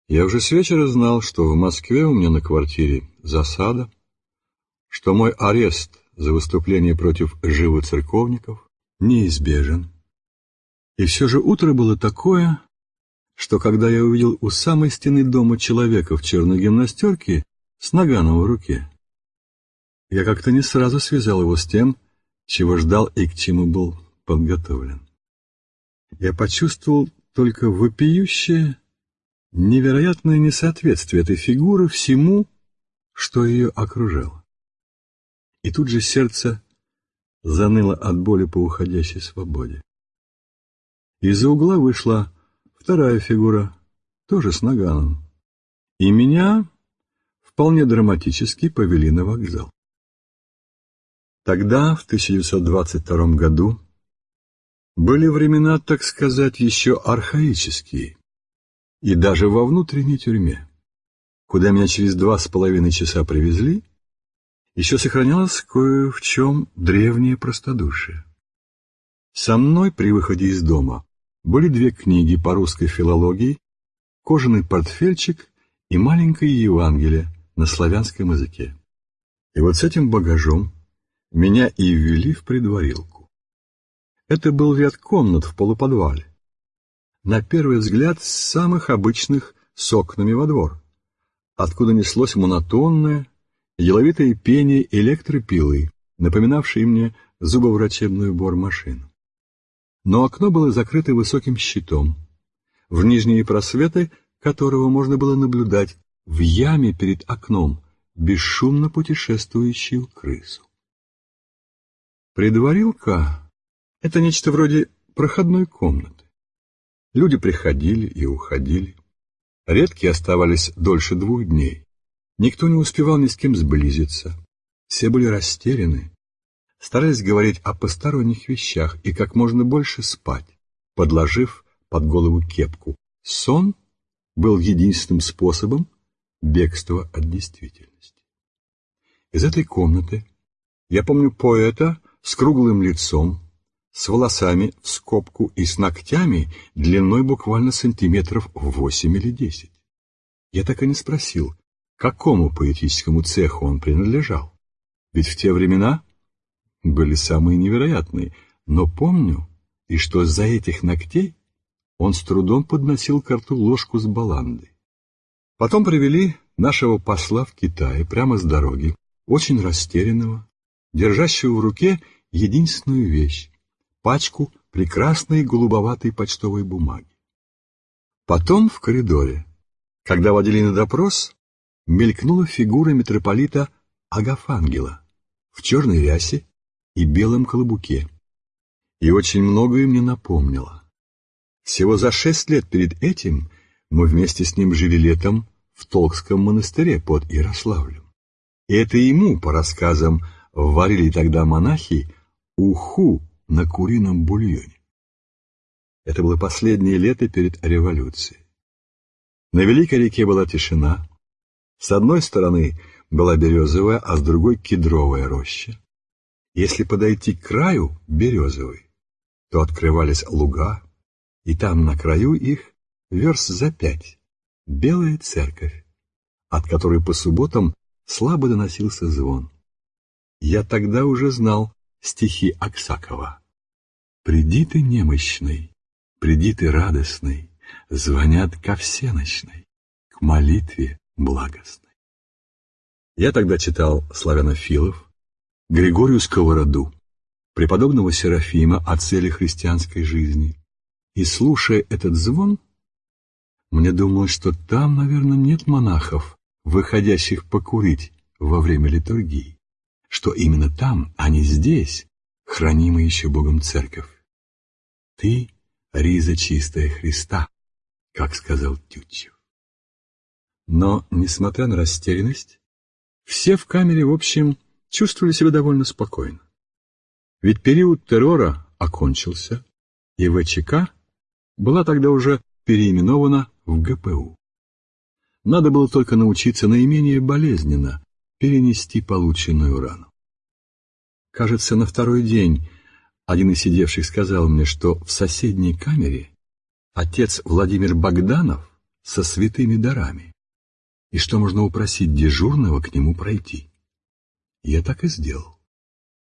Я уже с вечера знал, что в Москве у меня на квартире засада, что мой арест за выступление против живоцерковников неизбежен. И все же утро было такое, что когда я увидел у самой стены дома человека в черной гимнастерке с наганом в руке, я как-то не сразу связал его с тем, чего ждал и к чему был подготовлен. Я почувствовал только вопиющее, невероятное несоответствие этой фигуры всему, что ее окружало. И тут же сердце заныло от боли по уходящей свободе. Из-за угла вышла вторая фигура, тоже с наганом, и меня вполне драматически повели на вокзал. Тогда, в 1922 году, были времена, так сказать, еще архаические, и даже во внутренней тюрьме, куда меня через два с половиной часа привезли, еще сохранялось кое в чем древнее простодушие. Со мной при выходе из дома были две книги по русской филологии, кожаный портфельчик и маленькое Евангелие на славянском языке. И вот с этим багажом меня и ввели в предварилку. Это был ряд комнат в полуподвале. На первый взгляд, самых обычных с окнами во двор, откуда неслось монотонное, деловитое пение электропилы, напоминавшее мне зубоврачебную бормашину. Но окно было закрыто высоким щитом, в нижние просветы которого можно было наблюдать в яме перед окном бесшумно путешествующую крысу. Предварилка — это нечто вроде проходной комнаты. Люди приходили и уходили. Редкие оставались дольше двух дней. Никто не успевал ни с кем сблизиться. Все были растеряны, старались говорить о посторонних вещах и как можно больше спать, подложив под голову кепку. Сон был единственным способом бегства от действительности. Из этой комнаты я помню поэта, с круглым лицом, с волосами в скобку и с ногтями длиной буквально сантиметров восемь или десять. Я так и не спросил, какому поэтическому цеху он принадлежал. Ведь в те времена были самые невероятные, но помню, и что за этих ногтей он с трудом подносил к рту ложку с баландой. Потом привели нашего посла в Китае прямо с дороги, очень растерянного, держащего в руке единственную вещь — пачку прекрасной голубоватой почтовой бумаги. Потом в коридоре, когда водили на допрос, мелькнула фигура митрополита Агафангела в черной рясе и белом колобуке, и очень многое мне напомнило. Всего за шесть лет перед этим мы вместе с ним жили летом в Толкском монастыре под Ярославлем. И это ему, по рассказам, варили тогда монахи уху на курином бульоне. Это было последнее лето перед революцией. На Великой реке была тишина. С одной стороны была березовая, а с другой кедровая роща. Если подойти к краю березовой, то открывались луга, и там на краю их верст за пять белая церковь, от которой по субботам слабо доносился звон. Я тогда уже знал стихи Аксакова. «Приди ты немощный, приди ты радостный, звонят ко всеночной, к молитве благостной». Я тогда читал славянофилов, Григорию Сковороду, преподобного Серафима о цели христианской жизни, и, слушая этот звон, мне думалось, что там, наверное, нет монахов, выходящих покурить во время литургии, что именно там, а не здесь, хранима еще Богом церковь. Ты — риза чистая Христа, как сказал Тютчев. Но, несмотря на растерянность, все в камере, в общем, чувствовали себя довольно спокойно. Ведь период террора окончился, и ВЧК была тогда уже переименована в ГПУ. Надо было только научиться наименее болезненно перенести полученную рану. Кажется, на второй день один из сидевших сказал мне, что в соседней камере отец Владимир Богданов со святыми дарами, и что можно упросить дежурного к нему пройти. Я так и сделал.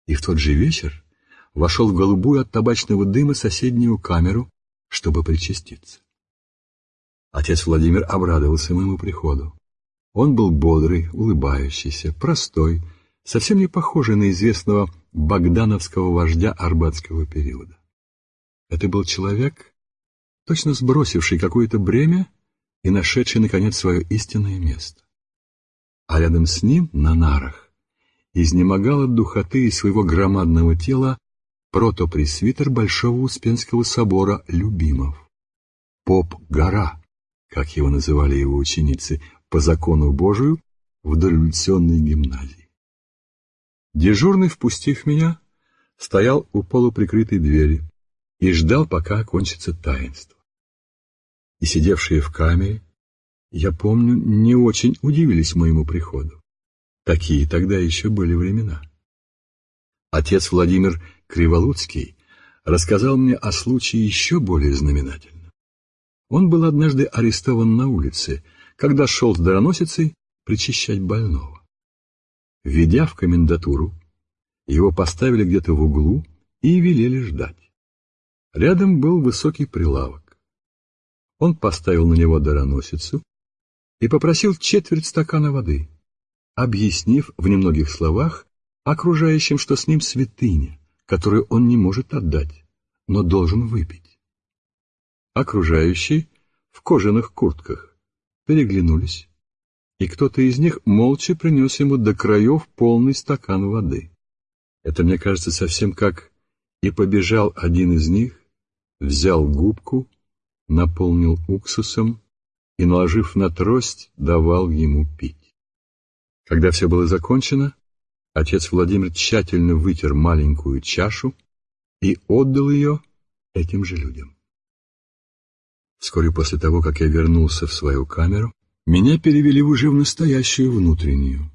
И в тот же вечер вошел в голубую от табачного дыма соседнюю камеру, чтобы причаститься. Отец Владимир обрадовался моему приходу. Он был бодрый, улыбающийся, простой, совсем не похожий на известного богдановского вождя арбатского периода. Это был человек, точно сбросивший какое-то бремя и нашедший, наконец, свое истинное место. А рядом с ним, на нарах, изнемогал от духоты и своего громадного тела протопресвитер Большого Успенского собора Любимов. Поп-гора, как его называли его ученицы, по закону Божию в дореволюционной гимназии. Дежурный, впустив меня, стоял у полуприкрытой двери и ждал, пока окончится таинство. И сидевшие в камере, я помню, не очень удивились моему приходу. Такие тогда еще были времена. Отец Владимир Криволуцкий рассказал мне о случае еще более знаменательном. Он был однажды арестован на улице, когда шел с дароносицей причащать больного. Ведя в комендатуру, его поставили где-то в углу и велели ждать. Рядом был высокий прилавок. Он поставил на него дароносицу и попросил четверть стакана воды, объяснив в немногих словах окружающим, что с ним святыня, которую он не может отдать, но должен выпить. Окружающие в кожаных куртках переглянулись, и кто-то из них молча принес ему до краев полный стакан воды. Это, мне кажется, совсем как «и побежал один из них, взял губку, наполнил уксусом и, наложив на трость, давал ему пить». Когда все было закончено, отец Владимир тщательно вытер маленькую чашу и отдал ее этим же людям. Вскоре после того, как я вернулся в свою камеру, меня перевели уже в настоящую внутреннюю,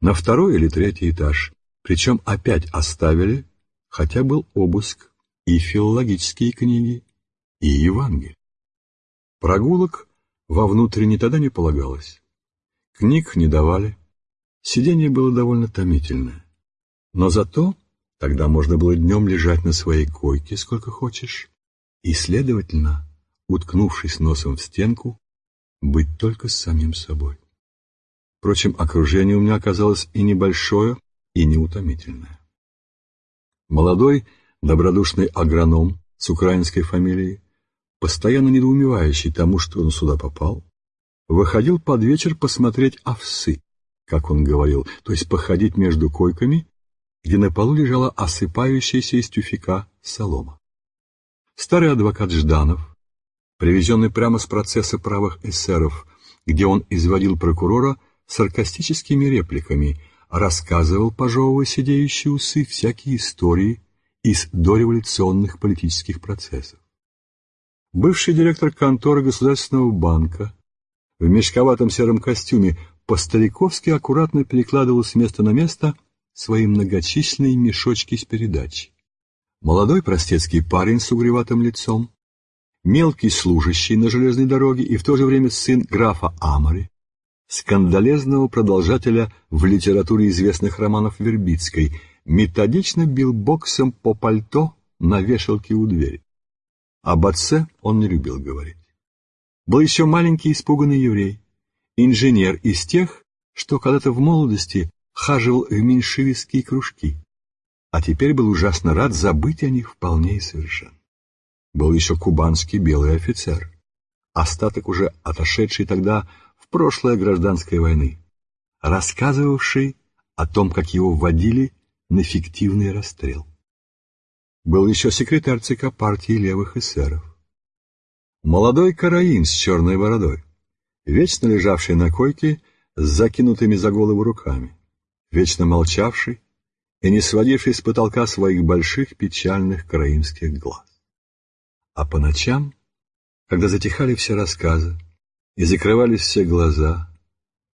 на второй или третий этаж, причем опять оставили, хотя был обыск, и филологические книги, и Евангелие. Прогулок во внутренней тогда не полагалось. Книг не давали, Сидение было довольно томительное. Но зато тогда можно было днем лежать на своей койке сколько хочешь, и, следовательно, уткнувшись носом в стенку, быть только с самим собой. Впрочем, окружение у меня оказалось и небольшое, и неутомительное. Молодой, добродушный агроном с украинской фамилией, постоянно недоумевающий тому, что он сюда попал, выходил под вечер посмотреть овсы, как он говорил, то есть походить между койками, где на полу лежала осыпающаяся из тюфика солома. Старый адвокат Жданов, привезенный прямо с процесса правых эсеров, где он изводил прокурора саркастическими репликами, рассказывал, пожевывая сидеющие усы, всякие истории из дореволюционных политических процессов. Бывший директор конторы Государственного банка в мешковатом сером костюме по-стариковски аккуратно перекладывал с места на место свои многочисленные мешочки с передач. Молодой простецкий парень с угреватым лицом, мелкий служащий на железной дороге и в то же время сын графа Амори, скандалезного продолжателя в литературе известных романов Вербицкой, методично бил боксом по пальто на вешалке у двери. Об отце он не любил говорить. Был еще маленький испуганный еврей, инженер из тех, что когда-то в молодости хаживал в меньшевистские кружки, а теперь был ужасно рад забыть о них вполне и совершенно. Был еще кубанский белый офицер, остаток уже отошедший тогда в прошлое гражданской войны, рассказывавший о том, как его вводили на фиктивный расстрел. Был еще секретарь ЦК партии левых эсеров. Молодой караин с черной бородой, вечно лежавший на койке с закинутыми за голову руками, вечно молчавший и не сводивший с потолка своих больших печальных караимских глаз. А по ночам, когда затихали все рассказы и закрывались все глаза,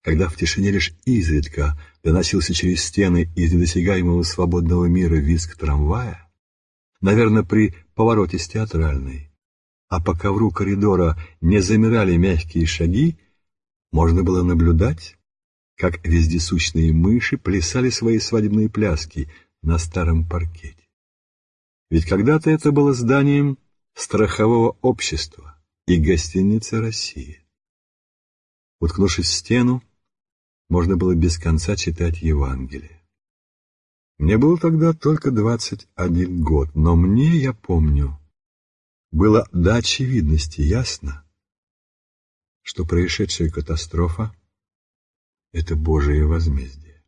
когда в тишине лишь изредка доносился через стены из недосягаемого свободного мира визг трамвая, наверное, при повороте с театральной, а по ковру коридора не замирали мягкие шаги, можно было наблюдать, как вездесущные мыши плясали свои свадебные пляски на старом паркете. Ведь когда-то это было зданием страхового общества и гостиницы «Россия». Уткнувшись в стену, можно было без конца читать Евангелие. Мне было тогда только двадцать один год, но мне, я помню, было до очевидности ясно, что происшедшая катастрофа — это Божие возмездие.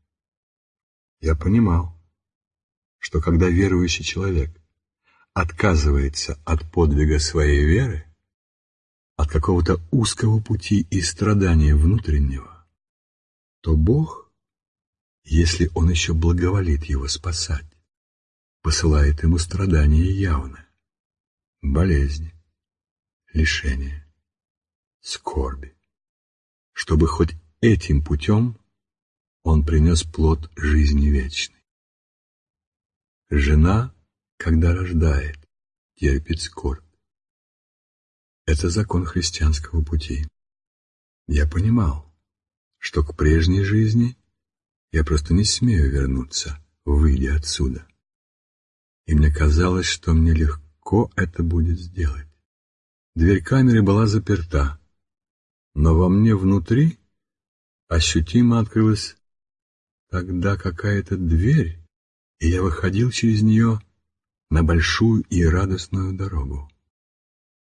Я понимал, что когда верующий человек отказывается от подвига своей веры, от какого-то узкого пути и страдания внутреннего, то Бог, если Он еще благоволит его спасать, посылает ему страдания явно, болезни, лишения, скорби, чтобы хоть этим путем он принес плод жизни вечной. Жена, когда рождает, терпит скорбь. Это закон христианского пути. Я понимал, что к прежней жизни я просто не смею вернуться, выйдя отсюда. И мне казалось, что мне легко это будет сделать. Дверь камеры была заперта, но во мне внутри ощутимо открылась тогда какая-то дверь, и я выходил через нее на большую и радостную дорогу.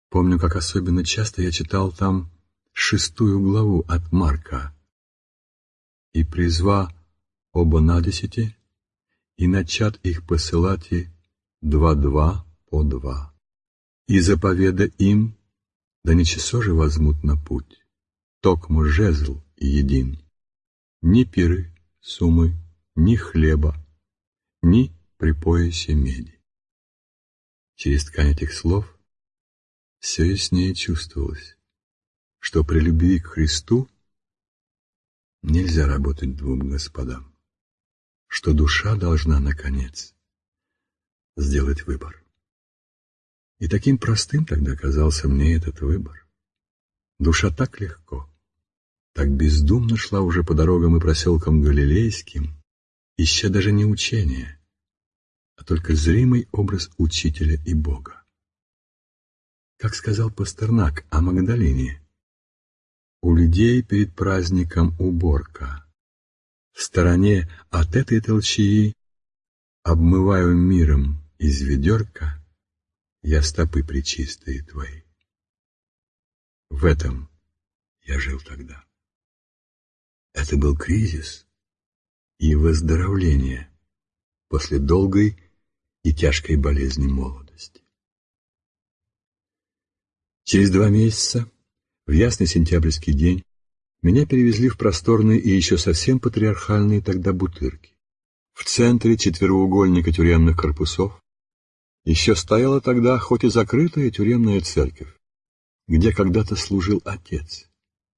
Помню, как особенно часто я читал там шестую главу от Марка. «И призва оба на десяти, и начат их посылать и два-два по два. И заповеда им, да не часо же возьмут на путь, токмо жезл един, ни пиры, сумы, ни хлеба, ни при поясе меди». Через ткань этих слов все яснее чувствовалось, что при любви к Христу нельзя работать двум господам, что душа должна, наконец, сделать выбор. И таким простым тогда казался мне этот выбор. Душа так легко, так бездумно шла уже по дорогам и проселкам галилейским, ища даже не учения, а только зримый образ учителя и Бога как сказал Пастернак о Магдалине. У людей перед праздником уборка. В стороне от этой толчии обмываю миром из ведерка я стопы причистые твои. В этом я жил тогда. Это был кризис и выздоровление после долгой и тяжкой болезни молодости. Через два месяца, в ясный сентябрьский день, меня перевезли в просторные и еще совсем патриархальные тогда бутырки. В центре четвероугольника тюремных корпусов еще стояла тогда, хоть и закрытая тюремная церковь, где когда-то служил отец,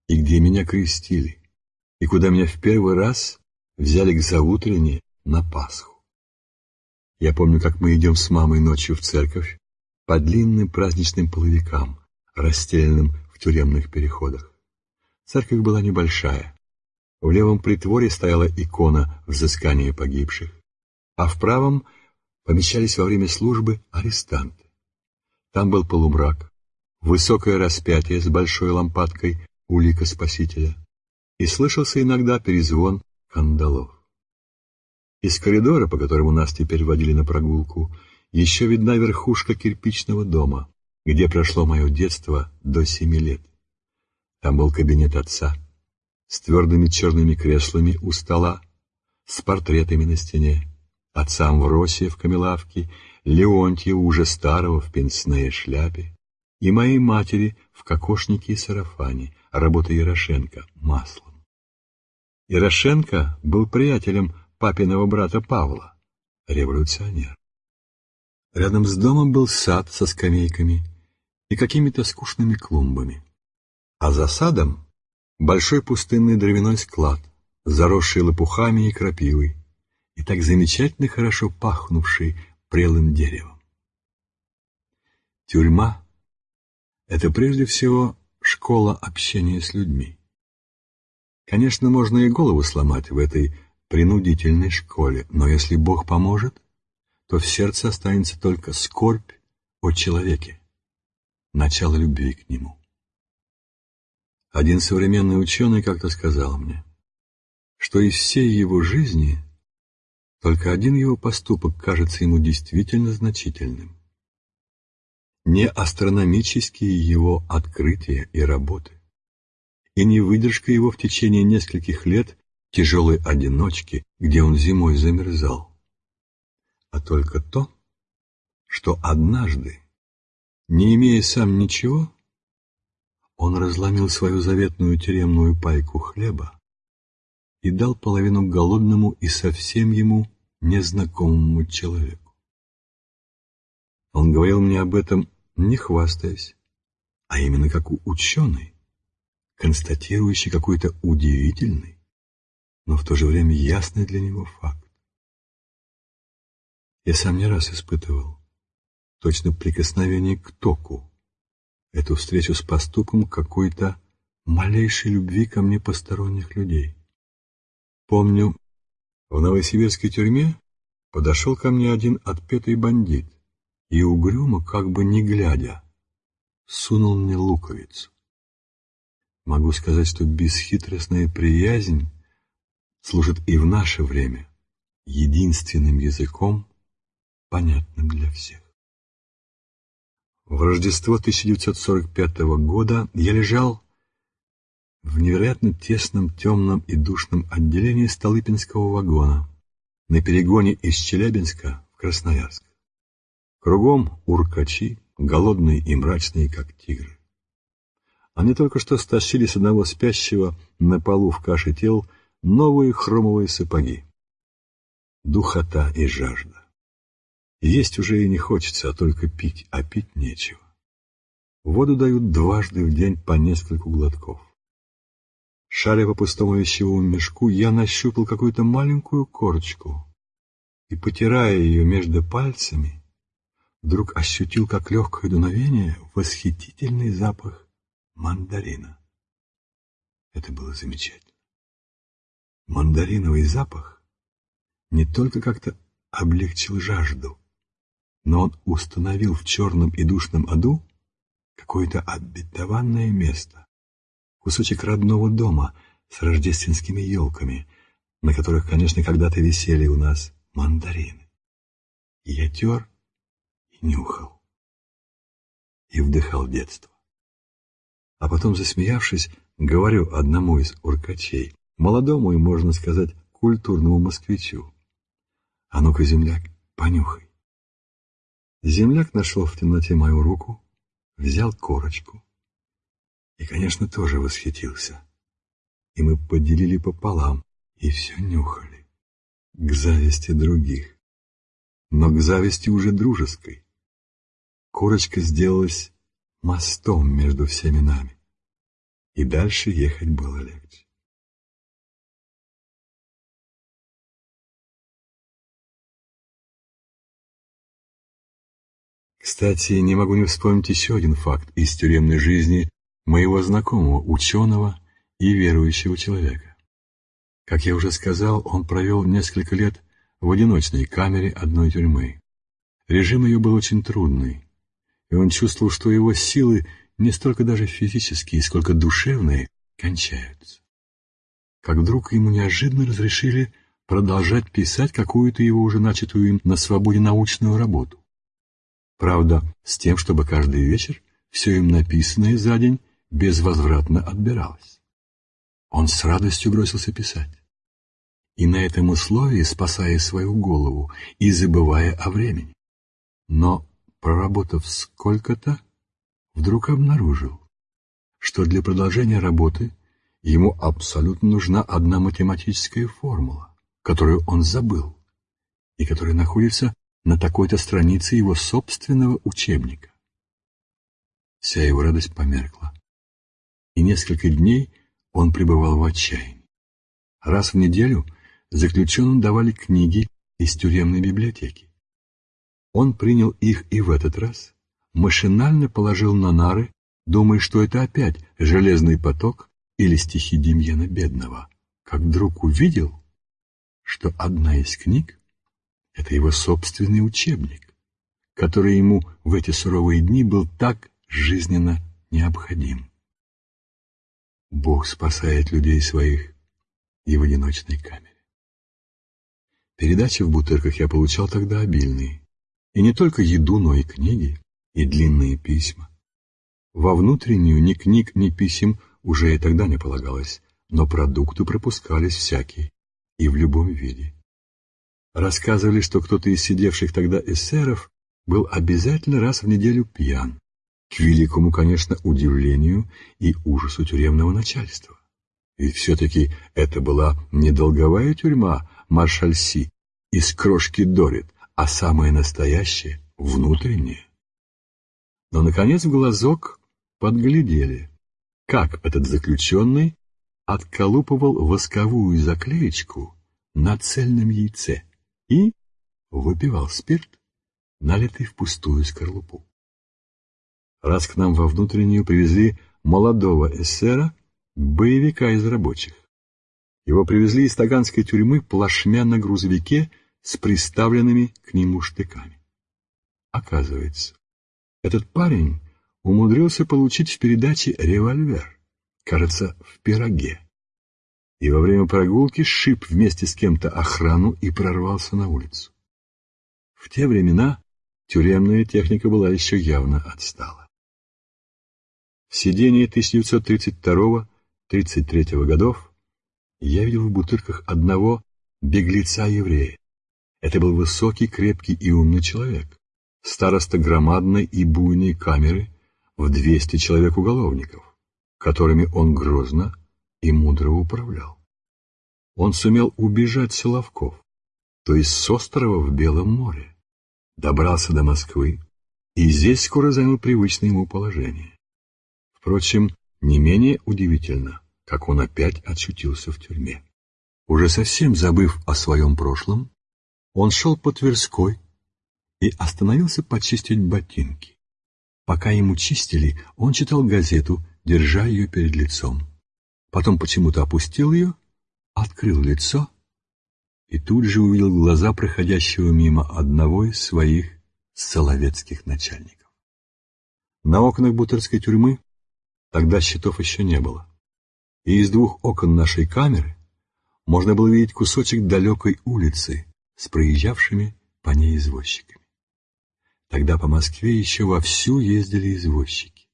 и где меня крестили, и куда меня в первый раз взяли к заутренне на Пасху. Я помню, как мы идем с мамой ночью в церковь по длинным праздничным половикам, расстеленным в тюремных переходах. Церковь была небольшая. В левом притворе стояла икона взыскания погибших, а в правом помещались во время службы арестанты. Там был полумрак, высокое распятие с большой лампадкой улика Спасителя, и слышался иногда перезвон кандалов. Из коридора, по которому нас теперь водили на прогулку, еще видна верхушка кирпичного дома, где прошло мое детство до семи лет. Там был кабинет отца, с твердыми черными креслами у стола, с портретами на стене, отца Амвросия в камелавке, Леонтия уже старого в пенсне шляпе, и моей матери в кокошнике и сарафане, работа Ярошенко, маслом. Ярошенко был приятелем папиного брата Павла, революционер. Рядом с домом был сад со скамейками и какими-то скучными клумбами. А за садом большой пустынный дровяной склад, заросший лопухами и крапивой, и так замечательно хорошо пахнувший прелым деревом. Тюрьма — это прежде всего школа общения с людьми. Конечно, можно и голову сломать в этой принудительной школе, но если Бог поможет, то в сердце останется только скорбь о человеке, начало любви к нему. Один современный ученый как-то сказал мне, что из всей его жизни только один его поступок кажется ему действительно значительным. Не астрономические его открытия и работы, и не выдержка его в течение нескольких лет тяжелой одиночки, где он зимой замерзал, а только то, что однажды, не имея сам ничего, он разломил свою заветную тюремную пайку хлеба и дал половину голодному и совсем ему незнакомому человеку. Он говорил мне об этом, не хвастаясь, а именно как ученый, констатирующий какой-то удивительный, но в то же время ясный для него факт. Я сам не раз испытывал точно прикосновение к току, эту встречу с поступком какой-то малейшей любви ко мне посторонних людей. Помню, в новосибирской тюрьме подошел ко мне один отпетый бандит и угрюмо, как бы не глядя, сунул мне луковицу. Могу сказать, что бесхитростная приязнь служит и в наше время единственным языком, понятным для всех. В Рождество 1945 года я лежал в невероятно тесном, темном и душном отделении Столыпинского вагона на перегоне из Челябинска в Красноярск. Кругом уркачи, голодные и мрачные, как тигры. Они только что стащили с одного спящего на полу в каше тел новые хромовые сапоги. Духота и жажда. Есть уже и не хочется, а только пить, а пить нечего. Воду дают дважды в день по нескольку глотков. Шаря по пустому вещевому мешку, я нащупал какую-то маленькую корочку и, потирая ее между пальцами, вдруг ощутил, как легкое дуновение, восхитительный запах мандарина. Это было замечательно. Мандариновый запах не только как-то облегчил жажду, но он установил в черном и душном аду какое-то обетованное место, кусочек родного дома с рождественскими елками, на которых, конечно, когда-то висели у нас мандарины. И я тер и нюхал, и вдыхал детство. А потом, засмеявшись, говорю одному из уркачей, молодому и, можно сказать, культурному москвичу. А ну-ка, земляк, понюхай. Земляк нашел в темноте мою руку, взял корочку и, конечно, тоже восхитился. И мы поделили пополам и все нюхали. К зависти других. Но к зависти уже дружеской. Корочка сделалась мостом между всеми нами. И дальше ехать было легче. Кстати, не могу не вспомнить еще один факт из тюремной жизни моего знакомого, ученого и верующего человека. Как я уже сказал, он провел несколько лет в одиночной камере одной тюрьмы. Режим ее был очень трудный, и он чувствовал, что его силы не столько даже физические, сколько душевные, кончаются. Как вдруг ему неожиданно разрешили продолжать писать какую-то его уже начатую им на свободе научную работу. Правда, с тем, чтобы каждый вечер все им написанное за день безвозвратно отбиралось. Он с радостью бросился писать. И на этом условии, спасая свою голову и забывая о времени. Но, проработав сколько-то, вдруг обнаружил, что для продолжения работы ему абсолютно нужна одна математическая формула, которую он забыл, и которая находится на такой-то странице его собственного учебника. Вся его радость померкла, и несколько дней он пребывал в отчаянии. Раз в неделю заключенным давали книги из тюремной библиотеки. Он принял их и в этот раз, машинально положил на нары, думая, что это опять «Железный поток» или стихи Демьяна Бедного, как вдруг увидел, что одна из книг — это его собственный учебник, который ему в эти суровые дни был так жизненно необходим. Бог спасает людей своих и в одиночной камере. Передачи в бутырках я получал тогда обильные. И не только еду, но и книги, и длинные письма. Во внутреннюю ни книг, ни писем уже и тогда не полагалось, но продукты пропускались всякие, и в любом виде. Рассказывали, что кто-то из сидевших тогда эсеров был обязательно раз в неделю пьян, к великому, конечно, удивлению и ужасу тюремного начальства. Ведь все-таки это была не долговая тюрьма Маршальси из крошки Дорит, а самое настоящее, внутреннее. Но, наконец, в глазок подглядели, как этот заключенный отколупывал восковую заклеечку на цельном яйце и выпивал спирт, налитый в пустую скорлупу. Раз к нам во внутреннюю привезли молодого эсера, боевика из рабочих. Его привезли из таганской тюрьмы плашмя на грузовике с приставленными к нему штыками. Оказывается, этот парень умудрился получить в передаче револьвер, кажется, в пироге. И во время прогулки шип вместе с кем-то охрану и прорвался на улицу. В те времена тюремная техника была еще явно отстала. В сидении 1932-33 годов я видел в бутырках одного беглеца-еврея. Это был высокий, крепкий и умный человек, староста громадной и буйной камеры в 200 человек уголовников, которыми он грозно и мудро управлял. Он сумел убежать с Соловков, то есть с острова в Белом море, добрался до Москвы и здесь скоро занял привычное ему положение. Впрочем, не менее удивительно, как он опять очутился в тюрьме. Уже совсем забыв о своем прошлом, он шел по Тверской, и остановился почистить ботинки. Пока ему чистили, он читал газету, держа ее перед лицом. Потом почему-то опустил ее, открыл лицо и тут же увидел глаза проходящего мимо одного из своих соловецких начальников. На окнах Бутерской тюрьмы тогда щитов еще не было, и из двух окон нашей камеры можно было видеть кусочек далекой улицы с проезжавшими по ней извозчиками. Тогда по Москве еще вовсю ездили извозчики.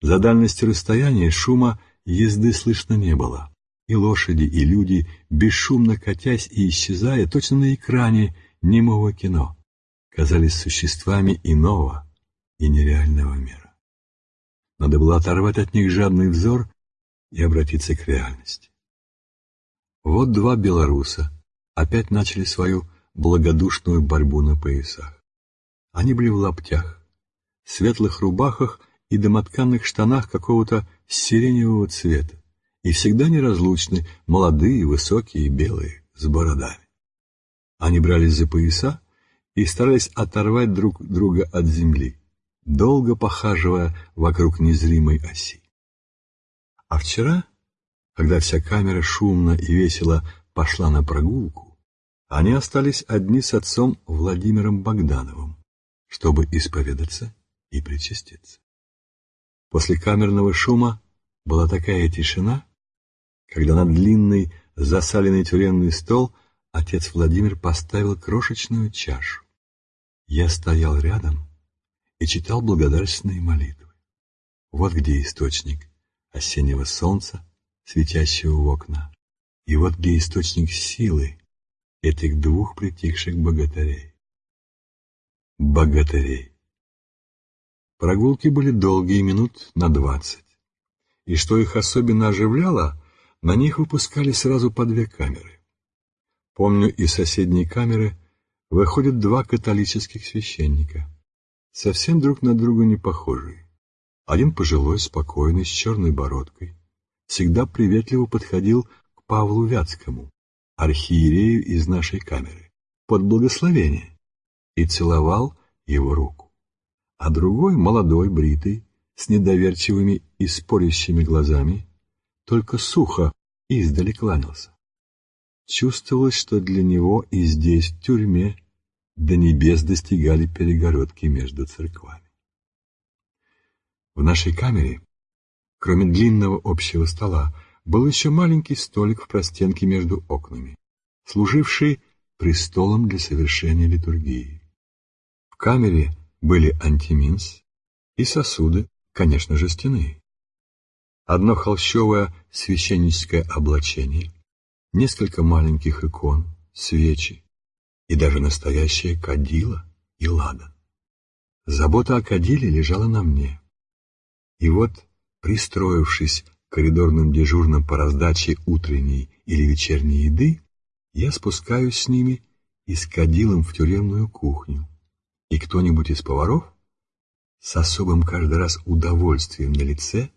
За дальностью расстояния шума езды слышно не было, и лошади, и люди, бесшумно катясь и исчезая, точно на экране немого кино, казались существами иного и нереального мира. Надо было оторвать от них жадный взор и обратиться к реальности. Вот два белоруса опять начали свою благодушную борьбу на поясах. Они были в лаптях, светлых рубахах и домотканных штанах какого-то сиреневого цвета, и всегда неразлучны, молодые, высокие, белые, с бородами. Они брались за пояса и старались оторвать друг друга от земли, долго похаживая вокруг незримой оси. А вчера, когда вся камера шумно и весело пошла на прогулку, они остались одни с отцом Владимиром Богдановым, чтобы исповедаться и причаститься. После камерного шума была такая тишина, когда на длинный засаленный тюремный стол отец Владимир поставил крошечную чашу. Я стоял рядом и читал благодарственные молитвы. Вот где источник осеннего солнца, светящего в окна, и вот где источник силы этих двух притихших богатырей богатырей. Прогулки были долгие, минут на двадцать. И что их особенно оживляло, на них выпускали сразу по две камеры. Помню, из соседней камеры выходят два католических священника, совсем друг на друга не похожие. Один пожилой, спокойный, с черной бородкой, всегда приветливо подходил к Павлу Вятскому, архиерею из нашей камеры, под благословение и целовал его руку. А другой, молодой, бритый, с недоверчивыми и спорящими глазами, только сухо издали кланялся. Чувствовалось, что для него и здесь, в тюрьме, до небес достигали перегородки между церквами. В нашей камере, кроме длинного общего стола, был еще маленький столик в простенке между окнами, служивший престолом для совершения литургии. В камере были антиминс и сосуды, конечно, жестяные. Одно холщовое священническое облачение, несколько маленьких икон, свечи и даже настоящее кадило и ладан. Забота о кадиле лежала на мне. И вот, пристроившись коридорным дежурным по раздаче утренней или вечерней еды, я спускаюсь с ними и с кадилом в тюремную кухню, и кто-нибудь из поваров с особым каждый раз удовольствием на лице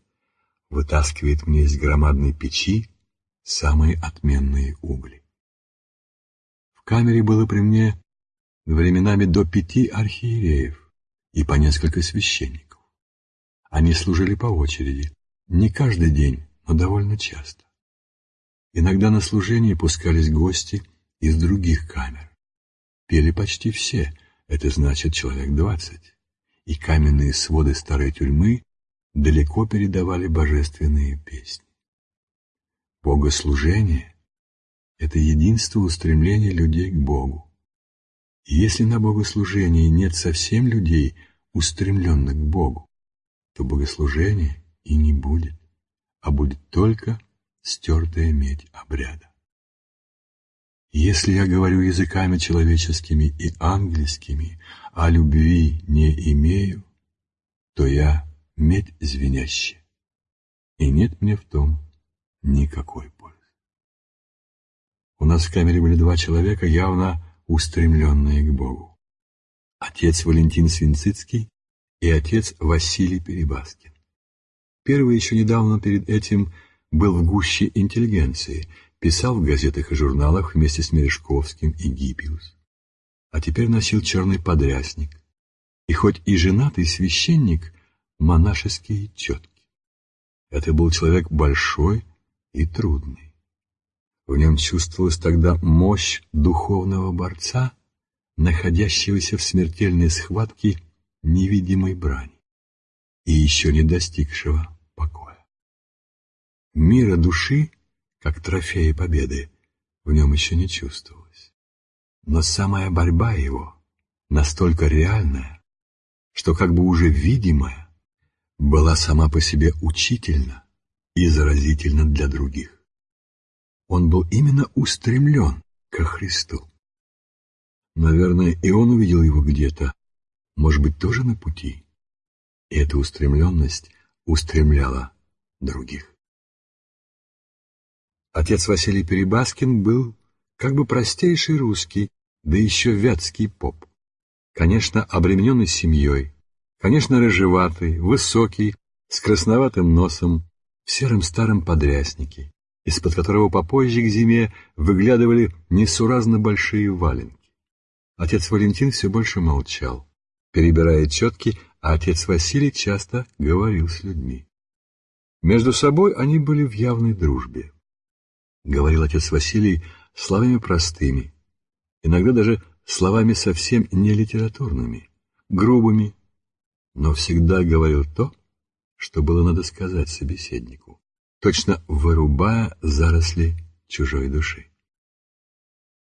вытаскивает мне из громадной печи самые отменные угли. В камере было при мне временами до пяти архиереев и по несколько священников. Они служили по очереди, не каждый день, но довольно часто. Иногда на служение пускались гости из других камер. Пели почти все, это значит человек двадцать, и каменные своды старой тюрьмы далеко передавали божественные песни. Богослужение — это единство устремления людей к Богу. И если на богослужении нет совсем людей, устремленных к Богу, то богослужение и не будет, а будет только стертая медь обряда. Если я говорю языками человеческими и ангельскими, а любви не имею, то я медь звенящая, и нет мне в том никакой пользы. У нас в камере были два человека, явно устремленные к Богу. Отец Валентин Свинцицкий и отец Василий Перебаскин. Первый еще недавно перед этим был в гуще интеллигенции, писал в газетах и журналах вместе с Мережковским и Гиппиус. А теперь носил черный подрясник. И хоть и женатый священник, монашеские четки. Это был человек большой и трудный. В нем чувствовалась тогда мощь духовного борца, находящегося в смертельной схватке невидимой брани и еще не достигшего покоя. Мира души, как трофея победы, в нем еще не чувствовалось. Но самая борьба его, настолько реальная, что как бы уже видимая, была сама по себе учительна и заразительна для других. Он был именно устремлен ко Христу. Наверное, и он увидел его где-то, может быть, тоже на пути. И эта устремленность устремляла других. Отец Василий Перебаскин был как бы простейший русский, да еще вятский поп. Конечно, обремененный семьей, конечно, рыжеватый, высокий, с красноватым носом, в сером старом подряснике, из-под которого попозже к зиме выглядывали несуразно большие валенки. Отец Валентин все больше молчал, перебирая четки, а отец Василий часто говорил с людьми. Между собой они были в явной дружбе. Говорил отец Василий словами простыми, иногда даже словами совсем не литературными, грубыми, но всегда говорил то, что было надо сказать собеседнику, точно вырубая заросли чужой души.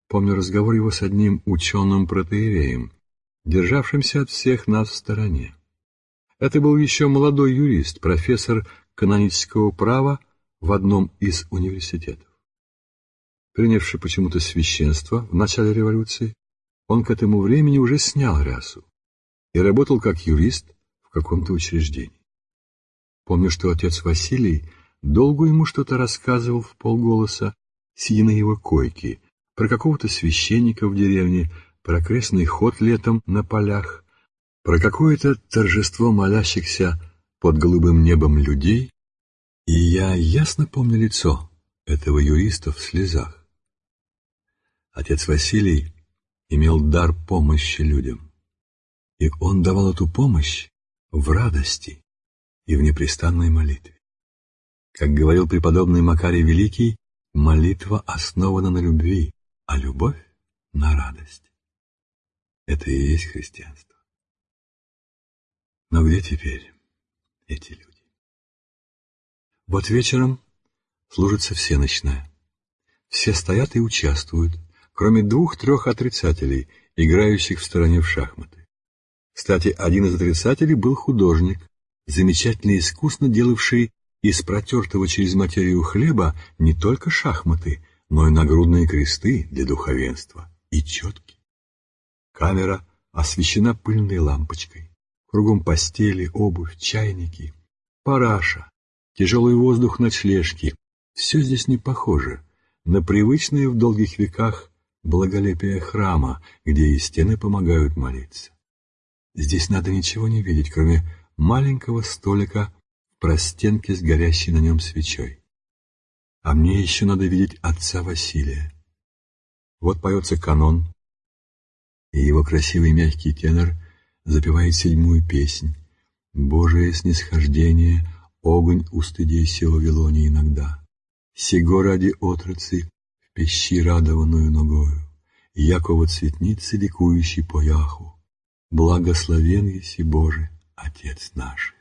Помню разговор его с одним ученым-протеереем, державшимся от всех нас в стороне. Это был еще молодой юрист, профессор канонического права в одном из университетов. Принявший почему-то священство в начале революции, он к этому времени уже снял рясу и работал как юрист в каком-то учреждении. Помню, что отец Василий долго ему что-то рассказывал в полголоса, сидя на его койке, про какого-то священника в деревне, про крестный ход летом на полях, про какое-то торжество молящихся под голубым небом людей, и я ясно помню лицо этого юриста в слезах. Отец Василий имел дар помощи людям. И он давал эту помощь в радости и в непрестанной молитве. Как говорил преподобный Макарий Великий, молитва основана на любви, а любовь — на радость. Это и есть христианство. Но где теперь эти люди? Вот вечером служится всеночная. Все стоят и участвуют, кроме двух-трех отрицателей, играющих в стороне в шахматы. Кстати, один из отрицателей был художник, замечательно искусно делавший из протертого через материю хлеба не только шахматы, но и нагрудные кресты для духовенства и четки. Камера освещена пыльной лампочкой. Кругом постели, обувь, чайники, параша, тяжелый воздух ночлежки. Все здесь не похоже на привычные в долгих веках благолепие храма, где и стены помогают молиться. Здесь надо ничего не видеть, кроме маленького столика в простенке с горящей на нем свечой. А мне еще надо видеть отца Василия. Вот поется канон, и его красивый мягкий тенор запевает седьмую песнь «Божие снисхождение, огонь устыдейся Вавилоне иногда, сего ради отрацы в пещи радованную ногою, Якова цветницы ликующий по яху, Благословен еси Боже, Отец наш.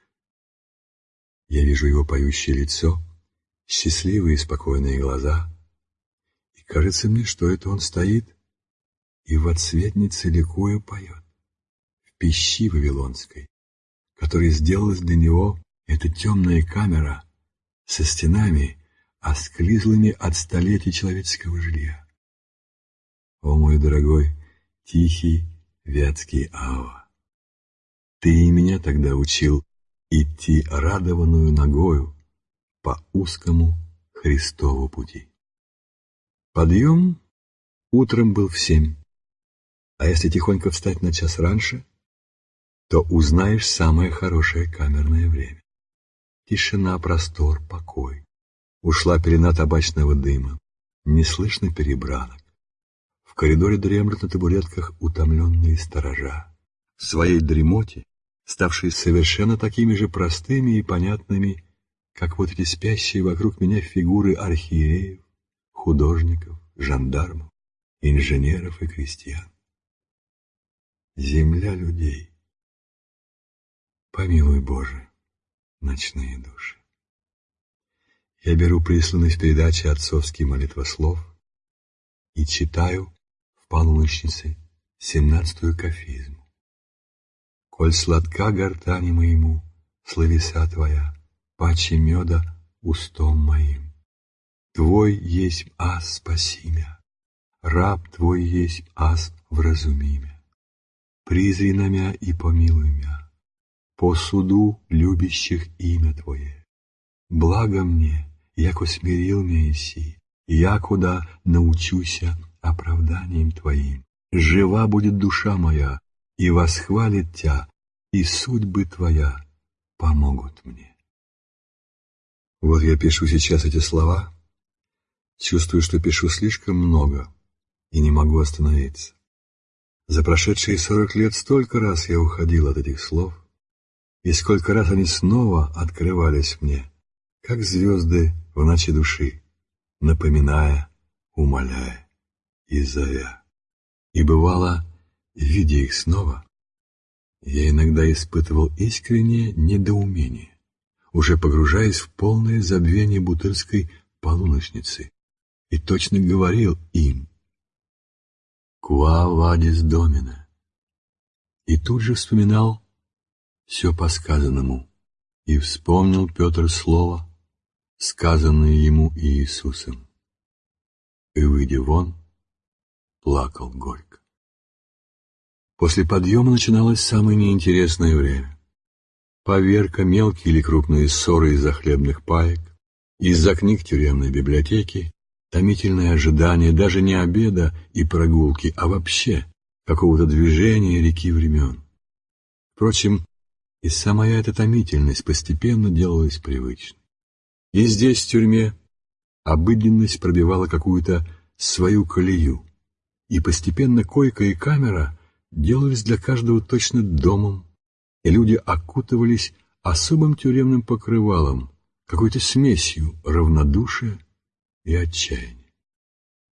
Я вижу его поющее лицо, счастливые и спокойные глаза, и кажется мне, что это он стоит и в отсветнице ликуя поет, в пищи Вавилонской, которая сделалась для него эта темная камера со стенами, осклизлыми от столетий человеческого жилья. О, мой дорогой, тихий, Вятский Ава. Ты и меня тогда учил идти радованную ногою по узкому Христову пути. Подъем утром был в семь, а если тихонько встать на час раньше, то узнаешь самое хорошее камерное время. Тишина, простор, покой. Ушла пелена табачного дыма, не слышно перебранок коридоре дремлют на табуретках утомленные сторожа. В своей дремоте, ставшие совершенно такими же простыми и понятными, как вот эти спящие вокруг меня фигуры архиереев, художников, жандармов, инженеров и крестьян. Земля людей. Помилуй, Боже, ночные души. Я беру присланный с передачи отцовский молитвослов и читаю полуночницы семнадцатую кафизму. Коль сладка гортани моему, словеса Твоя, паче меда устом моим. Твой есть ас спасимя, раб Твой есть ас вразумимя. Призри на мя и помилуй мя, по суду любящих имя Твое. Благо мне, яко смирил меня иси, якуда научуся оправданием Твоим. Жива будет душа моя, и восхвалит Тя, и судьбы Твоя помогут мне. Вот я пишу сейчас эти слова, чувствую, что пишу слишком много и не могу остановиться. За прошедшие сорок лет столько раз я уходил от этих слов, и сколько раз они снова открывались мне, как звезды в ночи души, напоминая, умоляя и зовя. И бывало, видя их снова, я иногда испытывал искреннее недоумение, уже погружаясь в полное забвение бутырской полуночницы, и точно говорил им «Куа вадис домина», и тут же вспоминал все по сказанному, и вспомнил Петр слово, сказанное ему Иисусом. И, выйдя вон, плакал горько. После подъема начиналось самое неинтересное время. Поверка, мелкие или крупные ссоры из-за хлебных паек, из-за книг тюремной библиотеки, томительное ожидание даже не обеда и прогулки, а вообще какого-то движения реки времен. Впрочем, и сама эта томительность постепенно делалась привычной. И здесь, в тюрьме, обыденность пробивала какую-то свою колею, и постепенно койка и камера делались для каждого точно домом, и люди окутывались особым тюремным покрывалом, какой-то смесью равнодушия и отчаяния.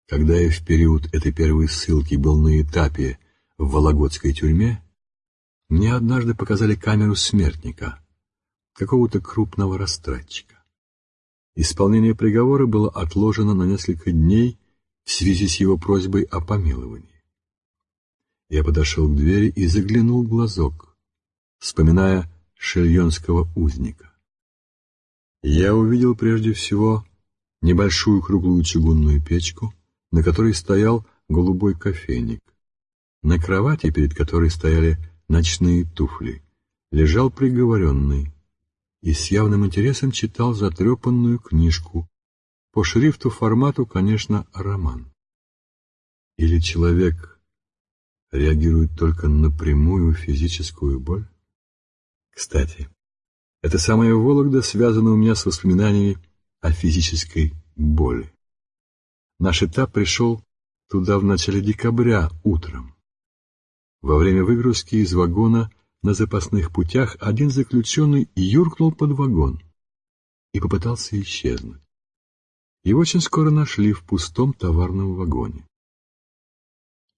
Когда я в период этой первой ссылки был на этапе в Вологодской тюрьме, мне однажды показали камеру смертника, какого-то крупного растратчика. Исполнение приговора было отложено на несколько дней в связи с его просьбой о помиловании. Я подошел к двери и заглянул в глазок, вспоминая шельонского узника. Я увидел прежде всего небольшую круглую чугунную печку, на которой стоял голубой кофейник. На кровати, перед которой стояли ночные туфли, лежал приговоренный и с явным интересом читал затрепанную книжку, по шрифту формату, конечно, роман. Или человек реагирует только на прямую физическую боль? Кстати, это самая Вологда связана у меня с воспоминаниями о физической боли. Наш этап пришел туда в начале декабря утром. Во время выгрузки из вагона на запасных путях один заключенный юркнул под вагон и попытался исчезнуть. Его очень скоро нашли в пустом товарном вагоне.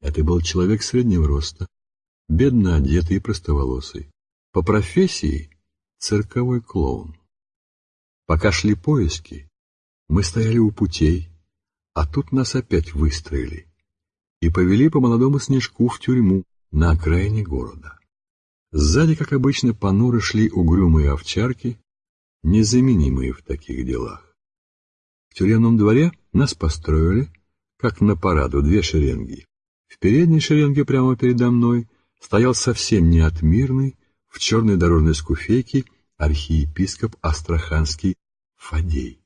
Это был человек среднего роста, бедно одетый и простоволосый. По профессии цирковой клоун. Пока шли поиски, мы стояли у путей, а тут нас опять выстроили и повели по молодому снежку в тюрьму на окраине города. Сзади, как обычно, понуро шли угрюмые овчарки, незаменимые в таких делах. В тюремном дворе нас построили, как на параду, две шеренги. В передней шеренге прямо передо мной стоял совсем неотмирный, в черной дорожной скуфейке, архиепископ Астраханский Фадей.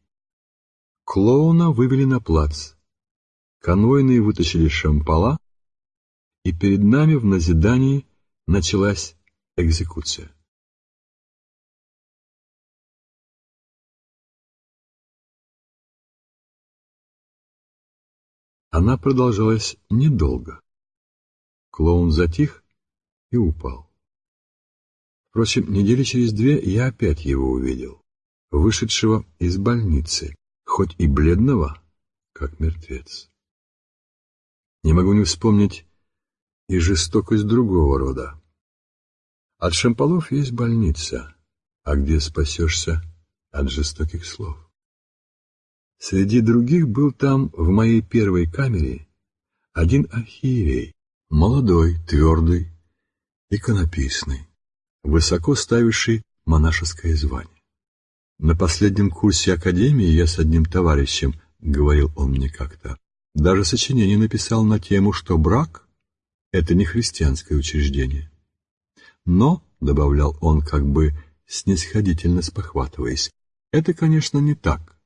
Клоуна вывели на плац. Конвойные вытащили шампала, и перед нами в назидании началась экзекуция. Она продолжалась недолго. Клоун затих и упал. Впрочем, недели через две я опять его увидел, вышедшего из больницы, хоть и бледного, как мертвец. Не могу не вспомнить и жестокость другого рода. От шамполов есть больница, а где спасешься от жестоких слов. Среди других был там, в моей первой камере, один архиерей, молодой, твердый, иконописный, высоко ставивший монашеское звание. На последнем курсе академии я с одним товарищем, говорил он мне как-то, даже сочинение написал на тему, что брак — это не христианское учреждение. Но, — добавлял он, как бы снисходительно спохватываясь, — это, конечно, не так.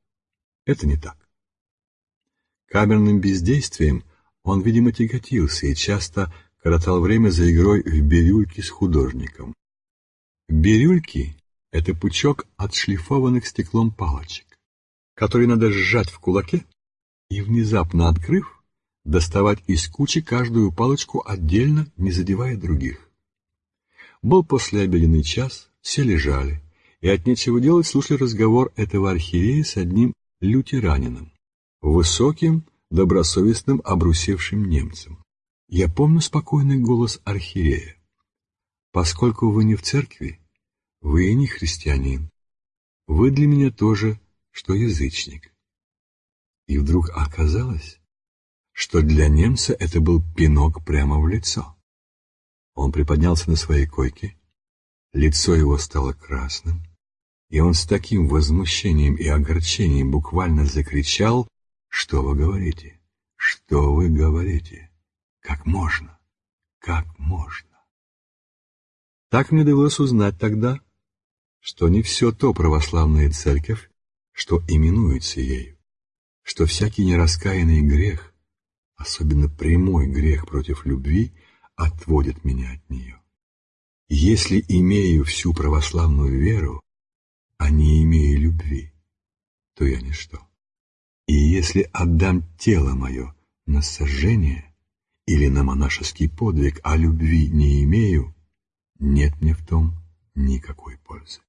Это не так. Камерным бездействием он, видимо, тяготился и часто коротал время за игрой в бирюльки с художником. Бирюльки это пучок отшлифованных стеклом палочек, которые надо сжать в кулаке и, внезапно открыв, доставать из кучи каждую палочку отдельно, не задевая других. Был послеобеденный час, все лежали, и от нечего делать слушали разговор этого архиерея с одним лютеранином, высоким, добросовестным, обрусевшим немцем. Я помню спокойный голос архиерея. «Поскольку вы не в церкви, вы и не христианин. Вы для меня тоже, что язычник. И вдруг оказалось, что для немца это был пинок прямо в лицо. Он приподнялся на своей койке, лицо его стало красным, и он с таким возмущением и огорчением буквально закричал, «Что вы говорите? Что вы говорите? Как можно? Как можно?» Так мне довелось узнать тогда, что не все то православная церковь, что именуется ею, что всякий нераскаянный грех, особенно прямой грех против любви, отводит меня от нее. Если имею всю православную веру, а не имею любви, то я ничто. И если отдам тело мое на сожжение или на монашеский подвиг, а любви не имею, нет мне в том никакой пользы.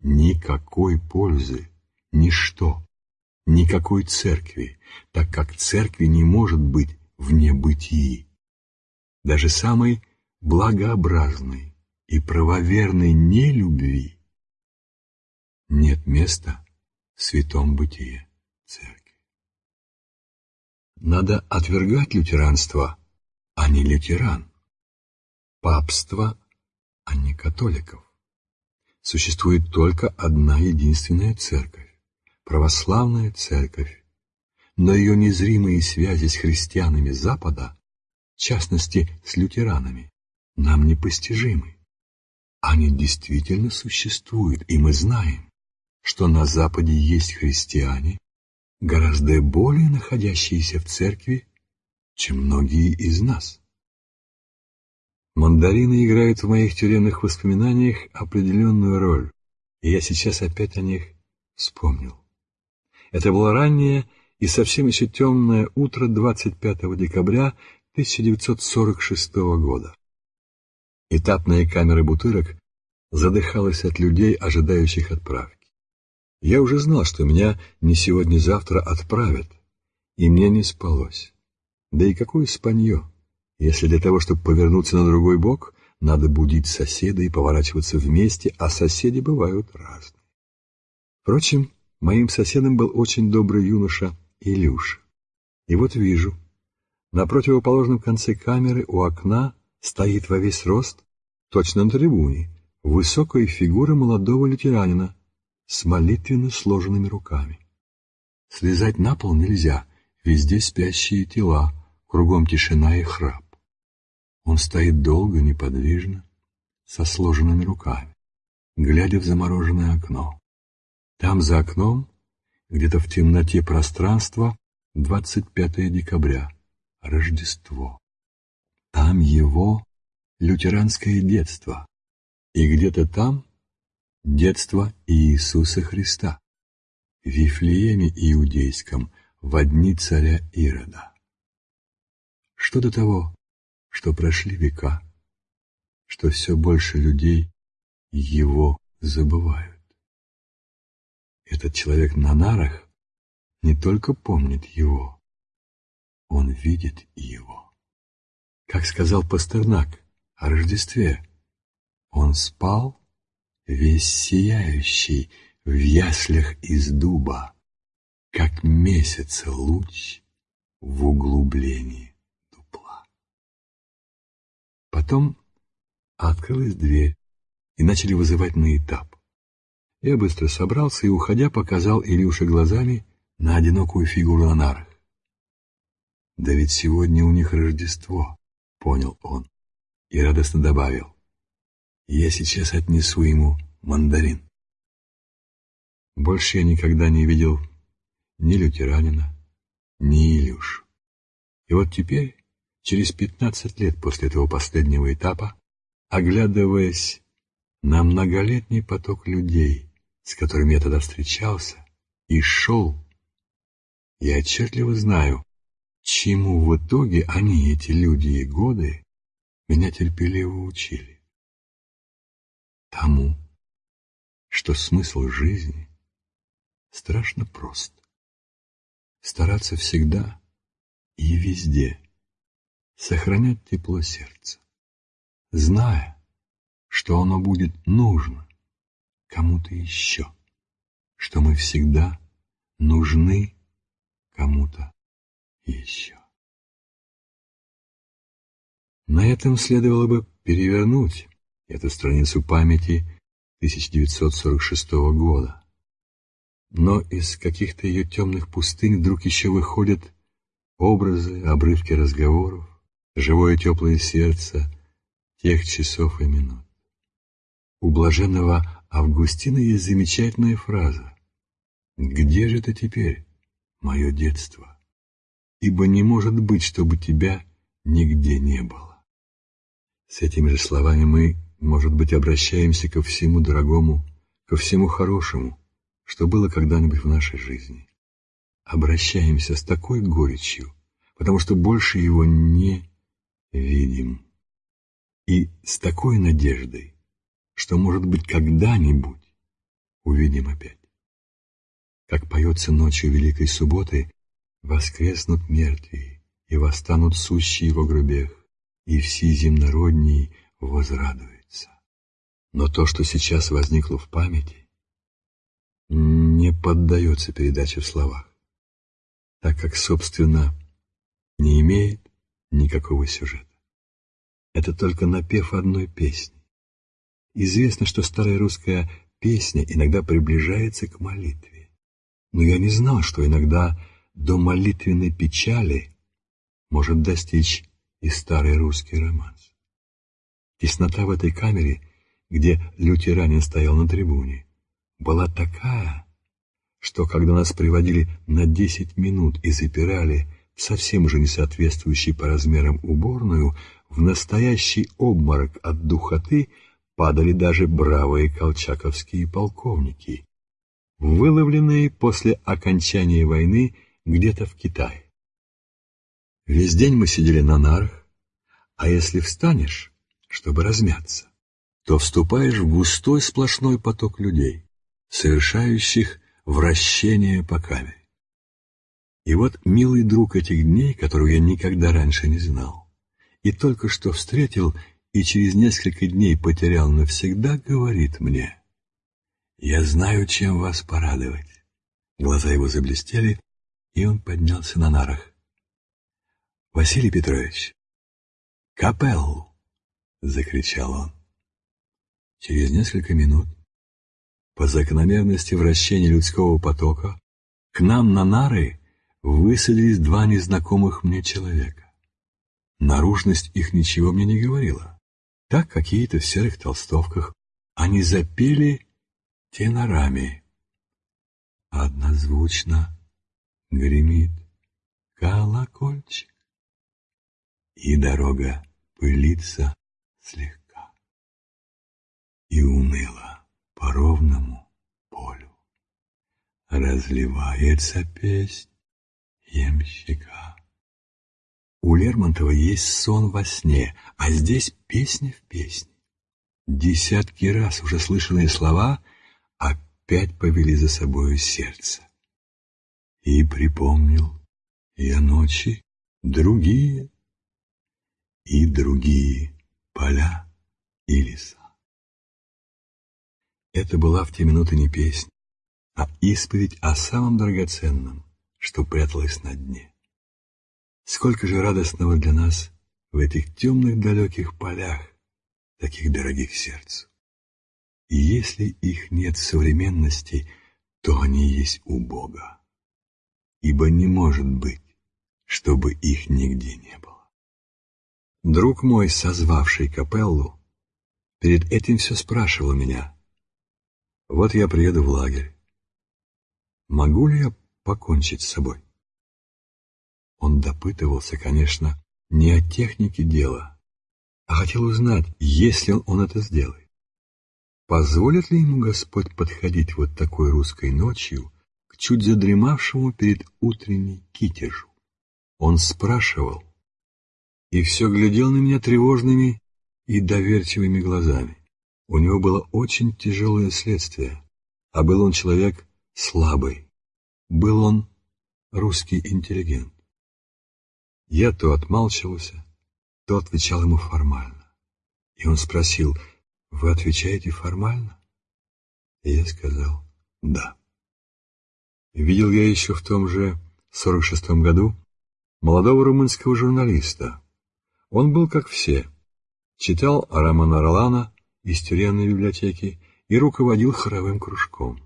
Никакой пользы, ничто, никакой церкви, так как церкви не может быть вне бытии. Даже самой благообразной и правоверной нелюбви нет места в святом бытие церкви. Надо отвергать лютеранство, а не лютеран, папство, а не католиков. Существует только одна единственная церковь, православная церковь, но ее незримые связи с христианами Запада, в частности с лютеранами, нам непостижимы. Они действительно существуют, и мы знаем, что на Западе есть христиане, гораздо более находящиеся в церкви, чем многие из нас. Мандарины играют в моих тюремных воспоминаниях определенную роль, и я сейчас опять о них вспомнил. Это было раннее и совсем еще темное утро 25 декабря 1946 года. Этапная камера бутырок задыхалась от людей, ожидающих отправки. Я уже знал, что меня не сегодня-завтра отправят, и мне не спалось. Да и какое спанье, если для того, чтобы повернуться на другой бок, надо будить соседа и поворачиваться вместе, а соседи бывают разные. Впрочем, моим соседом был очень добрый юноша Илюша. И вот вижу, на противоположном конце камеры у окна стоит во весь рост, точно на трибуне, высокая фигура молодого лютеранина с молитвенно сложенными руками. Слезать на пол нельзя, везде спящие тела, кругом тишина и храп. Он стоит долго, неподвижно, со сложенными руками, глядя в замороженное окно. Там за окном, где-то в темноте пространства, 25 декабря, Рождество. Там его лютеранское детство, и где-то там детство Иисуса Христа в Вифлееме Иудейском в дни царя Ирода. Что до того, что прошли века, что все больше людей его забывают. Этот человек на нарах не только помнит его, он видит его. Как сказал Пастернак о Рождестве, он спал весь сияющий в яслях из дуба, как месяц луч в углублении дупла. Потом открылась дверь, и начали вызывать на этап. Я быстро собрался и, уходя, показал Илюше глазами на одинокую фигуру на. «Да ведь сегодня у них Рождество», — понял он, и радостно добавил. Я сейчас отнесу ему мандарин. Больше я никогда не видел ни лютеранина, ни Илюш. И вот теперь, через пятнадцать лет после этого последнего этапа, оглядываясь на многолетний поток людей, с которыми я тогда встречался и шел, я отчетливо знаю, чему в итоге они, эти люди и годы, меня терпеливо учили тому, что смысл жизни страшно прост. Стараться всегда и везде сохранять тепло сердца, зная, что оно будет нужно кому-то еще, что мы всегда нужны кому-то еще. На этом следовало бы перевернуть эту страницу памяти 1946 года. Но из каких-то ее темных пустынь вдруг еще выходят образы, обрывки разговоров, живое теплое сердце тех часов и минут. У блаженного Августина есть замечательная фраза «Где же ты теперь, мое детство? Ибо не может быть, чтобы тебя нигде не было». С этими же словами мы может быть, обращаемся ко всему дорогому, ко всему хорошему, что было когда-нибудь в нашей жизни. Обращаемся с такой горечью, потому что больше его не видим. И с такой надеждой, что, может быть, когда-нибудь увидим опять. Как поется ночью Великой Субботы, воскреснут мертвые, и восстанут сущие во гробех, и все земнородние возрадуются. Но то, что сейчас возникло в памяти, не поддается передаче в словах, так как, собственно, не имеет никакого сюжета. Это только напев одной песни. Известно, что старая русская песня иногда приближается к молитве. Но я не знал, что иногда до молитвенной печали может достичь и старый русский романс. Теснота в этой камере, где лютеранин стоял на трибуне, была такая, что когда нас приводили на десять минут и запирали в совсем уже не соответствующей по размерам уборную, в настоящий обморок от духоты падали даже бравые колчаковские полковники, выловленные после окончания войны где-то в Китае. Весь день мы сидели на нарах, а если встанешь, чтобы размяться, то вступаешь в густой сплошной поток людей, совершающих вращение по камере. И вот милый друг этих дней, которого я никогда раньше не знал, и только что встретил и через несколько дней потерял навсегда, говорит мне, «Я знаю, чем вас порадовать». Глаза его заблестели, и он поднялся на нарах. «Василий Петрович, капеллу!» — закричал он. Через несколько минут, по закономерности вращения людского потока, к нам на нары высадились два незнакомых мне человека. Наружность их ничего мне не говорила. Так какие-то в серых толстовках они запели тенорами. Однозвучно гремит колокольчик, и дорога пылится слегка и уныло по ровному полю разливается песнь ямщика. У Лермонтова есть сон во сне, а здесь песня в песне. Десятки раз уже слышанные слова опять повели за собою сердце. И припомнил я ночи другие, и другие поля и леса. Это была в те минуты не песня, а исповедь о самом драгоценном, что пряталось на дне. Сколько же радостного для нас в этих темных далеких полях, таких дорогих сердцу. И если их нет в современности, то они есть у Бога. Ибо не может быть, чтобы их нигде не было. Друг мой, созвавший капеллу, перед этим все спрашивал меня. Вот я приеду в лагерь. Могу ли я покончить с собой? Он допытывался, конечно, не о технике дела, а хотел узнать, если он это сделает. Позволит ли ему Господь подходить вот такой русской ночью чуть задремавшему перед утренней китежу? Он спрашивал и все глядел на меня тревожными и доверчивыми глазами. У него было очень тяжелое следствие, а был он человек слабый, был он русский интеллигент. Я то отмалчивался, то отвечал ему формально. И он спросил, «Вы отвечаете формально?» И я сказал, «Да». Видел я еще в том же 46-м году молодого румынского журналиста. Он был как все. Читал Романа Ролана из тюремной библиотеки и руководил хоровым кружком.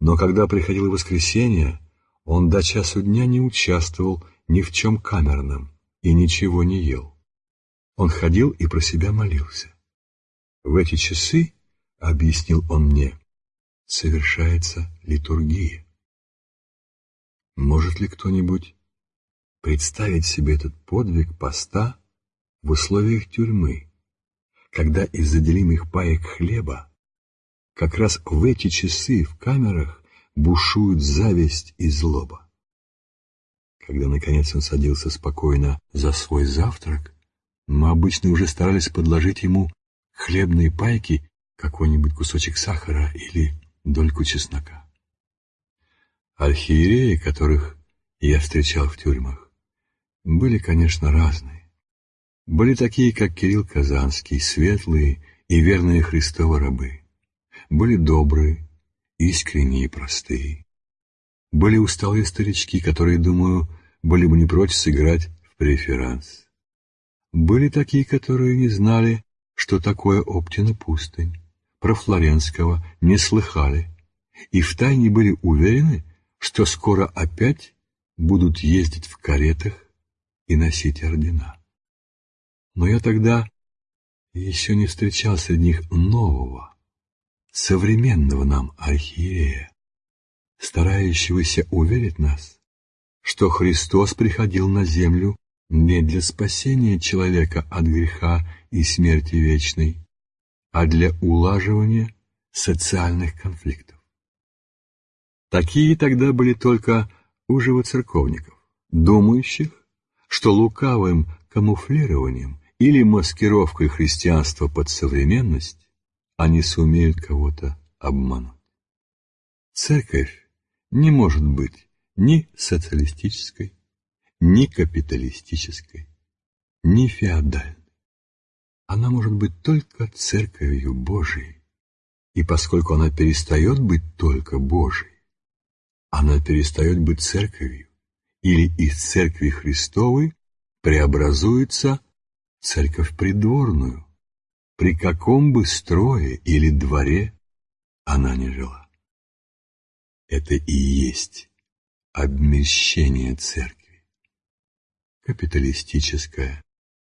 Но когда приходило воскресенье, он до часу дня не участвовал ни в чем камерном и ничего не ел. Он ходил и про себя молился. В эти часы, объяснил он мне, совершается литургия. Может ли кто-нибудь представить себе этот подвиг поста в условиях тюрьмы, когда из-за делимых паек хлеба как раз в эти часы в камерах бушуют зависть и злоба? Когда, наконец, он садился спокойно за свой завтрак, Мы обычно уже старались подложить ему хлебные пайки, какой-нибудь кусочек сахара или дольку чеснока. Архиереи, которых я встречал в тюрьмах, были, конечно, разные. Были такие, как Кирилл Казанский, светлые и верные Христовы рабы. Были добрые, искренние и простые. Были усталые старички, которые, думаю, были бы не прочь сыграть в преферанс. Были такие, которые не знали, что такое Оптина пустынь, про Флоренского не слыхали и втайне были уверены, что скоро опять будут ездить в каретах и носить ордена. Но я тогда еще не встречал среди них нового, современного нам архиерея, старающегося уверить нас, что Христос приходил на землю не для спасения человека от греха и смерти вечной, а для улаживания социальных конфликтов. Такие тогда были только у живоцерковников, думающих, что лукавым камуфлированием или маскировкой христианства под современность они сумеют кого-то обмануть. Церковь не может быть ни социалистической, ни капиталистической, ни феодальной. Она может быть только церковью Божией, и поскольку она перестает быть только Божией, она перестает быть церковью, или из церкви Христовой преобразуется церковь придворную, при каком бы строе или дворе она не жила. Это и есть обмещение церкви. Капиталистическое,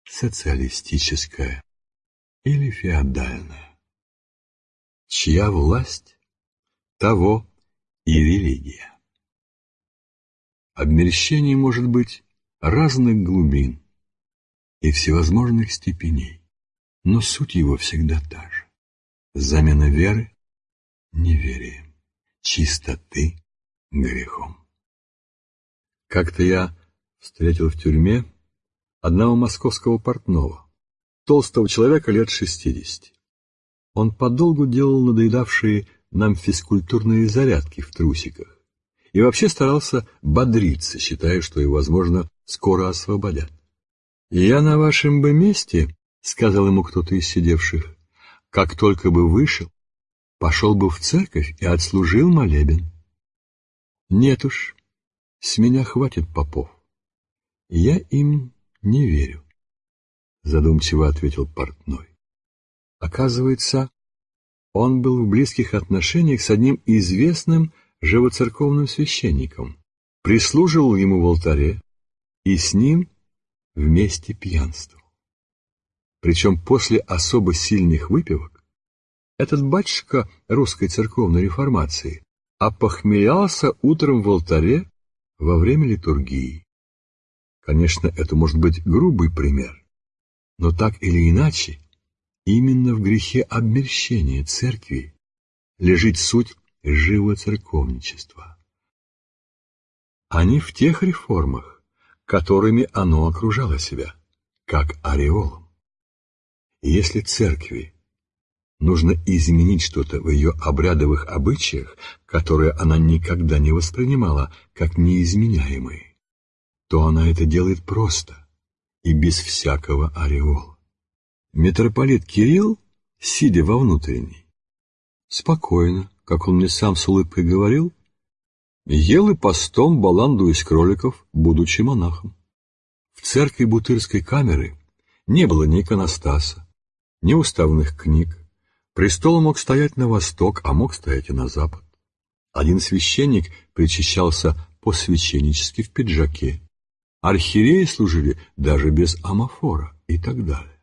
социалистическое или феодальное. Чья власть, того и религия. Обмерщение может быть разных глубин и всевозможных степеней но суть его всегда та же. Замена веры неверием, чистоты грехом. Как-то я встретил в тюрьме одного московского портного, толстого человека лет шестидесяти. Он подолгу делал надоедавшие нам физкультурные зарядки в трусиках и вообще старался бодриться, считая, что его, возможно, скоро освободят. «Я на вашем бы месте», — сказал ему кто-то из сидевших, — как только бы вышел, пошел бы в церковь и отслужил молебен. Нет уж, с меня хватит попов. Я им не верю, — задумчиво ответил портной. Оказывается, он был в близких отношениях с одним известным живоцерковным священником, прислуживал ему в алтаре и с ним вместе пьянствовал. Причем после особо сильных выпивок этот батюшка русской церковной реформации опохмелялся утром в алтаре во время литургии. Конечно, это может быть грубый пример, но так или иначе, именно в грехе обмерщения церкви лежит суть живого церковничества, а не в тех реформах, которыми оно окружало себя, как ореолом. Если церкви нужно изменить что-то в ее обрядовых обычаях, которые она никогда не воспринимала как неизменяемые, то она это делает просто и без всякого ореола. Митрополит Кирилл, сидя во внутренней, спокойно, как он мне сам с улыбкой говорил, ел и постом баланду из кроликов, будучи монахом. В церкви Бутырской камеры не было ни иконостаса, ни уставных книг. Престол мог стоять на восток, а мог стоять и на запад. Один священник причащался по-священнически в пиджаке. Архиереи служили даже без амафора и так далее.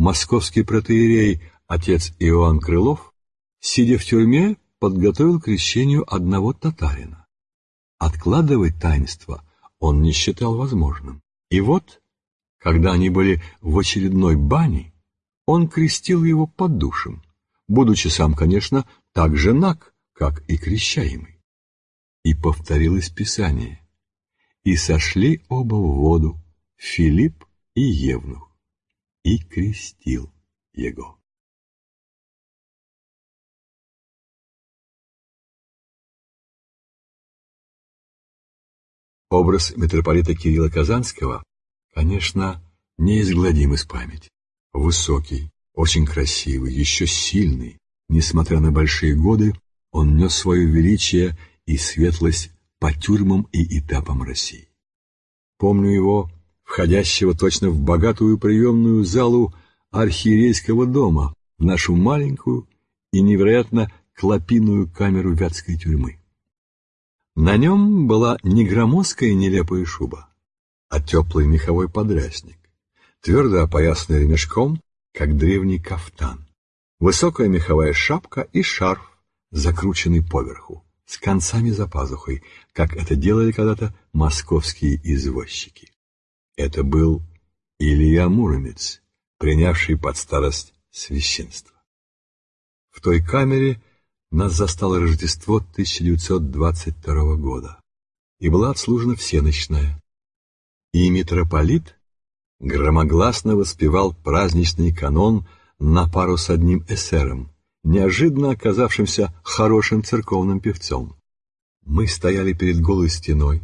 Московский протеерей, отец Иоанн Крылов, сидя в тюрьме, подготовил к крещению одного татарина. Откладывать таинство он не считал возможным. И вот, когда они были в очередной бане, он крестил его под душем, будучи сам, конечно, так же наг, как и крещаемый. И повторилось Писание. И сошли оба в воду, Филипп и Евнух. И крестил его. Образ митрополита Кирилла Казанского, конечно, неизгладим из памяти. Высокий, очень красивый, еще сильный, несмотря на большие годы, он нес свое величие и светлость по тюрьмам и этапам России. Помню его, входящего точно в богатую приемную залу архиерейского дома, в нашу маленькую и невероятно клопиную камеру вятской тюрьмы. На нем была не громоздкая нелепая шуба, а теплый меховой подрясник, твердо опоясанный ремешком, как древний кафтан, высокая меховая шапка и шарф, закрученный поверху, с концами за пазухой, как это делали когда-то московские извозчики. Это был Илья Муромец, принявший под старость священство. В той камере нас застало Рождество 1922 года, и была отслужена всеночная. И митрополит громогласно воспевал праздничный канон на пару с одним эсером, неожиданно оказавшимся хорошим церковным певцом. Мы стояли перед голой стеной,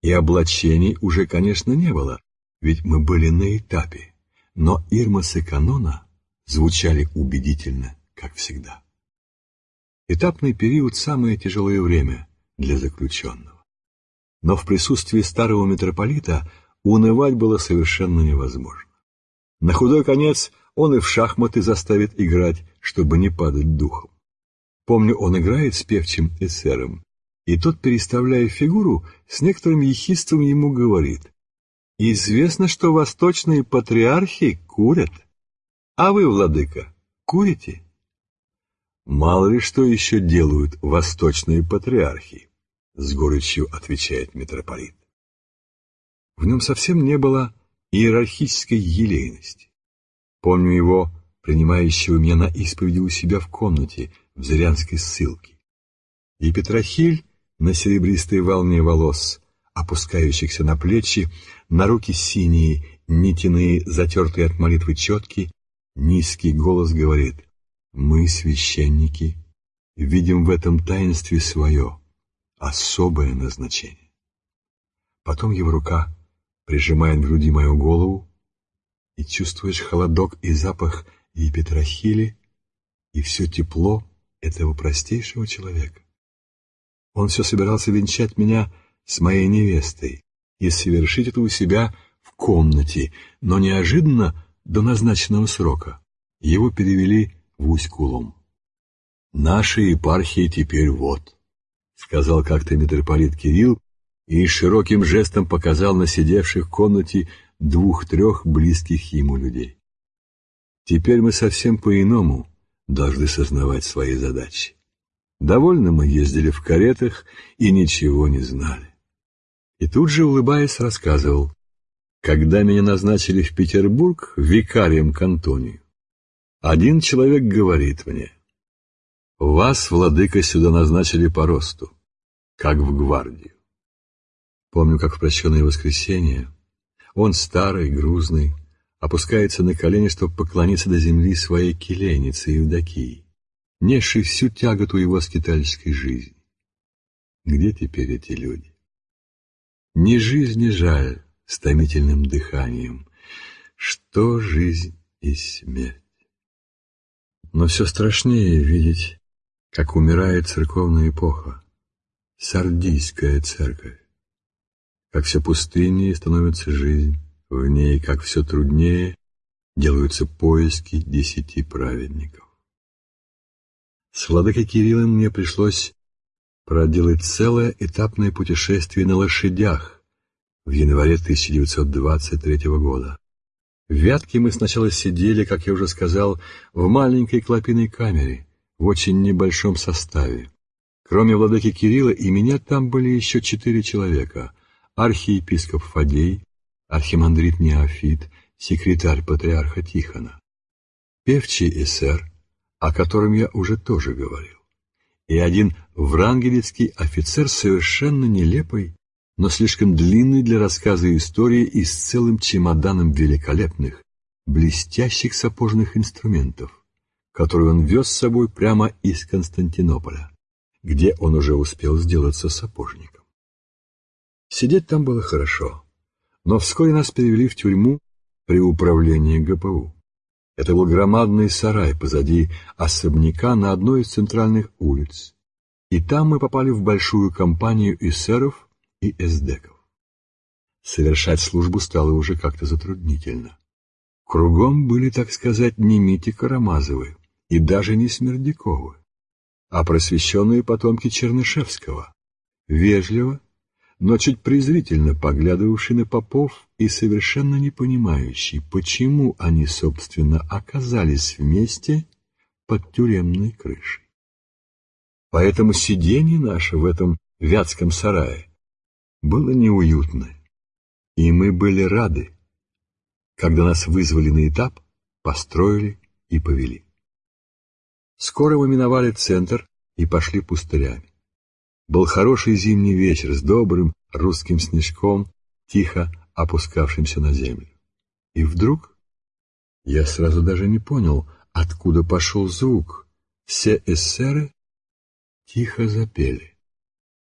и облачений уже, конечно, не было, ведь мы были на этапе, но ирмасы канона звучали убедительно, как всегда. Этапный период – самое тяжелое время для заключенного. Но в присутствии старого митрополита унывать было совершенно невозможно. На худой конец он и в шахматы заставит играть, чтобы не падать духом. Помню, он играет с певчим эсером, и тот, переставляя фигуру, с некоторым ехидством ему говорит, «Известно, что восточные патриархи курят, а вы, владыка, курите?» Мало ли что еще делают восточные патриархи, с горечью отвечает митрополит. В нем совсем не было иерархической елейности. Помню его, принимающего меня на исповеди у себя в комнате в Зырянской ссылке. И Петрохиль на серебристой волне волос, опускающихся на плечи, на руки синие, нитяные, затертые от молитвы четки, низкий голос говорит — мы, священники, видим в этом таинстве свое особое назначение. Потом его рука прижимает к груди мою голову, и чувствуешь холодок и запах епитрахили, и все тепло этого простейшего человека. Он все собирался венчать меня с моей невестой и совершить это у себя в комнате, но неожиданно до назначенного срока его перевели в Усть-Кулом. «Наши епархии теперь вот», — сказал как-то митрополит Кирилл и широким жестом показал на сидевших в комнате двух-трех близких ему людей. «Теперь мы совсем по-иному должны сознавать свои задачи. Довольно мы ездили в каретах и ничего не знали». И тут же, улыбаясь, рассказывал, когда меня назначили в Петербург викарием к Антонию, один человек говорит мне, «Вас, владыка, сюда назначили по росту, как в гвардию». Помню, как в прощенное воскресенье он, старый, грузный, опускается на колени, чтобы поклониться до земли своей келенице Евдокии, несшей всю тяготу его скитальской жизни. Где теперь эти люди? Ни жизни жаль с томительным дыханием, что жизнь и смерть. Но все страшнее видеть, как умирает церковная эпоха, сардийская церковь. Как все пустыннее становится жизнь, в ней как все труднее делаются поиски десяти праведников. С владыкой Кириллом мне пришлось проделать целое этапное путешествие на лошадях в январе 1923 года. В Вятке мы сначала сидели, как я уже сказал, в маленькой клопиной камере, в очень небольшом составе. Кроме владыки Кирилла и меня там были еще четыре человека. Архиепископ Фадей, архимандрит Неофит, секретарь патриарха Тихона, певчий эсер, о котором я уже тоже говорил, и один врангелецкий офицер совершенно нелепой, но слишком длинный для рассказа истории и с целым чемоданом великолепных, блестящих сапожных инструментов, которые он вез с собой прямо из Константинополя, где он уже успел сделаться сапожником. Сидеть там было хорошо, но вскоре нас перевели в тюрьму при управлении ГПУ. Это был громадный сарай позади особняка на одной из центральных улиц, и там мы попали в большую компанию эсеров и эсдеков. Совершать службу стало уже как-то затруднительно. Кругом были, так сказать, не Мити Карамазовы и даже не Смердяковы, а просвещенные потомки Чернышевского, вежливо, но чуть презрительно поглядывавший на попов и совершенно не понимающий, почему они, собственно, оказались вместе под тюремной крышей. Поэтому сиденье наше в этом вятском сарае было неуютное, и мы были рады, когда нас вызвали на этап, построили и повели. Скоро мы миновали центр и пошли пустырями. Был хороший зимний вечер с добрым русским снежком, тихо опускавшимся на землю. И вдруг я сразу даже не понял, откуда пошел звук. Все эсеры тихо запели.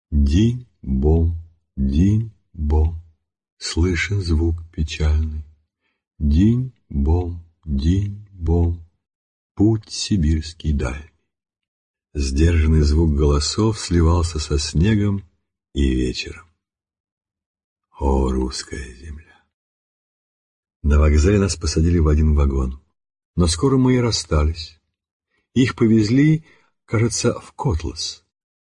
Динь-бом, динь-бом, слышен звук печальный. Динь-бом, динь-бом, путь сибирский даль. Сдержанный звук голосов сливался со снегом и вечером. О, русская земля! На вокзале нас посадили в один вагон, но скоро мы и расстались. Их повезли, кажется, в Котлас,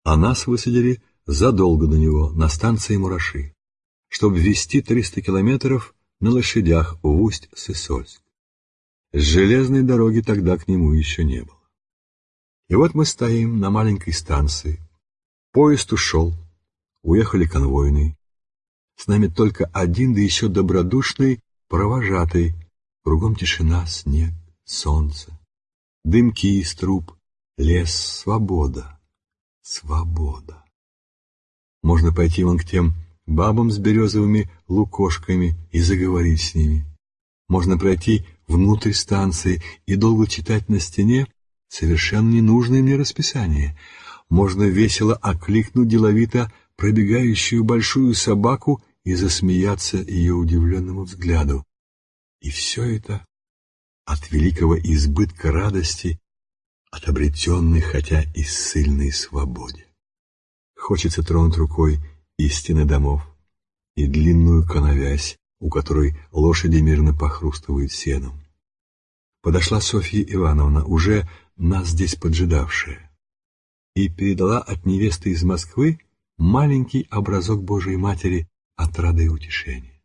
а нас высадили задолго до него на станции Мураши, чтобы везти 300 километров на лошадях в Усть-Сысольск. Железной дороги тогда к нему еще не было. И вот мы стоим на маленькой станции. Поезд ушел, уехали конвойные. С нами только один, да еще добродушный провожатый. Кругом тишина, снег, солнце, дымки из труб, лес, свобода, свобода. Можно пойти вон к тем бабам с березовыми лукошками и заговорить с ними. Можно пройти внутрь станции и долго читать на стене совершенно ненужное мне расписание. Можно весело окликнуть деловито пробегающую большую собаку и засмеяться ее удивленному взгляду. И все это от великого избытка радости, от обретенной, хотя и ссыльной свободе. Хочется тронуть рукой и стены домов, и длинную коновязь, у которой лошади мирно похрустывают сеном. Подошла Софья Ивановна, уже нас здесь поджидавшая, и передала от невесты из Москвы маленький образок Божией Матери отрады и утешения.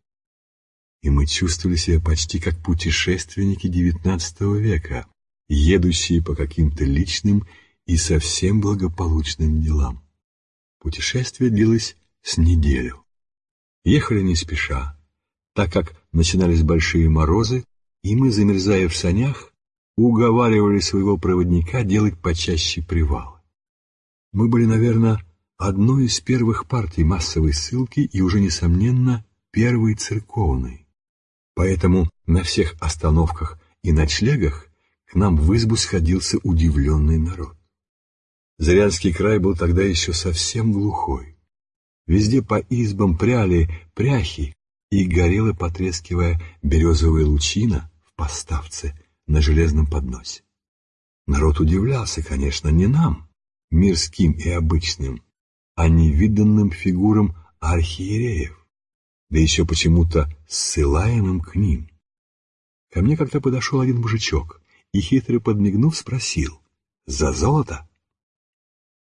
И мы чувствовали себя почти как путешественники XIX века, едущие по каким-то личным и совсем благополучным делам. Путешествие длилось с неделю. Ехали не спеша, так как начинались большие морозы, и мы, замерзая в санях, уговаривали своего проводника делать почаще привалы. Мы были, наверное, одной из первых партий массовой ссылки и уже, несомненно, первой церковной. Поэтому на всех остановках и ночлегах к нам в избу сходился удивленный народ. Зырянский край был тогда еще совсем глухой. Везде по избам пряли пряхи, и горела, потрескивая березовая лучина в поставце – на железном подносе. Народ удивлялся, конечно, не нам, мирским и обычным, а невиданным фигурам архиереев, да еще почему-то ссылаемым к ним. Ко мне как-то подошел один мужичок и, хитро подмигнув, спросил «За золото?»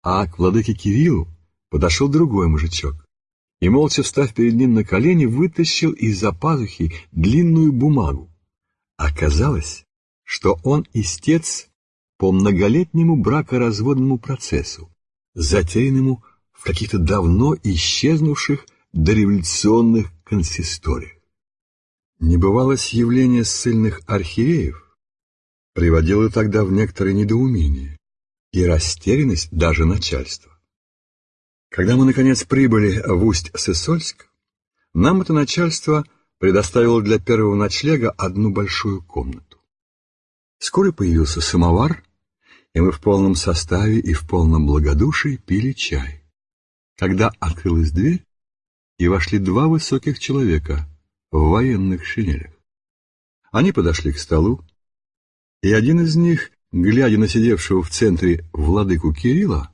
А к владыке Кириллу подошел другой мужичок и, молча встав перед ним на колени, вытащил из-за пазухи длинную бумагу. Оказалось, что он истец по многолетнему бракоразводному процессу, затерянному в каких-то давно исчезнувших дореволюционных консисториях. Небывалость явления ссыльных архиереев приводило тогда в некоторое недоумение и растерянность даже начальства. Когда мы, наконец, прибыли в Усть-Сысольск, нам это начальство предоставил для первого ночлега одну большую комнату. Вскоре появился самовар, и мы в полном составе и в полном благодушии пили чай. Когда открылась дверь, и вошли два высоких человека в военных шинелях. Они подошли к столу, и один из них, глядя на сидевшего в центре владыку Кирилла,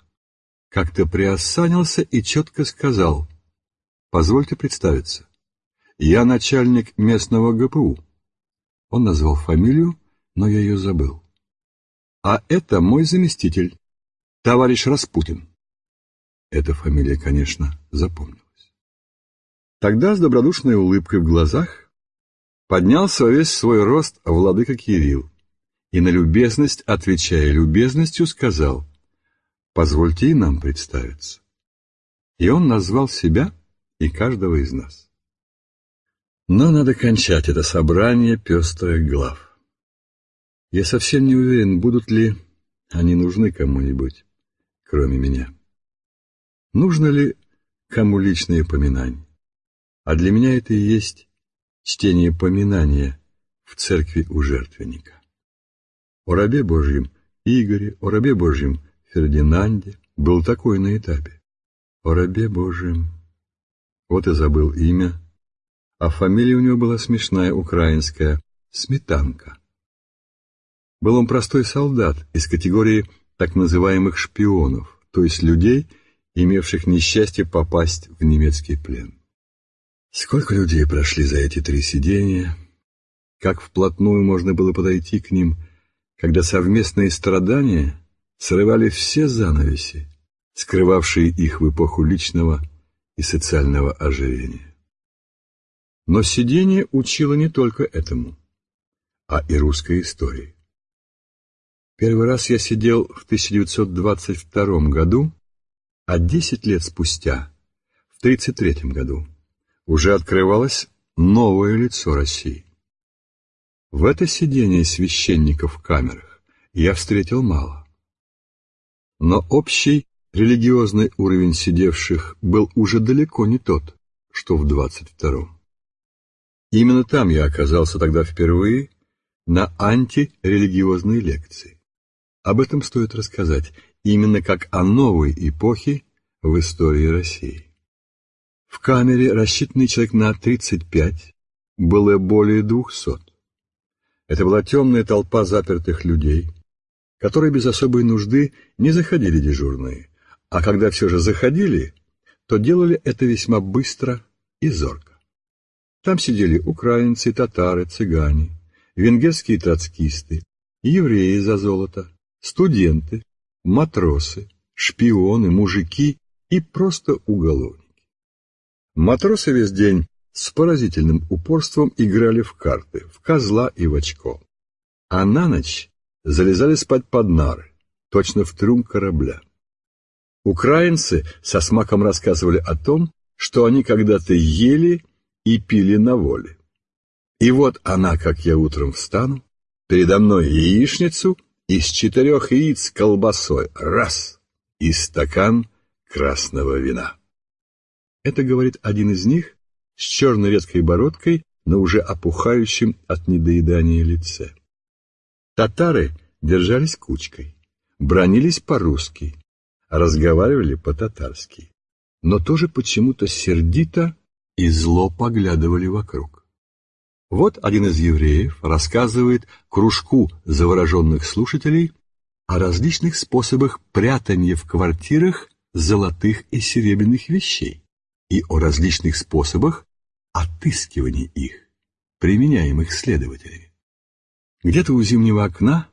как-то приосанился и четко сказал «Позвольте представиться, я начальник местного ГПУ». Он назвал фамилию, но я ее забыл. «А это мой заместитель, товарищ Распутин». Эта фамилия, конечно, запомнилась. Тогда с добродушной улыбкой в глазах поднялся весь свой рост владыка Кирилл и на любезность, отвечая любезностью, сказал «Позвольте и нам представиться». И он назвал себя и каждого из нас. Но надо кончать это собрание пестрых глав. Я совсем не уверен, будут ли они нужны кому-нибудь, кроме меня. Нужно ли кому личные поминания? А для меня это и есть чтение поминания в церкви у жертвенника. О рабе Божьем Игоре, о рабе Божьем Фердинанде был такой на этапе. О рабе Божьем. Вот и забыл имя, а фамилия у него была смешная, украинская, Сметанка. Был он простой солдат из категории так называемых шпионов, то есть людей, имевших несчастье попасть в немецкий плен. Сколько людей прошли за эти три сидения, как вплотную можно было подойти к ним, когда совместные страдания срывали все занавеси, скрывавшие их в эпоху личного и социального ожирения. Но сидение учило не только этому, а и русской истории. Первый раз я сидел в 1922 году, а 10 лет спустя, в 1933 году, уже открывалось новое лицо России. В это сидение священников в камерах я встретил мало. Но общий религиозный уровень сидевших был уже далеко не тот, что в 22-м. Именно там я оказался тогда впервые на антирелигиозной лекции. Об этом стоит рассказать, именно как о новой эпохе в истории России. В камере, рассчитанный человек на 35, было более двухсот. Это была темная толпа запертых людей, которые без особой нужды не заходили дежурные, а когда все же заходили, то делали это весьма быстро и зорко. Там сидели украинцы, татары, цыгане, венгерские троцкисты, евреи за золото, студенты, матросы, шпионы, мужики и просто уголовники. Матросы весь день с поразительным упорством играли в карты, в козла и в очко. А на ночь залезали спать под нары, точно в трюм корабля. Украинцы со смаком рассказывали о том, что они когда-то ели и пили на воле. И вот она, как я утром встану, передо мной яичницу из четырех яиц колбасой, раз, и стакан красного вина. Это говорит один из них с черной редкой бородкой, но уже опухающим от недоедания лице. Татары держались кучкой, бронились по-русски, разговаривали по-татарски, но тоже почему-то сердито и зло поглядывали вокруг. Вот один из евреев рассказывает кружку завороженных слушателей о различных способах прятания в квартирах золотых и серебряных вещей и о различных способах отыскивания их, применяемых следователями. Где-то у зимнего окна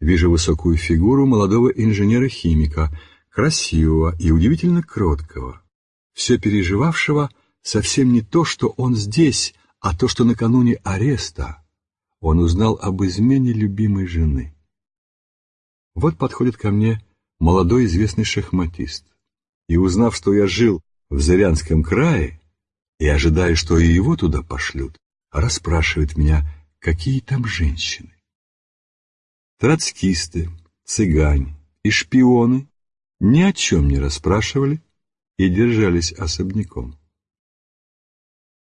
вижу высокую фигуру молодого инженера-химика, красивого и удивительно кроткого, все переживавшего совсем не то, что он здесь, а то, что накануне ареста он узнал об измене любимой жены. Вот подходит ко мне молодой известный шахматист, и, узнав, что я жил в Зырянском крае и, ожидая, что и его туда пошлют, расспрашивает меня, какие там женщины. Троцкисты, цыгане и шпионы ни о чем не расспрашивали и держались особняком.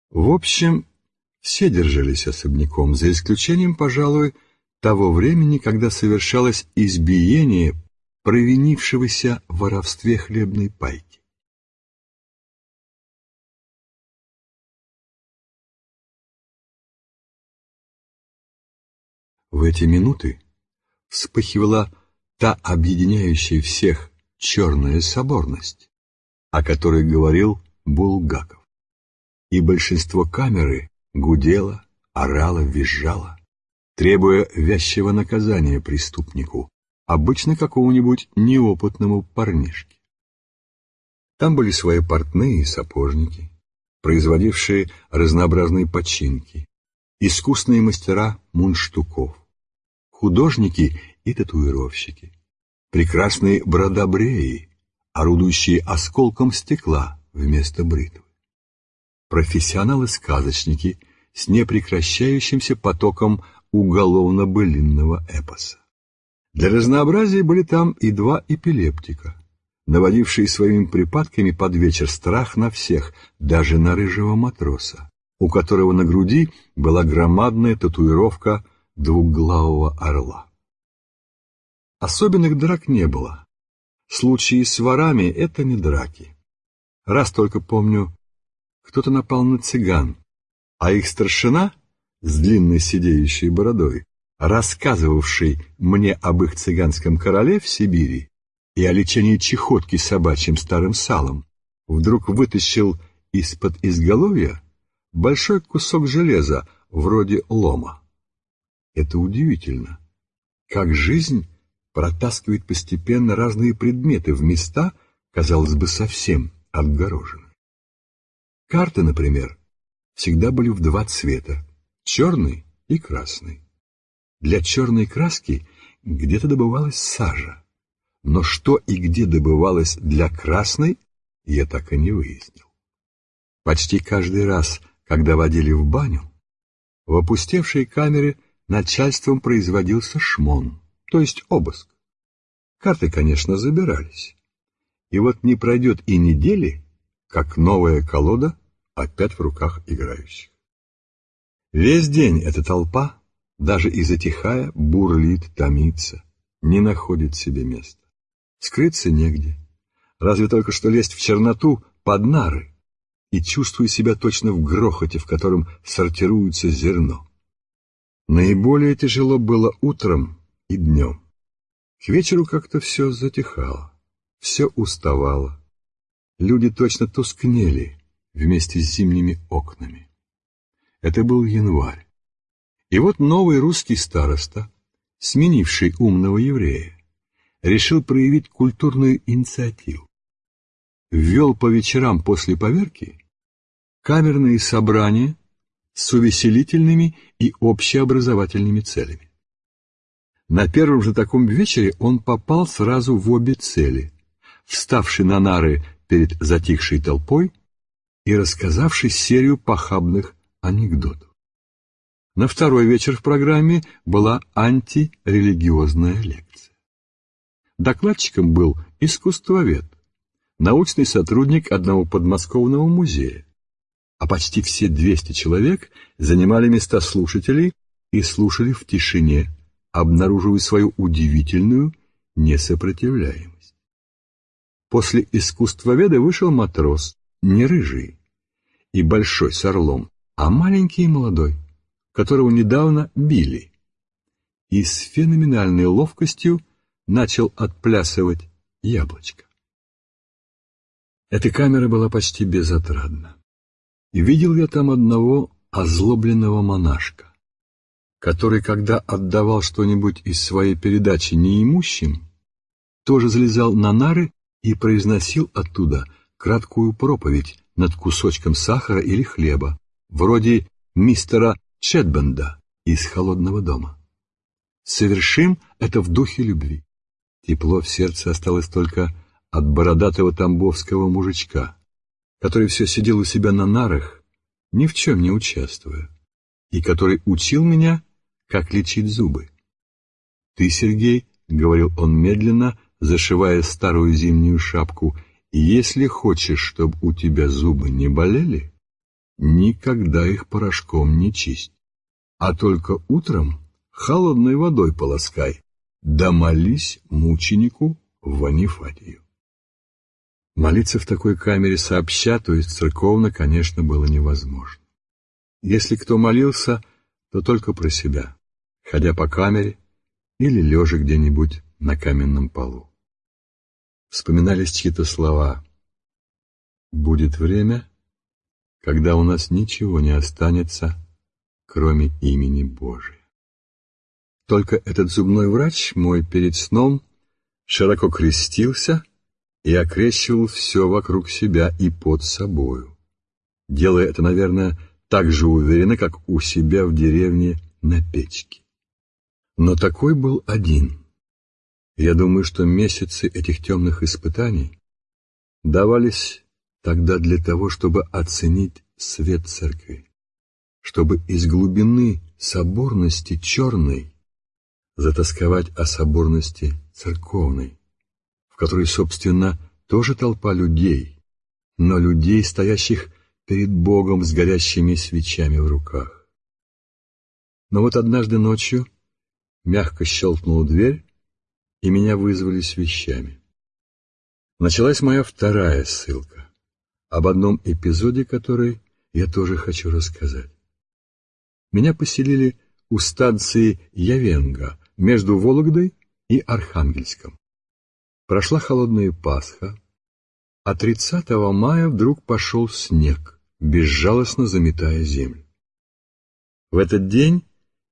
В общем, Все держались особняком, за исключением, пожалуй, того времени, когда совершалось избиение провинившегося в воровстве хлебной пайки. В эти минуты вспыхивала та объединяющая всех черная соборность, о которой говорил Булгаков. И большинство камеры гудело, орало, визжало, требуя вязчего наказания преступнику, обычно какому-нибудь неопытному парнишке. Там были свои портные и сапожники, производившие разнообразные починки, искусные мастера мундштуков, художники и татуировщики, прекрасные бродобреи, орудующие осколком стекла вместо бритвы, профессионалы-сказочники с непрекращающимся потоком уголовно-былинного эпоса. Для разнообразия были там и два эпилептика, наводившие своими припадками под вечер страх на всех, даже на рыжего матроса, у которого на груди была громадная татуировка двуглавого орла. Особенных драк не было. Случаи с ворами — это не драки. Раз только помню, кто-то напал на цыган, а их старшина с длинной сидеющей бородой рассказывавший мне об их цыганском короле в Сибири и о лечении чехотки собачьим старым салом, вдруг вытащил из-под изголовья большой кусок железа, вроде лома. Это удивительно, как жизнь протаскивает постепенно разные предметы в места, казалось бы, совсем отгорожены. Карты, например, всегда были в два цвета — черный и красный. Для черной краски где-то добывалась сажа, но что и где добывалось для красной, я так и не выяснил. Почти каждый раз, когда водили в баню, в опустевшей камере начальством производился шмон, то есть обыск. Карты, конечно, забирались. И вот не пройдет и недели, как новая колода опять в руках играющих. Весь день эта толпа даже и затихая, бурлит, томится, не находит себе места. Скрыться негде, разве только что лезть в черноту под нары и чувствуя себя точно в грохоте, в котором сортируется зерно. Наиболее тяжело было утром и днем. К вечеру как-то все затихало, все уставало. Люди точно тускнели вместе с зимними окнами. Это был январь. И вот новый русский староста, сменивший умного еврея, решил проявить культурную инициативу. Ввел по вечерам после поверки камерные собрания с увеселительными и общеобразовательными целями. На первом же таком вечере он попал сразу в обе цели, вставший на нары перед затихшей толпой и рассказавший серию похабных анекдотов. На второй вечер в программе была антирелигиозная лекция. Докладчиком был искусствовед, научный сотрудник одного подмосковного музея, а почти все 200 человек занимали места слушателей и слушали в тишине, обнаруживая свою удивительную несопротивляемость. После искусствоведа вышел матрос, не рыжий и большой с орлом, а маленький и молодой которого недавно били, и с феноменальной ловкостью начал отплясывать яблочко. Эта камера была почти безотрадна. И видел я там одного озлобленного монашка, который, когда отдавал что-нибудь из своей передачи неимущим, тоже залезал на нары и произносил оттуда краткую проповедь над кусочком сахара или хлеба, вроде мистера Четбенда из «Холодного дома». Совершим это в духе любви. Тепло в сердце осталось только от бородатого тамбовского мужичка, который все сидел у себя на нарах, ни в чем не участвуя, и который учил меня, как лечить зубы. «Ты, Сергей, — говорил он медленно, зашивая старую зимнюю шапку, — если хочешь, чтобы у тебя зубы не болели, никогда их порошком не чисть, а только утром холодной водой полоскай, да молись мученику в Анифатию. Молиться в такой камере сообща, то есть церковно, конечно, было невозможно. Если кто молился, то только про себя, ходя по камере или лежа где-нибудь на каменном полу. Вспоминались чьи-то слова. «Будет время, когда у нас ничего не останется, кроме имени Божия». Только этот зубной врач мой перед сном широко крестился и окрещивал все вокруг себя и под собою, делая это, наверное, так же уверенно, как у себя в деревне на печке. Но такой был один. Я думаю, что месяцы этих темных испытаний давались тогда для того, чтобы оценить свет церкви, чтобы из глубины соборности черной затасковать о соборности церковной, в которой, собственно, тоже толпа людей, но людей, стоящих перед Богом с горящими свечами в руках. Но вот однажды ночью мягко щелкнула дверь, и меня вызвали с вещами. Началась моя вторая ссылка, об одном эпизоде которой я тоже хочу рассказать. Меня поселили у станции Явенга между Вологдой и Архангельском. Прошла холодная Пасха, а 30 мая вдруг пошел снег, безжалостно заметая землю. В этот день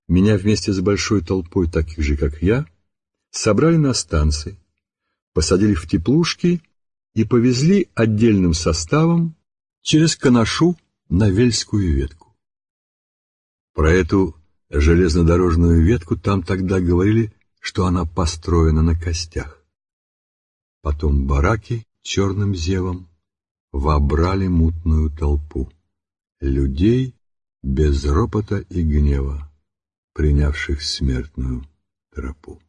меня вместе с большой толпой таких же, как я, собрали на станции, посадили в теплушки и повезли отдельным составом через Канашу на Вельскую ветку. Про эту железнодорожную ветку там тогда говорили, что она построена на костях. Потом бараки черным зевом вобрали мутную толпу, людей без ропота и гнева, принявших смертную тропу.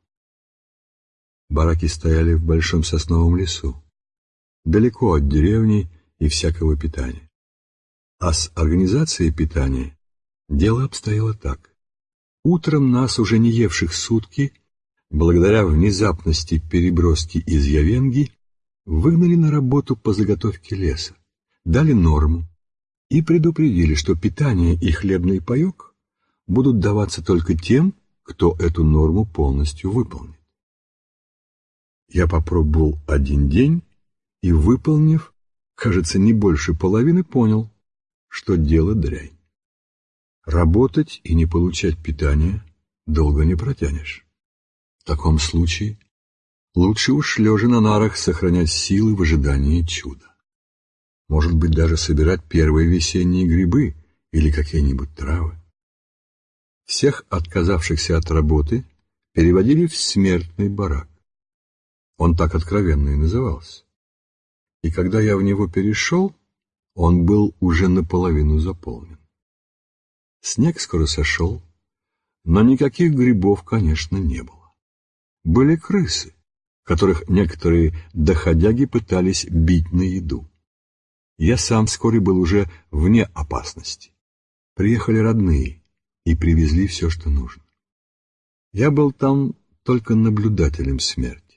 Бараки стояли в большом сосновом лесу, далеко от деревни и всякого питания. А с организацией питания дело обстояло так. Утром нас, уже не евших сутки, благодаря внезапности переброски из Явенги, выгнали на работу по заготовке леса, дали норму и предупредили, что питание и хлебный паек будут даваться только тем, кто эту норму полностью выполнит. Я попробовал один день и, выполнив, кажется, не больше половины, понял, что дело дрянь. Работать и не получать питания долго не протянешь. В таком случае лучше уж лежа на нарах сохранять силы в ожидании чуда. Может быть, даже собирать первые весенние грибы или какие-нибудь травы. Всех отказавшихся от работы переводили в смертный барак. Он так откровенно и назывался. И когда я в него перешел, он был уже наполовину заполнен. Снег скоро сошел, но никаких грибов, конечно, не было. Были крысы, которых некоторые доходяги пытались бить на еду. Я сам вскоре был уже вне опасности. Приехали родные и привезли все, что нужно. Я был там только наблюдателем смерти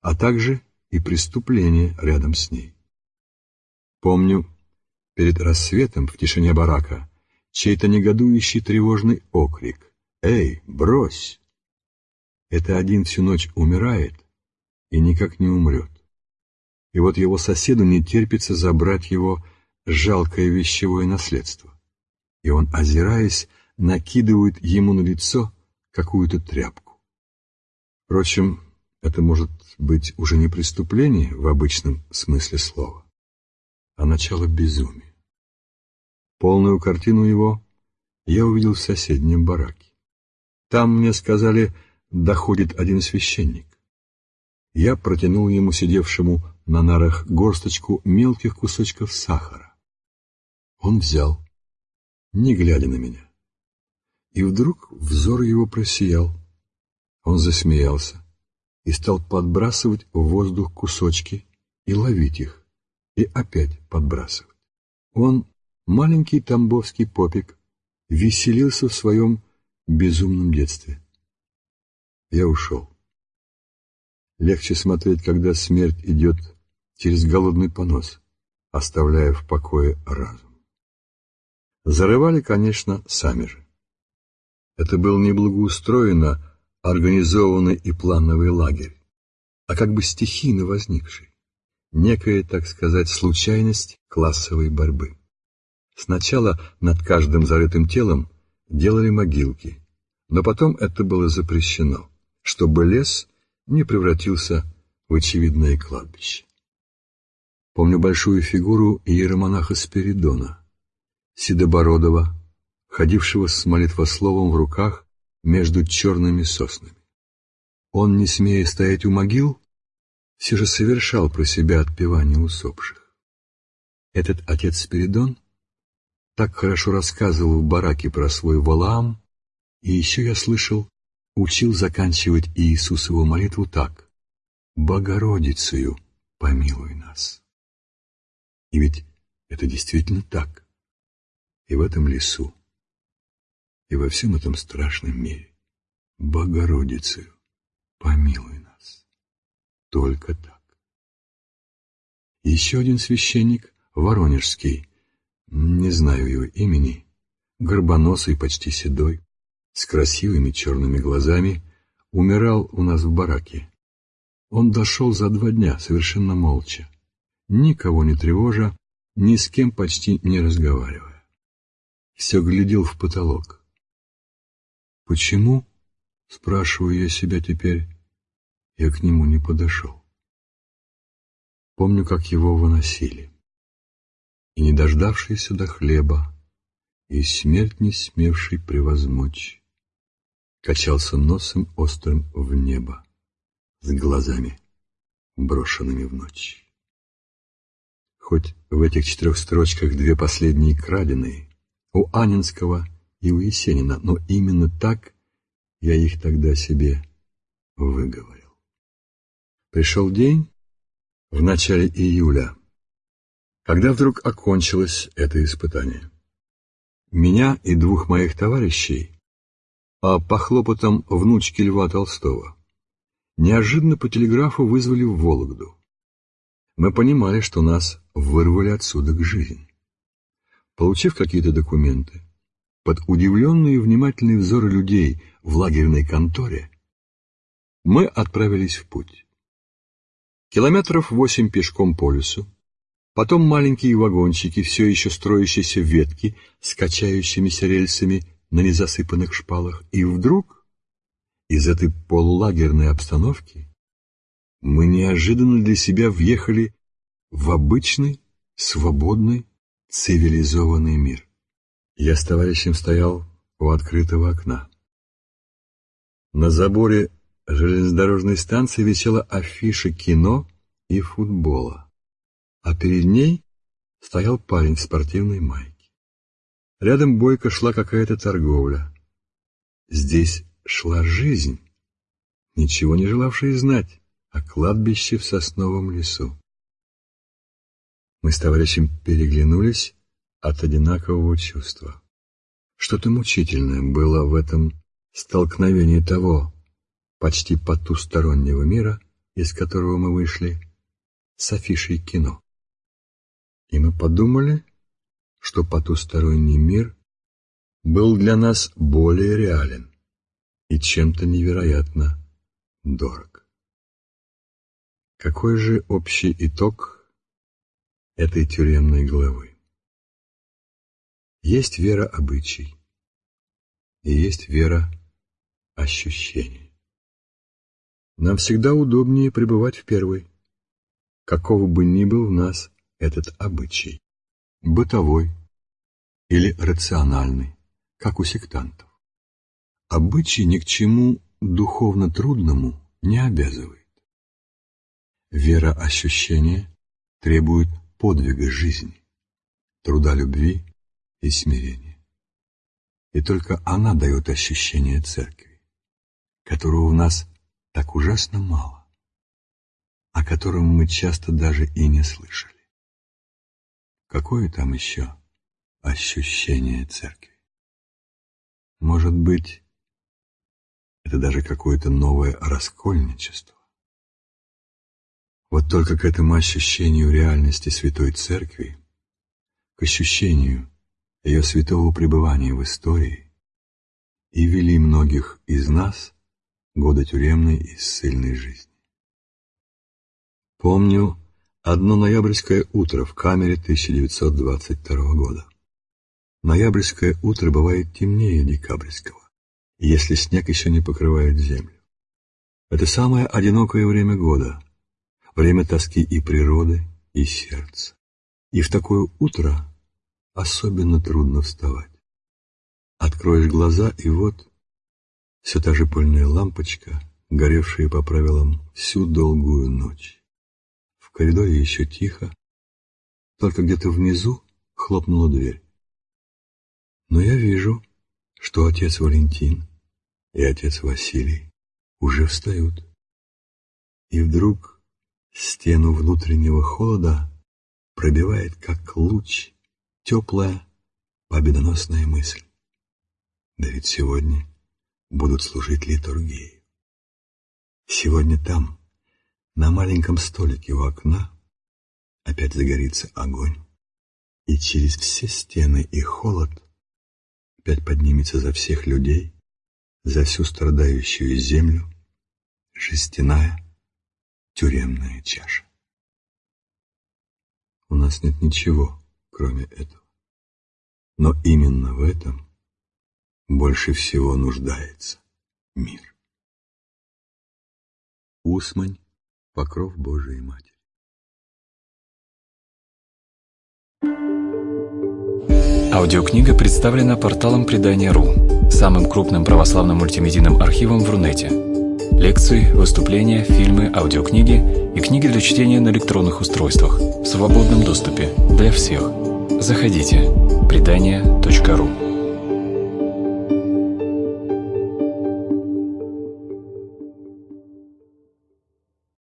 а также и преступление рядом с ней. Помню, перед рассветом в тишине барака чей-то негодующий тревожный окрик «Эй, брось!» Это один всю ночь умирает и никак не умрет. И вот его соседу не терпится забрать его жалкое вещевое наследство. И он, озираясь, накидывает ему на лицо какую-то тряпку. Впрочем, это может быть уже не преступление в обычном смысле слова, а начало безумия. Полную картину его я увидел в соседнем бараке. Там, мне сказали, доходит один священник. Я протянул ему, сидевшему на нарах, горсточку мелких кусочков сахара. Он взял, не глядя на меня. И вдруг взор его просиял. Он засмеялся и стал подбрасывать в воздух кусочки и ловить их, и опять подбрасывать. Он маленький тамбовский попик веселился в своем безумном детстве. Я ушел. Легче смотреть, когда смерть идет через голодный понос, оставляя в покое разум. Зарывали, конечно, сами же. Это был не благоустроенно организованный и плановый лагерь, а как бы стихийно возникший, некая, так сказать, случайность классовой борьбы. Сначала над каждым зарытым телом делали могилки, но потом это было запрещено, чтобы лес не превратился в очевидное кладбище. Помню большую фигуру иеромонаха Спиридона, седобородого, ходившего с молитвословом в руках между черными соснами. Он, не смея стоять у могил, все же совершал про себя отпевание усопших. Этот отец Спиридон так хорошо рассказывал в бараке про свой Валаам, и еще я слышал, учил заканчивать Иисусову молитву так «Богородицею помилуй нас». И ведь это действительно так. И в этом лесу, и во всем этом страшном мире. Богородицею помилуй нас. Только так. Еще один священник, Воронежский, не знаю его имени, горбоносый, почти седой, с красивыми черными глазами, умирал у нас в бараке. Он дошел за два дня, совершенно молча, никого не тревожа, ни с кем почти не разговаривая. Все глядел в потолок. Почему, спрашиваю я себя теперь, я к нему не подошел. Помню, как его выносили и не дождавшийся до хлеба, и смерть не смевший превозмочь, качался носом острым в небо, с глазами, брошенными в ночь. Хоть в этих четырех строчках две последние краденые, у Анинского и у Есенина, но именно так я их тогда себе выговорил. Пришел день в начале июля, когда вдруг окончилось это испытание. Меня и двух моих товарищей, а по хлопотам внучки Льва Толстого, неожиданно по телеграфу вызвали в Вологду. Мы понимали, что нас вырвали отсюда к жизни. Получив какие-то документы, под удивленные и внимательные взоры людей в лагерной конторе, мы отправились в путь. Километров восемь пешком по лесу, потом маленькие вагончики, все еще строящиеся ветки с качающимися рельсами на незасыпанных шпалах, и вдруг из этой полулагерной обстановки мы неожиданно для себя въехали в обычный, свободный, цивилизованный мир. Я с товарищем стоял у открытого окна. На заборе железнодорожной станции висела афиша кино и футбола а перед ней стоял парень в спортивной майке. Рядом бойко шла какая-то торговля. Здесь шла жизнь, ничего не желавшая знать о кладбище в сосновом лесу. Мы с товарищем переглянулись от одинакового чувства. Что-то мучительное было в этом столкновении того почти потустороннего мира, из которого мы вышли, с афишей кино. И мы подумали, что потусторонний мир был для нас более реален и чем-то невероятно дорог. Какой же общий итог этой тюремной главы? Есть вера обычай и есть вера ощущений. Нам всегда удобнее пребывать в первой, какого бы ни был в нас этот обычай, бытовой или рациональный, как у сектантов. Обычай ни к чему духовно трудному не обязывает. Вера ощущения требует подвига жизни, труда любви и смирения. И только она дает ощущение церкви, которого у нас так ужасно мало, о котором мы часто даже и не слышали. Какое там еще ощущение церкви. Может быть, это даже какое-то новое раскольничество. Вот только к этому ощущению реальности Святой Церкви, к ощущению ее святого пребывания в истории, и вели многих из нас годы тюремной и ссыльной жизни. Помню одно ноябрьское утро в камере 1922 года. Ноябрьское утро бывает темнее декабрьского, если снег еще не покрывает землю. Это самое одинокое время года, время тоски и природы, и сердца. И в такое утро особенно трудно вставать. Откроешь глаза, и вот все та же пыльная лампочка, горевшая по правилам всю долгую ночь. В коридоре еще тихо, только где-то внизу хлопнула дверь. Но я вижу, что отец Валентин и отец Василий уже встают. И вдруг Стену внутреннего холода пробивает, как луч, теплая, победоносная мысль. Да ведь сегодня будут служить литургии. Сегодня там, на маленьком столике у окна, опять загорится огонь, и через все стены и холод опять поднимется за всех людей, за всю страдающую землю, жестяная, тюремная чаша. У нас нет ничего, кроме этого. Но именно в этом больше всего нуждается мир. Усмань, покров Божией Матери. Аудиокнига представлена порталом Предания.ру, самым крупным православным мультимедийным архивом в Рунете. Лекции, выступления, фильмы, аудиокниги и книги для чтения на электронных устройствах в свободном доступе для всех. Заходите. Предания.ру